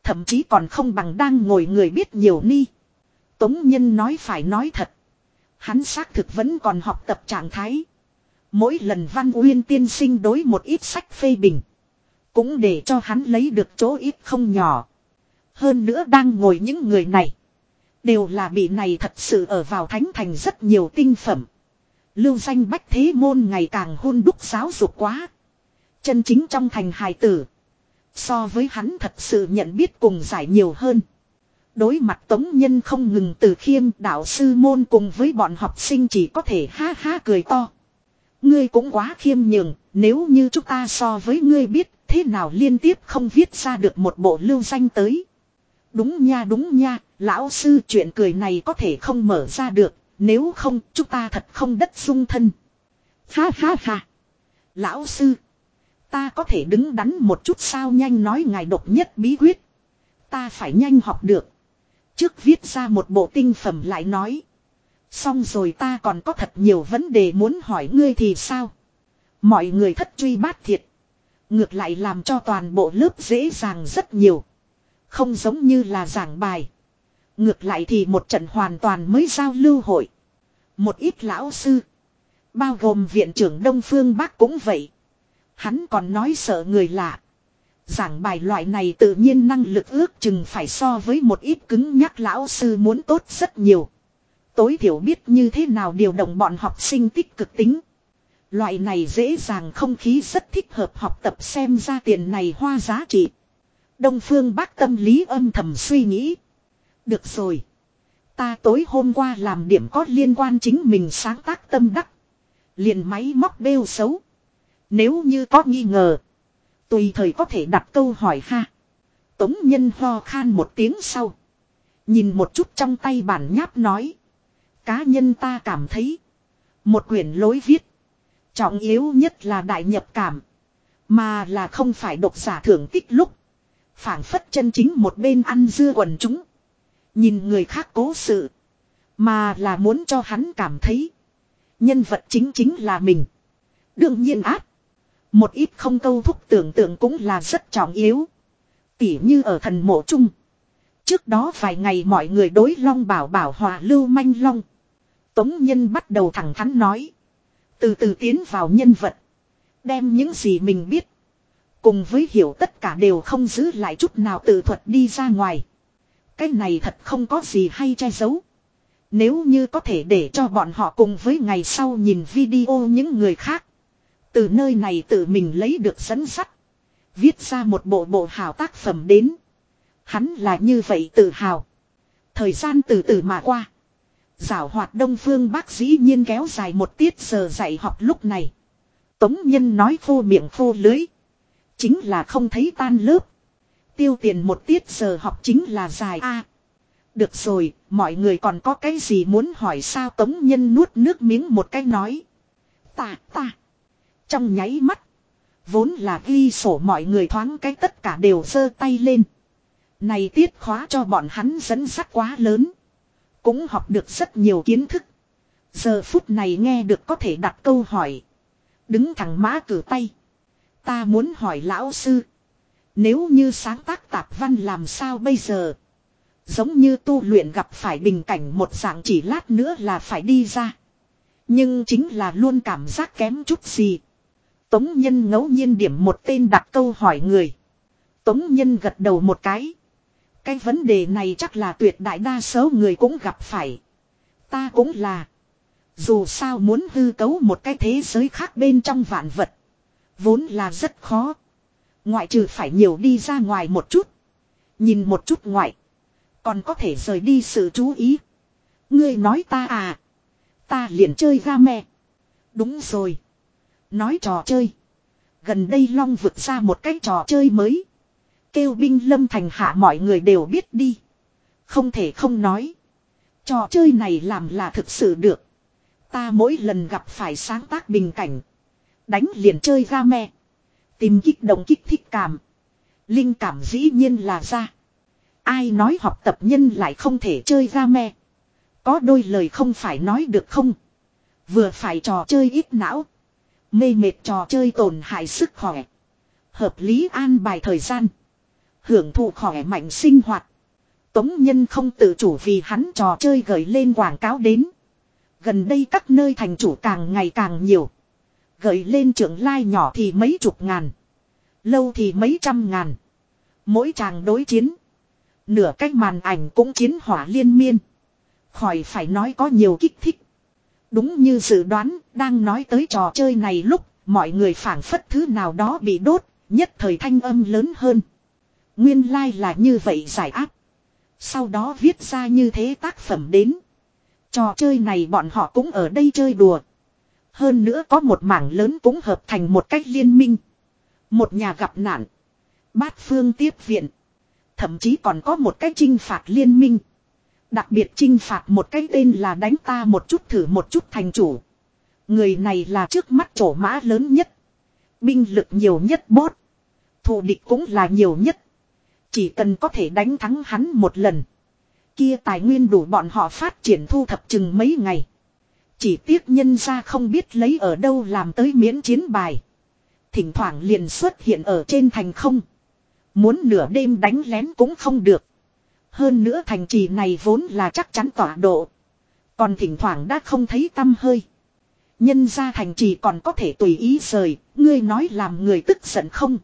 Thậm chí còn không bằng đang ngồi người biết nhiều ni. Tống Nhân nói phải nói thật. Hắn xác thực vẫn còn học tập trạng thái. Mỗi lần Văn Uyên tiên sinh đối một ít sách phê bình. Cũng để cho hắn lấy được chỗ ít không nhỏ. Hơn nữa đang ngồi những người này. Đều là bị này thật sự ở vào thánh thành rất nhiều tinh phẩm. Lưu danh bách thế môn ngày càng hôn đúc giáo dục quá. Chân chính trong thành hài tử. So với hắn thật sự nhận biết cùng giải nhiều hơn. Đối mặt tống nhân không ngừng từ khiêm đạo sư môn cùng với bọn học sinh chỉ có thể ha ha cười to. Ngươi cũng quá khiêm nhường, nếu như chúng ta so với ngươi biết thế nào liên tiếp không viết ra được một bộ lưu danh tới. Đúng nha đúng nha, lão sư chuyện cười này có thể không mở ra được, nếu không chúng ta thật không đất dung thân. Ha ha ha. Lão sư. Ta có thể đứng đắn một chút sao nhanh nói ngài độc nhất bí quyết. Ta phải nhanh học được. Trước viết ra một bộ tinh phẩm lại nói. Xong rồi ta còn có thật nhiều vấn đề muốn hỏi ngươi thì sao. Mọi người thất truy bát thiệt. Ngược lại làm cho toàn bộ lớp dễ dàng rất nhiều. Không giống như là giảng bài. Ngược lại thì một trận hoàn toàn mới giao lưu hội. Một ít lão sư. Bao gồm viện trưởng Đông Phương Bắc cũng vậy. Hắn còn nói sợ người lạ. Giảng bài loại này tự nhiên năng lực ước chừng phải so với một ít cứng nhắc lão sư muốn tốt rất nhiều. Tối thiểu biết như thế nào điều động bọn học sinh tích cực tính. Loại này dễ dàng không khí rất thích hợp học tập xem ra tiền này hoa giá trị. Đông phương bác tâm lý âm thầm suy nghĩ. Được rồi. Ta tối hôm qua làm điểm có liên quan chính mình sáng tác tâm đắc. Liền máy móc bêu xấu. Nếu như có nghi ngờ. Tùy thời có thể đặt câu hỏi ha. Tống nhân ho khan một tiếng sau. Nhìn một chút trong tay bản nháp nói. Cá nhân ta cảm thấy. Một quyển lối viết. Trọng yếu nhất là đại nhập cảm. Mà là không phải độc giả thưởng tích lúc. phảng phất chân chính một bên ăn dưa quần chúng. Nhìn người khác cố sự. Mà là muốn cho hắn cảm thấy. Nhân vật chính chính là mình. Đương nhiên ác. Một ít không câu thúc tưởng tượng cũng là rất trọng yếu. Tỉ như ở thần mộ chung. Trước đó vài ngày mọi người đối long bảo bảo hòa lưu manh long. Tống nhân bắt đầu thẳng thắn nói. Từ từ tiến vào nhân vật. Đem những gì mình biết. Cùng với hiểu tất cả đều không giữ lại chút nào tự thuật đi ra ngoài. Cái này thật không có gì hay che giấu. Nếu như có thể để cho bọn họ cùng với ngày sau nhìn video những người khác. Từ nơi này tự mình lấy được dẫn sắt. Viết ra một bộ bộ hào tác phẩm đến. Hắn là như vậy tự hào. Thời gian từ từ mà qua. Giảo hoạt đông phương bác dĩ nhiên kéo dài một tiết giờ dạy học lúc này. Tống nhân nói phô miệng phô lưới. Chính là không thấy tan lớp. Tiêu tiền một tiết giờ học chính là dài a Được rồi, mọi người còn có cái gì muốn hỏi sao tống nhân nuốt nước miếng một cái nói. Ta, ta. Trong nháy mắt. Vốn là ghi sổ mọi người thoáng cái tất cả đều giơ tay lên. Này tiết khóa cho bọn hắn dẫn dắt quá lớn. Cũng học được rất nhiều kiến thức. Giờ phút này nghe được có thể đặt câu hỏi. Đứng thẳng mã cử tay. Ta muốn hỏi lão sư. Nếu như sáng tác tạp văn làm sao bây giờ? Giống như tu luyện gặp phải bình cảnh một dạng chỉ lát nữa là phải đi ra. Nhưng chính là luôn cảm giác kém chút gì. Tống Nhân ngẫu nhiên điểm một tên đặt câu hỏi người. Tống Nhân gật đầu một cái. Cái vấn đề này chắc là tuyệt đại đa số người cũng gặp phải. Ta cũng là. Dù sao muốn hư cấu một cái thế giới khác bên trong vạn vật. Vốn là rất khó. Ngoại trừ phải nhiều đi ra ngoài một chút. Nhìn một chút ngoại. Còn có thể rời đi sự chú ý. Ngươi nói ta à. Ta liền chơi ga mẹ. Đúng rồi. Nói trò chơi. Gần đây Long vượt ra một cái trò chơi mới. Kêu binh lâm thành hạ mọi người đều biết đi. Không thể không nói. Trò chơi này làm là thực sự được. Ta mỗi lần gặp phải sáng tác bình cảnh. Đánh liền chơi ga me. Tìm kích động kích thích cảm. Linh cảm dĩ nhiên là ra. Ai nói học tập nhân lại không thể chơi ga me. Có đôi lời không phải nói được không. Vừa phải trò chơi ít não. Mê mệt trò chơi tổn hại sức khỏe. Hợp lý an bài thời gian. Hưởng thụ khỏe mạnh sinh hoạt. Tống nhân không tự chủ vì hắn trò chơi gửi lên quảng cáo đến. Gần đây các nơi thành chủ càng ngày càng nhiều. Gửi lên trưởng lai nhỏ thì mấy chục ngàn. Lâu thì mấy trăm ngàn. Mỗi chàng đối chiến. Nửa cách màn ảnh cũng chiến hỏa liên miên. Khỏi phải nói có nhiều kích thích. Đúng như dự đoán, đang nói tới trò chơi này lúc, mọi người phản phất thứ nào đó bị đốt, nhất thời thanh âm lớn hơn. Nguyên lai like là như vậy giải áp. Sau đó viết ra như thế tác phẩm đến. Trò chơi này bọn họ cũng ở đây chơi đùa. Hơn nữa có một mảng lớn cũng hợp thành một cách liên minh. Một nhà gặp nạn. Bát phương tiếp viện. Thậm chí còn có một cách trinh phạt liên minh. Đặc biệt trinh phạt một cái tên là đánh ta một chút thử một chút thành chủ. Người này là trước mắt chỗ mã lớn nhất. Binh lực nhiều nhất bốt. Thù địch cũng là nhiều nhất. Chỉ cần có thể đánh thắng hắn một lần. Kia tài nguyên đủ bọn họ phát triển thu thập chừng mấy ngày. Chỉ tiếc nhân ra không biết lấy ở đâu làm tới miễn chiến bài. Thỉnh thoảng liền xuất hiện ở trên thành không. Muốn nửa đêm đánh lén cũng không được. Hơn nữa thành trì này vốn là chắc chắn tỏa độ. Còn thỉnh thoảng đã không thấy tâm hơi. Nhân ra thành trì còn có thể tùy ý rời, ngươi nói làm người tức giận không.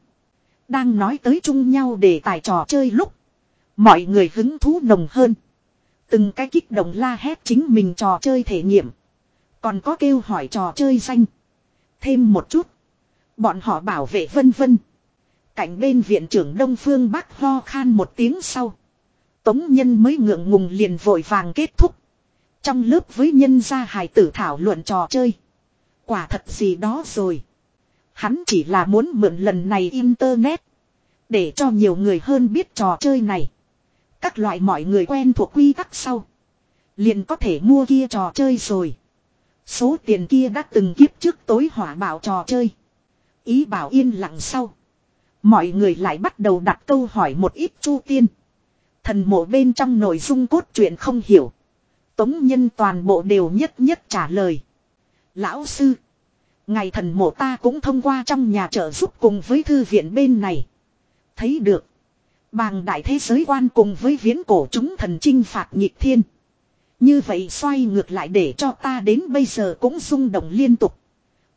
Đang nói tới chung nhau để tài trò chơi lúc. Mọi người hứng thú nồng hơn. Từng cái kích động la hét chính mình trò chơi thể nghiệm. Còn có kêu hỏi trò chơi danh. Thêm một chút. Bọn họ bảo vệ vân vân. Cạnh bên viện trưởng Đông Phương Bắc ho khan một tiếng sau. Tống nhân mới ngượng ngùng liền vội vàng kết thúc. Trong lớp với nhân gia hài tử thảo luận trò chơi. Quả thật gì đó rồi. Hắn chỉ là muốn mượn lần này internet. Để cho nhiều người hơn biết trò chơi này. Các loại mọi người quen thuộc quy tắc sau. Liền có thể mua kia trò chơi rồi. Số tiền kia đã từng kiếp trước tối hỏa bảo trò chơi. Ý bảo yên lặng sau. Mọi người lại bắt đầu đặt câu hỏi một ít chu tiên. Thần mộ bên trong nội dung cốt truyện không hiểu. Tống nhân toàn bộ đều nhất nhất trả lời. Lão sư. Ngày thần mộ ta cũng thông qua trong nhà trợ giúp cùng với thư viện bên này. Thấy được. Bàng đại thế giới quan cùng với viễn cổ chúng thần chinh phạt nhịp thiên. Như vậy xoay ngược lại để cho ta đến bây giờ cũng rung động liên tục.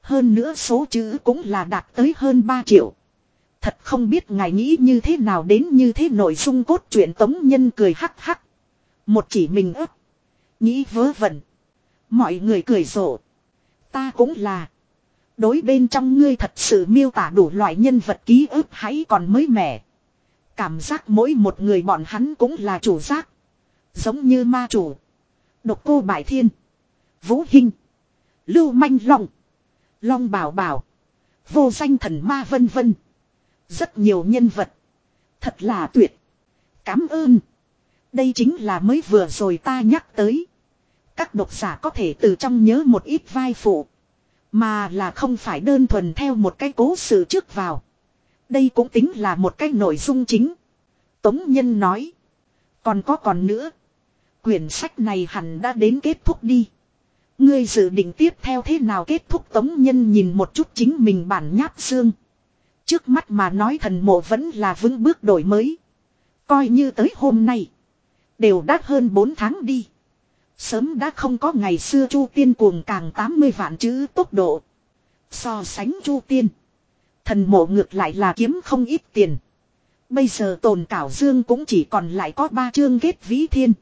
Hơn nữa số chữ cũng là đạt tới hơn 3 triệu. Thật không biết ngài nghĩ như thế nào đến như thế nội dung cốt truyện tống nhân cười hắc hắc. Một chỉ mình ấp. Nghĩ vớ vẩn. Mọi người cười rộ. Ta cũng là. Đối bên trong ngươi thật sự miêu tả đủ loại nhân vật ký ức hãy còn mới mẻ. Cảm giác mỗi một người bọn hắn cũng là chủ giác. Giống như ma chủ. Độc cô Bại Thiên. Vũ Hinh. Lưu Manh Long. Long Bảo Bảo. Vô danh thần ma vân vân. Rất nhiều nhân vật. Thật là tuyệt. Cảm ơn. Đây chính là mới vừa rồi ta nhắc tới. Các độc giả có thể từ trong nhớ một ít vai phụ. Mà là không phải đơn thuần theo một cái cố sự trước vào. Đây cũng tính là một cái nội dung chính. Tống Nhân nói. Còn có còn nữa. Quyển sách này hẳn đã đến kết thúc đi. Ngươi dự định tiếp theo thế nào kết thúc Tống Nhân nhìn một chút chính mình bản nháp xương. Trước mắt mà nói thần mộ vẫn là vững bước đổi mới. Coi như tới hôm nay. Đều đã hơn 4 tháng đi. Sớm đã không có ngày xưa Chu Tiên cuồng càng 80 vạn chữ tốc độ. So sánh Chu Tiên. Thần mộ ngược lại là kiếm không ít tiền. Bây giờ tồn cảo dương cũng chỉ còn lại có ba chương kết vĩ thiên.